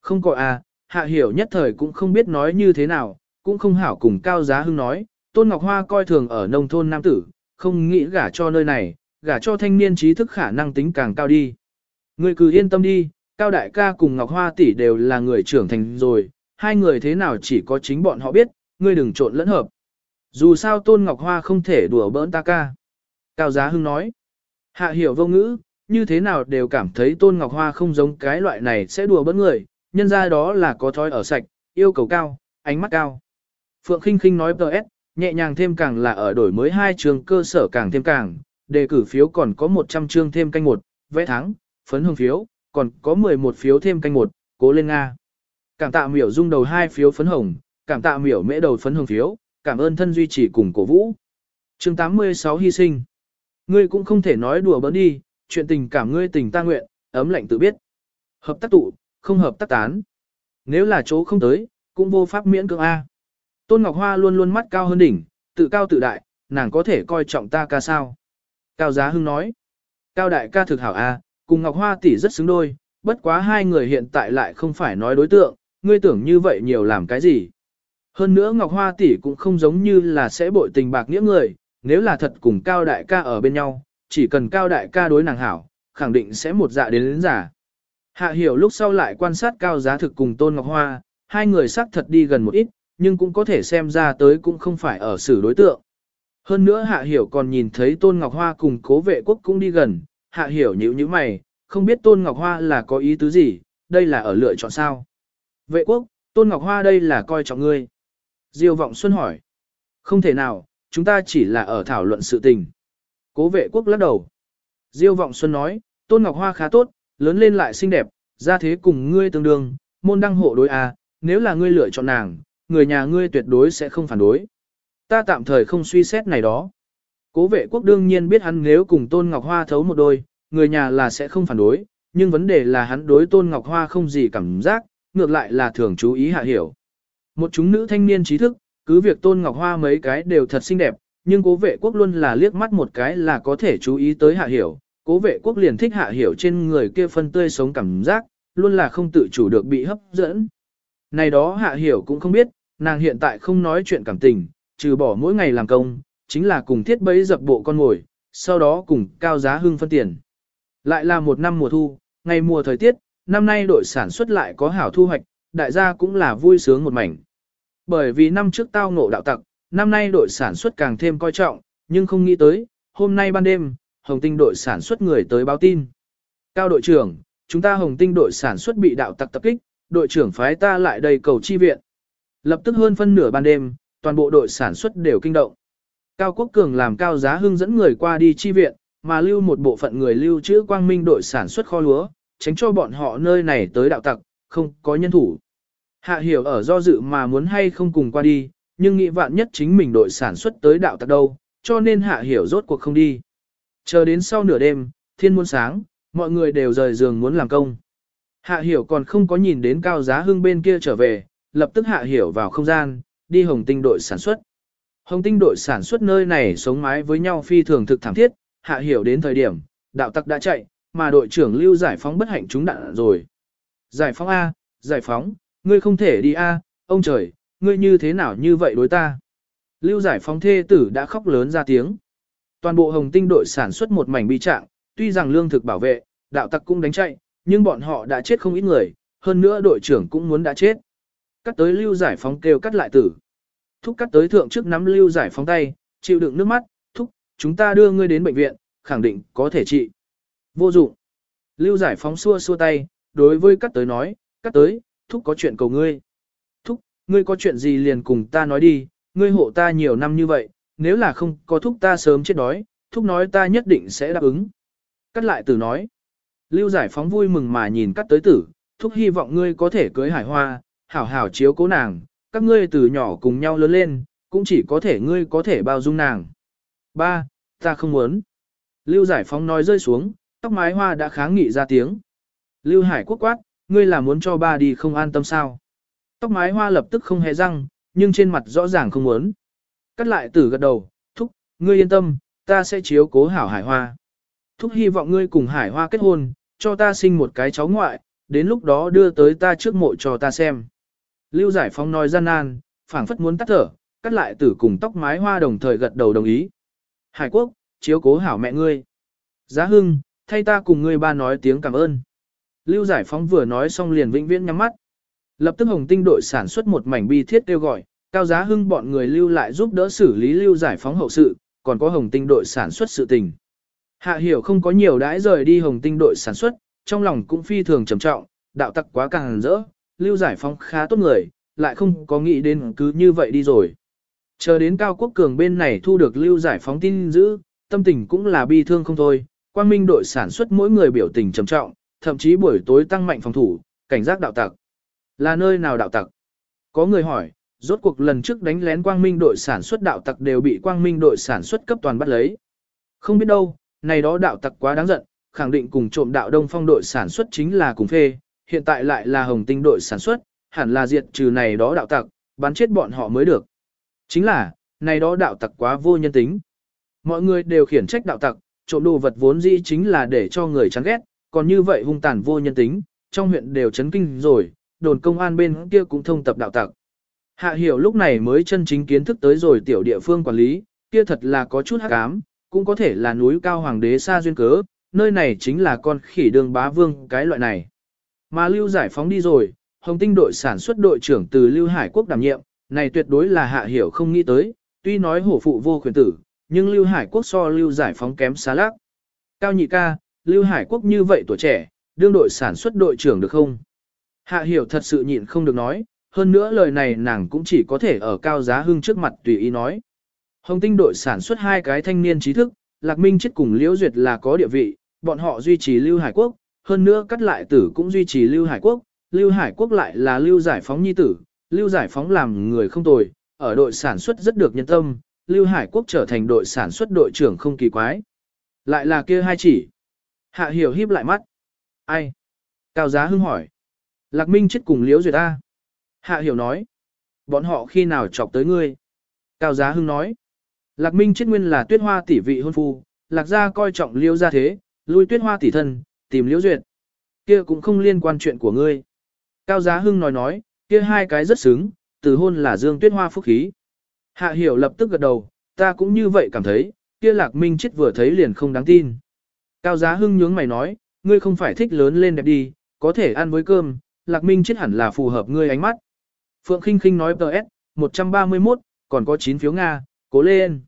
Không có à, hạ hiểu nhất thời cũng không biết nói như thế nào, cũng không hảo cùng Cao Giá Hưng nói, Tôn Ngọc Hoa coi thường ở nông thôn nam tử, không nghĩ gả cho nơi này, gả cho thanh niên trí thức khả năng tính càng cao đi. Ngươi cứ yên tâm đi, Cao Đại ca cùng Ngọc Hoa tỷ đều là người trưởng thành rồi, hai người thế nào chỉ có chính bọn họ biết, ngươi đừng trộn lẫn hợp. Dù sao Tôn Ngọc Hoa không thể đùa bỡn ta ca. Cao Giá Hưng nói, hạ hiểu vô ngữ, như thế nào đều cảm thấy Tôn Ngọc Hoa không giống cái loại này sẽ đùa bỡn người, nhân ra đó là có thói ở sạch, yêu cầu cao, ánh mắt cao. Phượng Kinh Kinh nói PS, nhẹ nhàng thêm càng là ở đổi mới hai trường cơ sở càng thêm càng, đề cử phiếu còn có 100 chương thêm canh một, vẽ thắng, phấn hương phiếu, còn có 11 phiếu thêm canh một, cố lên Nga. Cảm tạ miểu dung đầu hai phiếu phấn hồng, cảm tạ miểu mễ đầu phấn hồng phiếu, cảm ơn thân duy trì cùng cổ vũ. chương 86 hy sinh. Ngươi cũng không thể nói đùa bỡn đi, chuyện tình cảm ngươi tình ta nguyện, ấm lạnh tự biết. Hợp tác tụ, không hợp tác tán. Nếu là chỗ không tới, cũng vô pháp miễn cưỡng A. Tôn Ngọc Hoa luôn luôn mắt cao hơn đỉnh, tự cao tự đại, nàng có thể coi trọng ta ca sao. Cao Giá Hưng nói. Cao đại ca thực hảo A, cùng Ngọc Hoa tỷ rất xứng đôi, bất quá hai người hiện tại lại không phải nói đối tượng, ngươi tưởng như vậy nhiều làm cái gì. Hơn nữa Ngọc Hoa tỷ cũng không giống như là sẽ bội tình bạc nghĩa người, nếu là thật cùng Cao đại ca ở bên nhau, chỉ cần Cao đại ca đối nàng hảo, khẳng định sẽ một dạ đến đến giả. Hạ hiểu lúc sau lại quan sát Cao giá thực cùng Tôn Ngọc Hoa, hai người xác thật đi gần một ít, nhưng cũng có thể xem ra tới cũng không phải ở xử đối tượng. Hơn nữa Hạ Hiểu còn nhìn thấy Tôn Ngọc Hoa cùng cố vệ quốc cũng đi gần, Hạ Hiểu nhữ như mày, không biết Tôn Ngọc Hoa là có ý tứ gì, đây là ở lựa chọn sao. Vệ quốc, Tôn Ngọc Hoa đây là coi trọng ngươi. Diêu Vọng Xuân hỏi. Không thể nào, chúng ta chỉ là ở thảo luận sự tình. Cố vệ quốc lắc đầu. Diêu Vọng Xuân nói, Tôn Ngọc Hoa khá tốt, lớn lên lại xinh đẹp, ra thế cùng ngươi tương đương, môn đăng hộ đối a, nếu là ngươi lựa chọn nàng, người nhà ngươi tuyệt đối sẽ không phản đối. Ta tạm thời không suy xét này đó. Cố vệ quốc đương nhiên biết hắn nếu cùng Tôn Ngọc Hoa thấu một đôi, người nhà là sẽ không phản đối, nhưng vấn đề là hắn đối Tôn Ngọc Hoa không gì cảm giác, ngược lại là thường chú ý hạ hiểu. Một chúng nữ thanh niên trí thức, cứ việc Tôn Ngọc Hoa mấy cái đều thật xinh đẹp, nhưng cố vệ quốc luôn là liếc mắt một cái là có thể chú ý tới hạ hiểu. Cố vệ quốc liền thích hạ hiểu trên người kia phân tươi sống cảm giác, luôn là không tự chủ được bị hấp dẫn. Này đó hạ hiểu cũng không biết, nàng hiện tại không nói chuyện cảm tình, trừ bỏ mỗi ngày làm công, chính là cùng thiết bấy dập bộ con ngồi, sau đó cùng cao giá hưng phân tiền. Lại là một năm mùa thu, ngày mùa thời tiết, năm nay đội sản xuất lại có hảo thu hoạch, đại gia cũng là vui sướng một mảnh. Bởi vì năm trước tao ngộ đạo tặc, năm nay đội sản xuất càng thêm coi trọng, nhưng không nghĩ tới, hôm nay ban đêm, Hồng Tinh đội sản xuất người tới báo tin. Cao đội trưởng, chúng ta Hồng Tinh đội sản xuất bị đạo tặc tập kích, đội trưởng phái ta lại đây cầu chi viện. Lập tức hơn phân nửa ban đêm, toàn bộ đội sản xuất đều kinh động. Cao Quốc Cường làm cao giá hưng dẫn người qua đi chi viện, mà lưu một bộ phận người lưu trữ quang minh đội sản xuất kho lúa, tránh cho bọn họ nơi này tới đạo tặc, không có nhân thủ. Hạ hiểu ở do dự mà muốn hay không cùng qua đi, nhưng nghĩ vạn nhất chính mình đội sản xuất tới đạo tặc đâu, cho nên hạ hiểu rốt cuộc không đi. Chờ đến sau nửa đêm, thiên muôn sáng, mọi người đều rời giường muốn làm công. Hạ hiểu còn không có nhìn đến cao giá hưng bên kia trở về, lập tức hạ hiểu vào không gian, đi hồng tinh đội sản xuất. Hồng tinh đội sản xuất nơi này sống mái với nhau phi thường thực thảm thiết, hạ hiểu đến thời điểm, đạo tặc đã chạy, mà đội trưởng lưu giải phóng bất hạnh chúng đạn rồi. Giải phóng A, giải phóng, ngươi không thể đi A, ông trời, ngươi như thế nào như vậy đối ta. Lưu giải phóng thê tử đã khóc lớn ra tiếng. Toàn bộ hồng tinh đội sản xuất một mảnh bi trạng, tuy rằng lương thực bảo vệ, đạo tặc cũng đánh chạy, nhưng bọn họ đã chết không ít người, hơn nữa đội trưởng cũng muốn đã chết. Cắt tới lưu giải phóng kêu cắt lại tử. Thúc cắt tới thượng trước nắm lưu giải phóng tay, chịu đựng nước mắt, thúc, chúng ta đưa ngươi đến bệnh viện, khẳng định có thể trị. Vô dụng. Lưu giải phóng xua xua tay, đối với cắt tới nói, cắt tới, thúc có chuyện cầu ngươi. Thúc, ngươi có chuyện gì liền cùng ta nói đi, ngươi hộ ta nhiều năm như vậy, nếu là không có thúc ta sớm chết đói, thúc nói ta nhất định sẽ đáp ứng. Cắt lại tử nói. Lưu giải phóng vui mừng mà nhìn cắt tới tử, thúc hy vọng ngươi có thể cưới hải hoa, hảo hảo chiếu cố nàng, các ngươi từ nhỏ cùng nhau lớn lên, cũng chỉ có thể ngươi có thể bao dung nàng. Ba, ta không muốn. Lưu giải phóng nói rơi xuống, tóc mái hoa đã kháng nghị ra tiếng. Lưu Hải Quốc quát, ngươi là muốn cho ba đi không an tâm sao? Tóc mái hoa lập tức không hề răng, nhưng trên mặt rõ ràng không muốn. Cắt lại tử gật đầu, thúc, ngươi yên tâm, ta sẽ chiếu cố hảo hải hoa. Thúc hy vọng ngươi cùng hải hoa kết hôn, cho ta sinh một cái cháu ngoại, đến lúc đó đưa tới ta trước mộ cho ta xem. Lưu Giải Phóng nói gian nan, phảng phất muốn tắt thở, cắt lại tử cùng tóc mái hoa đồng thời gật đầu đồng ý. Hải quốc, chiếu cố hảo mẹ ngươi. Giá hưng, thay ta cùng ngươi ba nói tiếng cảm ơn. Lưu Giải Phóng vừa nói xong liền vĩnh viễn nhắm mắt. Lập tức Hồng Tinh đội sản xuất một mảnh bi thiết kêu gọi, Cao Giá Hưng bọn người lưu lại giúp đỡ xử lý Lưu Giải Phóng hậu sự, còn có Hồng Tinh đội sản xuất sự tình. Hạ Hiểu không có nhiều đãi rời đi Hồng Tinh đội sản xuất, trong lòng cũng phi thường trầm trọng, đạo tặc quá càng rỡ, Lưu Giải Phóng khá tốt người, lại không có nghĩ đến cứ như vậy đi rồi. Chờ đến Cao Quốc Cường bên này thu được Lưu Giải Phóng tin giữ, tâm tình cũng là bi thương không thôi, quang minh đội sản xuất mỗi người biểu tình trầm trọng, thậm chí buổi tối tăng mạnh phòng thủ, cảnh giác đạo tặc. Là nơi nào đạo tặc? Có người hỏi, rốt cuộc lần trước đánh lén quang minh đội sản xuất đạo tặc đều bị quang minh đội sản xuất cấp toàn bắt lấy. Không biết đâu, này đó đạo tặc quá đáng giận, khẳng định cùng trộm đạo đông phong đội sản xuất chính là cùng phê, hiện tại lại là hồng tinh đội sản xuất, hẳn là diệt trừ này đó đạo tặc, bắn chết bọn họ mới được. Chính là, này đó đạo tặc quá vô nhân tính. Mọi người đều khiển trách đạo tặc, trộm đồ vật vốn dĩ chính là để cho người chán ghét, còn như vậy hung tàn vô nhân tính, trong huyện đều chấn kinh rồi, đồn công an bên kia cũng thông tập đạo tặc. Hạ hiểu lúc này mới chân chính kiến thức tới rồi tiểu địa phương quản lý, kia thật là có chút hắc ám, cũng có thể là núi cao hoàng đế xa duyên cớ, nơi này chính là con khỉ đường bá vương cái loại này. Mà lưu giải phóng đi rồi, hồng tinh đội sản xuất đội trưởng từ lưu hải quốc đảm nhiệm, này tuyệt đối là hạ hiểu không nghĩ tới, tuy nói hổ phụ vô quyền tử, nhưng lưu hải quốc so lưu giải phóng kém xá lác. Cao nhị ca, lưu hải quốc như vậy tuổi trẻ, đương đội sản xuất đội trưởng được không? Hạ hiểu thật sự nhịn không được nói, hơn nữa lời này nàng cũng chỉ có thể ở cao giá hưng trước mặt tùy ý nói. Hồng tinh đội sản xuất hai cái thanh niên trí thức, Lạc Minh chết cùng Liễu Duyệt là có địa vị, bọn họ duy trì Lưu Hải Quốc, hơn nữa cắt lại tử cũng duy trì Lưu Hải Quốc, Lưu Hải Quốc lại là Lưu Giải Phóng nhi tử, Lưu Giải Phóng làm người không tồi, ở đội sản xuất rất được nhân tâm, Lưu Hải Quốc trở thành đội sản xuất đội trưởng không kỳ quái. Lại là kia hai chỉ. Hạ Hiểu híp lại mắt. Ai? Cao Giá Hưng hỏi. Lạc Minh chết cùng Liễu Duyệt A. Hạ Hiểu nói. Bọn họ khi nào chọc tới ngươi? Cao Giá Hưng nói. Lạc Minh chết nguyên là tuyết hoa tỷ vị hôn phu, Lạc gia coi trọng Liễu gia thế, lui tuyết hoa tỷ thân, tìm Liễu Duyệt. Kia cũng không liên quan chuyện của ngươi. Cao Giá Hưng nói nói, kia hai cái rất xứng, từ hôn là Dương Tuyết Hoa phúc khí. Hạ Hiểu lập tức gật đầu, ta cũng như vậy cảm thấy, kia Lạc Minh chết vừa thấy liền không đáng tin. Cao Giá Hưng nhướng mày nói, ngươi không phải thích lớn lên đẹp đi, có thể ăn với cơm, Lạc Minh chết hẳn là phù hợp ngươi ánh mắt. Phượng Khinh Khinh nói PS, 131, còn có 9 phiếu Nga, cố lên.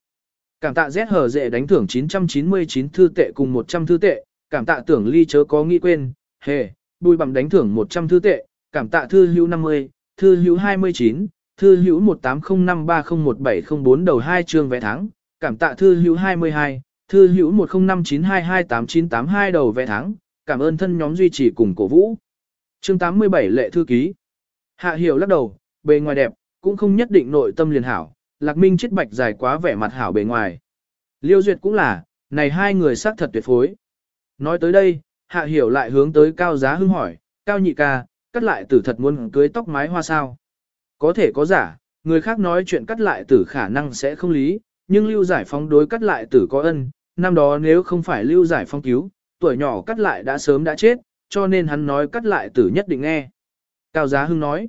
Cảm tạ Z hở dệ đánh thưởng 999 thư tệ cùng 100 thư tệ, cảm tạ tưởng ly chớ có nghĩ quên, hề, bùi bằng đánh thưởng 100 thư tệ, cảm tạ thư hữu 50, thư hữu 29, thư hữu 1805301704 đầu 2 chương vẽ tháng, cảm tạ thư hữu 22, thư hữu 1059228982 đầu vẽ tháng, cảm ơn thân nhóm duy trì cùng cổ vũ. Chương 87 lệ thư ký. Hạ hiểu lắc đầu, bề ngoài đẹp, cũng không nhất định nội tâm liền hảo, lạc minh chết bạch dài quá vẻ mặt hảo bề ngoài. Liêu duyệt cũng là, này hai người xác thật tuyệt phối. Nói tới đây, hạ hiểu lại hướng tới cao giá hưng hỏi, cao nhị ca, cắt lại tử thật muốn cưới tóc mái hoa sao. Có thể có giả, người khác nói chuyện cắt lại tử khả năng sẽ không lý, nhưng lưu giải phóng đối cắt lại tử có ân, năm đó nếu không phải lưu giải phóng cứu, tuổi nhỏ cắt lại đã sớm đã chết, cho nên hắn nói cắt lại tử nhất định nghe. Cao Giá Hưng nói,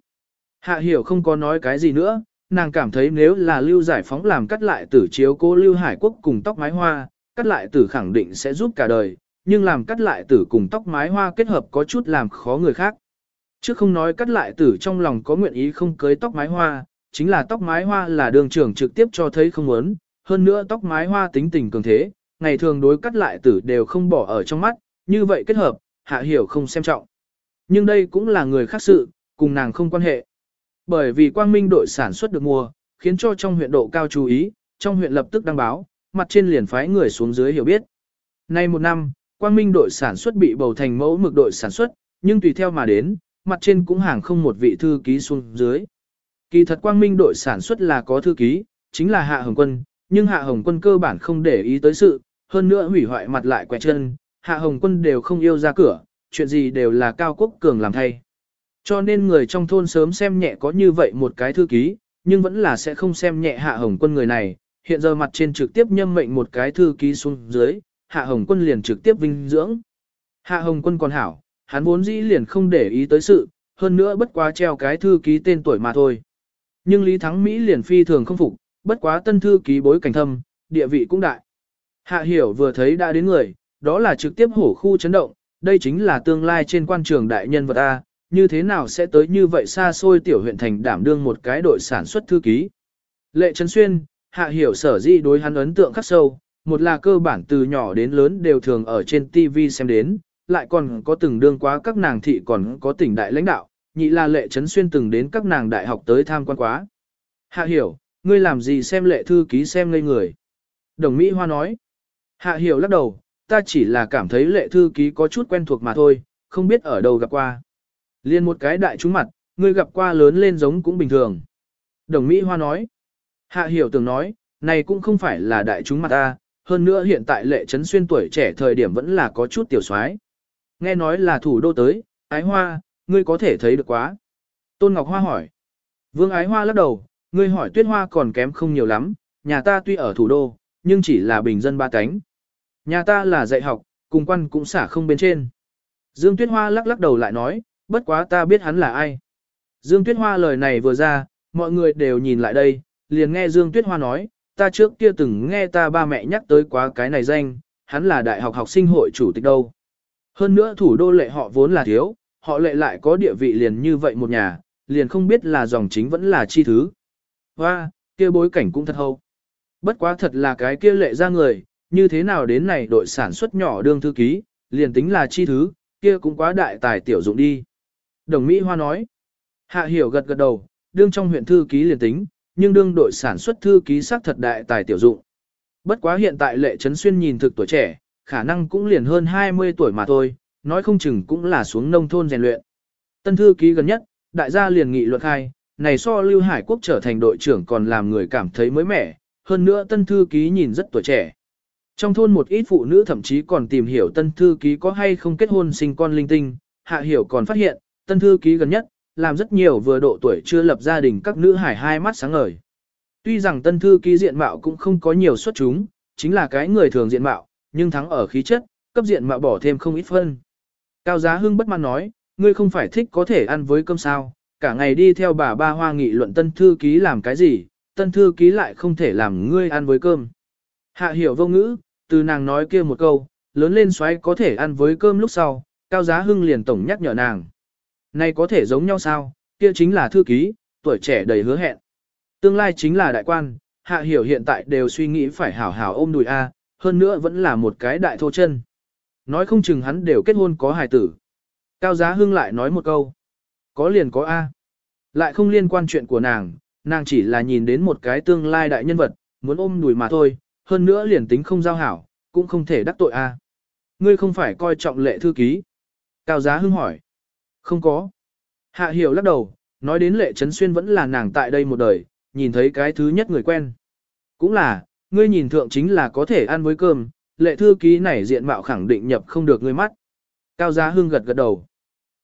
Hạ Hiểu không có nói cái gì nữa, nàng cảm thấy nếu là lưu giải phóng làm cắt lại tử chiếu cô lưu hải quốc cùng tóc mái hoa, cắt lại tử khẳng định sẽ giúp cả đời, nhưng làm cắt lại tử cùng tóc mái hoa kết hợp có chút làm khó người khác. Chứ không nói cắt lại tử trong lòng có nguyện ý không cưới tóc mái hoa, chính là tóc mái hoa là đường trưởng trực tiếp cho thấy không muốn, hơn nữa tóc mái hoa tính tình cường thế, ngày thường đối cắt lại tử đều không bỏ ở trong mắt, như vậy kết hợp, hạ hiểu không xem trọng. Nhưng đây cũng là người khác sự, cùng nàng không quan hệ. Bởi vì quang minh đội sản xuất được mua, khiến cho trong huyện độ cao chú ý, trong huyện lập tức đăng báo, mặt trên liền phái người xuống dưới hiểu biết. Nay một năm, quang minh đội sản xuất bị bầu thành mẫu mực đội sản xuất, nhưng tùy theo mà đến, mặt trên cũng hàng không một vị thư ký xuống dưới. Kỳ thật quang minh đội sản xuất là có thư ký, chính là Hạ Hồng Quân, nhưng Hạ Hồng Quân cơ bản không để ý tới sự, hơn nữa hủy hoại mặt lại quẹt chân, Hạ Hồng Quân đều không yêu ra cửa, chuyện gì đều là Cao Quốc Cường làm thay. Cho nên người trong thôn sớm xem nhẹ có như vậy một cái thư ký, nhưng vẫn là sẽ không xem nhẹ Hạ Hồng Quân người này, hiện giờ mặt trên trực tiếp nhâm mệnh một cái thư ký xuống dưới, Hạ Hồng Quân liền trực tiếp vinh dưỡng. Hạ Hồng Quân còn hảo, hắn vốn dĩ liền không để ý tới sự, hơn nữa bất quá treo cái thư ký tên tuổi mà thôi. Nhưng Lý Thắng Mỹ liền phi thường không phục, bất quá tân thư ký bối cảnh thâm, địa vị cũng đại. Hạ Hiểu vừa thấy đã đến người, đó là trực tiếp hổ khu chấn động, đây chính là tương lai trên quan trường đại nhân vật A, như thế nào sẽ tới như vậy xa xôi tiểu huyện thành đảm đương một cái đội sản xuất thư ký. Lệ Trấn Xuyên, Hạ Hiểu sở dĩ đối hắn ấn tượng khắc sâu, một là cơ bản từ nhỏ đến lớn đều thường ở trên TV xem đến, lại còn có từng đương quá các nàng thị còn có tỉnh đại lãnh đạo, nhị là Lệ Trấn Xuyên từng đến các nàng đại học tới tham quan quá. Hạ Hiểu, ngươi làm gì xem lệ thư ký xem ngây người. Đồng Mỹ Hoa nói. Hạ Hiểu lắc đầu, ta chỉ là cảm thấy lệ thư ký có chút quen thuộc mà thôi, không biết ở đâu gặp qua. Liên một cái đại trúng mặt, ngươi gặp qua lớn lên giống cũng bình thường. Đồng Mỹ Hoa nói. Hạ Hiểu tưởng nói, này cũng không phải là đại chúng mặt ta, hơn nữa hiện tại lệ trấn xuyên tuổi trẻ thời điểm vẫn là có chút tiểu soái. Nghe nói là thủ đô tới, ái hoa, ngươi có thể thấy được quá. Tôn Ngọc Hoa hỏi. Vương ái hoa lắc đầu, ngươi hỏi tuyết hoa còn kém không nhiều lắm, nhà ta tuy ở thủ đô, nhưng chỉ là bình dân ba cánh. Nhà ta là dạy học, cùng quan cũng xả không bên trên. Dương Tuyết Hoa lắc lắc đầu lại nói, bất quá ta biết hắn là ai. Dương Tuyết Hoa lời này vừa ra, mọi người đều nhìn lại đây, liền nghe Dương Tuyết Hoa nói, ta trước kia từng nghe ta ba mẹ nhắc tới quá cái này danh, hắn là đại học học sinh hội chủ tịch đâu. Hơn nữa thủ đô lệ họ vốn là thiếu, họ lệ lại có địa vị liền như vậy một nhà, liền không biết là dòng chính vẫn là chi thứ. và kia bối cảnh cũng thật hâu. Bất quá thật là cái kia lệ ra người, như thế nào đến này đội sản xuất nhỏ đương thư ký, liền tính là chi thứ, kia cũng quá đại tài tiểu dụng đi. Đồng Mỹ Hoa nói, hạ hiểu gật gật đầu, đương trong huyện thư ký liền tính, nhưng đương đội sản xuất thư ký xác thật đại tài tiểu dụng. Bất quá hiện tại lệ trấn xuyên nhìn thực tuổi trẻ, khả năng cũng liền hơn 20 tuổi mà thôi, nói không chừng cũng là xuống nông thôn rèn luyện. Tân thư ký gần nhất, đại gia liền nghị luận khai, này so Lưu Hải Quốc trở thành đội trưởng còn làm người cảm thấy mới mẻ, hơn nữa tân thư ký nhìn rất tuổi trẻ. Trong thôn một ít phụ nữ thậm chí còn tìm hiểu tân thư ký có hay không kết hôn sinh con linh tinh, hạ hiểu còn phát hiện, tân thư ký gần nhất, làm rất nhiều vừa độ tuổi chưa lập gia đình các nữ hải hai mắt sáng ngời. Tuy rằng tân thư ký diện mạo cũng không có nhiều xuất chúng, chính là cái người thường diện mạo, nhưng thắng ở khí chất, cấp diện mạo bỏ thêm không ít phân. Cao Giá Hưng bất mãn nói, ngươi không phải thích có thể ăn với cơm sao, cả ngày đi theo bà ba hoa nghị luận tân thư ký làm cái gì, tân thư ký lại không thể làm ngươi ăn với cơm. Hạ hiểu vô ngữ, từ nàng nói kia một câu, lớn lên xoáy có thể ăn với cơm lúc sau, Cao Giá Hưng liền tổng nhắc nhở nàng. Này có thể giống nhau sao, kia chính là thư ký, tuổi trẻ đầy hứa hẹn. Tương lai chính là đại quan, hạ hiểu hiện tại đều suy nghĩ phải hảo hảo ôm đùi A, hơn nữa vẫn là một cái đại thô chân. Nói không chừng hắn đều kết hôn có hài tử. Cao Giá Hưng lại nói một câu. Có liền có A. Lại không liên quan chuyện của nàng, nàng chỉ là nhìn đến một cái tương lai đại nhân vật, muốn ôm đùi mà thôi, hơn nữa liền tính không giao hảo, cũng không thể đắc tội A. Ngươi không phải coi trọng lệ thư ký. Cao Giá Hưng hỏi. Không có. Hạ hiểu lắc đầu, nói đến lệ trấn xuyên vẫn là nàng tại đây một đời, nhìn thấy cái thứ nhất người quen. Cũng là, ngươi nhìn thượng chính là có thể ăn với cơm, lệ thư ký này diện mạo khẳng định nhập không được ngươi mắt. Cao Giá Hưng gật gật đầu.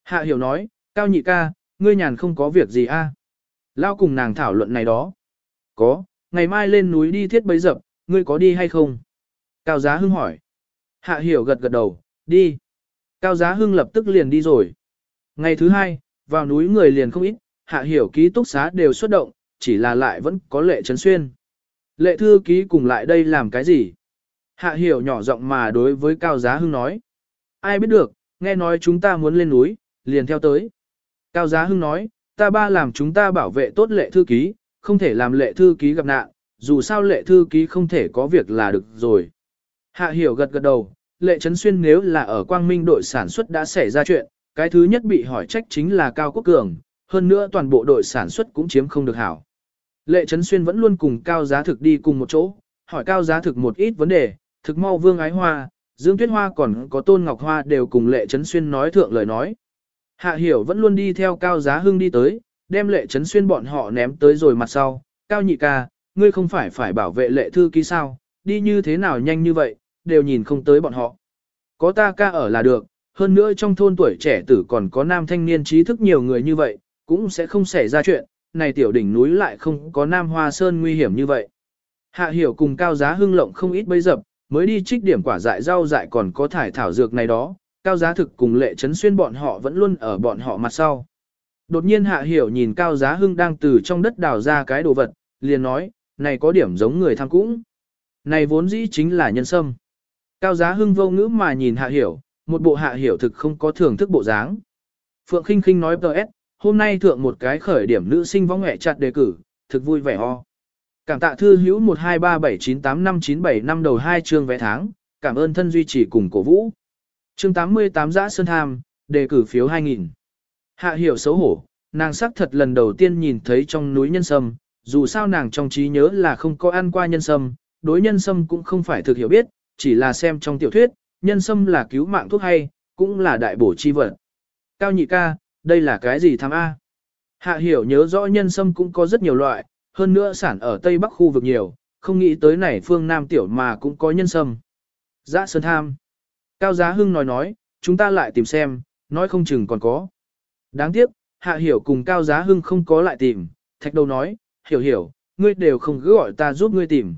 Hạ hiểu nói, Cao nhị ca, ngươi nhàn không có việc gì a? À? Lao cùng nàng thảo luận này đó. Có, ngày mai lên núi đi thiết bấy dập, ngươi có đi hay không? Cao Giá Hưng hỏi. Hạ hiểu gật gật đầu, đi. Cao Giá Hưng lập tức liền đi rồi. Ngày thứ hai, vào núi người liền không ít, hạ hiểu ký túc xá đều xuất động, chỉ là lại vẫn có lệ trấn xuyên. Lệ thư ký cùng lại đây làm cái gì? Hạ hiểu nhỏ giọng mà đối với Cao Giá Hưng nói. Ai biết được, nghe nói chúng ta muốn lên núi, liền theo tới. Cao Giá Hưng nói, ta ba làm chúng ta bảo vệ tốt lệ thư ký, không thể làm lệ thư ký gặp nạn, dù sao lệ thư ký không thể có việc là được rồi. Hạ hiểu gật gật đầu, lệ trấn xuyên nếu là ở quang minh đội sản xuất đã xảy ra chuyện, cái thứ nhất bị hỏi trách chính là Cao Quốc Cường, hơn nữa toàn bộ đội sản xuất cũng chiếm không được hảo. Lệ Trấn Xuyên vẫn luôn cùng Cao Giá Thực đi cùng một chỗ, hỏi Cao Giá Thực một ít vấn đề, thực mau Vương Ái Hoa, Dương Tuyết Hoa còn có Tôn Ngọc Hoa đều cùng Lệ Trấn Xuyên nói thượng lời nói. Hạ Hiểu vẫn luôn đi theo Cao Giá Hưng đi tới, đem Lệ Trấn Xuyên bọn họ ném tới rồi mặt sau, Cao Nhị ca, ngươi không phải phải bảo vệ Lệ Thư ký sao, đi như thế nào nhanh như vậy, đều nhìn không tới bọn họ. Có ta ca ở là được, hơn nữa trong thôn tuổi trẻ tử còn có nam thanh niên trí thức nhiều người như vậy, cũng sẽ không xảy ra chuyện, này tiểu đỉnh núi lại không có nam hoa sơn nguy hiểm như vậy. Hạ hiểu cùng cao giá hưng lộng không ít bấy dập, mới đi trích điểm quả dại rau dại còn có thải thảo dược này đó, cao giá thực cùng lệ chấn xuyên bọn họ vẫn luôn ở bọn họ mặt sau. Đột nhiên hạ hiểu nhìn cao giá hưng đang từ trong đất đào ra cái đồ vật, liền nói, này có điểm giống người tham cũng. Này vốn dĩ chính là nhân sâm. Cao giá hưng vô ngữ mà nhìn hạ hiểu, một bộ hạ hiểu thực không có thưởng thức bộ dáng. Phượng khinh khinh nói PS, hôm nay thượng một cái khởi điểm nữ sinh võ nghệ chặt đề cử, thực vui vẻ ho. Cảm tạ thư hữu 123798597 năm đầu hai chương vé tháng, cảm ơn thân duy trì cùng cổ vũ. Chương 88 Giã Sơn Tham, đề cử phiếu 2000. Hạ hiểu xấu hổ, nàng sắc thật lần đầu tiên nhìn thấy trong núi nhân sâm, dù sao nàng trong trí nhớ là không có ăn qua nhân sâm, đối nhân sâm cũng không phải thực hiểu biết, chỉ là xem trong tiểu thuyết, nhân sâm là cứu mạng thuốc hay, cũng là đại bổ chi vật. Cao nhị ca, đây là cái gì tham A? Hạ hiểu nhớ rõ nhân sâm cũng có rất nhiều loại, hơn nữa sản ở Tây Bắc khu vực nhiều, không nghĩ tới này phương Nam tiểu mà cũng có nhân sâm. Giã Sơn Tham. Cao Giá Hưng nói nói, chúng ta lại tìm xem, nói không chừng còn có. Đáng tiếc, Hạ Hiểu cùng Cao Giá Hưng không có lại tìm, thạch đầu nói, hiểu hiểu, ngươi đều không cứ gọi ta giúp ngươi tìm.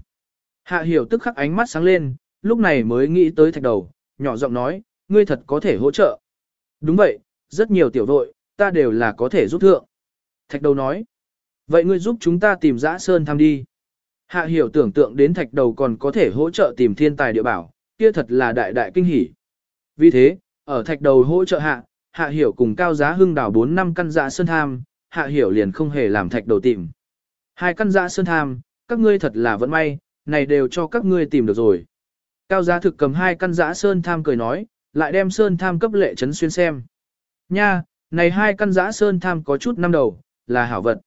Hạ Hiểu tức khắc ánh mắt sáng lên, lúc này mới nghĩ tới thạch đầu, nhỏ giọng nói, ngươi thật có thể hỗ trợ. Đúng vậy, rất nhiều tiểu đội, ta đều là có thể giúp thượng. Thạch đầu nói, vậy ngươi giúp chúng ta tìm dã sơn tham đi. Hạ hiểu tưởng tượng đến thạch đầu còn có thể hỗ trợ tìm thiên tài địa bảo, kia thật là đại đại kinh hỉ. Vì thế, ở thạch đầu hỗ trợ hạ, hạ hiểu cùng cao giá hưng đảo 4 năm căn dã sơn tham, hạ hiểu liền không hề làm thạch đầu tìm. Hai căn dã sơn tham, các ngươi thật là vẫn may, này đều cho các ngươi tìm được rồi. Cao giá thực cầm hai căn giã sơn tham cười nói, lại đem sơn tham cấp lệ trấn xuyên xem. Nha, này hai căn giã sơn tham có chút năm đầu, là hảo vật.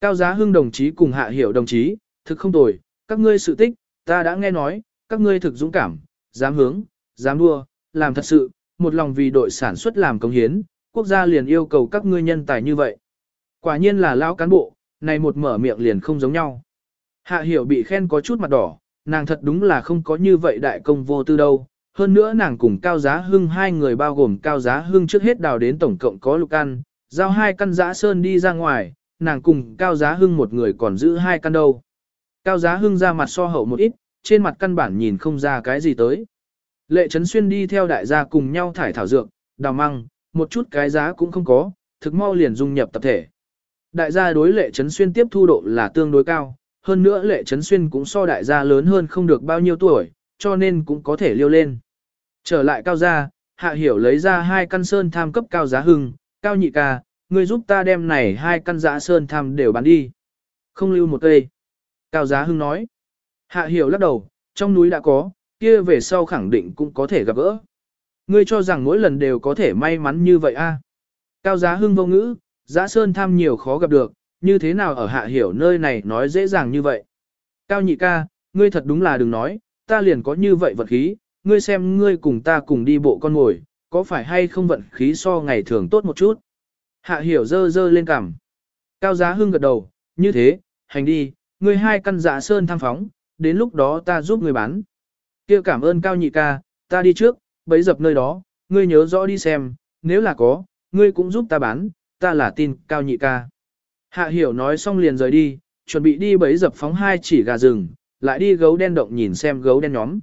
Cao giá hưng đồng chí cùng hạ hiểu đồng chí, thực không tồi, các ngươi sự tích, ta đã nghe nói, các ngươi thực dũng cảm, dám hướng, dám đua, làm thật sự, một lòng vì đội sản xuất làm công hiến, quốc gia liền yêu cầu các ngươi nhân tài như vậy. Quả nhiên là lão cán bộ, này một mở miệng liền không giống nhau. Hạ hiểu bị khen có chút mặt đỏ, nàng thật đúng là không có như vậy đại công vô tư đâu. Hơn nữa nàng cùng Cao Giá Hưng hai người bao gồm Cao Giá Hưng trước hết đào đến tổng cộng có lục căn, giao hai căn giã sơn đi ra ngoài, nàng cùng Cao Giá Hưng một người còn giữ hai căn đâu. Cao Giá Hưng ra mặt so hậu một ít, trên mặt căn bản nhìn không ra cái gì tới. Lệ Trấn Xuyên đi theo đại gia cùng nhau thải thảo dược, đào măng, một chút cái giá cũng không có, thực mau liền dung nhập tập thể. Đại gia đối Lệ Trấn Xuyên tiếp thu độ là tương đối cao, hơn nữa lệ trấn xuyên cũng so đại gia lớn hơn không được bao nhiêu tuổi, cho nên cũng có thể liêu lên. Trở lại cao gia, hạ hiểu lấy ra hai căn sơn tham cấp cao giá hưng, cao nhị ca, ngươi giúp ta đem này hai căn giá sơn tham đều bán đi. Không lưu một cây. Cao giá hưng nói. Hạ hiểu lắc đầu, trong núi đã có, kia về sau khẳng định cũng có thể gặp gỡ. Ngươi cho rằng mỗi lần đều có thể may mắn như vậy a? Cao giá hưng vô ngữ, giá sơn tham nhiều khó gặp được, như thế nào ở hạ hiểu nơi này nói dễ dàng như vậy. Cao nhị ca, ngươi thật đúng là đừng nói, ta liền có như vậy vật khí, ngươi xem ngươi cùng ta cùng đi bộ con ngồi, có phải hay không vận khí so ngày thường tốt một chút. Hạ hiểu dơ dơ lên cằm. Cao giá hưng gật đầu, như thế, hành đi, ngươi hai căn dạ sơn tham phóng, đến lúc đó ta giúp ngươi bán. kia cảm ơn cao nhị ca, ta đi trước, bấy dập nơi đó, ngươi nhớ rõ đi xem, nếu là có, ngươi cũng giúp ta bán, ta là tin cao nhị ca. Hạ hiểu nói xong liền rời đi, chuẩn bị đi bấy dập phóng hai chỉ gà rừng, lại đi gấu đen động nhìn xem gấu đen nhóm.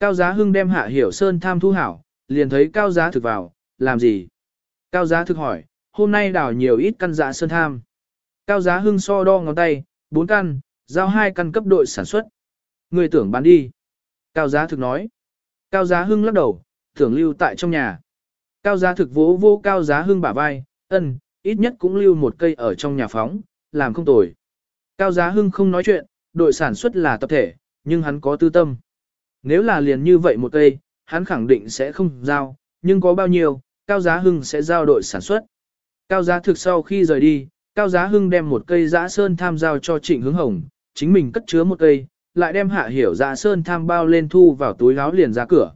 Cao giá hưng đem hạ hiểu sơn tham thu hảo, liền thấy cao giá thực vào, làm gì? Cao giá thực hỏi, hôm nay đào nhiều ít căn dạ sơn tham. Cao giá hưng so đo ngón tay, 4 căn, giao hai căn cấp đội sản xuất. Người tưởng bán đi. Cao giá thực nói. Cao giá hưng lắc đầu, tưởng lưu tại trong nhà. Cao giá thực vỗ vô cao giá hưng bả vai, ân, ít nhất cũng lưu một cây ở trong nhà phóng, làm không tồi. Cao Giá Hưng không nói chuyện, đội sản xuất là tập thể, nhưng hắn có tư tâm. Nếu là liền như vậy một cây, hắn khẳng định sẽ không giao, nhưng có bao nhiêu, Cao Giá Hưng sẽ giao đội sản xuất. Cao Giá thực sau khi rời đi, Cao Giá Hưng đem một cây giã sơn tham giao cho Trịnh Hướng Hồng, chính mình cất chứa một cây, lại đem Hạ Hiểu giã sơn tham bao lên thu vào túi áo liền ra cửa.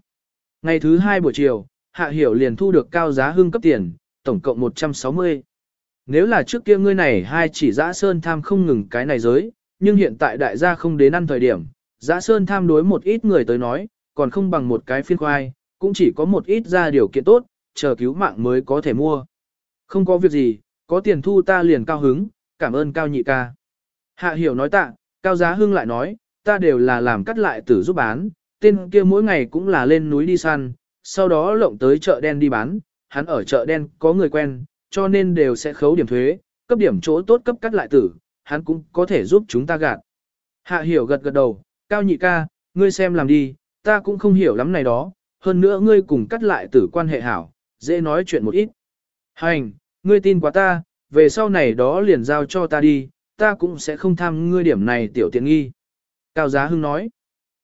Ngày thứ hai buổi chiều, Hạ Hiểu liền thu được Cao Giá Hưng cấp tiền, tổng cộng 160. Nếu là trước kia ngươi này hai chỉ dã sơn tham không ngừng cái này giới, nhưng hiện tại đại gia không đến ăn thời điểm, dã sơn tham đối một ít người tới nói, còn không bằng một cái phiên khoai, cũng chỉ có một ít ra điều kiện tốt, chờ cứu mạng mới có thể mua. Không có việc gì, có tiền thu ta liền cao hứng, cảm ơn cao nhị ca. Hạ hiểu nói tạ, cao giá hưng lại nói, ta đều là làm cắt lại tử giúp bán, tên kia mỗi ngày cũng là lên núi đi săn, sau đó lộng tới chợ đen đi bán, hắn ở chợ đen có người quen, cho nên đều sẽ khấu điểm thuế, cấp điểm chỗ tốt cấp cắt lại tử, hắn cũng có thể giúp chúng ta gạt. Hạ hiểu gật gật đầu, cao nhị ca, ngươi xem làm đi, ta cũng không hiểu lắm này đó, hơn nữa ngươi cùng cắt lại tử quan hệ hảo, dễ nói chuyện một ít. Hành, ngươi tin quá ta, về sau này đó liền giao cho ta đi, ta cũng sẽ không tham ngươi điểm này tiểu tiện nghi. Cao Giá Hưng nói,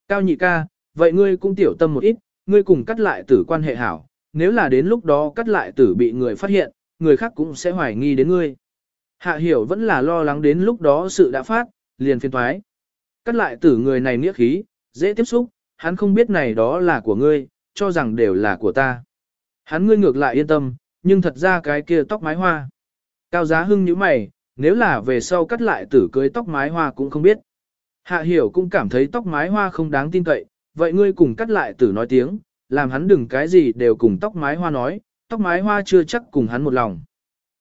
Cao nhị ca, vậy ngươi cũng tiểu tâm một ít, ngươi cùng cắt lại tử quan hệ hảo, nếu là đến lúc đó cắt lại tử bị người phát hiện, người khác cũng sẽ hoài nghi đến ngươi. Hạ hiểu vẫn là lo lắng đến lúc đó sự đã phát, liền phiên thoái. Cắt lại tử người này nghĩa khí, dễ tiếp xúc, hắn không biết này đó là của ngươi, cho rằng đều là của ta. Hắn ngươi ngược lại yên tâm, nhưng thật ra cái kia tóc mái hoa. Cao giá hưng như mày, nếu là về sau cắt lại tử cưới tóc mái hoa cũng không biết. Hạ hiểu cũng cảm thấy tóc mái hoa không đáng tin cậy, vậy ngươi cùng cắt lại tử nói tiếng, làm hắn đừng cái gì đều cùng tóc mái hoa nói, tóc mái hoa chưa chắc cùng hắn một lòng.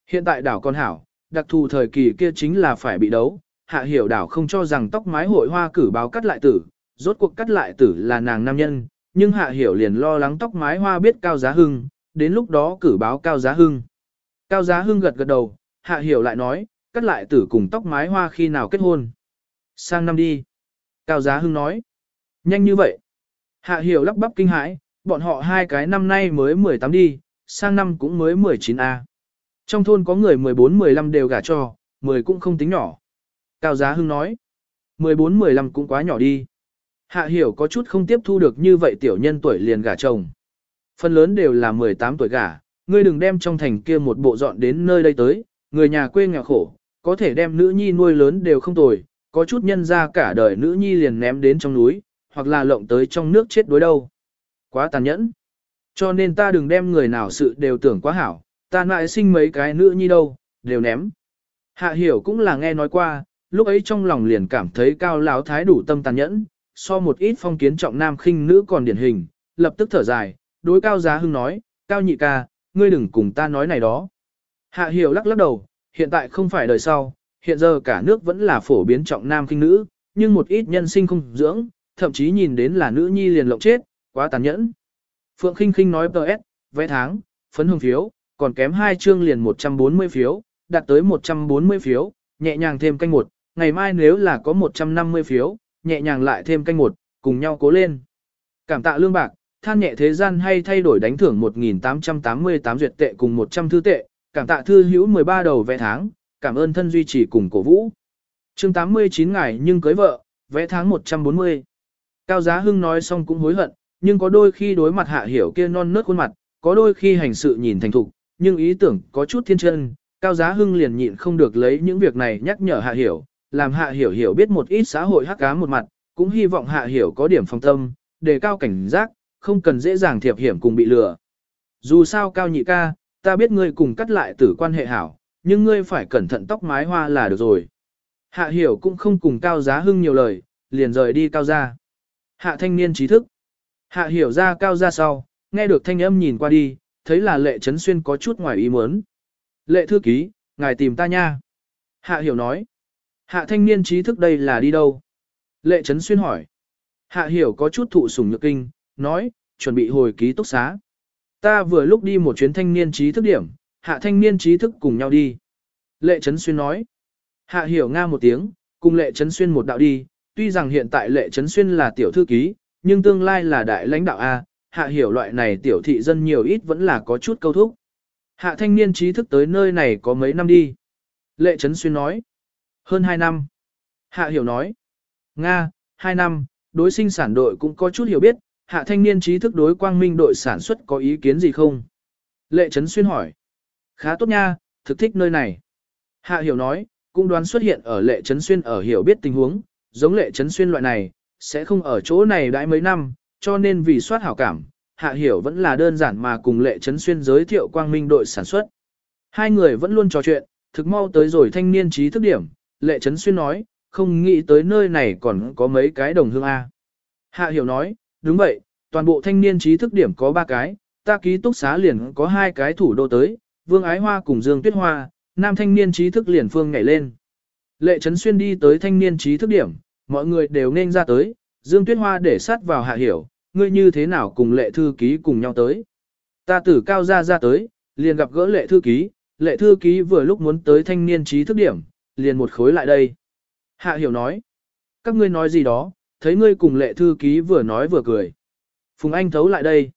Hiện tại đảo con hảo, đặc thù thời kỳ kia chính là phải bị đấu, hạ hiểu đảo không cho rằng tóc mái hội hoa cử báo cắt lại tử, rốt cuộc cắt lại tử là nàng nam nhân, nhưng hạ hiểu liền lo lắng tóc mái hoa biết cao giá hưng, đến lúc đó cử báo cao giá hưng. Cao giá hưng gật gật đầu, hạ hiểu lại nói, cắt lại tử cùng tóc mái hoa khi nào kết hôn. Sang năm đi. Cao giá hưng nói. Nhanh như vậy. Hạ hiểu lắp bắp kinh hãi, bọn họ hai cái năm nay mới 18 đi, sang năm cũng mới 19A. Trong thôn có người 14-15 đều gả cho, 10 cũng không tính nhỏ. Cao Giá Hưng nói, 14-15 cũng quá nhỏ đi. Hạ hiểu có chút không tiếp thu được như vậy tiểu nhân tuổi liền gả chồng. Phần lớn đều là 18 tuổi gả, ngươi đừng đem trong thành kia một bộ dọn đến nơi đây tới, người nhà quê nghèo khổ, có thể đem nữ nhi nuôi lớn đều không tồi, có chút nhân ra cả đời nữ nhi liền ném đến trong núi, hoặc là lộng tới trong nước chết đối đâu. Quá tàn nhẫn. Cho nên ta đừng đem người nào sự đều tưởng quá hảo, ta lại sinh mấy cái nữ nhi đâu, đều ném. Hạ hiểu cũng là nghe nói qua, lúc ấy trong lòng liền cảm thấy cao lão thái đủ tâm tàn nhẫn, so một ít phong kiến trọng nam khinh nữ còn điển hình, lập tức thở dài, đối cao giá hưng nói, cao nhị ca, ngươi đừng cùng ta nói này đó. Hạ hiểu lắc lắc đầu, hiện tại không phải đời sau, hiện giờ cả nước vẫn là phổ biến trọng nam khinh nữ, nhưng một ít nhân sinh không dưỡng, thậm chí nhìn đến là nữ nhi liền lộng chết, quá tàn nhẫn. Phượng Khinh Khinh nói PS, vé tháng, phấn hương phiếu, còn kém hai chương liền 140 phiếu, đạt tới 140 phiếu, nhẹ nhàng thêm canh một, ngày mai nếu là có 150 phiếu, nhẹ nhàng lại thêm canh một, cùng nhau cố lên. Cảm tạ lương bạc, than nhẹ thế gian hay thay đổi đánh thưởng 1.888 duyệt tệ cùng 100 thư tệ, cảm tạ thư hữu 13 đầu vé tháng, cảm ơn thân duy trì cùng cổ vũ. Chương 89 ngày nhưng cưới vợ, vé tháng 140. Cao Giá Hưng nói xong cũng hối hận, nhưng có đôi khi đối mặt hạ hiểu kia non nớt khuôn mặt, có đôi khi hành sự nhìn thành thục, nhưng ý tưởng có chút thiên chân, Cao Giá Hưng liền nhịn không được lấy những việc này nhắc nhở hạ hiểu, làm hạ hiểu hiểu biết một ít xã hội hắc cá một mặt, cũng hy vọng hạ hiểu có điểm phòng tâm, đề cao cảnh giác, không cần dễ dàng thiệp hiểm cùng bị lừa. Dù sao Cao nhị ca, ta biết ngươi cùng cắt lại tử quan hệ hảo, nhưng ngươi phải cẩn thận tóc mái hoa là được rồi. Hạ hiểu cũng không cùng Cao Giá Hưng nhiều lời, liền rời đi Cao ra. Hạ thanh niên trí thức. Hạ hiểu ra cao ra sau, nghe được thanh âm nhìn qua đi, thấy là lệ trấn xuyên có chút ngoài ý muốn. Lệ thư ký, ngài tìm ta nha. Hạ hiểu nói. Hạ thanh niên trí thức đây là đi đâu? Lệ trấn xuyên hỏi. Hạ hiểu có chút thụ sủng nhược kinh, nói, chuẩn bị hồi ký túc xá. Ta vừa lúc đi một chuyến thanh niên trí thức điểm, hạ thanh niên trí thức cùng nhau đi. Lệ trấn xuyên nói. Hạ hiểu nga một tiếng, cùng lệ trấn xuyên một đạo đi, tuy rằng hiện tại lệ trấn xuyên là tiểu thư ký, nhưng tương lai là đại lãnh đạo A, hạ hiểu loại này tiểu thị dân nhiều ít vẫn là có chút câu thúc. Hạ thanh niên trí thức tới nơi này có mấy năm đi. Lệ trấn xuyên nói. Hơn 2 năm. Hạ hiểu nói. Nga, 2 năm, đối sinh sản đội cũng có chút hiểu biết, hạ thanh niên trí thức đối quang minh đội sản xuất có ý kiến gì không? Lệ trấn xuyên hỏi. Khá tốt nha, thực thích nơi này. Hạ hiểu nói, cũng đoán xuất hiện ở lệ trấn xuyên ở hiểu biết tình huống, giống lệ trấn xuyên loại này, sẽ không ở chỗ này đãi mấy năm, cho nên vì soát hảo cảm, hạ hiểu vẫn là đơn giản mà cùng lệ trấn xuyên giới thiệu quang minh đội sản xuất. Hai người vẫn luôn trò chuyện, thực mau tới rồi thanh niên trí thức điểm, lệ trấn xuyên nói, không nghĩ tới nơi này còn có mấy cái đồng hương A. Hạ hiểu nói, đúng vậy, toàn bộ thanh niên trí thức điểm có ba cái, ta ký túc xá liền có hai cái thủ đô tới, Vương Ái Hoa cùng Dương Tuyết Hoa, nam thanh niên trí thức liền phương nhảy lên. Lệ Trấn Xuyên đi tới thanh niên trí thức điểm, mọi người đều nên ra tới, Dương Tuyết Hoa để sát vào hạ hiểu, ngươi như thế nào cùng lệ thư ký cùng nhau tới. Ta tử cao ra ra tới, liền gặp gỡ lệ thư ký, lệ thư ký vừa lúc muốn tới thanh niên trí thức điểm, liền một khối lại đây. Hạ hiểu nói, các ngươi nói gì đó, thấy ngươi cùng lệ thư ký vừa nói vừa cười. Phùng Anh thấu lại đây.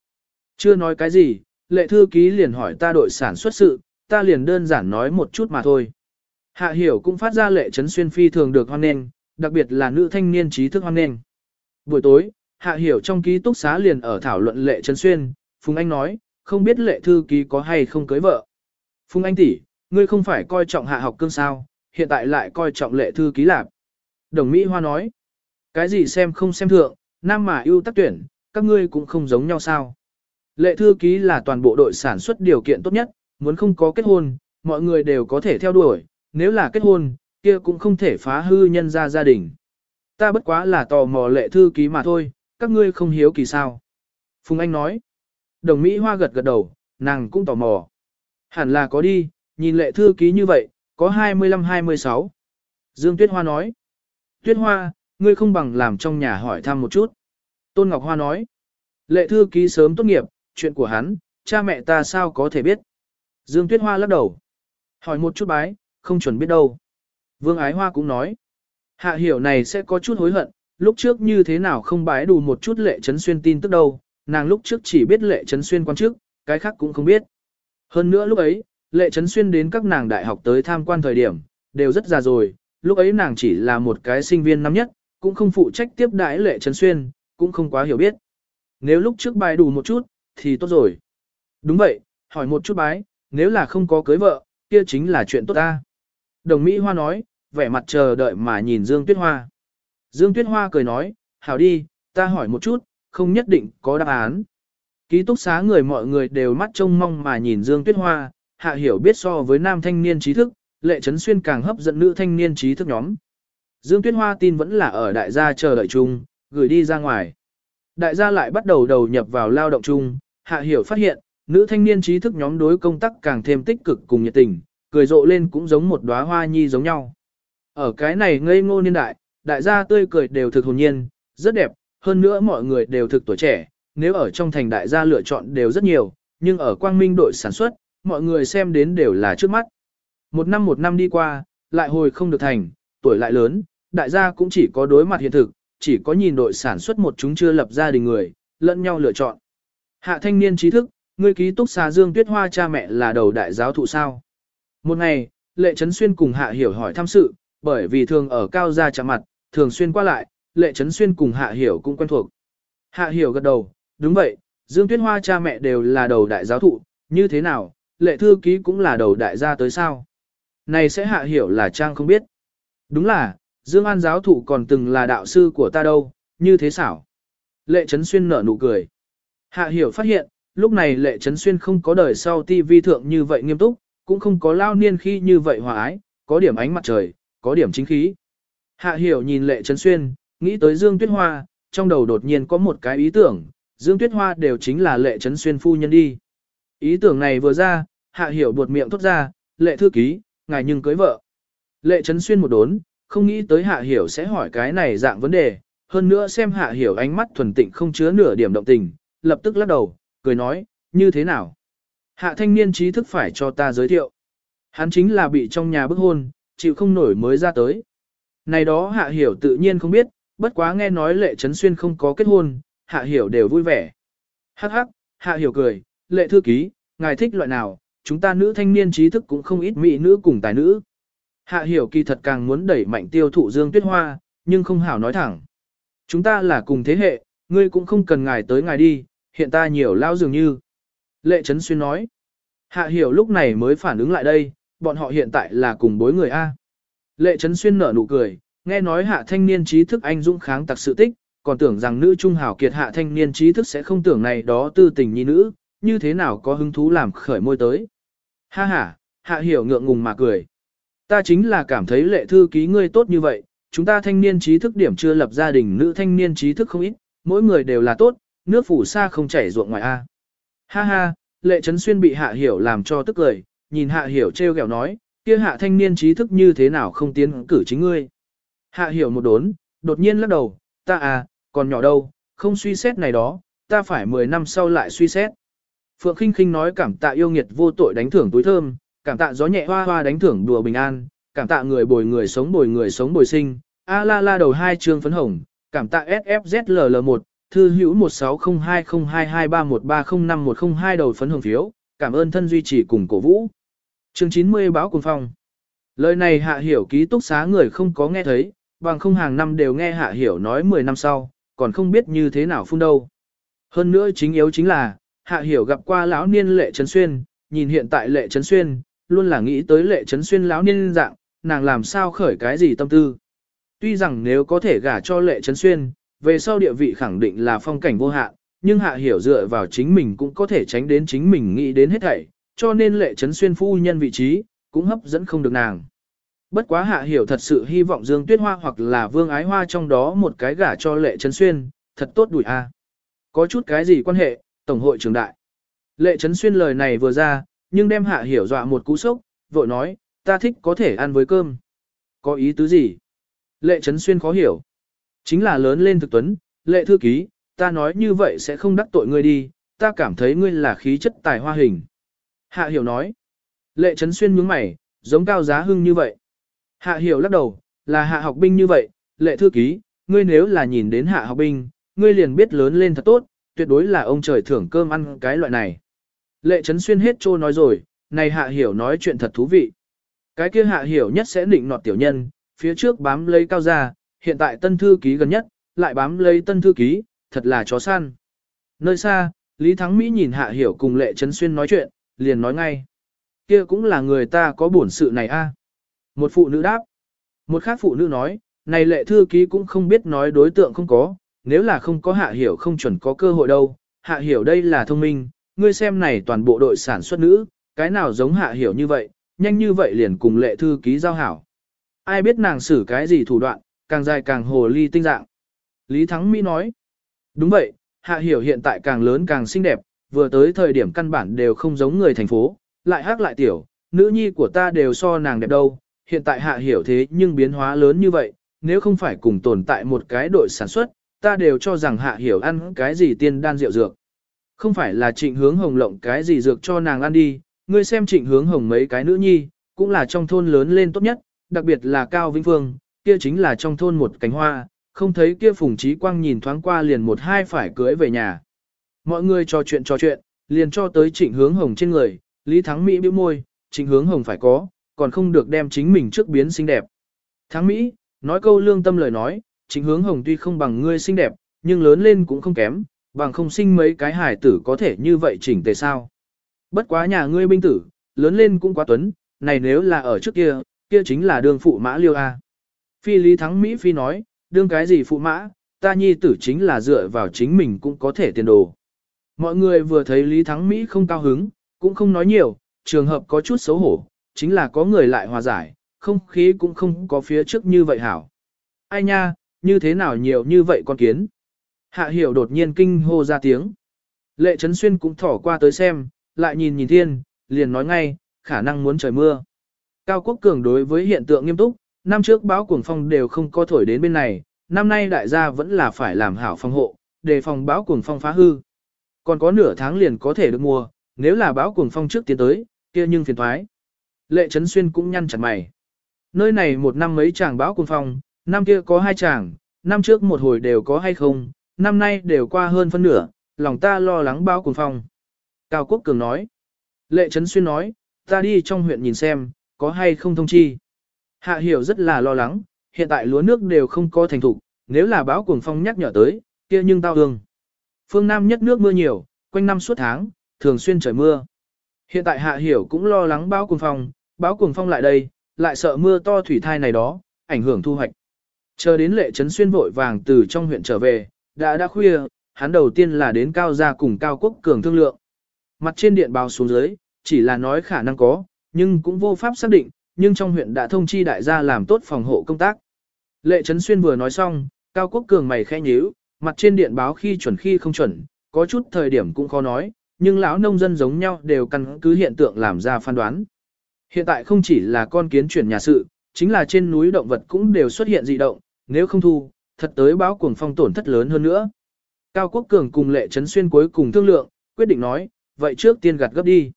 Chưa nói cái gì, lệ thư ký liền hỏi ta đội sản xuất sự, ta liền đơn giản nói một chút mà thôi. Hạ hiểu cũng phát ra lệ trấn xuyên phi thường được hoan nghênh, đặc biệt là nữ thanh niên trí thức hoan nghênh. Buổi tối, hạ hiểu trong ký túc xá liền ở thảo luận lệ trấn xuyên, Phùng Anh nói, không biết lệ thư ký có hay không cưới vợ. Phùng Anh tỷ, ngươi không phải coi trọng hạ học cương sao, hiện tại lại coi trọng lệ thư ký lạp. Đồng Mỹ Hoa nói, cái gì xem không xem thượng, nam mà ưu tác tuyển, các ngươi cũng không giống nhau sao. Lệ thư ký là toàn bộ đội sản xuất điều kiện tốt nhất, muốn không có kết hôn, mọi người đều có thể theo đuổi, nếu là kết hôn, kia cũng không thể phá hư nhân ra gia đình. Ta bất quá là tò mò lệ thư ký mà thôi, các ngươi không hiếu kỳ sao. Phùng Anh nói, đồng Mỹ Hoa gật gật đầu, nàng cũng tò mò. Hẳn là có đi, nhìn lệ thư ký như vậy, có 25-26. Dương Tuyết Hoa nói, Tuyết Hoa, ngươi không bằng làm trong nhà hỏi thăm một chút. Tôn Ngọc Hoa nói, lệ thư ký sớm tốt nghiệp, chuyện của hắn, cha mẹ ta sao có thể biết. Dương Tuyết Hoa lắc đầu. Hỏi một chút bái, không chuẩn biết đâu. Vương Ái Hoa cũng nói. Hạ hiểu này sẽ có chút hối hận, lúc trước như thế nào không bái đủ một chút lệ trấn xuyên tin tức đâu, nàng lúc trước chỉ biết lệ trấn xuyên quan trước, cái khác cũng không biết. Hơn nữa lúc ấy, lệ trấn xuyên đến các nàng đại học tới tham quan thời điểm, đều rất già rồi, lúc ấy nàng chỉ là một cái sinh viên năm nhất, cũng không phụ trách tiếp đãi lệ trấn xuyên, cũng không quá hiểu biết. Nếu lúc trước bài đủ một chút, thì tốt rồi. Đúng vậy, hỏi một chút bái, nếu là không có cưới vợ, kia chính là chuyện tốt ta. Đồng Mỹ Hoa nói, vẻ mặt chờ đợi mà nhìn Dương Tuyết Hoa. Dương Tuyết Hoa cười nói, hảo đi, ta hỏi một chút, không nhất định có đáp án. Ký túc xá người mọi người đều mắt trông mong mà nhìn Dương Tuyết Hoa, hạ hiểu biết so với nam thanh niên trí thức, lệ trấn xuyên càng hấp dẫn nữ thanh niên trí thức nhóm. Dương Tuyết Hoa tin vẫn là ở đại gia chờ đợi chung, gửi đi ra ngoài. Đại gia lại bắt đầu đầu nhập vào lao động chung, hạ hiểu phát hiện, nữ thanh niên trí thức nhóm đối công tác càng thêm tích cực cùng nhiệt tình, cười rộ lên cũng giống một đóa hoa nhi giống nhau. Ở cái này ngây ngô niên đại, đại gia tươi cười đều thực hồn nhiên, rất đẹp, hơn nữa mọi người đều thực tuổi trẻ, nếu ở trong thành đại gia lựa chọn đều rất nhiều, nhưng ở quang minh đội sản xuất, mọi người xem đến đều là trước mắt. Một năm một năm đi qua, lại hồi không được thành, tuổi lại lớn, đại gia cũng chỉ có đối mặt hiện thực, chỉ có nhìn đội sản xuất một chúng chưa lập gia đình người, lẫn nhau lựa chọn. Hạ thanh niên trí thức, người ký túc xá Dương Tuyết Hoa cha mẹ là đầu đại giáo thụ sao. Một ngày, Lệ Trấn Xuyên cùng Hạ Hiểu hỏi thăm sự, bởi vì thường ở cao gia chạm mặt, thường xuyên qua lại, Lệ Trấn Xuyên cùng Hạ Hiểu cũng quen thuộc. Hạ Hiểu gật đầu, đúng vậy, Dương Tuyết Hoa cha mẹ đều là đầu đại giáo thụ, như thế nào, Lệ Thư Ký cũng là đầu đại gia tới sao. Này sẽ Hạ Hiểu là Trang không biết. Đúng là, Dương An giáo thụ còn từng là đạo sư của ta đâu, như thế xảo. Lệ Trấn Xuyên nở nụ cười. Hạ Hiểu phát hiện, lúc này Lệ Trấn Xuyên không có đời sau ti vi thượng như vậy nghiêm túc, cũng không có lao niên khi như vậy hòa ái, có điểm ánh mặt trời, có điểm chính khí. Hạ Hiểu nhìn Lệ Trấn Xuyên, nghĩ tới Dương Tuyết Hoa, trong đầu đột nhiên có một cái ý tưởng, Dương Tuyết Hoa đều chính là Lệ Trấn Xuyên phu nhân đi. Ý tưởng này vừa ra, Hạ Hiểu buột miệng thốt ra, Lệ thư ký, ngài nhưng cưới vợ. Lệ Trấn Xuyên một đốn, không nghĩ tới Hạ Hiểu sẽ hỏi cái này dạng vấn đề, hơn nữa xem Hạ Hiểu ánh mắt thuần tịnh không chứa nửa điểm động tình, lập tức lắc đầu, cười nói, như thế nào? Hạ thanh niên trí thức phải cho ta giới thiệu. Hắn chính là bị trong nhà bức hôn, chịu không nổi mới ra tới. Này đó Hạ Hiểu tự nhiên không biết, bất quá nghe nói Lệ Trấn Xuyên không có kết hôn, Hạ Hiểu đều vui vẻ. Hắc hắc, Hạ Hiểu cười, Lệ thư ký, ngài thích loại nào, chúng ta nữ thanh niên trí thức cũng không ít mỹ nữ cùng tài nữ. Hạ hiểu kỳ thật càng muốn đẩy mạnh tiêu thụ dương tuyết hoa, nhưng không hảo nói thẳng. Chúng ta là cùng thế hệ, ngươi cũng không cần ngài tới ngài đi, hiện ta nhiều lao dường như. Lệ Trấn Xuyên nói. Hạ hiểu lúc này mới phản ứng lại đây, bọn họ hiện tại là cùng bối người A. Lệ Trấn Xuyên nở nụ cười, nghe nói hạ thanh niên trí thức anh dũng kháng tặc sự tích, còn tưởng rằng nữ trung hảo kiệt hạ thanh niên trí thức sẽ không tưởng này đó tư tình nhi nữ, như thế nào có hứng thú làm khởi môi tới. Ha ha, hạ hiểu ngượng ngùng mà cười. Ta chính là cảm thấy lệ thư ký ngươi tốt như vậy, chúng ta thanh niên trí thức điểm chưa lập gia đình nữ thanh niên trí thức không ít, mỗi người đều là tốt, nước phủ xa không chảy ruộng ngoài A. Ha ha, lệ trấn xuyên bị hạ hiểu làm cho tức cười, nhìn hạ hiểu treo gẹo nói, kia hạ thanh niên trí thức như thế nào không tiến cử chính ngươi. Hạ hiểu một đốn, đột nhiên lắc đầu, ta à, còn nhỏ đâu, không suy xét này đó, ta phải 10 năm sau lại suy xét. Phượng Kinh Kinh nói cảm tạ yêu nghiệt vô tội đánh thưởng túi thơm, cảm tạ gió nhẹ hoa hoa đánh thưởng đùa bình an, cảm tạ người bồi người sống bồi người sống bồi sinh, a la la đầu hai trường phấn hồng, cảm tạ SFZLL1, thư hữu 16020223130510 đầu phấn hồng phiếu, cảm ơn thân duy trì cùng cổ vũ. Chương 90 báo cùng phong. Lời này hạ hiểu ký túc xá người không có nghe thấy, bằng không hàng năm đều nghe hạ hiểu nói 10 năm sau, còn không biết như thế nào phun đâu. Hơn nữa chính yếu chính là, hạ hiểu gặp qua lão niên lệ trấn xuyên, nhìn hiện tại lệ trấn xuyên, luôn là nghĩ tới lệ trấn xuyên lão niên dạng, nàng làm sao khởi cái gì tâm tư. Tuy rằng nếu có thể gả cho lệ trấn xuyên, về sau địa vị khẳng định là phong cảnh vô hạn, nhưng hạ hiểu dựa vào chính mình cũng có thể tránh đến chính mình nghĩ đến hết thảy, cho nên lệ trấn xuyên phu nhân vị trí, cũng hấp dẫn không được nàng. Bất quá hạ hiểu thật sự hy vọng Dương Tuyết Hoa hoặc là Vương Ái Hoa trong đó một cái gả cho lệ trấn xuyên, thật tốt đuổi a. Có chút cái gì quan hệ, Tổng hội trưởng đại. Lệ trấn xuyên lời này vừa ra, nhưng đem hạ hiểu dọa một cú sốc, vội nói, ta thích có thể ăn với cơm. Có ý tứ gì? Lệ trấn xuyên khó hiểu. Chính là lớn lên thực tuấn, lệ thư ký, ta nói như vậy sẽ không đắc tội ngươi đi, ta cảm thấy ngươi là khí chất tài hoa hình. Hạ hiểu nói. Lệ trấn xuyên nhướng mày, giống cao giá hưng như vậy. Hạ hiểu lắc đầu, là hạ học binh như vậy, lệ thư ký, ngươi nếu là nhìn đến hạ học binh, ngươi liền biết lớn lên thật tốt, tuyệt đối là ông trời thưởng cơm ăn cái loại này. Lệ trấn xuyên hết trô nói rồi, này hạ hiểu nói chuyện thật thú vị. Cái kia hạ hiểu nhất sẽ định nọt tiểu nhân, phía trước bám lấy cao gia, hiện tại tân thư ký gần nhất, lại bám lấy tân thư ký, thật là chó săn. Nơi xa, Lý Thắng Mỹ nhìn hạ hiểu cùng lệ trấn xuyên nói chuyện, liền nói ngay. Kia cũng là người ta có bổn sự này a. Một phụ nữ đáp. Một khác phụ nữ nói, này lệ thư ký cũng không biết nói đối tượng không có, nếu là không có hạ hiểu không chuẩn có cơ hội đâu. Hạ hiểu đây là thông minh, ngươi xem này toàn bộ đội sản xuất nữ, cái nào giống hạ hiểu như vậy, nhanh như vậy liền cùng lệ thư ký giao hảo. Ai biết nàng xử cái gì thủ đoạn, càng dài càng hồ ly tinh dạng. Lý Thắng Mỹ nói, đúng vậy, hạ hiểu hiện tại càng lớn càng xinh đẹp, vừa tới thời điểm căn bản đều không giống người thành phố, lại hát lại tiểu, nữ nhi của ta đều so nàng đẹp đâu, hiện tại hạ hiểu thế nhưng biến hóa lớn như vậy, nếu không phải cùng tồn tại một cái đội sản xuất, ta đều cho rằng hạ hiểu ăn cái gì tiên đan rượu dược. Không phải là trịnh hướng hồng lộng cái gì dược cho nàng ăn đi, ngươi xem trịnh hướng hồng mấy cái nữ nhi, cũng là trong thôn lớn lên tốt nhất, đặc biệt là Cao Vĩnh Phương, kia chính là trong thôn một cánh hoa, không thấy kia phùng trí quang nhìn thoáng qua liền một hai phải cưới về nhà. Mọi người trò chuyện trò chuyện, liền cho tới trịnh hướng hồng trên người, Lý Thắng Mỹ bĩu môi, trịnh hướng hồng phải có, còn không được đem chính mình trước biến xinh đẹp. Thắng Mỹ, nói câu lương tâm lời nói, trịnh hướng hồng tuy không bằng ngươi xinh đẹp, nhưng lớn lên cũng không kém, bằng không sinh mấy cái hải tử có thể như vậy chỉnh tề sao. Bất quá nhà ngươi binh tử, lớn lên cũng quá tuấn, này nếu là ở trước kia, kia chính là đương phụ mã liêu A. Phi Lý Thắng Mỹ Phi nói, đương cái gì phụ mã, ta nhi tử chính là dựa vào chính mình cũng có thể tiền đồ. Mọi người vừa thấy Lý Thắng Mỹ không cao hứng, cũng không nói nhiều, trường hợp có chút xấu hổ, chính là có người lại hòa giải, không khí cũng không có phía trước như vậy hảo. Ai nha, như thế nào nhiều như vậy con kiến. Hạ hiểu đột nhiên kinh hô ra tiếng. Lệ Trấn Xuyên cũng thỏ qua tới xem, lại nhìn nhìn thiên, liền nói ngay, khả năng muốn trời mưa. Cao Quốc Cường đối với hiện tượng nghiêm túc, năm trước báo cuồng phong đều không có thổi đến bên này, năm nay đại gia vẫn là phải làm hảo phòng hộ, đề phòng báo cuồng phong phá hư. Còn có nửa tháng liền có thể được mua, nếu là báo cuồng phong trước tiến tới, kia nhưng phiền thoái. Lệ Trấn Xuyên cũng nhăn chặt mày. Nơi này một năm mấy chàng báo cuồng phong, năm kia có hai chàng, năm trước một hồi đều có hay không, năm nay đều qua hơn phân nửa, lòng ta lo lắng báo cuồng phong. Cao Quốc Cường nói. Lệ Trấn Xuyên nói, ta đi trong huyện nhìn xem, có hay không thông chi. Hạ hiểu rất là lo lắng, hiện tại lúa nước đều không có thành thục, nếu là báo cuồng phong nhắc nhở tới, kia nhưng tao hương. Phương Nam nhất nước mưa nhiều, quanh năm suốt tháng, thường xuyên trời mưa. Hiện tại hạ hiểu cũng lo lắng báo cuồng phong, báo cuồng phong lại đây, lại sợ mưa to thủy thai này đó, ảnh hưởng thu hoạch. Chờ đến lệ trấn xuyên vội vàng từ trong huyện trở về, đã đã khuya, hắn đầu tiên là đến cao gia cùng cao quốc cường thương lượng. Mặt trên điện báo xuống dưới, chỉ là nói khả năng có, nhưng cũng vô pháp xác định, nhưng trong huyện đã thông chi đại gia làm tốt phòng hộ công tác. Lệ Trấn Xuyên vừa nói xong, Cao Quốc Cường mày khẽ nhíu, mặt trên điện báo khi chuẩn khi không chuẩn, có chút thời điểm cũng khó nói, nhưng lão nông dân giống nhau đều căn cứ hiện tượng làm ra phán đoán. Hiện tại không chỉ là con kiến chuyển nhà sự, chính là trên núi động vật cũng đều xuất hiện dị động, nếu không thu, thật tới báo cuồng phong tổn thất lớn hơn nữa. Cao Quốc Cường cùng Lệ Trấn Xuyên cuối cùng thương lượng, quyết định nói, vậy trước tiên gặt gấp đi.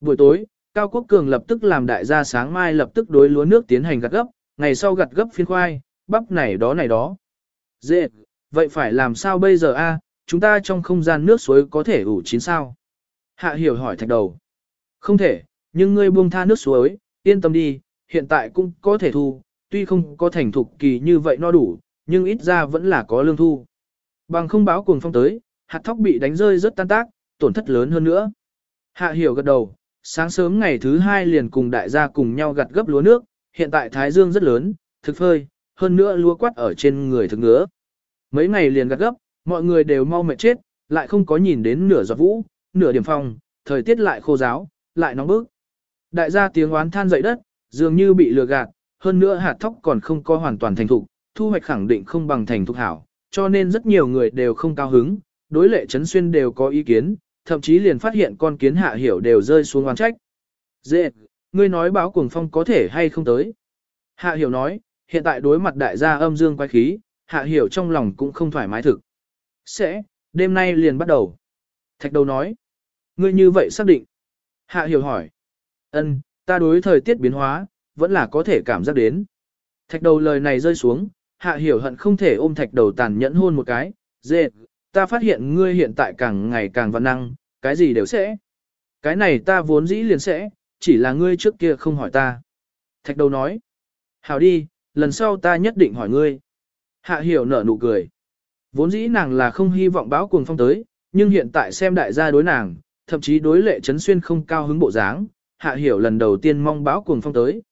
Buổi tối, Cao Quốc Cường lập tức làm đại gia sáng mai lập tức đối lúa nước tiến hành gặt gấp, ngày sau gặt gấp phiên khoai, bắp này đó này đó. Dễ, vậy phải làm sao bây giờ a? chúng ta trong không gian nước suối có thể ủ chín sao? Hạ hiểu hỏi thạch đầu. Không thể, nhưng ngươi buông tha nước suối, yên tâm đi, hiện tại cũng có thể thu, tuy không có thành thục kỳ như vậy no đủ, nhưng ít ra vẫn là có lương thu. Bằng không báo cuồng phong tới, hạt thóc bị đánh rơi rất tan tác, tổn thất lớn hơn nữa. Hạ hiểu gật đầu, sáng sớm ngày thứ hai liền cùng đại gia cùng nhau gặt gấp lúa nước, hiện tại thái dương rất lớn, thực phơi, hơn nữa lúa quát ở trên người thực ngứa. Mấy ngày liền gặt gấp, mọi người đều mau mệt chết, lại không có nhìn đến nửa giọt vũ, nửa điểm phong, thời tiết lại khô giáo, lại nóng bức. Đại gia tiếng oán than dậy đất, dường như bị lừa gạt, hơn nữa hạt thóc còn không có hoàn toàn thành thục, thu hoạch khẳng định không bằng thành thục hảo, cho nên rất nhiều người đều không cao hứng, đối lệ chấn xuyên đều có ý kiến, thậm chí liền phát hiện con kiến hạ hiểu đều rơi xuống oán trách. Dễ, ngươi nói báo cuồng phong có thể hay không tới. Hạ hiểu nói, hiện tại đối mặt đại gia âm dương quái khí, hạ hiểu trong lòng cũng không thoải mái thực. Sẽ, đêm nay liền bắt đầu. Thạch đầu nói, ngươi như vậy xác định. Hạ hiểu hỏi, ân, ta đối thời tiết biến hóa, vẫn là có thể cảm giác đến. Thạch đầu lời này rơi xuống, hạ hiểu hận không thể ôm thạch đầu tàn nhẫn hôn một cái, dê, ta phát hiện ngươi hiện tại càng ngày càng văn năng, cái gì đều sẽ. Cái này ta vốn dĩ liền sẽ, chỉ là ngươi trước kia không hỏi ta. Thạch đầu nói, hảo đi, lần sau ta nhất định hỏi ngươi. Hạ hiểu nở nụ cười. Vốn dĩ nàng là không hy vọng báo cuồng phong tới, nhưng hiện tại xem đại gia đối nàng, thậm chí đối lệ trấn xuyên không cao hứng bộ dáng, hạ hiểu lần đầu tiên mong báo cuồng phong tới.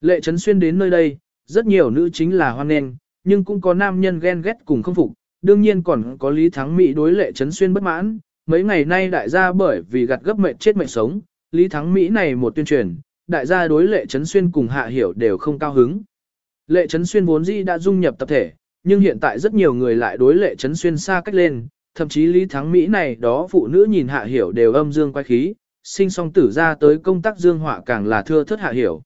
Lệ trấn xuyên đến nơi đây, rất nhiều nữ chính là hoan nghênh, nhưng cũng có nam nhân ghen ghét cùng không phục, đương nhiên còn có Lý Thắng Mỹ đối lệ trấn xuyên bất mãn, mấy ngày nay đại gia bởi vì gặt gấp mệnh chết mệnh sống, Lý Thắng Mỹ này một tuyên truyền, đại gia đối lệ trấn xuyên cùng hạ hiểu đều không cao hứng. Lệ trấn xuyên vốn dĩ đã dung nhập tập thể, nhưng hiện tại rất nhiều người lại đối lệ trấn xuyên xa cách lên, thậm chí Lý Thắng Mỹ này đó phụ nữ nhìn hạ hiểu đều âm dương quay khí, sinh song tử ra tới công tác dương họa càng là thưa thất hạ hiểu.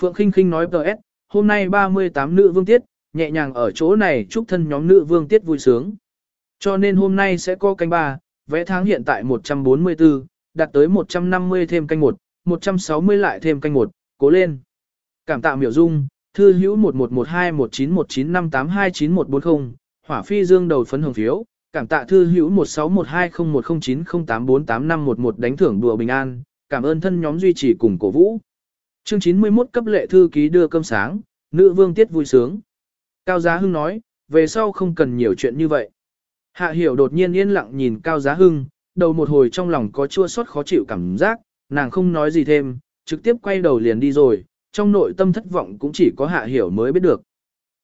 Phượng Kinh Kinh nói PS, hôm nay 38 nữ vương tiết, nhẹ nhàng ở chỗ này chúc thân nhóm nữ vương tiết vui sướng. Cho nên hôm nay sẽ có canh ba, vẽ tháng hiện tại 144, đạt tới 150 thêm canh 1, 160 lại thêm canh 1, cố lên. Cảm tạ miểu dung, thư hữu 1112191958291140, hỏa phi dương đầu phấn hồng phiếu, cảm tạ thư hữu 1612010908485511 đánh thưởng đùa bình an, cảm ơn thân nhóm duy trì cùng cổ vũ. Chương 91 cấp lệ thư ký đưa cơm sáng, nữ vương tiết vui sướng. Cao Giá Hưng nói, về sau không cần nhiều chuyện như vậy. Hạ hiểu đột nhiên yên lặng nhìn Cao Giá Hưng, đầu một hồi trong lòng có chua xót khó chịu cảm giác, nàng không nói gì thêm, trực tiếp quay đầu liền đi rồi, trong nội tâm thất vọng cũng chỉ có Hạ hiểu mới biết được.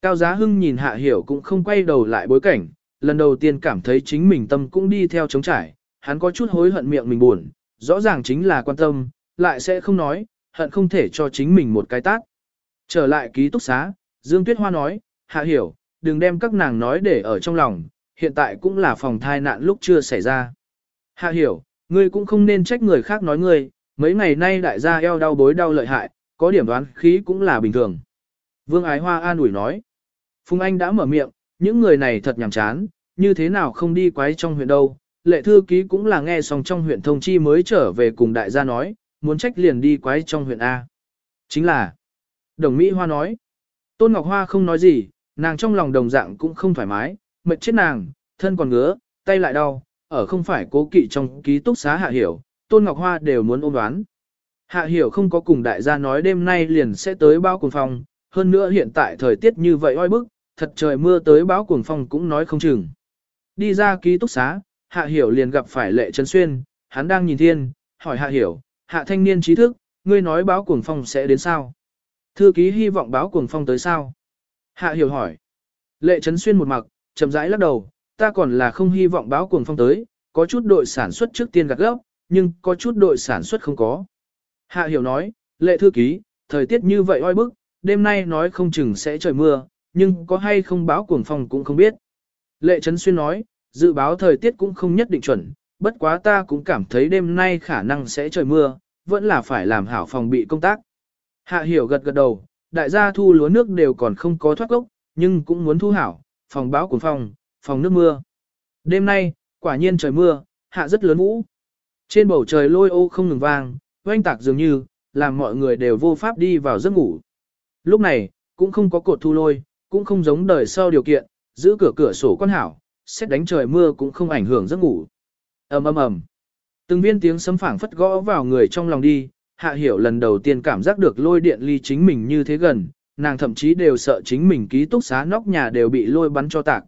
Cao Giá Hưng nhìn Hạ hiểu cũng không quay đầu lại bối cảnh, lần đầu tiên cảm thấy chính mình tâm cũng đi theo chống trải, hắn có chút hối hận miệng mình buồn, rõ ràng chính là quan tâm, lại sẽ không nói, hận không thể cho chính mình một cái tát. Trở lại ký túc xá, Dương Tuyết Hoa nói, hạ hiểu, đừng đem các nàng nói để ở trong lòng, hiện tại cũng là phòng thai nạn lúc chưa xảy ra. Hạ hiểu, ngươi cũng không nên trách người khác nói ngươi, mấy ngày nay đại gia eo đau bối đau lợi hại, có điểm đoán khí cũng là bình thường. Vương Ái Hoa an ủi nói. Phùng Anh đã mở miệng, những người này thật nhàm chán, như thế nào không đi quái trong huyện đâu. Lệ thư ký cũng là nghe xong trong huyện thông chi mới trở về cùng đại gia nói, muốn trách liền đi quái trong huyện A. Chính là, đồng Mỹ Hoa nói, Tôn Ngọc Hoa không nói gì, nàng trong lòng đồng dạng cũng không thoải mái, mệt chết nàng, thân còn ngứa, tay lại đau, ở không phải cố kỵ trong ký túc xá hạ hiểu, Tôn Ngọc Hoa đều muốn ôm đoán. Hạ hiểu không có cùng đại gia nói đêm nay liền sẽ tới bao cuồng phong, hơn nữa hiện tại thời tiết như vậy oi bức, thật trời mưa tới bão cuồng phong cũng nói không chừng. Đi ra ký túc xá, Hạ Hiểu liền gặp phải Lệ Trấn Xuyên, hắn đang nhìn thiên, hỏi Hạ Hiểu, Hạ thanh niên trí thức, ngươi nói báo cuồng phong sẽ đến sao? Thư ký hy vọng báo cuồng phong tới sao? Hạ Hiểu hỏi. Lệ Trấn Xuyên một mặc, chậm rãi lắc đầu, ta còn là không hy vọng báo cuồng phong tới, có chút đội sản xuất trước tiên gạt gốc, nhưng có chút đội sản xuất không có. Hạ Hiểu nói, Lệ Thư ký, thời tiết như vậy oi bức, đêm nay nói không chừng sẽ trời mưa, nhưng có hay không báo cuồng phong cũng không biết. Lệ Trấn Xuyên nói, dự báo thời tiết cũng không nhất định chuẩn, bất quá ta cũng cảm thấy đêm nay khả năng sẽ trời mưa, vẫn là phải làm hảo phòng bị công tác. Hạ hiểu gật gật đầu, đại gia thu lúa nước đều còn không có thoát gốc, nhưng cũng muốn thu hảo, phòng báo cuồng phòng, phòng nước mưa. Đêm nay, quả nhiên trời mưa, hạ rất lớn vũ. Trên bầu trời lôi ô không ngừng vang, oanh tạc dường như, làm mọi người đều vô pháp đi vào giấc ngủ. Lúc này, cũng không có cột thu lôi, cũng không giống đời sau điều kiện, giữ cửa cửa sổ quan hảo, xét đánh trời mưa cũng không ảnh hưởng giấc ngủ. ầm ầm ầm, từng viên tiếng sấm phảng phất gõ vào người trong lòng đi. Hạ hiểu lần đầu tiên cảm giác được lôi điện ly chính mình như thế gần, nàng thậm chí đều sợ chính mình ký túc xá nóc nhà đều bị lôi bắn cho tạc.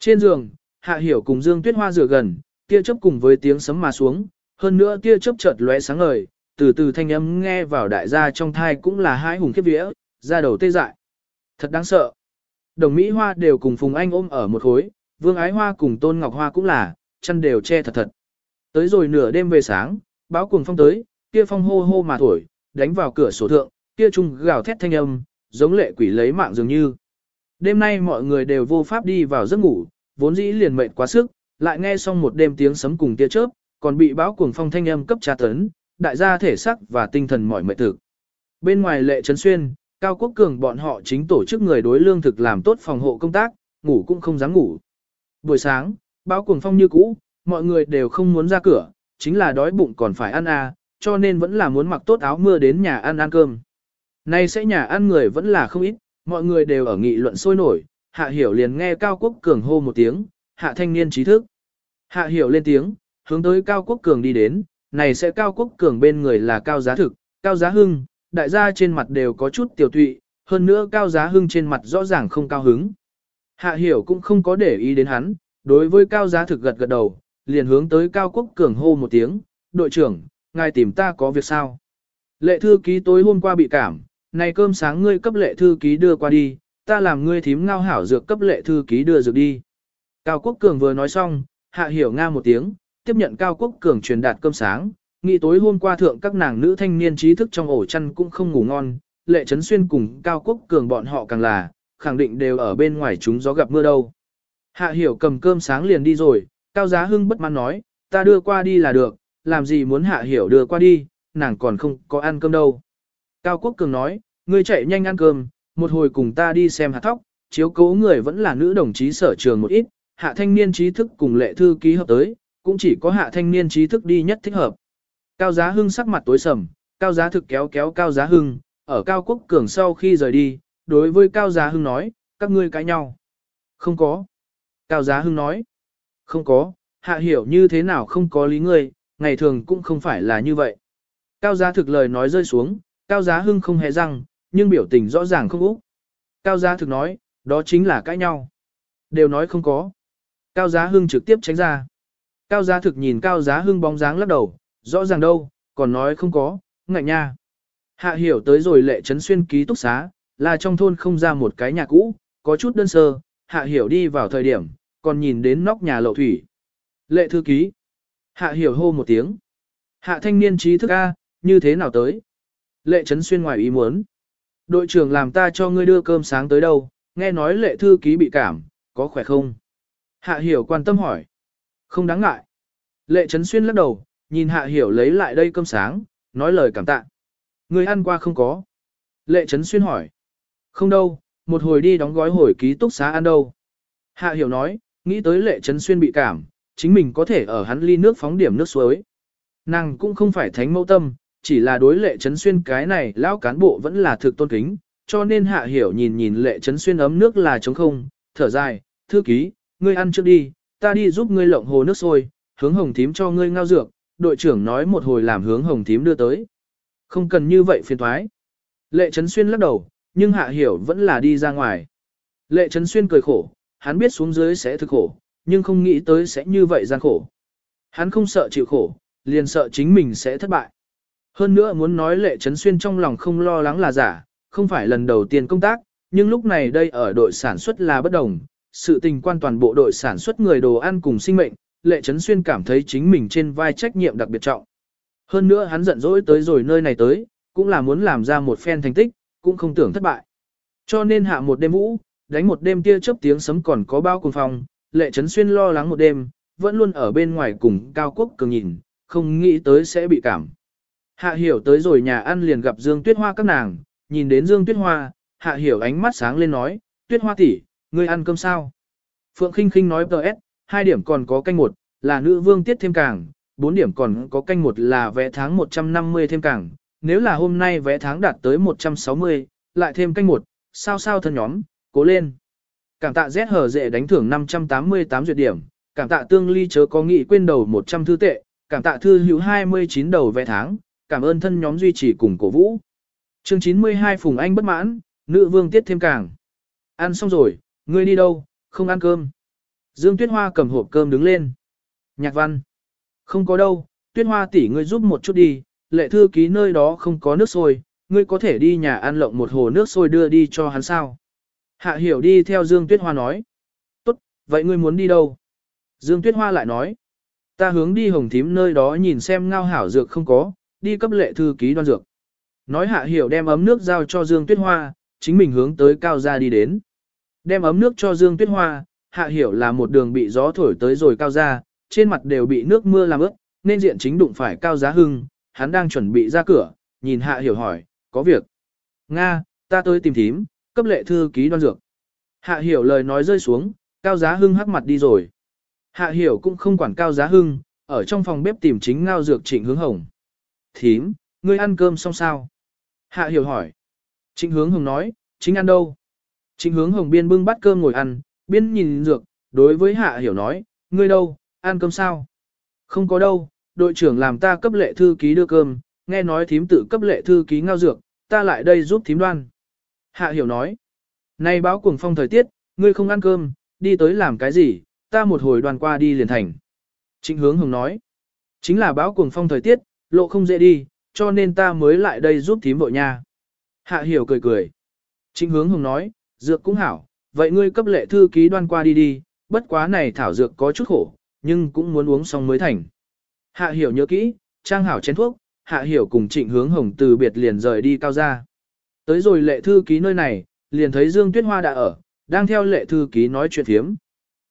Trên giường, Hạ Hiểu cùng Dương Tuyết Hoa rửa gần, tia chớp cùng với tiếng sấm mà xuống, hơn nữa tia chớp chợt lóe sáng ngời, từ từ thanh âm nghe vào đại gia trong thai cũng là hai hùng khiếp vía, ra đầu tê dại. Thật đáng sợ. Đồng Mỹ Hoa đều cùng Phùng Anh ôm ở một khối, Vương Ái Hoa cùng Tôn Ngọc Hoa cũng là, chân đều che thật thật. Tới rồi nửa đêm về sáng, báo cuồng phong tới, kia phong hô hô mà thổi, đánh vào cửa sổ thượng, kia trung gào thét thanh âm, giống lệ quỷ lấy mạng dường như. Đêm nay mọi người đều vô pháp đi vào giấc ngủ, vốn dĩ liền mệt quá sức, lại nghe xong một đêm tiếng sấm cùng tia chớp, còn bị báo cuồng phong thanh âm cấp tra tấn, đại gia thể sắc và tinh thần mỏi mệt thực. Bên ngoài lệ trấn xuyên, Cao Quốc Cường bọn họ chính tổ chức người đối lương thực làm tốt phòng hộ công tác, ngủ cũng không dám ngủ. Buổi sáng, báo cuồng phong như cũ, mọi người đều không muốn ra cửa, chính là đói bụng còn phải ăn à, cho nên vẫn là muốn mặc tốt áo mưa đến nhà ăn ăn cơm. Nay sẽ nhà ăn người vẫn là không ít, mọi người đều ở nghị luận sôi nổi, hạ hiểu liền nghe Cao Quốc Cường hô một tiếng, hạ thanh niên trí thức. Hạ hiểu lên tiếng, hướng tới Cao Quốc Cường đi đến, này sẽ Cao Quốc Cường bên người là Cao Giá Thực, Cao Giá Hưng, đại gia trên mặt đều có chút tiểu tụy, hơn nữa Cao Giá Hưng trên mặt rõ ràng không cao hứng. Hạ hiểu cũng không có để ý đến hắn, đối với Cao Giá Thực gật gật đầu, liền hướng tới Cao Quốc Cường hô một tiếng, đội trưởng, ngài tìm ta có việc sao? Lệ thư ký tối hôm qua bị cảm, này cơm sáng ngươi cấp lệ thư ký đưa qua đi, ta làm ngươi thím ngao hảo dược cấp lệ thư ký đưa dược đi. Cao Quốc Cường vừa nói xong, hạ hiểu nga một tiếng, tiếp nhận Cao Quốc Cường truyền đạt cơm sáng, nghĩ tối hôm qua thượng các nàng nữ thanh niên trí thức trong ổ chăn cũng không ngủ ngon, lệ trấn xuyên cùng Cao Quốc Cường bọn họ càng là, khẳng định đều ở bên ngoài chúng gió gặp mưa đâu. Hạ hiểu cầm cơm sáng liền đi rồi, Cao Giá Hưng bất mãn nói, ta đưa qua đi là được, làm gì muốn hạ hiểu đưa qua đi, nàng còn không có ăn cơm đâu. Cao Quốc Cường nói, ngươi chạy nhanh ăn cơm, một hồi cùng ta đi xem hạt thóc, chiếu cố người vẫn là nữ đồng chí sở trường một ít, hạ thanh niên trí thức cùng lệ thư ký hợp tới, cũng chỉ có hạ thanh niên trí thức đi nhất thích hợp. Cao Giá Hưng sắc mặt tối sầm, Cao Giá thực kéo kéo Cao Giá Hưng, ở Cao Quốc Cường sau khi rời đi, đối với Cao Giá Hưng nói, các ngươi cãi nhau. Không có. Cao Giá Hưng nói, không có, hạ hiểu như thế nào không có lý ngươi, ngày thường cũng không phải là như vậy. Cao Giá thực lời nói rơi xuống, Cao Giá Hưng không hề răng, nhưng biểu tình rõ ràng không úc. Cao Giá thực nói, đó chính là cãi nhau. Đều nói không có. Cao Giá Hưng trực tiếp tránh ra. Cao Giá thực nhìn Cao Giá Hưng bóng dáng lắc đầu, rõ ràng đâu, còn nói không có, ngại nha. Hạ hiểu tới rồi lệ trấn xuyên ký túc xá, là trong thôn không ra một cái nhà cũ, có chút đơn sơ, hạ hiểu đi vào thời điểm, còn nhìn đến nóc nhà lậu thủy. Lệ thư ký. Hạ hiểu hô một tiếng. Hạ thanh niên trí thức A, như thế nào tới? Lệ trấn xuyên ngoài ý muốn. Đội trưởng làm ta cho ngươi đưa cơm sáng tới đâu, nghe nói lệ thư ký bị cảm, có khỏe không? Hạ hiểu quan tâm hỏi. Không đáng ngại. Lệ trấn xuyên lắc đầu, nhìn hạ hiểu lấy lại đây cơm sáng, nói lời cảm tạ. người ăn qua không có. Lệ trấn xuyên hỏi. Không đâu, một hồi đi đóng gói hồi ký túc xá ăn đâu. Hạ hiểu nói, nghĩ tới lệ trấn xuyên bị cảm, chính mình có thể ở hắn ly nước phóng điểm nước suối. Nàng cũng không phải thánh mẫu tâm, chỉ là đối lệ trấn xuyên cái này lão cán bộ vẫn là thực tôn kính, cho nên hạ hiểu nhìn nhìn lệ trấn xuyên ấm nước là trống không, thở dài, thư ký, ngươi ăn trước đi, ta đi giúp ngươi lộng hồ nước sôi, hướng hồng thím cho ngươi ngao dược, đội trưởng nói một hồi làm hướng hồng thím đưa tới. Không cần như vậy phiền thoái. Lệ trấn xuyên lắc đầu, nhưng hạ hiểu vẫn là đi ra ngoài. Lệ trấn xuyên cười khổ, hắn biết xuống dưới sẽ thực khổ, nhưng không nghĩ tới sẽ như vậy gian khổ. Hắn không sợ chịu khổ, liền sợ chính mình sẽ thất bại. Hơn nữa muốn nói lệ trấn xuyên trong lòng không lo lắng là giả, không phải lần đầu tiên công tác, nhưng lúc này đây ở đội sản xuất là bất đồng, sự tình quan toàn bộ đội sản xuất người đồ ăn cùng sinh mệnh, lệ trấn xuyên cảm thấy chính mình trên vai trách nhiệm đặc biệt trọng. Hơn nữa hắn giận dỗi tới rồi nơi này tới, cũng là muốn làm ra một phen thành tích, cũng không tưởng thất bại. Cho nên hạ một đêm vũ, đánh một đêm tia chớp tiếng sấm còn có bao cùng phòng, lệ trấn xuyên lo lắng một đêm, vẫn luôn ở bên ngoài cùng Cao Quốc Cường nhìn, không nghĩ tới sẽ bị cảm. Hạ hiểu tới rồi nhà ăn liền gặp Dương Tuyết Hoa các nàng, nhìn đến Dương Tuyết Hoa, hạ hiểu ánh mắt sáng lên nói, Tuyết Hoa tỷ, ngươi ăn cơm sao? Phượng Kinh Kinh nói PS, hai điểm còn có canh một, là nữ vương tiết thêm càng, bốn điểm còn có canh một là vé tháng 150 thêm càng, nếu là hôm nay vé tháng đạt tới 160, lại thêm canh một, sao sao thân nhóm, cố lên. Cảm tạ Z hở dễ đánh thưởng 588 duyệt điểm, cảm tạ tương ly chớ có nghị quên đầu 100 thư tệ, cảm tạ thư hữu 29 đầu vé tháng, cảm ơn thân nhóm duy trì cùng cổ vũ. Chương 92 Phùng Anh bất mãn, nữ vương tiết thêm càng. Ăn xong rồi, ngươi đi đâu, không ăn cơm. Dương Tuyết Hoa cầm hộp cơm đứng lên. Nhạc văn. Không có đâu, Tuyết Hoa tỷ ngươi giúp một chút đi, lệ thư ký nơi đó không có nước sôi, ngươi có thể đi nhà ăn lộng một hồ nước sôi đưa đi cho hắn sao. Hạ hiểu đi theo Dương Tuyết Hoa nói. Tốt, vậy ngươi muốn đi đâu? Dương Tuyết Hoa lại nói. Ta hướng đi hồng thím nơi đó nhìn xem ngao hảo dược không có, đi cấp lệ thư ký đoan dược. Nói hạ hiểu đem ấm nước giao cho Dương Tuyết Hoa, chính mình hướng tới cao gia đi đến. Đem ấm nước cho Dương Tuyết Hoa, hạ hiểu là một đường bị gió thổi tới rồi cao ra, trên mặt đều bị nước mưa làm ướt, nên diện chính đụng phải cao giá hưng, hắn đang chuẩn bị ra cửa, nhìn hạ hiểu hỏi, có việc. Nga, ta tới tìm thím, cấp lệ thư ký đoan dược. Hạ hiểu lời nói rơi xuống, cao giá hưng hắc mặt đi rồi. Hạ hiểu cũng không quản cao giá hưng, ở trong phòng bếp tìm chính ngao dược trịnh hướng hồng. Thím, ngươi ăn cơm xong sao? Hạ hiểu hỏi. Trịnh hướng hồng nói, chính ăn đâu? Trịnh hướng hồng biên bưng bát cơm ngồi ăn, biên nhìn dược, đối với hạ hiểu nói, ngươi đâu, ăn cơm sao? Không có đâu, đội trưởng làm ta cấp lệ thư ký đưa cơm, nghe nói thím tự cấp lệ thư ký ngao dược, ta lại đây giúp thím đoan. Hạ hiểu nói, nay báo cuồng phong thời tiết, ngươi không ăn cơm, đi tới làm cái gì, ta một hồi đoàn qua đi liền thành. Trịnh hướng hồng nói, chính là báo cuồng phong thời tiết, lộ không dễ đi, cho nên ta mới lại đây giúp thím vội nha. Hạ hiểu cười cười. Trịnh hướng hồng nói, dược cũng hảo, vậy ngươi cấp lệ thư ký đoan qua đi đi, bất quá này thảo dược có chút khổ, nhưng cũng muốn uống xong mới thành. Hạ hiểu nhớ kỹ, trang hảo chén thuốc, hạ hiểu cùng trịnh hướng hồng từ biệt liền rời đi cao ra. Tới rồi lệ thư ký nơi này, liền thấy Dương Tuyết Hoa đã ở, đang theo lệ thư ký nói chuyện thiếm.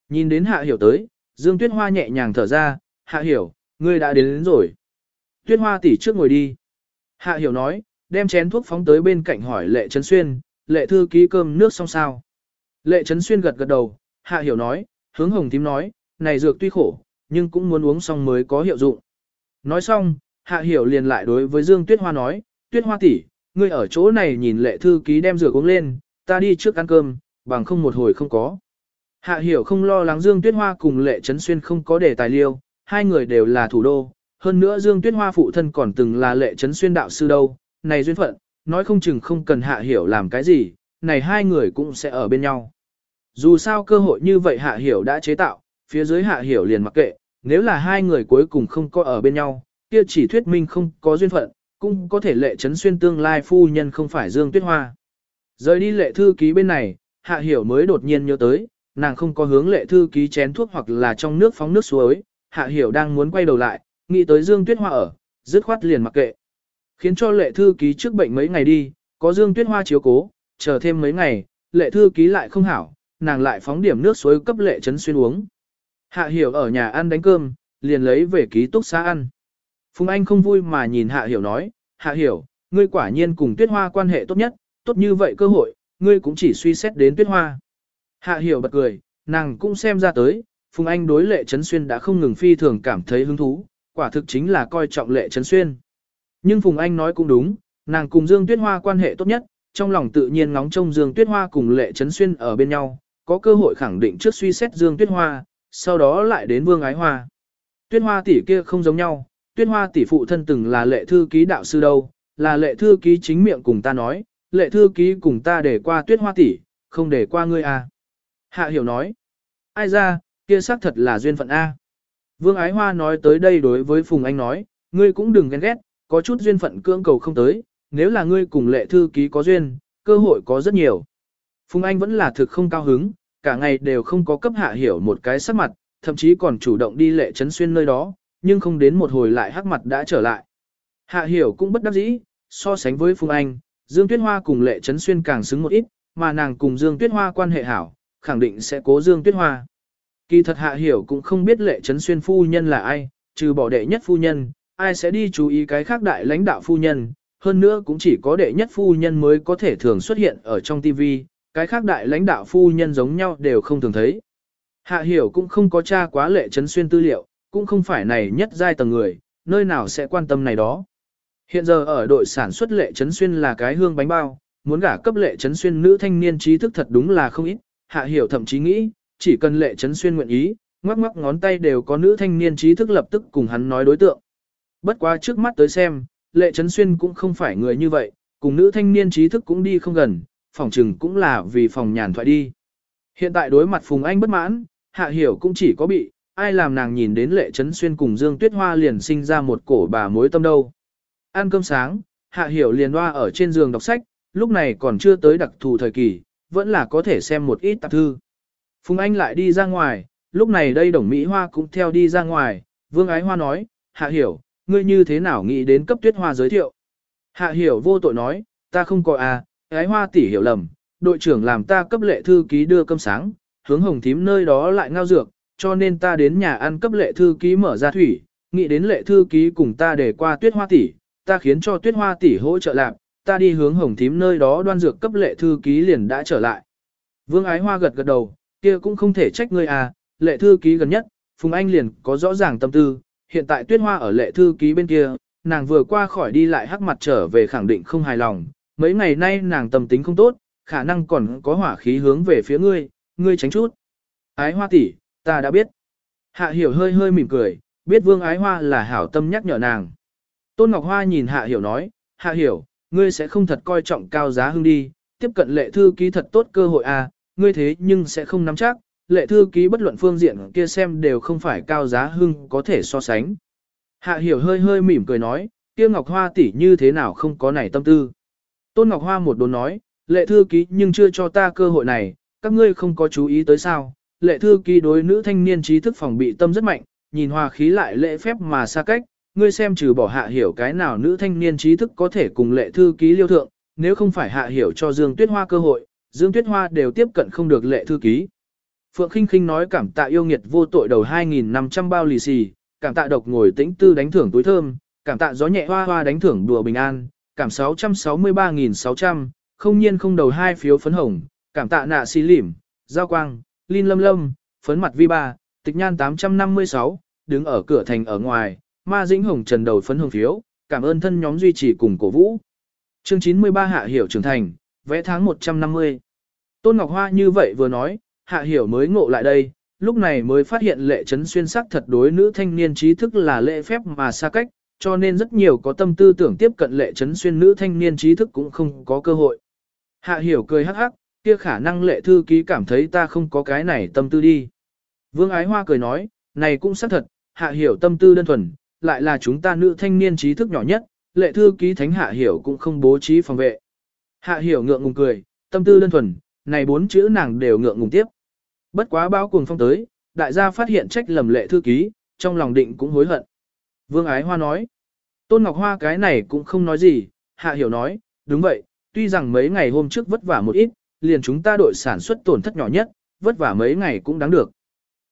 Nhìn đến hạ hiểu tới, Dương Tuyết Hoa nhẹ nhàng thở ra, hạ hiểu, ngươi đã đến, đến rồi. Tuyết Hoa tỉ trước ngồi đi. Hạ hiểu nói, đem chén thuốc phóng tới bên cạnh hỏi lệ trấn xuyên, lệ thư ký cơm nước xong sao. Lệ trấn xuyên gật gật đầu, hạ hiểu nói, hướng hồng tím nói, này dược tuy khổ, nhưng cũng muốn uống xong mới có hiệu dụng. Nói xong, hạ hiểu liền lại đối với Dương Tuyết Hoa nói, Tuyết Hoa tỷ, ngươi ở chỗ này nhìn lệ thư ký đem rửa uống lên, ta đi trước ăn cơm, bằng không một hồi không có. Hạ hiểu không lo lắng Dương Tuyết Hoa cùng lệ trấn xuyên không có để tài liêu, hai người đều là thủ đô. Hơn nữa Dương Tuyết Hoa phụ thân còn từng là lệ trấn xuyên đạo sư đâu, này duyên phận, nói không chừng không cần hạ hiểu làm cái gì, này hai người cũng sẽ ở bên nhau. Dù sao cơ hội như vậy hạ hiểu đã chế tạo, phía dưới hạ hiểu liền mặc kệ, nếu là hai người cuối cùng không có ở bên nhau, kia chỉ thuyết minh không có duyên phận, cũng có thể lệ chấn xuyên tương lai phu nhân không phải Dương Tuyết Hoa. Rời đi lệ thư ký bên này, hạ hiểu mới đột nhiên nhớ tới, nàng không có hướng lệ thư ký chén thuốc hoặc là trong nước phóng nước suối, hạ hiểu đang muốn quay đầu lại, nghĩ tới Dương Tuyết Hoa ở, dứt khoát liền mặc kệ. Khiến cho lệ thư ký trước bệnh mấy ngày đi, có Dương Tuyết Hoa chiếu cố, chờ thêm mấy ngày, lệ thư ký lại không hảo, nàng lại phóng điểm nước suối cấp lệ chấn xuyên uống. Hạ hiểu ở nhà ăn đánh cơm, liền lấy về ký túc xá ăn. Phùng Anh không vui mà nhìn Hạ hiểu nói, Hạ hiểu, ngươi quả nhiên cùng tuyết hoa quan hệ tốt nhất, tốt như vậy cơ hội, ngươi cũng chỉ suy xét đến tuyết hoa. Hạ hiểu bật cười, nàng cũng xem ra tới, Phùng Anh đối lệ Trấn Xuyên đã không ngừng phi thường cảm thấy hứng thú, quả thực chính là coi trọng lệ Trấn Xuyên. Nhưng Phùng Anh nói cũng đúng, nàng cùng Dương Tuyết Hoa quan hệ tốt nhất, trong lòng tự nhiên ngóng trông Dương Tuyết Hoa cùng lệ Trấn Xuyên ở bên nhau, có cơ hội khẳng định trước suy xét Dương Tuyết Hoa, sau đó lại đến Vương Ái Hoa. Tuyết Hoa tỷ kia không giống nhau, Tuyết Hoa tỷ phụ thân từng là lệ thư ký đạo sư đâu, là lệ thư ký chính miệng cùng ta nói, lệ thư ký cùng ta để qua Tuyết Hoa tỷ, không để qua ngươi à. Hạ hiểu nói, ai ra, kia xác thật là duyên phận A. Vương Ái Hoa nói tới đây đối với Phùng Anh nói, ngươi cũng đừng ghen ghét, có chút duyên phận cưỡng cầu không tới, nếu là ngươi cùng lệ thư ký có duyên, cơ hội có rất nhiều. Phùng Anh vẫn là thực không cao hứng, cả ngày đều không có cấp hạ hiểu một cái sắc mặt, thậm chí còn chủ động đi lệ trấn xuyên nơi đó, nhưng không đến một hồi lại hắc mặt đã trở lại. Hạ hiểu cũng bất đắc dĩ, so sánh với Phùng Anh, Dương Tuyết Hoa cùng lệ trấn xuyên càng xứng một ít, mà nàng cùng Dương Tuyết Hoa quan hệ hảo, khẳng định sẽ cố Dương Tuyết Hoa. Kỳ thật hạ hiểu cũng không biết lệ trấn xuyên phu nhân là ai, trừ bỏ đệ nhất phu nhân, ai sẽ đi chú ý cái khác đại lãnh đạo phu nhân, hơn nữa cũng chỉ có đệ nhất phu nhân mới có thể thường xuất hiện ở trong TV, cái khác đại lãnh đạo phu nhân giống nhau đều không thường thấy. Hạ hiểu cũng không có tra quá lệ trấn xuyên tư liệu, cũng không phải này nhất giai tầng người, nơi nào sẽ quan tâm này đó. Hiện giờ ở đội sản xuất lệ trấn xuyên là cái hương bánh bao, muốn gả cấp lệ trấn xuyên nữ thanh niên trí thức thật đúng là không ít, hạ hiểu thậm chí nghĩ, chỉ cần lệ trấn xuyên nguyện ý, ngoắc ngoắc ngón tay đều có nữ thanh niên trí thức lập tức cùng hắn nói đối tượng. Bất quá trước mắt tới xem, lệ trấn xuyên cũng không phải người như vậy, cùng nữ thanh niên trí thức cũng đi không gần, phòng trừng cũng là vì phòng nhàn thoại đi. Hiện tại đối mặt Phùng Anh bất mãn, hạ hiểu cũng chỉ có bị, ai làm nàng nhìn đến lệ trấn xuyên cùng Dương Tuyết Hoa liền sinh ra một cổ bà mối tâm đâu. Ăn cơm sáng, hạ hiểu liền hoa ở trên giường đọc sách, lúc này còn chưa tới đặc thù thời kỳ, vẫn là có thể xem một ít tạp thư. Phùng Anh lại đi ra ngoài, lúc này đây đồng Mỹ Hoa cũng theo đi ra ngoài, Vương Ái Hoa nói, Hạ Hiểu, ngươi như thế nào nghĩ đến cấp tuyết hoa giới thiệu? Hạ Hiểu vô tội nói, ta không có à, Ái Hoa tỷ hiểu lầm, đội trưởng làm ta cấp lệ thư ký đưa cơm sáng, hướng hồng thím nơi đó lại ngao dược, cho nên ta đến nhà ăn cấp lệ thư ký mở ra thủy, nghĩ đến lệ thư ký cùng ta để qua tuyết hoa tỷ, ta khiến cho tuyết hoa tỷ hỗ trợ làm, ta đi hướng hồng thím nơi đó đoan dược cấp lệ thư ký liền đã trở lại. Vương ái hoa gật gật đầu, kia cũng không thể trách ngươi à, lệ thư ký gần nhất, Phùng Anh liền có rõ ràng tâm tư, hiện tại tuyết hoa ở lệ thư ký bên kia, nàng vừa qua khỏi đi lại hắc mặt trở về khẳng định không hài lòng, mấy ngày nay nàng tâm tính không tốt, khả năng còn có hỏa khí hướng về phía ngươi, ngươi tránh chút. Ái hoa tỷ, ta đã biết. Hạ hiểu hơi hơi mỉm cười, biết vương ái hoa là hảo tâm nhắc nhở nàng. Tôn Ngọc Hoa nhìn hạ hiểu nói, hạ hiểu, ngươi sẽ không thật coi trọng cao giá hưng đi, tiếp cận lệ thư ký thật tốt cơ hội à, ngươi thế nhưng sẽ không nắm chắc, lệ thư ký bất luận phương diện kia xem đều không phải cao giá hưng có thể so sánh. Hạ hiểu hơi hơi mỉm cười nói, kia Ngọc Hoa tỷ như thế nào không có nảy tâm tư. Tôn Ngọc Hoa một đồn nói, lệ thư ký nhưng chưa cho ta cơ hội này, các ngươi không có chú ý tới sao. Lệ thư ký đối nữ thanh niên trí thức phòng bị tâm rất mạnh, nhìn hòa khí lại lễ phép mà xa cách, ngươi xem trừ bỏ hạ hiểu cái nào nữ thanh niên trí thức có thể cùng lệ thư ký liêu thượng, nếu không phải hạ hiểu cho Dương Tuyết Hoa cơ hội, Dương Tuyết Hoa đều tiếp cận không được lệ thư ký. Phượng Khinh Khinh nói cảm tạ yêu nghiệt vô tội đầu 2.500 bao lì xì, cảm tạ độc ngồi tĩnh tư đánh thưởng túi thơm, cảm tạ gió nhẹ hoa hoa đánh thưởng đùa bình an, cảm 663.600, không nhiên không đầu hai phiếu phấn hồng, cảm tạ nạ xì lỉm, giao quang, linh lâm lâm, phấn mặt vi ba, tịch nhan 856, đứng ở cửa thành ở ngoài, ma dĩnh hồng trần đầu phấn hồng phiếu, cảm ơn thân nhóm duy trì cùng cổ vũ. Chương 93 hạ hiểu trưởng thành, vẽ tháng 150. Tôn Ngọc Hoa như vậy vừa nói, hạ hiểu mới ngộ lại đây, lúc này mới phát hiện lệ trấn xuyên sắc thật đối nữ thanh niên trí thức là lệ phép mà xa cách, cho nên rất nhiều có tâm tư tưởng tiếp cận lệ trấn xuyên nữ thanh niên trí thức cũng không có cơ hội. Hạ hiểu cười hắc hắc, kia khả năng lệ thư ký cảm thấy ta không có cái này tâm tư đi. Vương Ái Hoa cười nói, này cũng xác thật, hạ hiểu tâm tư đơn thuần, lại là chúng ta nữ thanh niên trí thức nhỏ nhất, lệ thư ký thánh hạ hiểu cũng không bố trí phòng vệ. Hạ hiểu ngượng ngùng cười, tâm tư đơn thuần, này bốn chữ nàng đều ngượng ngùng tiếp. Bất quá báo cuồng phong tới, đại gia phát hiện trách lầm lệ thư ký, trong lòng định cũng hối hận. Vương Ái Hoa nói, Tôn Ngọc Hoa cái này cũng không nói gì, Hạ Hiểu nói, đúng vậy, tuy rằng mấy ngày hôm trước vất vả một ít, liền chúng ta đội sản xuất tổn thất nhỏ nhất, vất vả mấy ngày cũng đáng được.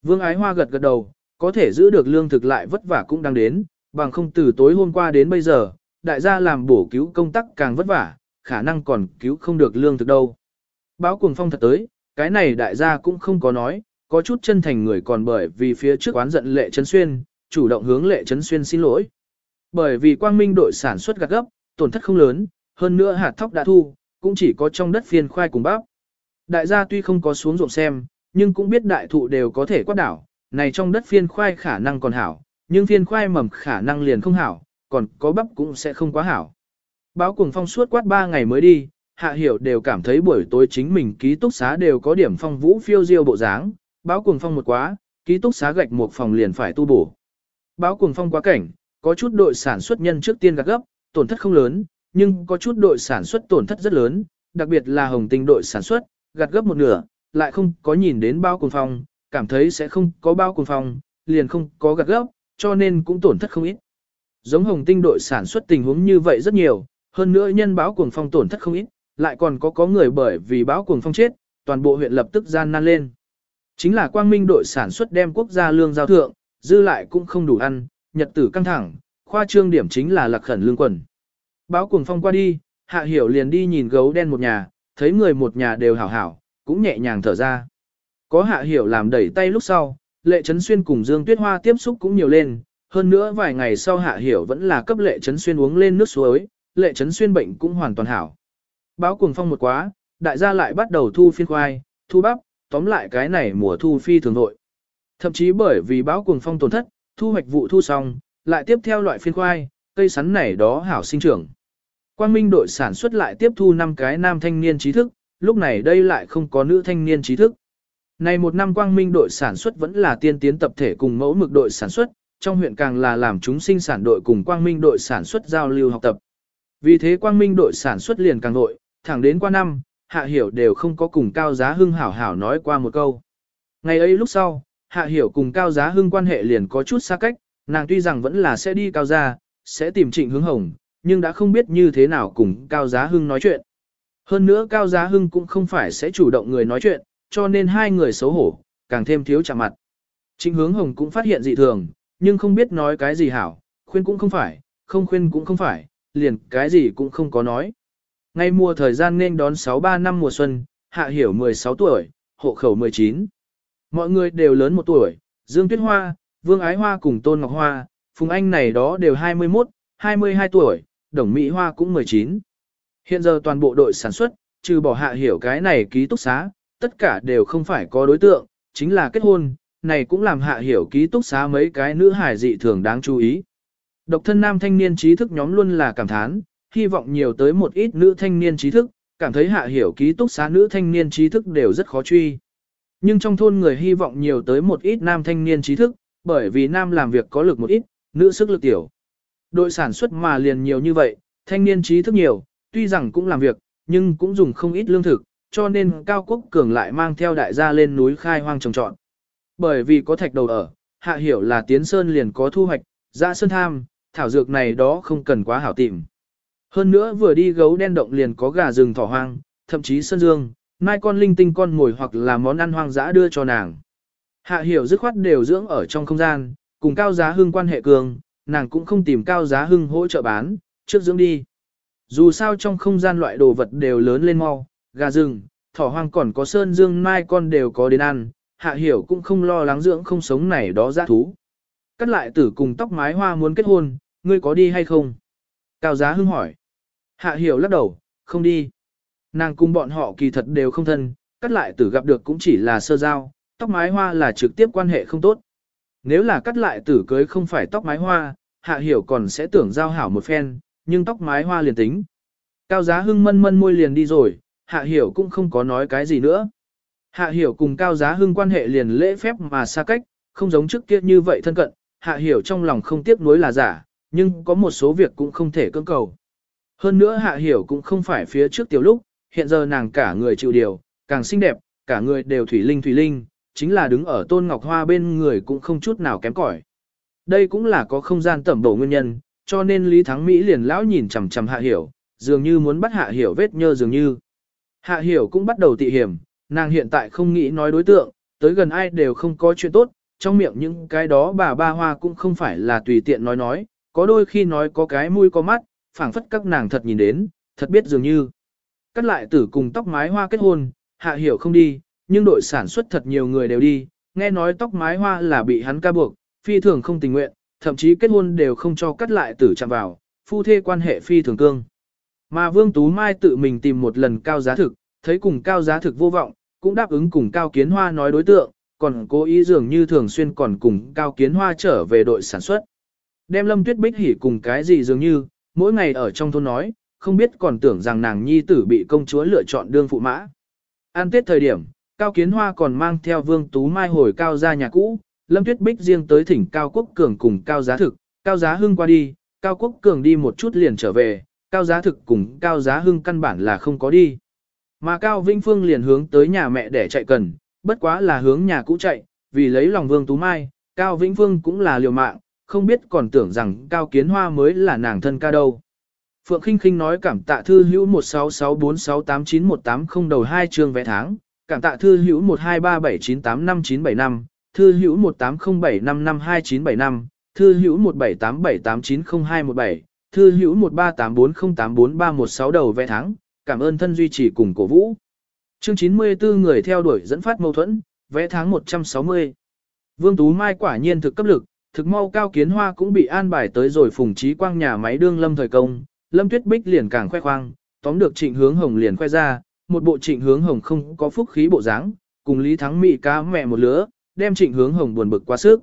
Vương Ái Hoa gật gật đầu, có thể giữ được lương thực lại vất vả cũng đáng đến, bằng không từ tối hôm qua đến bây giờ, đại gia làm bổ cứu công tác càng vất vả, khả năng còn cứu không được lương thực đâu. Báo cuồng phong thật tới, cái này đại gia cũng không có nói, có chút chân thành người còn bởi vì phía trước oán giận lệ chấn xuyên, chủ động hướng lệ chấn xuyên xin lỗi. Bởi vì quang minh đội sản xuất gạt gấp, tổn thất không lớn, hơn nữa hạt thóc đã thu, cũng chỉ có trong đất phiên khoai cùng bắp. Đại gia tuy không có xuống ruộng xem, nhưng cũng biết đại thụ đều có thể quát đảo, này trong đất phiên khoai khả năng còn hảo, nhưng phiên khoai mầm khả năng liền không hảo, còn có bắp cũng sẽ không quá hảo. Báo cùng phong suốt quát 3 ngày mới đi, hạ hiểu đều cảm thấy buổi tối chính mình ký túc xá đều có điểm phong vũ phiêu diêu bộ dáng, báo cuồng phong một quá, ký túc xá gạch một phòng liền phải tu bổ. Báo cuồng phong quá cảnh, có chút đội sản xuất nhân trước tiên gạt gấp, tổn thất không lớn, nhưng có chút đội sản xuất tổn thất rất lớn, đặc biệt là hồng tinh đội sản xuất, gạt gấp một nửa, lại không có nhìn đến bao cuồng phong, cảm thấy sẽ không có bao cuồng phong, liền không có gạt gấp, cho nên cũng tổn thất không ít. Giống hồng tinh đội sản xuất tình huống như vậy rất nhiều, hơn nữa nhân báo cuồng phong tổn thất không ít, lại còn có có người bởi vì báo cuồng phong chết, toàn bộ huyện lập tức gian nan lên. Chính là quang minh đội sản xuất đem quốc gia lương giao thượng, dư lại cũng không đủ ăn, nhật tử căng thẳng, khoa trương điểm chính là lạc khẩn lương quần. Báo cuồng phong qua đi, hạ hiểu liền đi nhìn gấu đen một nhà, thấy người một nhà đều hảo hảo, cũng nhẹ nhàng thở ra. Có hạ hiểu làm đẩy tay lúc sau, lệ trấn xuyên cùng Dương Tuyết Hoa tiếp xúc cũng nhiều lên, hơn nữa vài ngày sau hạ hiểu vẫn là cấp lệ trấn xuyên uống lên nước suối, lệ trấn xuyên bệnh cũng hoàn toàn hảo. Báo cuồng phong một quá, đại gia lại bắt đầu thu phiên khoai, thu bắp, tóm lại cái này mùa thu phi thường nội. Thậm chí bởi vì báo cuồng phong tổn thất, thu hoạch vụ thu xong, lại tiếp theo loại phiên khoai, cây sắn này đó hảo sinh trưởng. Quang Minh đội sản xuất lại tiếp thu 5 cái nam thanh niên trí thức, lúc này đây lại không có nữ thanh niên trí thức. Này một năm Quang Minh đội sản xuất vẫn là tiên tiến tập thể cùng mẫu mực đội sản xuất, trong huyện càng là làm chúng sinh sản đội cùng Quang Minh đội sản xuất giao lưu học tập. Vì thế Quang Minh đội sản xuất liền càng đội, thẳng đến qua năm, Hạ Hiểu đều không có cùng Cao Giá Hưng hảo hảo nói qua một câu. Ngày ấy lúc sau, Hạ Hiểu cùng Cao Giá Hưng quan hệ liền có chút xa cách, nàng tuy rằng vẫn là sẽ đi Cao Gia, sẽ tìm trịnh hướng hồng, nhưng đã không biết như thế nào cùng Cao Giá Hưng nói chuyện. Hơn nữa Cao Giá Hưng cũng không phải sẽ chủ động người nói chuyện, cho nên hai người xấu hổ, càng thêm thiếu chạm mặt. Trịnh hướng hồng cũng phát hiện dị thường, nhưng không biết nói cái gì hảo, khuyên cũng không phải, không khuyên cũng không phải, liền cái gì cũng không có nói. Ngay mùa thời gian nên đón 63 năm mùa xuân, Hạ Hiểu 16 tuổi, hộ khẩu 19. Mọi người đều lớn một tuổi, Dương Tuyết Hoa, Vương Ái Hoa cùng Tôn Ngọc Hoa, Phùng Anh này đó đều 21, 22 tuổi, Đồng Mỹ Hoa cũng 19. Hiện giờ toàn bộ đội sản xuất, trừ bỏ Hạ Hiểu cái này ký túc xá, tất cả đều không phải có đối tượng, chính là kết hôn, này cũng làm Hạ Hiểu ký túc xá mấy cái nữ hải dị thường đáng chú ý. Độc thân nam thanh niên trí thức nhóm luôn là cảm thán, hy vọng nhiều tới một ít nữ thanh niên trí thức, cảm thấy hạ hiểu ký túc xá nữ thanh niên trí thức đều rất khó truy. Nhưng trong thôn người hy vọng nhiều tới một ít nam thanh niên trí thức, bởi vì nam làm việc có lực một ít, nữ sức lực tiểu. Đội sản xuất mà liền nhiều như vậy, thanh niên trí thức nhiều, tuy rằng cũng làm việc, nhưng cũng dùng không ít lương thực, cho nên Cao Quốc Cường lại mang theo đại gia lên núi khai hoang trồng trọt. Bởi vì có thạch đầu ở, hạ hiểu là tiến sơn liền có thu hoạch, ra sơn tham, thảo dược này đó không cần quá hảo tìm. Hơn nữa vừa đi gấu đen động liền có gà rừng thỏ hoang, thậm chí sơn dương, mai con linh tinh con ngồi hoặc là món ăn hoang dã đưa cho nàng. Hạ hiểu dứt khoát đều dưỡng ở trong không gian, cùng cao giá hưng quan hệ cường, nàng cũng không tìm cao giá hưng hỗ trợ bán, trước dưỡng đi. Dù sao trong không gian loại đồ vật đều lớn lên mau, gà rừng, thỏ hoang còn có sơn dương mai con đều có đến ăn, hạ hiểu cũng không lo lắng dưỡng không sống này đó giá thú. Cắt lại tử cùng tóc mái hoa muốn kết hôn, ngươi có đi hay không? Cao giá hưng hỏi. Hạ hiểu lắc đầu, không đi. Nàng cùng bọn họ kỳ thật đều không thân, cắt lại tử gặp được cũng chỉ là sơ giao, tóc mái hoa là trực tiếp quan hệ không tốt. Nếu là cắt lại tử cưới không phải tóc mái hoa, hạ hiểu còn sẽ tưởng giao hảo một phen, nhưng tóc mái hoa liền tính. Cao giá hưng mân mân môi liền đi rồi, hạ hiểu cũng không có nói cái gì nữa. Hạ hiểu cùng cao giá hưng quan hệ liền lễ phép mà xa cách, không giống trước kia như vậy thân cận, hạ hiểu trong lòng không tiếc nuối là giả, nhưng có một số việc cũng không thể cưỡng cầu. Hơn nữa hạ hiểu cũng không phải phía trước tiểu lúc, hiện giờ nàng cả người chịu điều, càng xinh đẹp, cả người đều thủy linh thủy linh, chính là đứng ở tôn ngọc hoa bên người cũng không chút nào kém cỏi. Đây cũng là có không gian tẩm bổ nguyên nhân, cho nên Lý Thắng Mỹ liền lão nhìn chằm chằm hạ hiểu, dường như muốn bắt hạ hiểu vết nhơ dường như. Hạ hiểu cũng bắt đầu tị hiểm, nàng hiện tại không nghĩ nói đối tượng, tới gần ai đều không có chuyện tốt, trong miệng những cái đó bà ba hoa cũng không phải là tùy tiện nói nói, có đôi khi nói có cái mũi có mắt, phảng phất các nàng thật nhìn đến, thật biết dường như. Cắt lại tử cùng tóc mái hoa kết hôn, hạ hiểu không đi, nhưng đội sản xuất thật nhiều người đều đi, nghe nói tóc mái hoa là bị hắn ca buộc, phi thường không tình nguyện, thậm chí kết hôn đều không cho cắt lại tử chạm vào, phu thê quan hệ phi thường cương. Mà Vương Tú Mai tự mình tìm một lần cao giá thực, thấy cùng cao giá thực vô vọng, cũng đáp ứng cùng cao kiến hoa nói đối tượng, còn cố ý dường như thường xuyên còn cùng cao kiến hoa trở về đội sản xuất. Đem lâm tuyết bích hỉ cùng cái gì dường như, mỗi ngày ở trong thôn nói, không biết còn tưởng rằng nàng nhi tử bị công chúa lựa chọn đương phụ mã. An tết thời điểm, Cao Kiến Hoa còn mang theo Vương Tú Mai hồi cao ra nhà cũ, Lâm Tuyết Bích riêng tới thỉnh Cao Quốc Cường cùng Cao Giá Thực, Cao Giá Hưng qua đi, Cao Quốc Cường đi một chút liền trở về, Cao Giá Thực cùng Cao Giá Hưng căn bản là không có đi. Mà Cao Vinh Phương liền hướng tới nhà mẹ để chạy cần, bất quá là hướng nhà cũ chạy, vì lấy lòng Vương Tú Mai, Cao Vĩnh Phương cũng là liều mạng, không biết còn tưởng rằng Cao Kiến Hoa mới là nàng thân ca đâu. Phượng Kinh Kinh nói cảm tạ thư hữu 166468918 đầu 2 trường vẽ tháng, cảm tạ thư hữu 123798595, thư hữu 1807552975, thư hữu 1787890217, thư hữu 1384084316 đầu vẽ tháng, cảm ơn thân duy trì cùng cổ vũ. Chương 94 người theo đuổi dẫn phát mâu thuẫn, vẽ tháng 160. Vương Tú Mai quả nhiên thực cấp lực, thực mau cao kiến hoa cũng bị an bài tới rồi phùng trí quang nhà máy đương lâm thời công, lâm tuyết bích liền càng khoe khoang, tóm được trịnh hướng hồng liền khoe ra, một bộ trịnh hướng hồng không có phúc khí bộ dáng, cùng Lý Thắng Mỹ cá mẹ một lứa, đem trịnh hướng hồng buồn bực quá sức.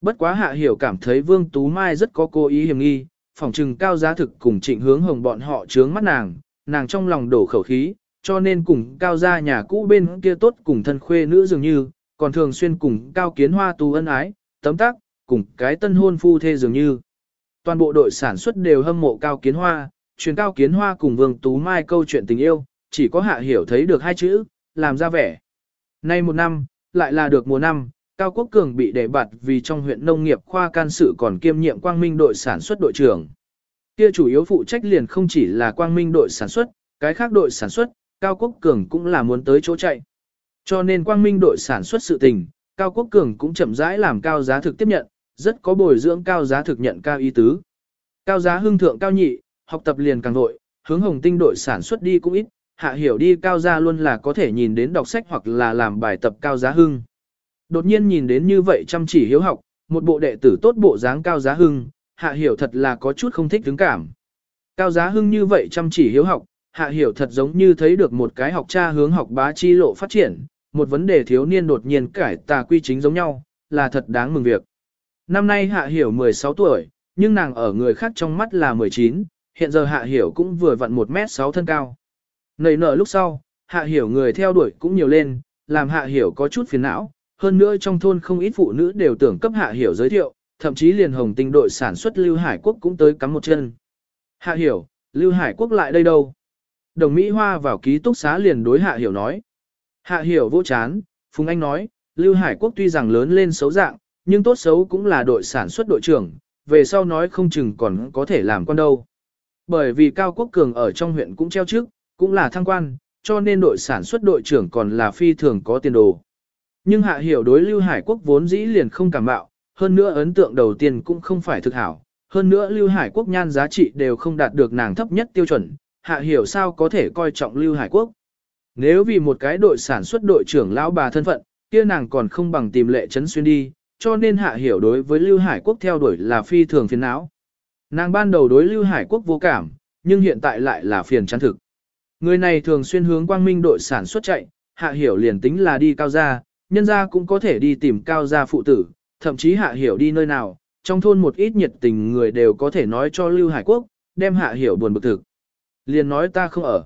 Bất quá hạ hiểu cảm thấy Vương Tú Mai rất có cố ý hiểm nghi, phỏng trừng cao giá thực cùng trịnh hướng hồng bọn họ trướng mắt nàng, nàng trong lòng đổ khẩu khí, cho nên cùng cao gia nhà cũ bên kia tốt cùng thân khuê nữ dường như, còn thường xuyên cùng cao kiến hoa tu ân ái, tấm tắc cùng cái tân hôn phu thê dường như. Toàn bộ đội sản xuất đều hâm mộ cao kiến hoa, truyền cao kiến hoa cùng Vương Tú Mai câu chuyện tình yêu, chỉ có hạ hiểu thấy được hai chữ, làm ra vẻ. Nay một năm, lại là được mùa năm, Cao Quốc Cường bị đề bạt vì trong huyện nông nghiệp khoa can sự còn kiêm nhiệm quang minh đội sản xuất đội trưởng. Kia chủ yếu phụ trách liền không chỉ là quang minh đội sản xuất, cái khác đội sản xuất, Cao Quốc Cường cũng là muốn tới chỗ chạy. Cho nên quang minh đội sản xuất sự tình, Cao Quốc Cường cũng chậm rãi làm cao giá thực tiếp nhận, rất có bồi dưỡng cao giá thực nhận cao y tứ. Cao giá hưng thượng cao nhị, học tập liền càng đội, hướng hồng tinh đội sản xuất đi cũng ít, hạ hiểu đi cao gia luôn là có thể nhìn đến đọc sách hoặc là làm bài tập cao giá hưng. Đột nhiên nhìn đến như vậy chăm chỉ hiếu học, một bộ đệ tử tốt bộ dáng cao giá hưng, hạ hiểu thật là có chút không thích tướng cảm. Cao giá hưng như vậy chăm chỉ hiếu học, hạ hiểu thật giống như thấy được một cái học cha hướng học bá chi lộ phát triển, một vấn đề thiếu niên đột nhiên cải tà quy chính giống nhau, là thật đáng mừng việc. Năm nay hạ hiểu 16 tuổi, nhưng nàng ở người khác trong mắt là 19, hiện giờ hạ hiểu cũng vừa vặn 1m6 thân cao. Nảy nở lúc sau, hạ hiểu người theo đuổi cũng nhiều lên, làm hạ hiểu có chút phiền não, hơn nữa trong thôn không ít phụ nữ đều tưởng cấp hạ hiểu giới thiệu, thậm chí liền hồng tinh đội sản xuất Lưu Hải Quốc cũng tới cắm một chân. Hạ hiểu, Lưu Hải Quốc lại đây đâu? Đồng Mỹ Hoa vào ký túc xá liền đối hạ hiểu nói. Hạ hiểu vô chán, Phùng Anh nói, Lưu Hải Quốc tuy rằng lớn lên xấu dạng, nhưng tốt xấu cũng là đội sản xuất đội trưởng, về sau nói không chừng còn có thể làm con đâu. Bởi vì Cao Quốc Cường ở trong huyện cũng treo trước, cũng là thăng quan, cho nên đội sản xuất đội trưởng còn là phi thường có tiền đồ. Nhưng hạ hiểu đối Lưu Hải Quốc vốn dĩ liền không cảm bạo, hơn nữa ấn tượng đầu tiên cũng không phải thực hảo, hơn nữa Lưu Hải Quốc nhan giá trị đều không đạt được nàng thấp nhất tiêu chuẩn, hạ hiểu sao có thể coi trọng Lưu Hải Quốc. Nếu vì một cái đội sản xuất đội trưởng lão bà thân phận, kia nàng còn không bằng tìm lệ chấn xuyên đi, cho nên hạ hiểu đối với Lưu Hải Quốc theo đuổi là phi thường phiền não. Nàng ban đầu đối Lưu Hải Quốc vô cảm, nhưng hiện tại lại là phiền chán thực. Người này thường xuyên hướng quang minh đội sản xuất chạy, hạ hiểu liền tính là đi cao gia, nhân gia cũng có thể đi tìm cao gia phụ tử, thậm chí hạ hiểu đi nơi nào, trong thôn một ít nhiệt tình người đều có thể nói cho Lưu Hải Quốc, đem hạ hiểu buồn bực thực. Liền nói ta không ở.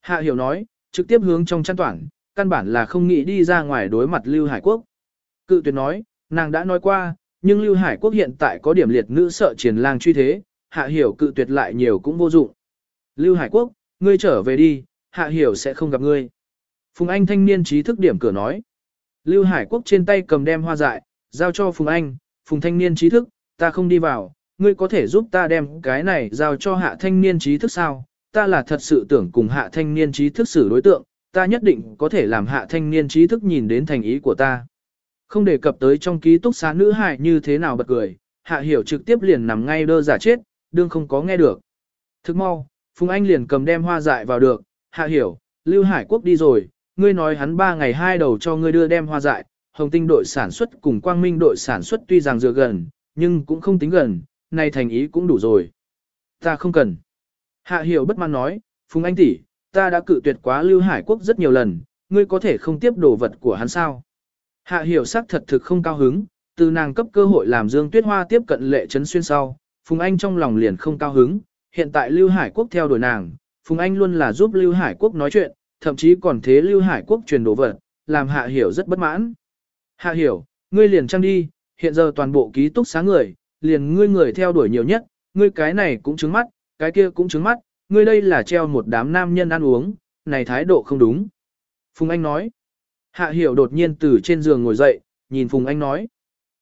Hạ hiểu nói, trực tiếp hướng trong chăn toản, căn bản là không nghĩ đi ra ngoài đối mặt Lưu Hải Quốc. Cự tuyệt nói, nàng đã nói qua, nhưng Lưu Hải Quốc hiện tại có điểm liệt nữ sợ triển lang truy thế, hạ hiểu cự tuyệt lại nhiều cũng vô dụng. Lưu Hải Quốc, ngươi trở về đi, hạ hiểu sẽ không gặp ngươi. Phùng Anh thanh niên trí thức điểm cửa nói. Lưu Hải Quốc trên tay cầm đem hoa dại, giao cho Phùng Anh, Phùng thanh niên trí thức, ta không đi vào, ngươi có thể giúp ta đem cái này giao cho hạ thanh niên trí thức sao? Ta là thật sự tưởng cùng hạ thanh niên trí thức xử đối tượng, ta nhất định có thể làm hạ thanh niên trí thức nhìn đến thành ý của ta. Không đề cập tới trong ký túc xá nữ hài như thế nào bật cười, hạ hiểu trực tiếp liền nằm ngay đơ giả chết, đương không có nghe được. Thức mau, Phùng Anh liền cầm đem hoa dại vào được, hạ hiểu, Lưu Hải Quốc đi rồi, ngươi nói hắn ba ngày hai đầu cho ngươi đưa đem hoa dại, Hồng Tinh đội sản xuất cùng Quang Minh đội sản xuất tuy rằng dựa gần, nhưng cũng không tính gần, nay thành ý cũng đủ rồi. Ta không cần. Hạ hiểu bất mãn nói, Phùng Anh tỷ, ta đã cự tuyệt quá Lưu Hải Quốc rất nhiều lần, ngươi có thể không tiếp đồ vật của hắn sao? Hạ hiểu sắc thật thực không cao hứng, từ nàng cấp cơ hội làm Dương Tuyết Hoa tiếp cận lệ trấn xuyên sau, Phùng Anh trong lòng liền không cao hứng, hiện tại Lưu Hải Quốc theo đuổi nàng, Phùng Anh luôn là giúp Lưu Hải Quốc nói chuyện, thậm chí còn thế Lưu Hải Quốc truyền đồ vật, làm Hạ Hiểu rất bất mãn. Hạ Hiểu, ngươi liền trăng đi, hiện giờ toàn bộ ký túc xá người, liền ngươi người theo đuổi nhiều nhất, ngươi cái này cũng trứng mắt, cái kia cũng trứng mắt, ngươi đây là treo một đám nam nhân ăn uống, này thái độ không đúng. Phùng Anh nói, Hạ Hiểu đột nhiên từ trên giường ngồi dậy, nhìn Phùng Anh nói,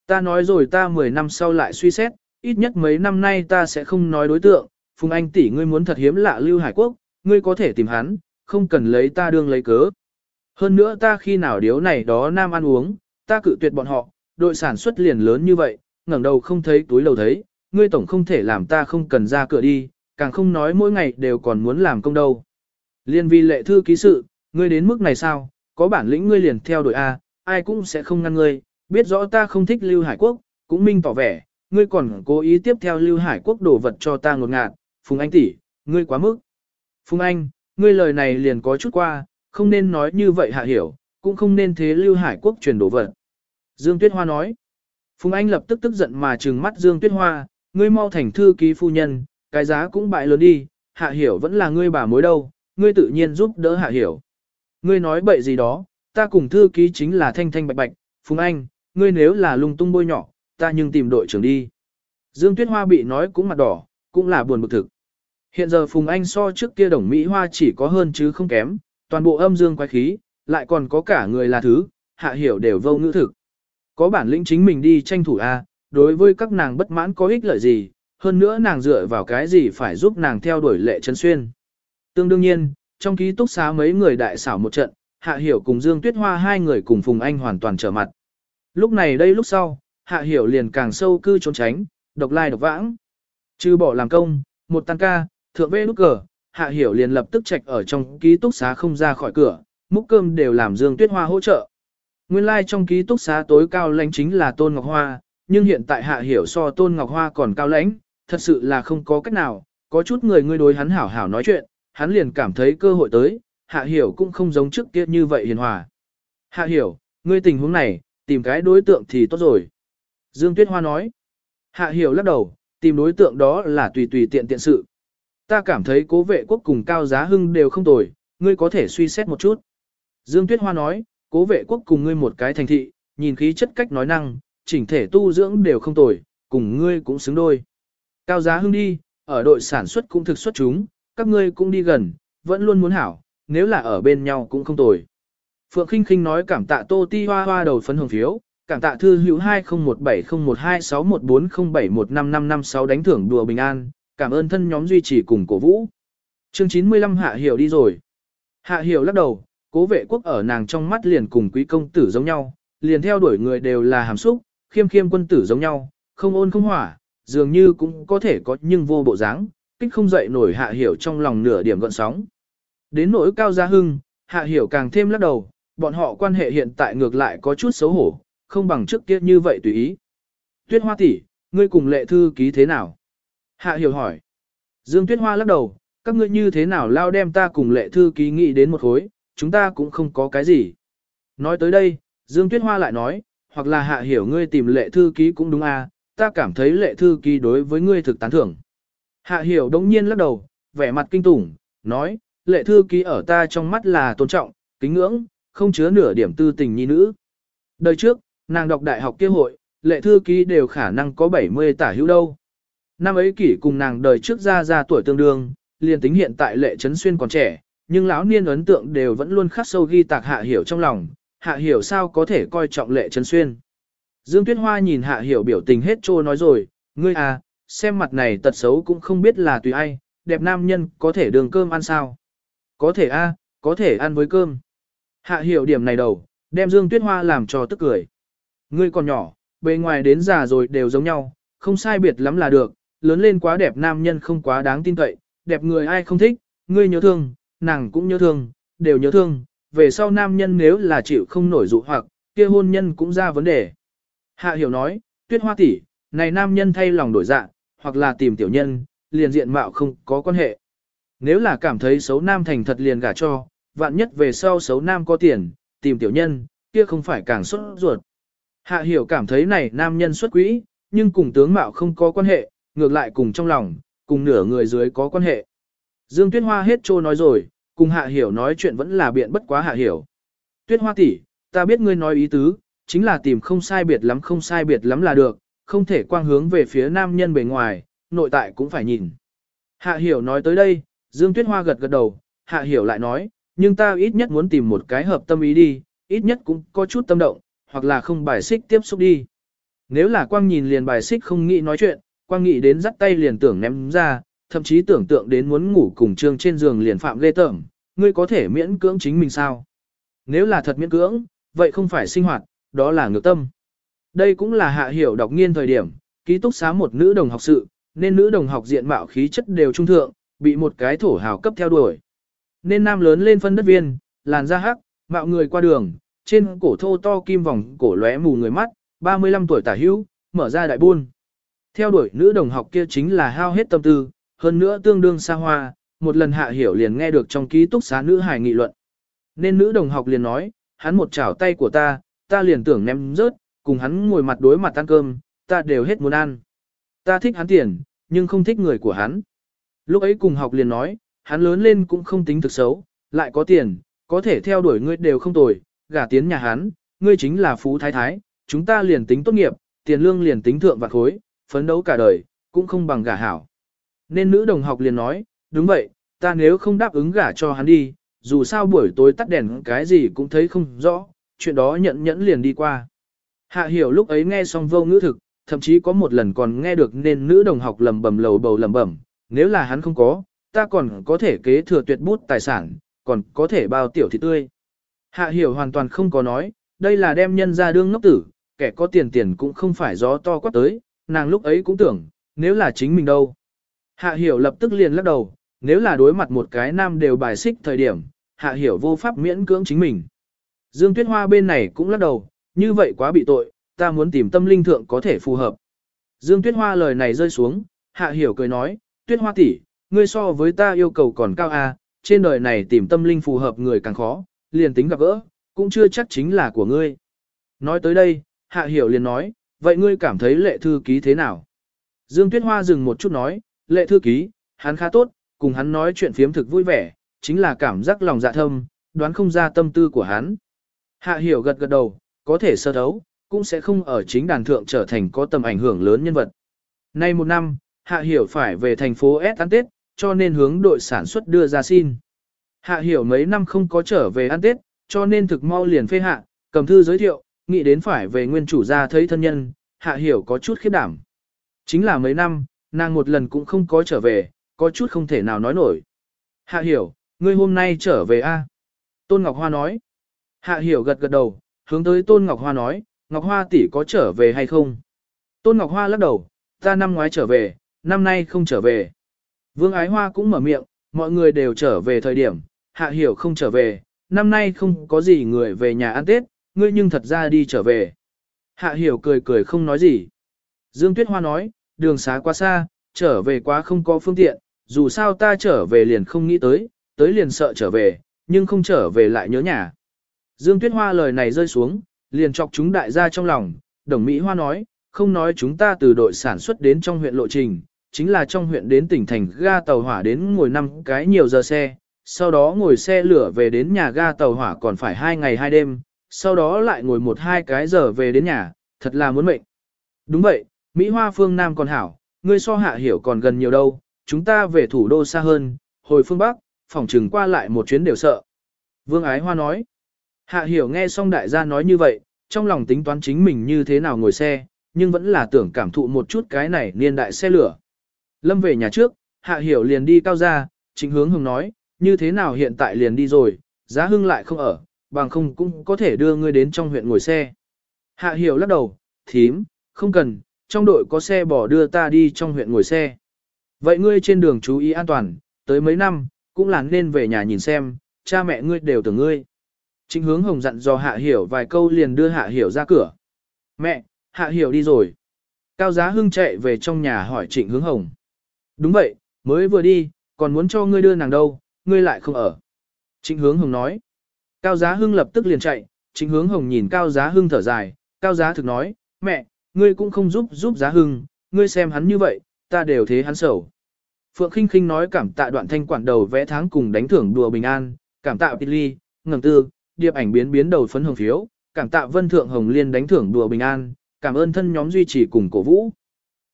ta nói rồi ta 10 năm sau lại suy xét, ít nhất mấy năm nay ta sẽ không nói đối tượng, Phùng Anh tỷ ngươi muốn thật hiếm lạ Lưu Hải Quốc, ngươi có thể tìm hắn, không cần lấy ta đương lấy cớ. Hơn nữa ta khi nào điếu này đó nam ăn uống, ta cự tuyệt bọn họ, đội sản xuất liền lớn như vậy, ngẩng đầu không thấy túi lầu thấy, ngươi tổng không thể làm ta không cần ra cửa đi, càng không nói mỗi ngày đều còn muốn làm công đâu. Liên vi lệ thư ký sự, ngươi đến mức này sao, có bản lĩnh ngươi liền theo đội A, ai cũng sẽ không ngăn ngươi, biết rõ ta không thích Lưu Hải Quốc, cũng minh tỏ vẻ, ngươi còn cố ý tiếp theo Lưu Hải Quốc đổ vật cho ta ngột ngạt, Phùng Anh tỷ, ngươi quá mức. Phùng Anh, ngươi lời này liền có chút qua, không nên nói như vậy hạ hiểu, cũng không nên thế Lưu Hải Quốc truyền đổ vật. Dương Tuyết Hoa nói. Phùng Anh lập tức tức giận mà trừng mắt Dương Tuyết Hoa, ngươi mau thành thư ký phu nhân, cái giá cũng bại lớn đi, hạ hiểu vẫn là ngươi bà mối đâu, ngươi tự nhiên giúp đỡ hạ hiểu. Ngươi nói bậy gì đó, ta cùng thư ký chính là thanh thanh bạch bạch, Phùng Anh, ngươi nếu là lung tung bôi nhỏ, ta nhưng tìm đội trưởng đi. Dương Tuyết Hoa bị nói cũng mặt đỏ, cũng là buồn bực thực. Hiện giờ Phùng Anh so trước kia đồng Mỹ Hoa chỉ có hơn chứ không kém, toàn bộ âm dương quái khí, lại còn có cả người là thứ, hạ hiểu đều vô ngữ thực. Có bản lĩnh chính mình đi tranh thủ A, đối với các nàng bất mãn có ích lợi gì, hơn nữa nàng dựa vào cái gì phải giúp nàng theo đuổi lệ chân xuyên. Tương đương nhiên, trong ký túc xá mấy người đại xảo một trận, Hạ Hiểu cùng Dương Tuyết Hoa hai người cùng Phùng Anh hoàn toàn trở mặt. Lúc này đây lúc sau, Hạ Hiểu liền càng sâu cư trốn tránh, độc lai độc vãng. Trừ bỏ làm công, một tăng ca, thượng vê nút cờ, Hạ Hiểu liền lập tức trạch ở trong ký túc xá không ra khỏi cửa, múc cơm đều làm Dương Tuyết Hoa hỗ trợ. Nguyên lai like trong ký túc xá tối cao lãnh chính là Tôn Ngọc Hoa, nhưng hiện tại Hạ Hiểu so Tôn Ngọc Hoa còn cao lãnh, thật sự là không có cách nào, có chút người ngươi đối hắn hảo hảo nói chuyện, hắn liền cảm thấy cơ hội tới, Hạ Hiểu cũng không giống trước kia như vậy hiền hòa. Hạ Hiểu, ngươi tình huống này, tìm cái đối tượng thì tốt rồi. Dương Tuyết Hoa nói. Hạ Hiểu lắc đầu, tìm đối tượng đó là tùy tùy tiện tiện sự. Ta cảm thấy cố vệ quốc cùng cao giá hưng đều không tồi, ngươi có thể suy xét một chút. Dương Tuyết Hoa nói, cố vệ quốc cùng ngươi một cái thành thị, nhìn khí chất cách nói năng, chỉnh thể tu dưỡng đều không tồi, cùng ngươi cũng xứng đôi. Cao giá hưng đi, ở đội sản xuất cũng thực xuất chúng, các ngươi cũng đi gần, vẫn luôn muốn hảo, nếu là ở bên nhau cũng không tồi. Phượng Kinh Kinh nói cảm tạ Tô Ti Hoa Hoa đầu phấn hồng phiếu, cảm tạ thư hữu 201701261407155556 đánh thưởng đùa bình an, cảm ơn thân nhóm duy trì cùng cổ vũ. Chương 95 Hạ Hiểu đi rồi. Hạ Hiểu lắc đầu, cố vệ quốc ở nàng trong mắt liền cùng quý công tử giống nhau, liền theo đuổi người đều là hàm xúc, khiêm khiêm quân tử giống nhau, không ôn không hỏa, dường như cũng có thể có nhưng vô bộ dáng, kích không dậy nổi Hạ Hiểu trong lòng nửa điểm gợn sóng. Đến nỗi cao gia hưng, Hạ Hiểu càng thêm lắc đầu, bọn họ quan hệ hiện tại ngược lại có chút xấu hổ, không bằng trước kia như vậy tùy ý. Tuyết Hoa tỷ, ngươi cùng lệ thư ký thế nào? Hạ Hiểu hỏi. Dương Tuyết Hoa lắc đầu, các ngươi như thế nào lao đem ta cùng lệ thư ký nghĩ đến một khối, chúng ta cũng không có cái gì. Nói tới đây, Dương Tuyết Hoa lại nói, hoặc là Hạ Hiểu ngươi tìm lệ thư ký cũng đúng à, ta cảm thấy lệ thư ký đối với ngươi thực tán thưởng. Hạ Hiểu đống nhiên lắc đầu, vẻ mặt kinh tủng, nói, lệ thư ký ở ta trong mắt là tôn trọng, kính ngưỡng, không chứa nửa điểm tư tình nhi nữ. Đời trước, nàng đọc đại học kia hội, lệ thư ký đều khả năng có 70 tả hữu đâu. Năm ấy kỷ cùng nàng đời trước ra ra tuổi tương đương, liền tính hiện tại lệ trấn xuyên còn trẻ, nhưng lão niên ấn tượng đều vẫn luôn khắc sâu ghi tạc hạ hiểu trong lòng, hạ hiểu sao có thể coi trọng lệ trấn xuyên. Dương Tuyết Hoa nhìn hạ hiểu biểu tình hết trô nói rồi, ngươi à, xem mặt này tật xấu cũng không biết là tùy ai, đẹp nam nhân có thể đường cơm ăn sao. Có thể a, có thể ăn với cơm. Hạ hiểu điểm này đầu, đem Dương Tuyết Hoa làm cho tức cười. Ngươi còn nhỏ, bề ngoài đến già rồi đều giống nhau, không sai biệt lắm là được, lớn lên quá đẹp nam nhân không quá đáng tin cậy, đẹp người ai không thích, ngươi nhớ thương, nàng cũng nhớ thương, đều nhớ thương, về sau nam nhân nếu là chịu không nổi dụ hoặc, kia hôn nhân cũng ra vấn đề. Hạ hiểu nói, tuyết hoa tỷ, này nam nhân thay lòng đổi dạ, hoặc là tìm tiểu nhân, liền diện mạo không có quan hệ. Nếu là cảm thấy xấu nam thành thật liền gả cho, vạn nhất về sau xấu nam có tiền, tìm tiểu nhân, kia không phải càng xuất ruột. Hạ hiểu cảm thấy này nam nhân xuất quỹ, nhưng cùng tướng mạo không có quan hệ, ngược lại cùng trong lòng, cùng nửa người dưới có quan hệ. Dương Tuyết Hoa hết trô nói rồi, cùng Hạ Hiểu nói chuyện vẫn là biện bất quá Hạ Hiểu. Tuyết Hoa tỷ, ta biết ngươi nói ý tứ, chính là tìm không sai biệt lắm không sai biệt lắm là được, không thể quang hướng về phía nam nhân bề ngoài, nội tại cũng phải nhìn. Hạ Hiểu nói tới đây, Dương Tuyết Hoa gật gật đầu, Hạ Hiểu lại nói, nhưng ta ít nhất muốn tìm một cái hợp tâm ý đi, ít nhất cũng có chút tâm động, hoặc là không bài xích tiếp xúc đi. Nếu là quang nhìn liền bài xích không nghĩ nói chuyện, quang nghĩ đến dắt tay liền tưởng ném ra, thậm chí tưởng tượng đến muốn ngủ cùng trương trên giường liền phạm lê tởm, ngươi có thể miễn cưỡng chính mình sao? Nếu là thật miễn cưỡng, vậy không phải sinh hoạt, đó là ngược tâm. Đây cũng là hạ hiểu đọc nghiên thời điểm, ký túc xá một nữ đồng học sự, nên nữ đồng học diện mạo khí chất đều trung thượng, bị một cái thổ hào cấp theo đuổi. Nên nam lớn lên phân đất viên, làn da hắc, mạo người qua đường, trên cổ thô to kim vòng cổ lóe mù người mắt, 35 tuổi tả hữu, mở ra đại buôn. Theo đuổi nữ đồng học kia chính là hao hết tâm tư, hơn nữa tương đương xa hoa, một lần hạ hiểu liền nghe được trong ký túc xá nữ hài nghị luận. Nên nữ đồng học liền nói, hắn một chảo tay của ta, ta liền tưởng ném rớt, cùng hắn ngồi mặt đối mặt ăn cơm, ta đều hết muốn ăn. Ta thích hắn tiền, nhưng không thích người của hắn. Lúc ấy cùng học liền nói, hắn lớn lên cũng không tính thực xấu, lại có tiền, có thể theo đuổi ngươi đều không tồi, gả tiến nhà hắn, ngươi chính là phú thái thái, chúng ta liền tính tốt nghiệp, tiền lương liền tính thượng vạn khối, phấn đấu cả đời, cũng không bằng gả hảo. Nên nữ đồng học liền nói, đúng vậy, ta nếu không đáp ứng gả cho hắn đi, dù sao buổi tối tắt đèn cái gì cũng thấy không rõ, chuyện đó nhận nhẫn liền đi qua. Hạ hiểu lúc ấy nghe xong vô ngữ thực, thậm chí có một lần còn nghe được nên nữ đồng học lầm bầm lầu bầu lầm bẩm, nếu là hắn không có, ta còn có thể kế thừa tuyệt bút tài sản, còn có thể bao tiểu thị tươi. Hạ hiểu hoàn toàn không có nói, đây là đem nhân ra đương ngốc tử, kẻ có tiền tiền cũng không phải gió to quát tới, nàng lúc ấy cũng tưởng, nếu là chính mình đâu. Hạ hiểu lập tức liền lắc đầu, nếu là đối mặt một cái nam đều bài xích thời điểm, hạ hiểu vô pháp miễn cưỡng chính mình. Dương Tuyết Hoa bên này cũng lắc đầu, như vậy quá bị tội, ta muốn tìm tâm linh thượng có thể phù hợp. Dương Tuyết Hoa lời này rơi xuống, hạ hiểu cười nói, Tuyết Hoa tỷ, ngươi so với ta yêu cầu còn cao à, trên đời này tìm tâm linh phù hợp người càng khó, liền tính gặp gỡ, cũng chưa chắc chính là của ngươi. Nói tới đây, hạ hiểu liền nói, vậy ngươi cảm thấy lệ thư ký thế nào? Dương Tuyết Hoa dừng một chút nói, lệ thư ký, hắn khá tốt, cùng hắn nói chuyện phiếm thực vui vẻ, chính là cảm giác lòng dạ thâm, đoán không ra tâm tư của hắn. Hạ hiểu gật gật đầu, có thể sơ thấu, cũng sẽ không ở chính đàn thượng trở thành có tầm ảnh hưởng lớn nhân vật. Nay một năm, Hạ hiểu phải về thành phố S ăn Tết, cho nên hướng đội sản xuất đưa ra xin. Hạ hiểu mấy năm không có trở về ăn Tết, cho nên thực mau liền phê hạ, cầm thư giới thiệu, nghĩ đến phải về nguyên chủ gia thấy thân nhân, hạ hiểu có chút khiếp đảm. Chính là mấy năm, nàng một lần cũng không có trở về, có chút không thể nào nói nổi. Hạ hiểu, ngươi hôm nay trở về a? Tôn Ngọc Hoa nói. Hạ hiểu gật gật đầu, hướng tới Tôn Ngọc Hoa nói, Ngọc Hoa tỷ có trở về hay không? Tôn Ngọc Hoa lắc đầu, ta năm ngoái trở về, năm nay không trở về. Vương Ái Hoa cũng mở miệng, mọi người đều trở về thời điểm, Hạ Hiểu không trở về, năm nay không có gì người về nhà ăn Tết, ngươi nhưng thật ra đi trở về. Hạ Hiểu cười cười không nói gì. Dương Tuyết Hoa nói, đường xá quá xa, trở về quá không có phương tiện, dù sao ta trở về liền không nghĩ tới, tới liền sợ trở về, nhưng không trở về lại nhớ nhà. Dương Tuyết Hoa lời này rơi xuống, liền chọc chúng đại gia trong lòng, đồng Mỹ Hoa nói, không nói chúng ta từ đội sản xuất đến trong huyện lộ trình, chính là trong huyện đến tỉnh thành ga tàu hỏa đến ngồi năm cái nhiều giờ xe, sau đó ngồi xe lửa về đến nhà ga tàu hỏa còn phải hai ngày hai đêm, sau đó lại ngồi một hai cái giờ về đến nhà, thật là muốn mệnh. Đúng vậy, Mỹ Hoa phương Nam còn hảo, ngươi so hạ hiểu còn gần nhiều đâu, chúng ta về thủ đô xa hơn, hồi phương Bắc, phòng trừng qua lại một chuyến đều sợ. Vương Ái Hoa nói, hạ hiểu nghe xong đại gia nói như vậy, trong lòng tính toán chính mình như thế nào ngồi xe, nhưng vẫn là tưởng cảm thụ một chút cái này niên đại xe lửa. Lâm về nhà trước, hạ hiểu liền đi cao ra, chính hướng hưng nói, như thế nào hiện tại liền đi rồi, giá hưng lại không ở, bằng không cũng có thể đưa ngươi đến trong huyện ngồi xe. Hạ hiểu lắc đầu, thím, không cần, trong đội có xe bỏ đưa ta đi trong huyện ngồi xe. Vậy ngươi trên đường chú ý an toàn, tới mấy năm, cũng là nên về nhà nhìn xem, cha mẹ ngươi đều tưởng ngươi. Trịnh hướng hồng dặn dò hạ hiểu vài câu liền đưa hạ hiểu ra cửa. Mẹ, hạ hiểu đi rồi. Cao giá hưng chạy về trong nhà hỏi trịnh hướng hồng. Đúng vậy, mới vừa đi, còn muốn cho ngươi đưa nàng đâu, ngươi lại không ở. Trịnh hướng hồng nói. Cao giá hưng lập tức liền chạy, trịnh hướng hồng nhìn cao giá hưng thở dài, cao giá thực nói, mẹ, ngươi cũng không giúp giúp giá hưng, ngươi xem hắn như vậy, ta đều thế hắn sầu. Phượng khinh khinh nói cảm tạ đoạn thanh quản đầu vẽ tháng cùng đánh thưởng đùa bình an, cảm tạ Pili. ngẩng tư, điệp ảnh biến biến đầu phấn hồng phiếu, cảm tạ vân thượng hồng liên đánh thưởng đùa bình an, cảm ơn thân nhóm duy trì cùng cổ vũ.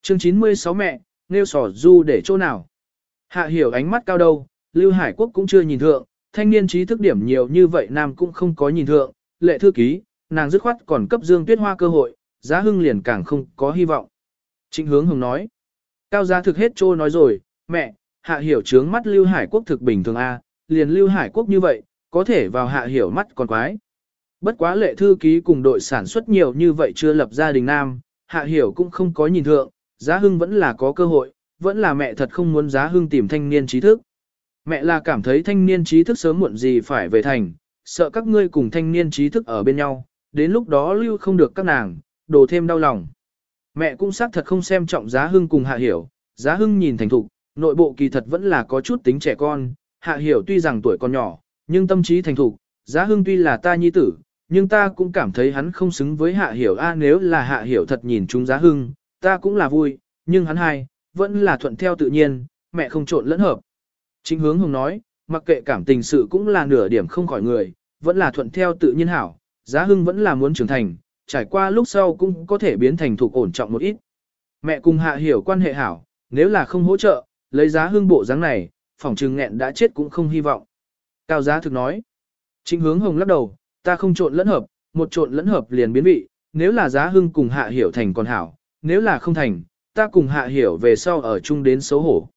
Chương 96 mẹ, nêu sỏ du để chỗ nào. Hạ hiểu ánh mắt cao đâu, Lưu Hải Quốc cũng chưa nhìn thượng, thanh niên trí thức điểm nhiều như vậy nam cũng không có nhìn thượng, lệ thư ký, nàng dứt khoát còn cấp Dương Tuyết Hoa cơ hội, giá hưng liền càng không có hy vọng. Trịnh hướng hồng nói, cao giá thực hết trô nói rồi, mẹ, hạ hiểu trướng mắt Lưu Hải Quốc thực bình thường A, liền Lưu Hải Quốc như vậy, có thể vào hạ hiểu mắt còn quái, Bất quá lệ thư ký cùng đội sản xuất nhiều như vậy chưa lập gia đình nam, hạ hiểu cũng không có nhìn thượng, giá hưng vẫn là có cơ hội, vẫn là mẹ thật không muốn giá hưng tìm thanh niên trí thức. Mẹ là cảm thấy thanh niên trí thức sớm muộn gì phải về thành, sợ các ngươi cùng thanh niên trí thức ở bên nhau, đến lúc đó lưu không được các nàng, đổ thêm đau lòng. Mẹ cũng xác thật không xem trọng giá hưng cùng hạ hiểu, giá hưng nhìn thành thục, nội bộ kỳ thật vẫn là có chút tính trẻ con, hạ hiểu tuy rằng tuổi còn nhỏ, nhưng tâm trí thành thục, giá hưng tuy là ta nhi tử, nhưng ta cũng cảm thấy hắn không xứng với hạ hiểu a nếu là hạ hiểu thật nhìn chúng giá hưng, ta cũng là vui, nhưng hắn hai, vẫn là thuận theo tự nhiên, mẹ không trộn lẫn hợp. Chính hướng hùng nói, mặc kệ cảm tình sự cũng là nửa điểm không khỏi người, vẫn là thuận theo tự nhiên hảo, giá hưng vẫn là muốn trưởng thành, trải qua lúc sau cũng có thể biến thành thuộc ổn trọng một ít. Mẹ cùng hạ hiểu quan hệ hảo, nếu là không hỗ trợ, lấy giá hưng bộ dáng này, phòng trừng nghẹn đã chết cũng không hy vọng. Cao giá thực nói, Trịnh hướng hồng lắc đầu, ta không trộn lẫn hợp, một trộn lẫn hợp liền biến vị, nếu là giá hưng cùng hạ hiểu thành còn hảo, nếu là không thành, ta cùng hạ hiểu về sau ở chung đến xấu hổ.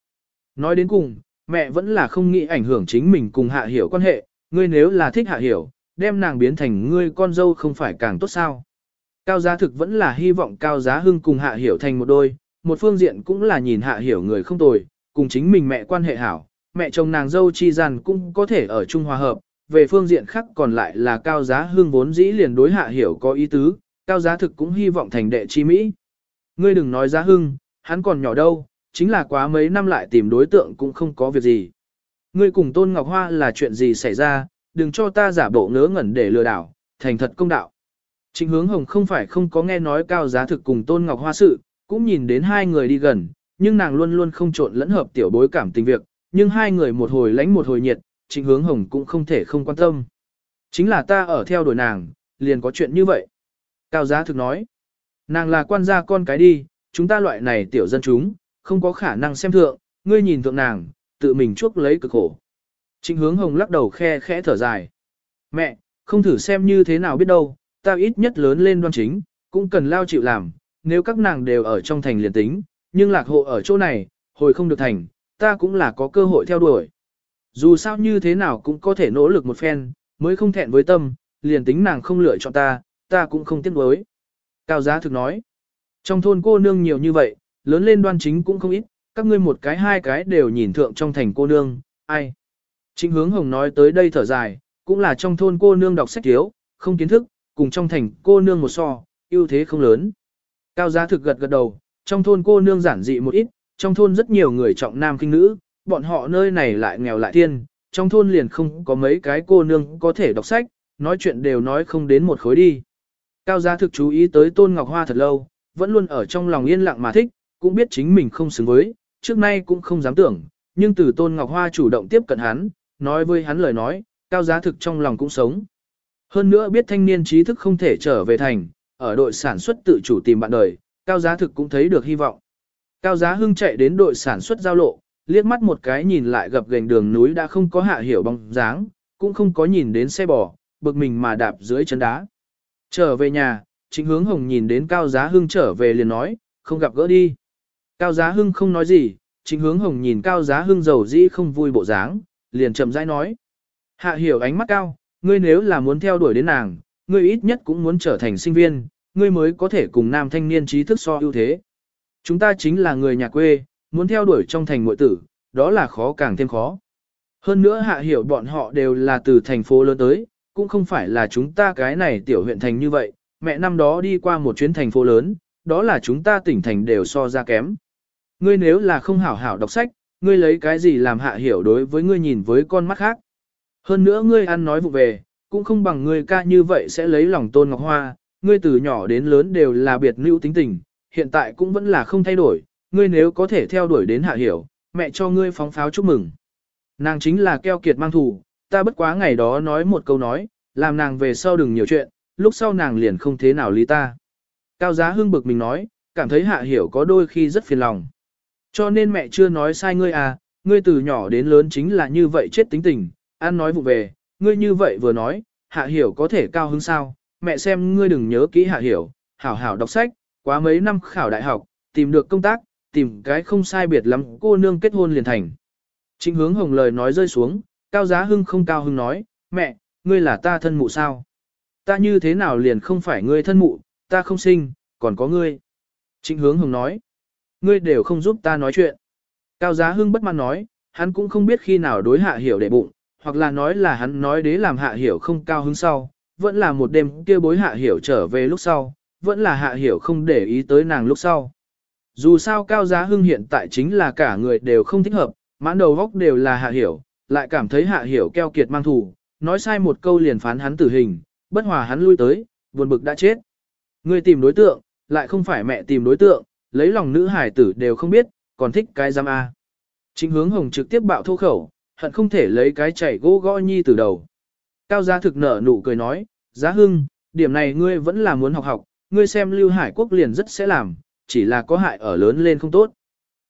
Nói đến cùng, mẹ vẫn là không nghĩ ảnh hưởng chính mình cùng hạ hiểu quan hệ, ngươi nếu là thích hạ hiểu, đem nàng biến thành ngươi con dâu không phải càng tốt sao. Cao giá thực vẫn là hy vọng cao giá hưng cùng hạ hiểu thành một đôi, một phương diện cũng là nhìn hạ hiểu người không tồi, cùng chính mình mẹ quan hệ hảo, mẹ chồng nàng dâu chi dàn cũng có thể ở chung hòa hợp, về phương diện khác còn lại là cao giá hưng vốn dĩ liền đối hạ hiểu có ý tứ, cao giá thực cũng hy vọng thành đệ chi Mỹ. Ngươi đừng nói giá hưng, hắn còn nhỏ đâu, chính là quá mấy năm lại tìm đối tượng cũng không có việc gì. Ngươi cùng Tôn Ngọc Hoa là chuyện gì xảy ra, đừng cho ta giả bộ ngớ ngẩn để lừa đảo, thành thật công đạo. Trịnh hướng hồng không phải không có nghe nói cao giá thực cùng Tôn Ngọc Hoa sự, cũng nhìn đến hai người đi gần, nhưng nàng luôn luôn không trộn lẫn hợp tiểu bối cảm tình việc, nhưng hai người một hồi lánh một hồi nhiệt, trịnh hướng hồng cũng không thể không quan tâm. Chính là ta ở theo đuổi nàng, liền có chuyện như vậy. Cao giá thực nói, nàng là quan gia con cái đi, chúng ta loại này tiểu dân chúng, không có khả năng xem thượng, ngươi nhìn thượng nàng, tự mình chuốc lấy cực khổ. Trịnh hướng hồng lắc đầu khe khẽ thở dài. Mẹ, không thử xem như thế nào biết đâu, ta ít nhất lớn lên đoan chính, cũng cần lao chịu làm, nếu các nàng đều ở trong thành liền tính, nhưng lạc hộ ở chỗ này, hồi không được thành, ta cũng là có cơ hội theo đuổi. Dù sao như thế nào cũng có thể nỗ lực một phen, mới không thẹn với tâm, liền tính nàng không lựa chọn ta, ta cũng không tiếc nuối. Cao giá thực nói, trong thôn cô nương nhiều như vậy, lớn lên đoan chính cũng không ít, các ngươi một cái hai cái đều nhìn thượng trong thành cô nương, ai. chính hướng hồng nói tới đây thở dài, cũng là trong thôn cô nương đọc sách thiếu, không kiến thức, cùng trong thành cô nương một so, ưu thế không lớn. Cao giá thực gật gật đầu, trong thôn cô nương giản dị một ít, trong thôn rất nhiều người trọng nam kinh nữ, bọn họ nơi này lại nghèo lại thiên, trong thôn liền không có mấy cái cô nương có thể đọc sách, nói chuyện đều nói không đến một khối đi. Cao gia thực chú ý tới Tôn Ngọc Hoa thật lâu, vẫn luôn ở trong lòng yên lặng mà thích, cũng biết chính mình không xứng với, trước nay cũng không dám tưởng, nhưng từ Tôn Ngọc Hoa chủ động tiếp cận hắn, nói với hắn lời nói, cao giá thực trong lòng cũng sống. Hơn nữa biết thanh niên trí thức không thể trở về thành, ở đội sản xuất tự chủ tìm bạn đời, cao giá thực cũng thấy được hy vọng. Cao giá hưng chạy đến đội sản xuất giao lộ, liếc mắt một cái nhìn lại gập gành đường núi đã không có hạ hiểu bóng dáng, cũng không có nhìn đến xe bò, bực mình mà đạp dưới chân đá. Trở về nhà, chính hướng hồng nhìn đến cao giá hưng trở về liền nói, không gặp gỡ đi. Cao giá hưng không nói gì, chính hướng hồng nhìn cao giá hưng giàu dĩ không vui bộ dáng, liền chậm rãi nói. Hạ hiểu ánh mắt cao, ngươi nếu là muốn theo đuổi đến nàng, ngươi ít nhất cũng muốn trở thành sinh viên, ngươi mới có thể cùng nam thanh niên trí thức so ưu thế. Chúng ta chính là người nhà quê, muốn theo đuổi trong thành muội tử, đó là khó càng thêm khó. Hơn nữa hạ hiểu bọn họ đều là từ thành phố lớn tới, cũng không phải là chúng ta cái này tiểu huyện thành như vậy, mẹ năm đó đi qua một chuyến thành phố lớn, đó là chúng ta tỉnh thành đều so ra kém. Ngươi nếu là không hảo hảo đọc sách, ngươi lấy cái gì làm hạ hiểu đối với ngươi nhìn với con mắt khác. Hơn nữa ngươi ăn nói vụ về, cũng không bằng ngươi ca như vậy sẽ lấy lòng tôn ngọc hoa, ngươi từ nhỏ đến lớn đều là biệt nữ tính tình, hiện tại cũng vẫn là không thay đổi, ngươi nếu có thể theo đuổi đến hạ hiểu, mẹ cho ngươi phóng pháo chúc mừng. Nàng chính là keo kiệt mang thù, ta bất quá ngày đó nói một câu nói, làm nàng về sau đừng nhiều chuyện, lúc sau nàng liền không thế nào lý ta. Cao giá Hương bực mình nói, cảm thấy hạ hiểu có đôi khi rất phiền lòng. Cho nên mẹ chưa nói sai ngươi à, ngươi từ nhỏ đến lớn chính là như vậy chết tính tình, ăn nói vụ về, ngươi như vậy vừa nói, hạ hiểu có thể cao hứng sao, mẹ xem ngươi đừng nhớ kỹ hạ hiểu, hảo hảo đọc sách, quá mấy năm khảo đại học, tìm được công tác, tìm cái không sai biệt lắm cô nương kết hôn liền thành. Trịnh hướng hồng lời nói rơi xuống, cao giá hưng không cao hưng nói, mẹ, ngươi là ta thân mụ sao? Ta như thế nào liền không phải ngươi thân mụ, ta không sinh, còn có ngươi. Trịnh hướng hồng nói, ngươi đều không giúp ta nói chuyện. Cao giá hưng bất mãn nói, hắn cũng không biết khi nào đối hạ hiểu để bụng, hoặc là nói là hắn nói đế làm hạ hiểu không cao hứng sau, vẫn là một đêm kia bối hạ hiểu trở về lúc sau, vẫn là hạ hiểu không để ý tới nàng lúc sau. Dù sao cao giá hưng hiện tại chính là cả người đều không thích hợp, mãn đầu góc đều là hạ hiểu, lại cảm thấy hạ hiểu keo kiệt mang thù, nói sai một câu liền phán hắn tử hình, bất hòa hắn lui tới, buồn bực đã chết. Người tìm đối tượng, lại không phải mẹ tìm đối tượng, lấy lòng nữ hải tử đều không biết, còn thích cái giam A. Chính hướng hồng trực tiếp bạo thô khẩu, hận không thể lấy cái chảy gỗ gõ nhi từ đầu. Cao giá thực nở nụ cười nói, giá hưng, điểm này ngươi vẫn là muốn học học, ngươi xem lưu hải quốc liền rất sẽ làm, chỉ là có hại ở lớn lên không tốt.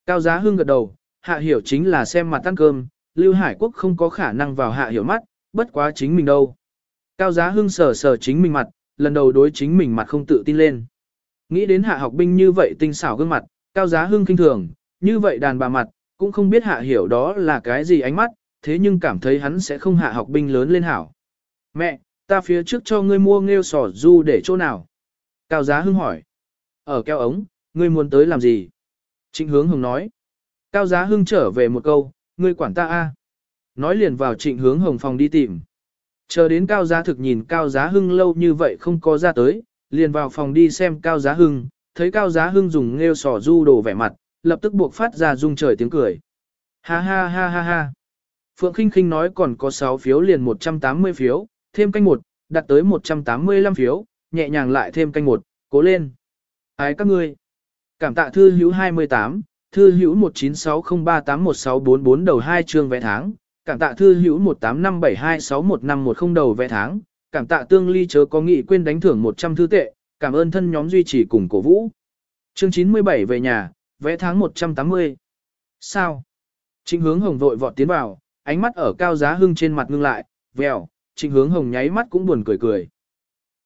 Cao giá hưng gật đầu, hạ hiểu chính là xem mặt ăn cơm, lưu hải quốc không có khả năng vào hạ hiểu mắt, bất quá chính mình đâu. Cao giá hưng sờ sờ chính mình mặt, lần đầu đối chính mình mặt không tự tin lên. Nghĩ đến hạ học binh như vậy tinh xảo gương mặt, cao giá hưng kinh thường, như vậy đàn bà mặt, cũng không biết hạ hiểu đó là cái gì ánh mắt, thế nhưng cảm thấy hắn sẽ không hạ học binh lớn lên hảo. Mẹ, ta phía trước cho ngươi mua nghêu sò du để chỗ nào? Cao giá hưng hỏi. Ở keo ống, ngươi muốn tới làm gì? Trịnh hướng hồng nói. Cao giá hưng trở về một câu, ngươi quản ta a. Nói liền vào trịnh hướng hồng phòng đi tìm. Chờ đến cao giá thực nhìn cao giá hưng lâu như vậy không có ra tới, liền vào phòng đi xem cao giá hưng, thấy cao giá hưng dùng nghêu sò du đồ vẻ mặt, lập tức buộc phát ra rung trời tiếng cười. Ha ha ha ha ha. Phượng Kinh Kinh nói còn có 6 phiếu liền 180 phiếu, thêm canh một, đặt tới 185 phiếu, nhẹ nhàng lại thêm canh một, cố lên. Ái các ngươi. Cảm tạ thư hữu 28, thư hữu 1960381644 đầu 2 chương vẽ tháng, cảm tạ thư hữu 18572615110 đầu vẽ tháng, cảm tạ tương ly chớ có nghị quên đánh thưởng 100 thư tệ, cảm ơn thân nhóm duy trì cùng cổ vũ. Chương 97 về nhà, vẽ tháng 180. Sao? Trịnh hướng hồng vội vọt tiến vào, ánh mắt ở cao giá hưng trên mặt ngưng lại, vèo, trịnh hướng hồng nháy mắt cũng buồn cười cười.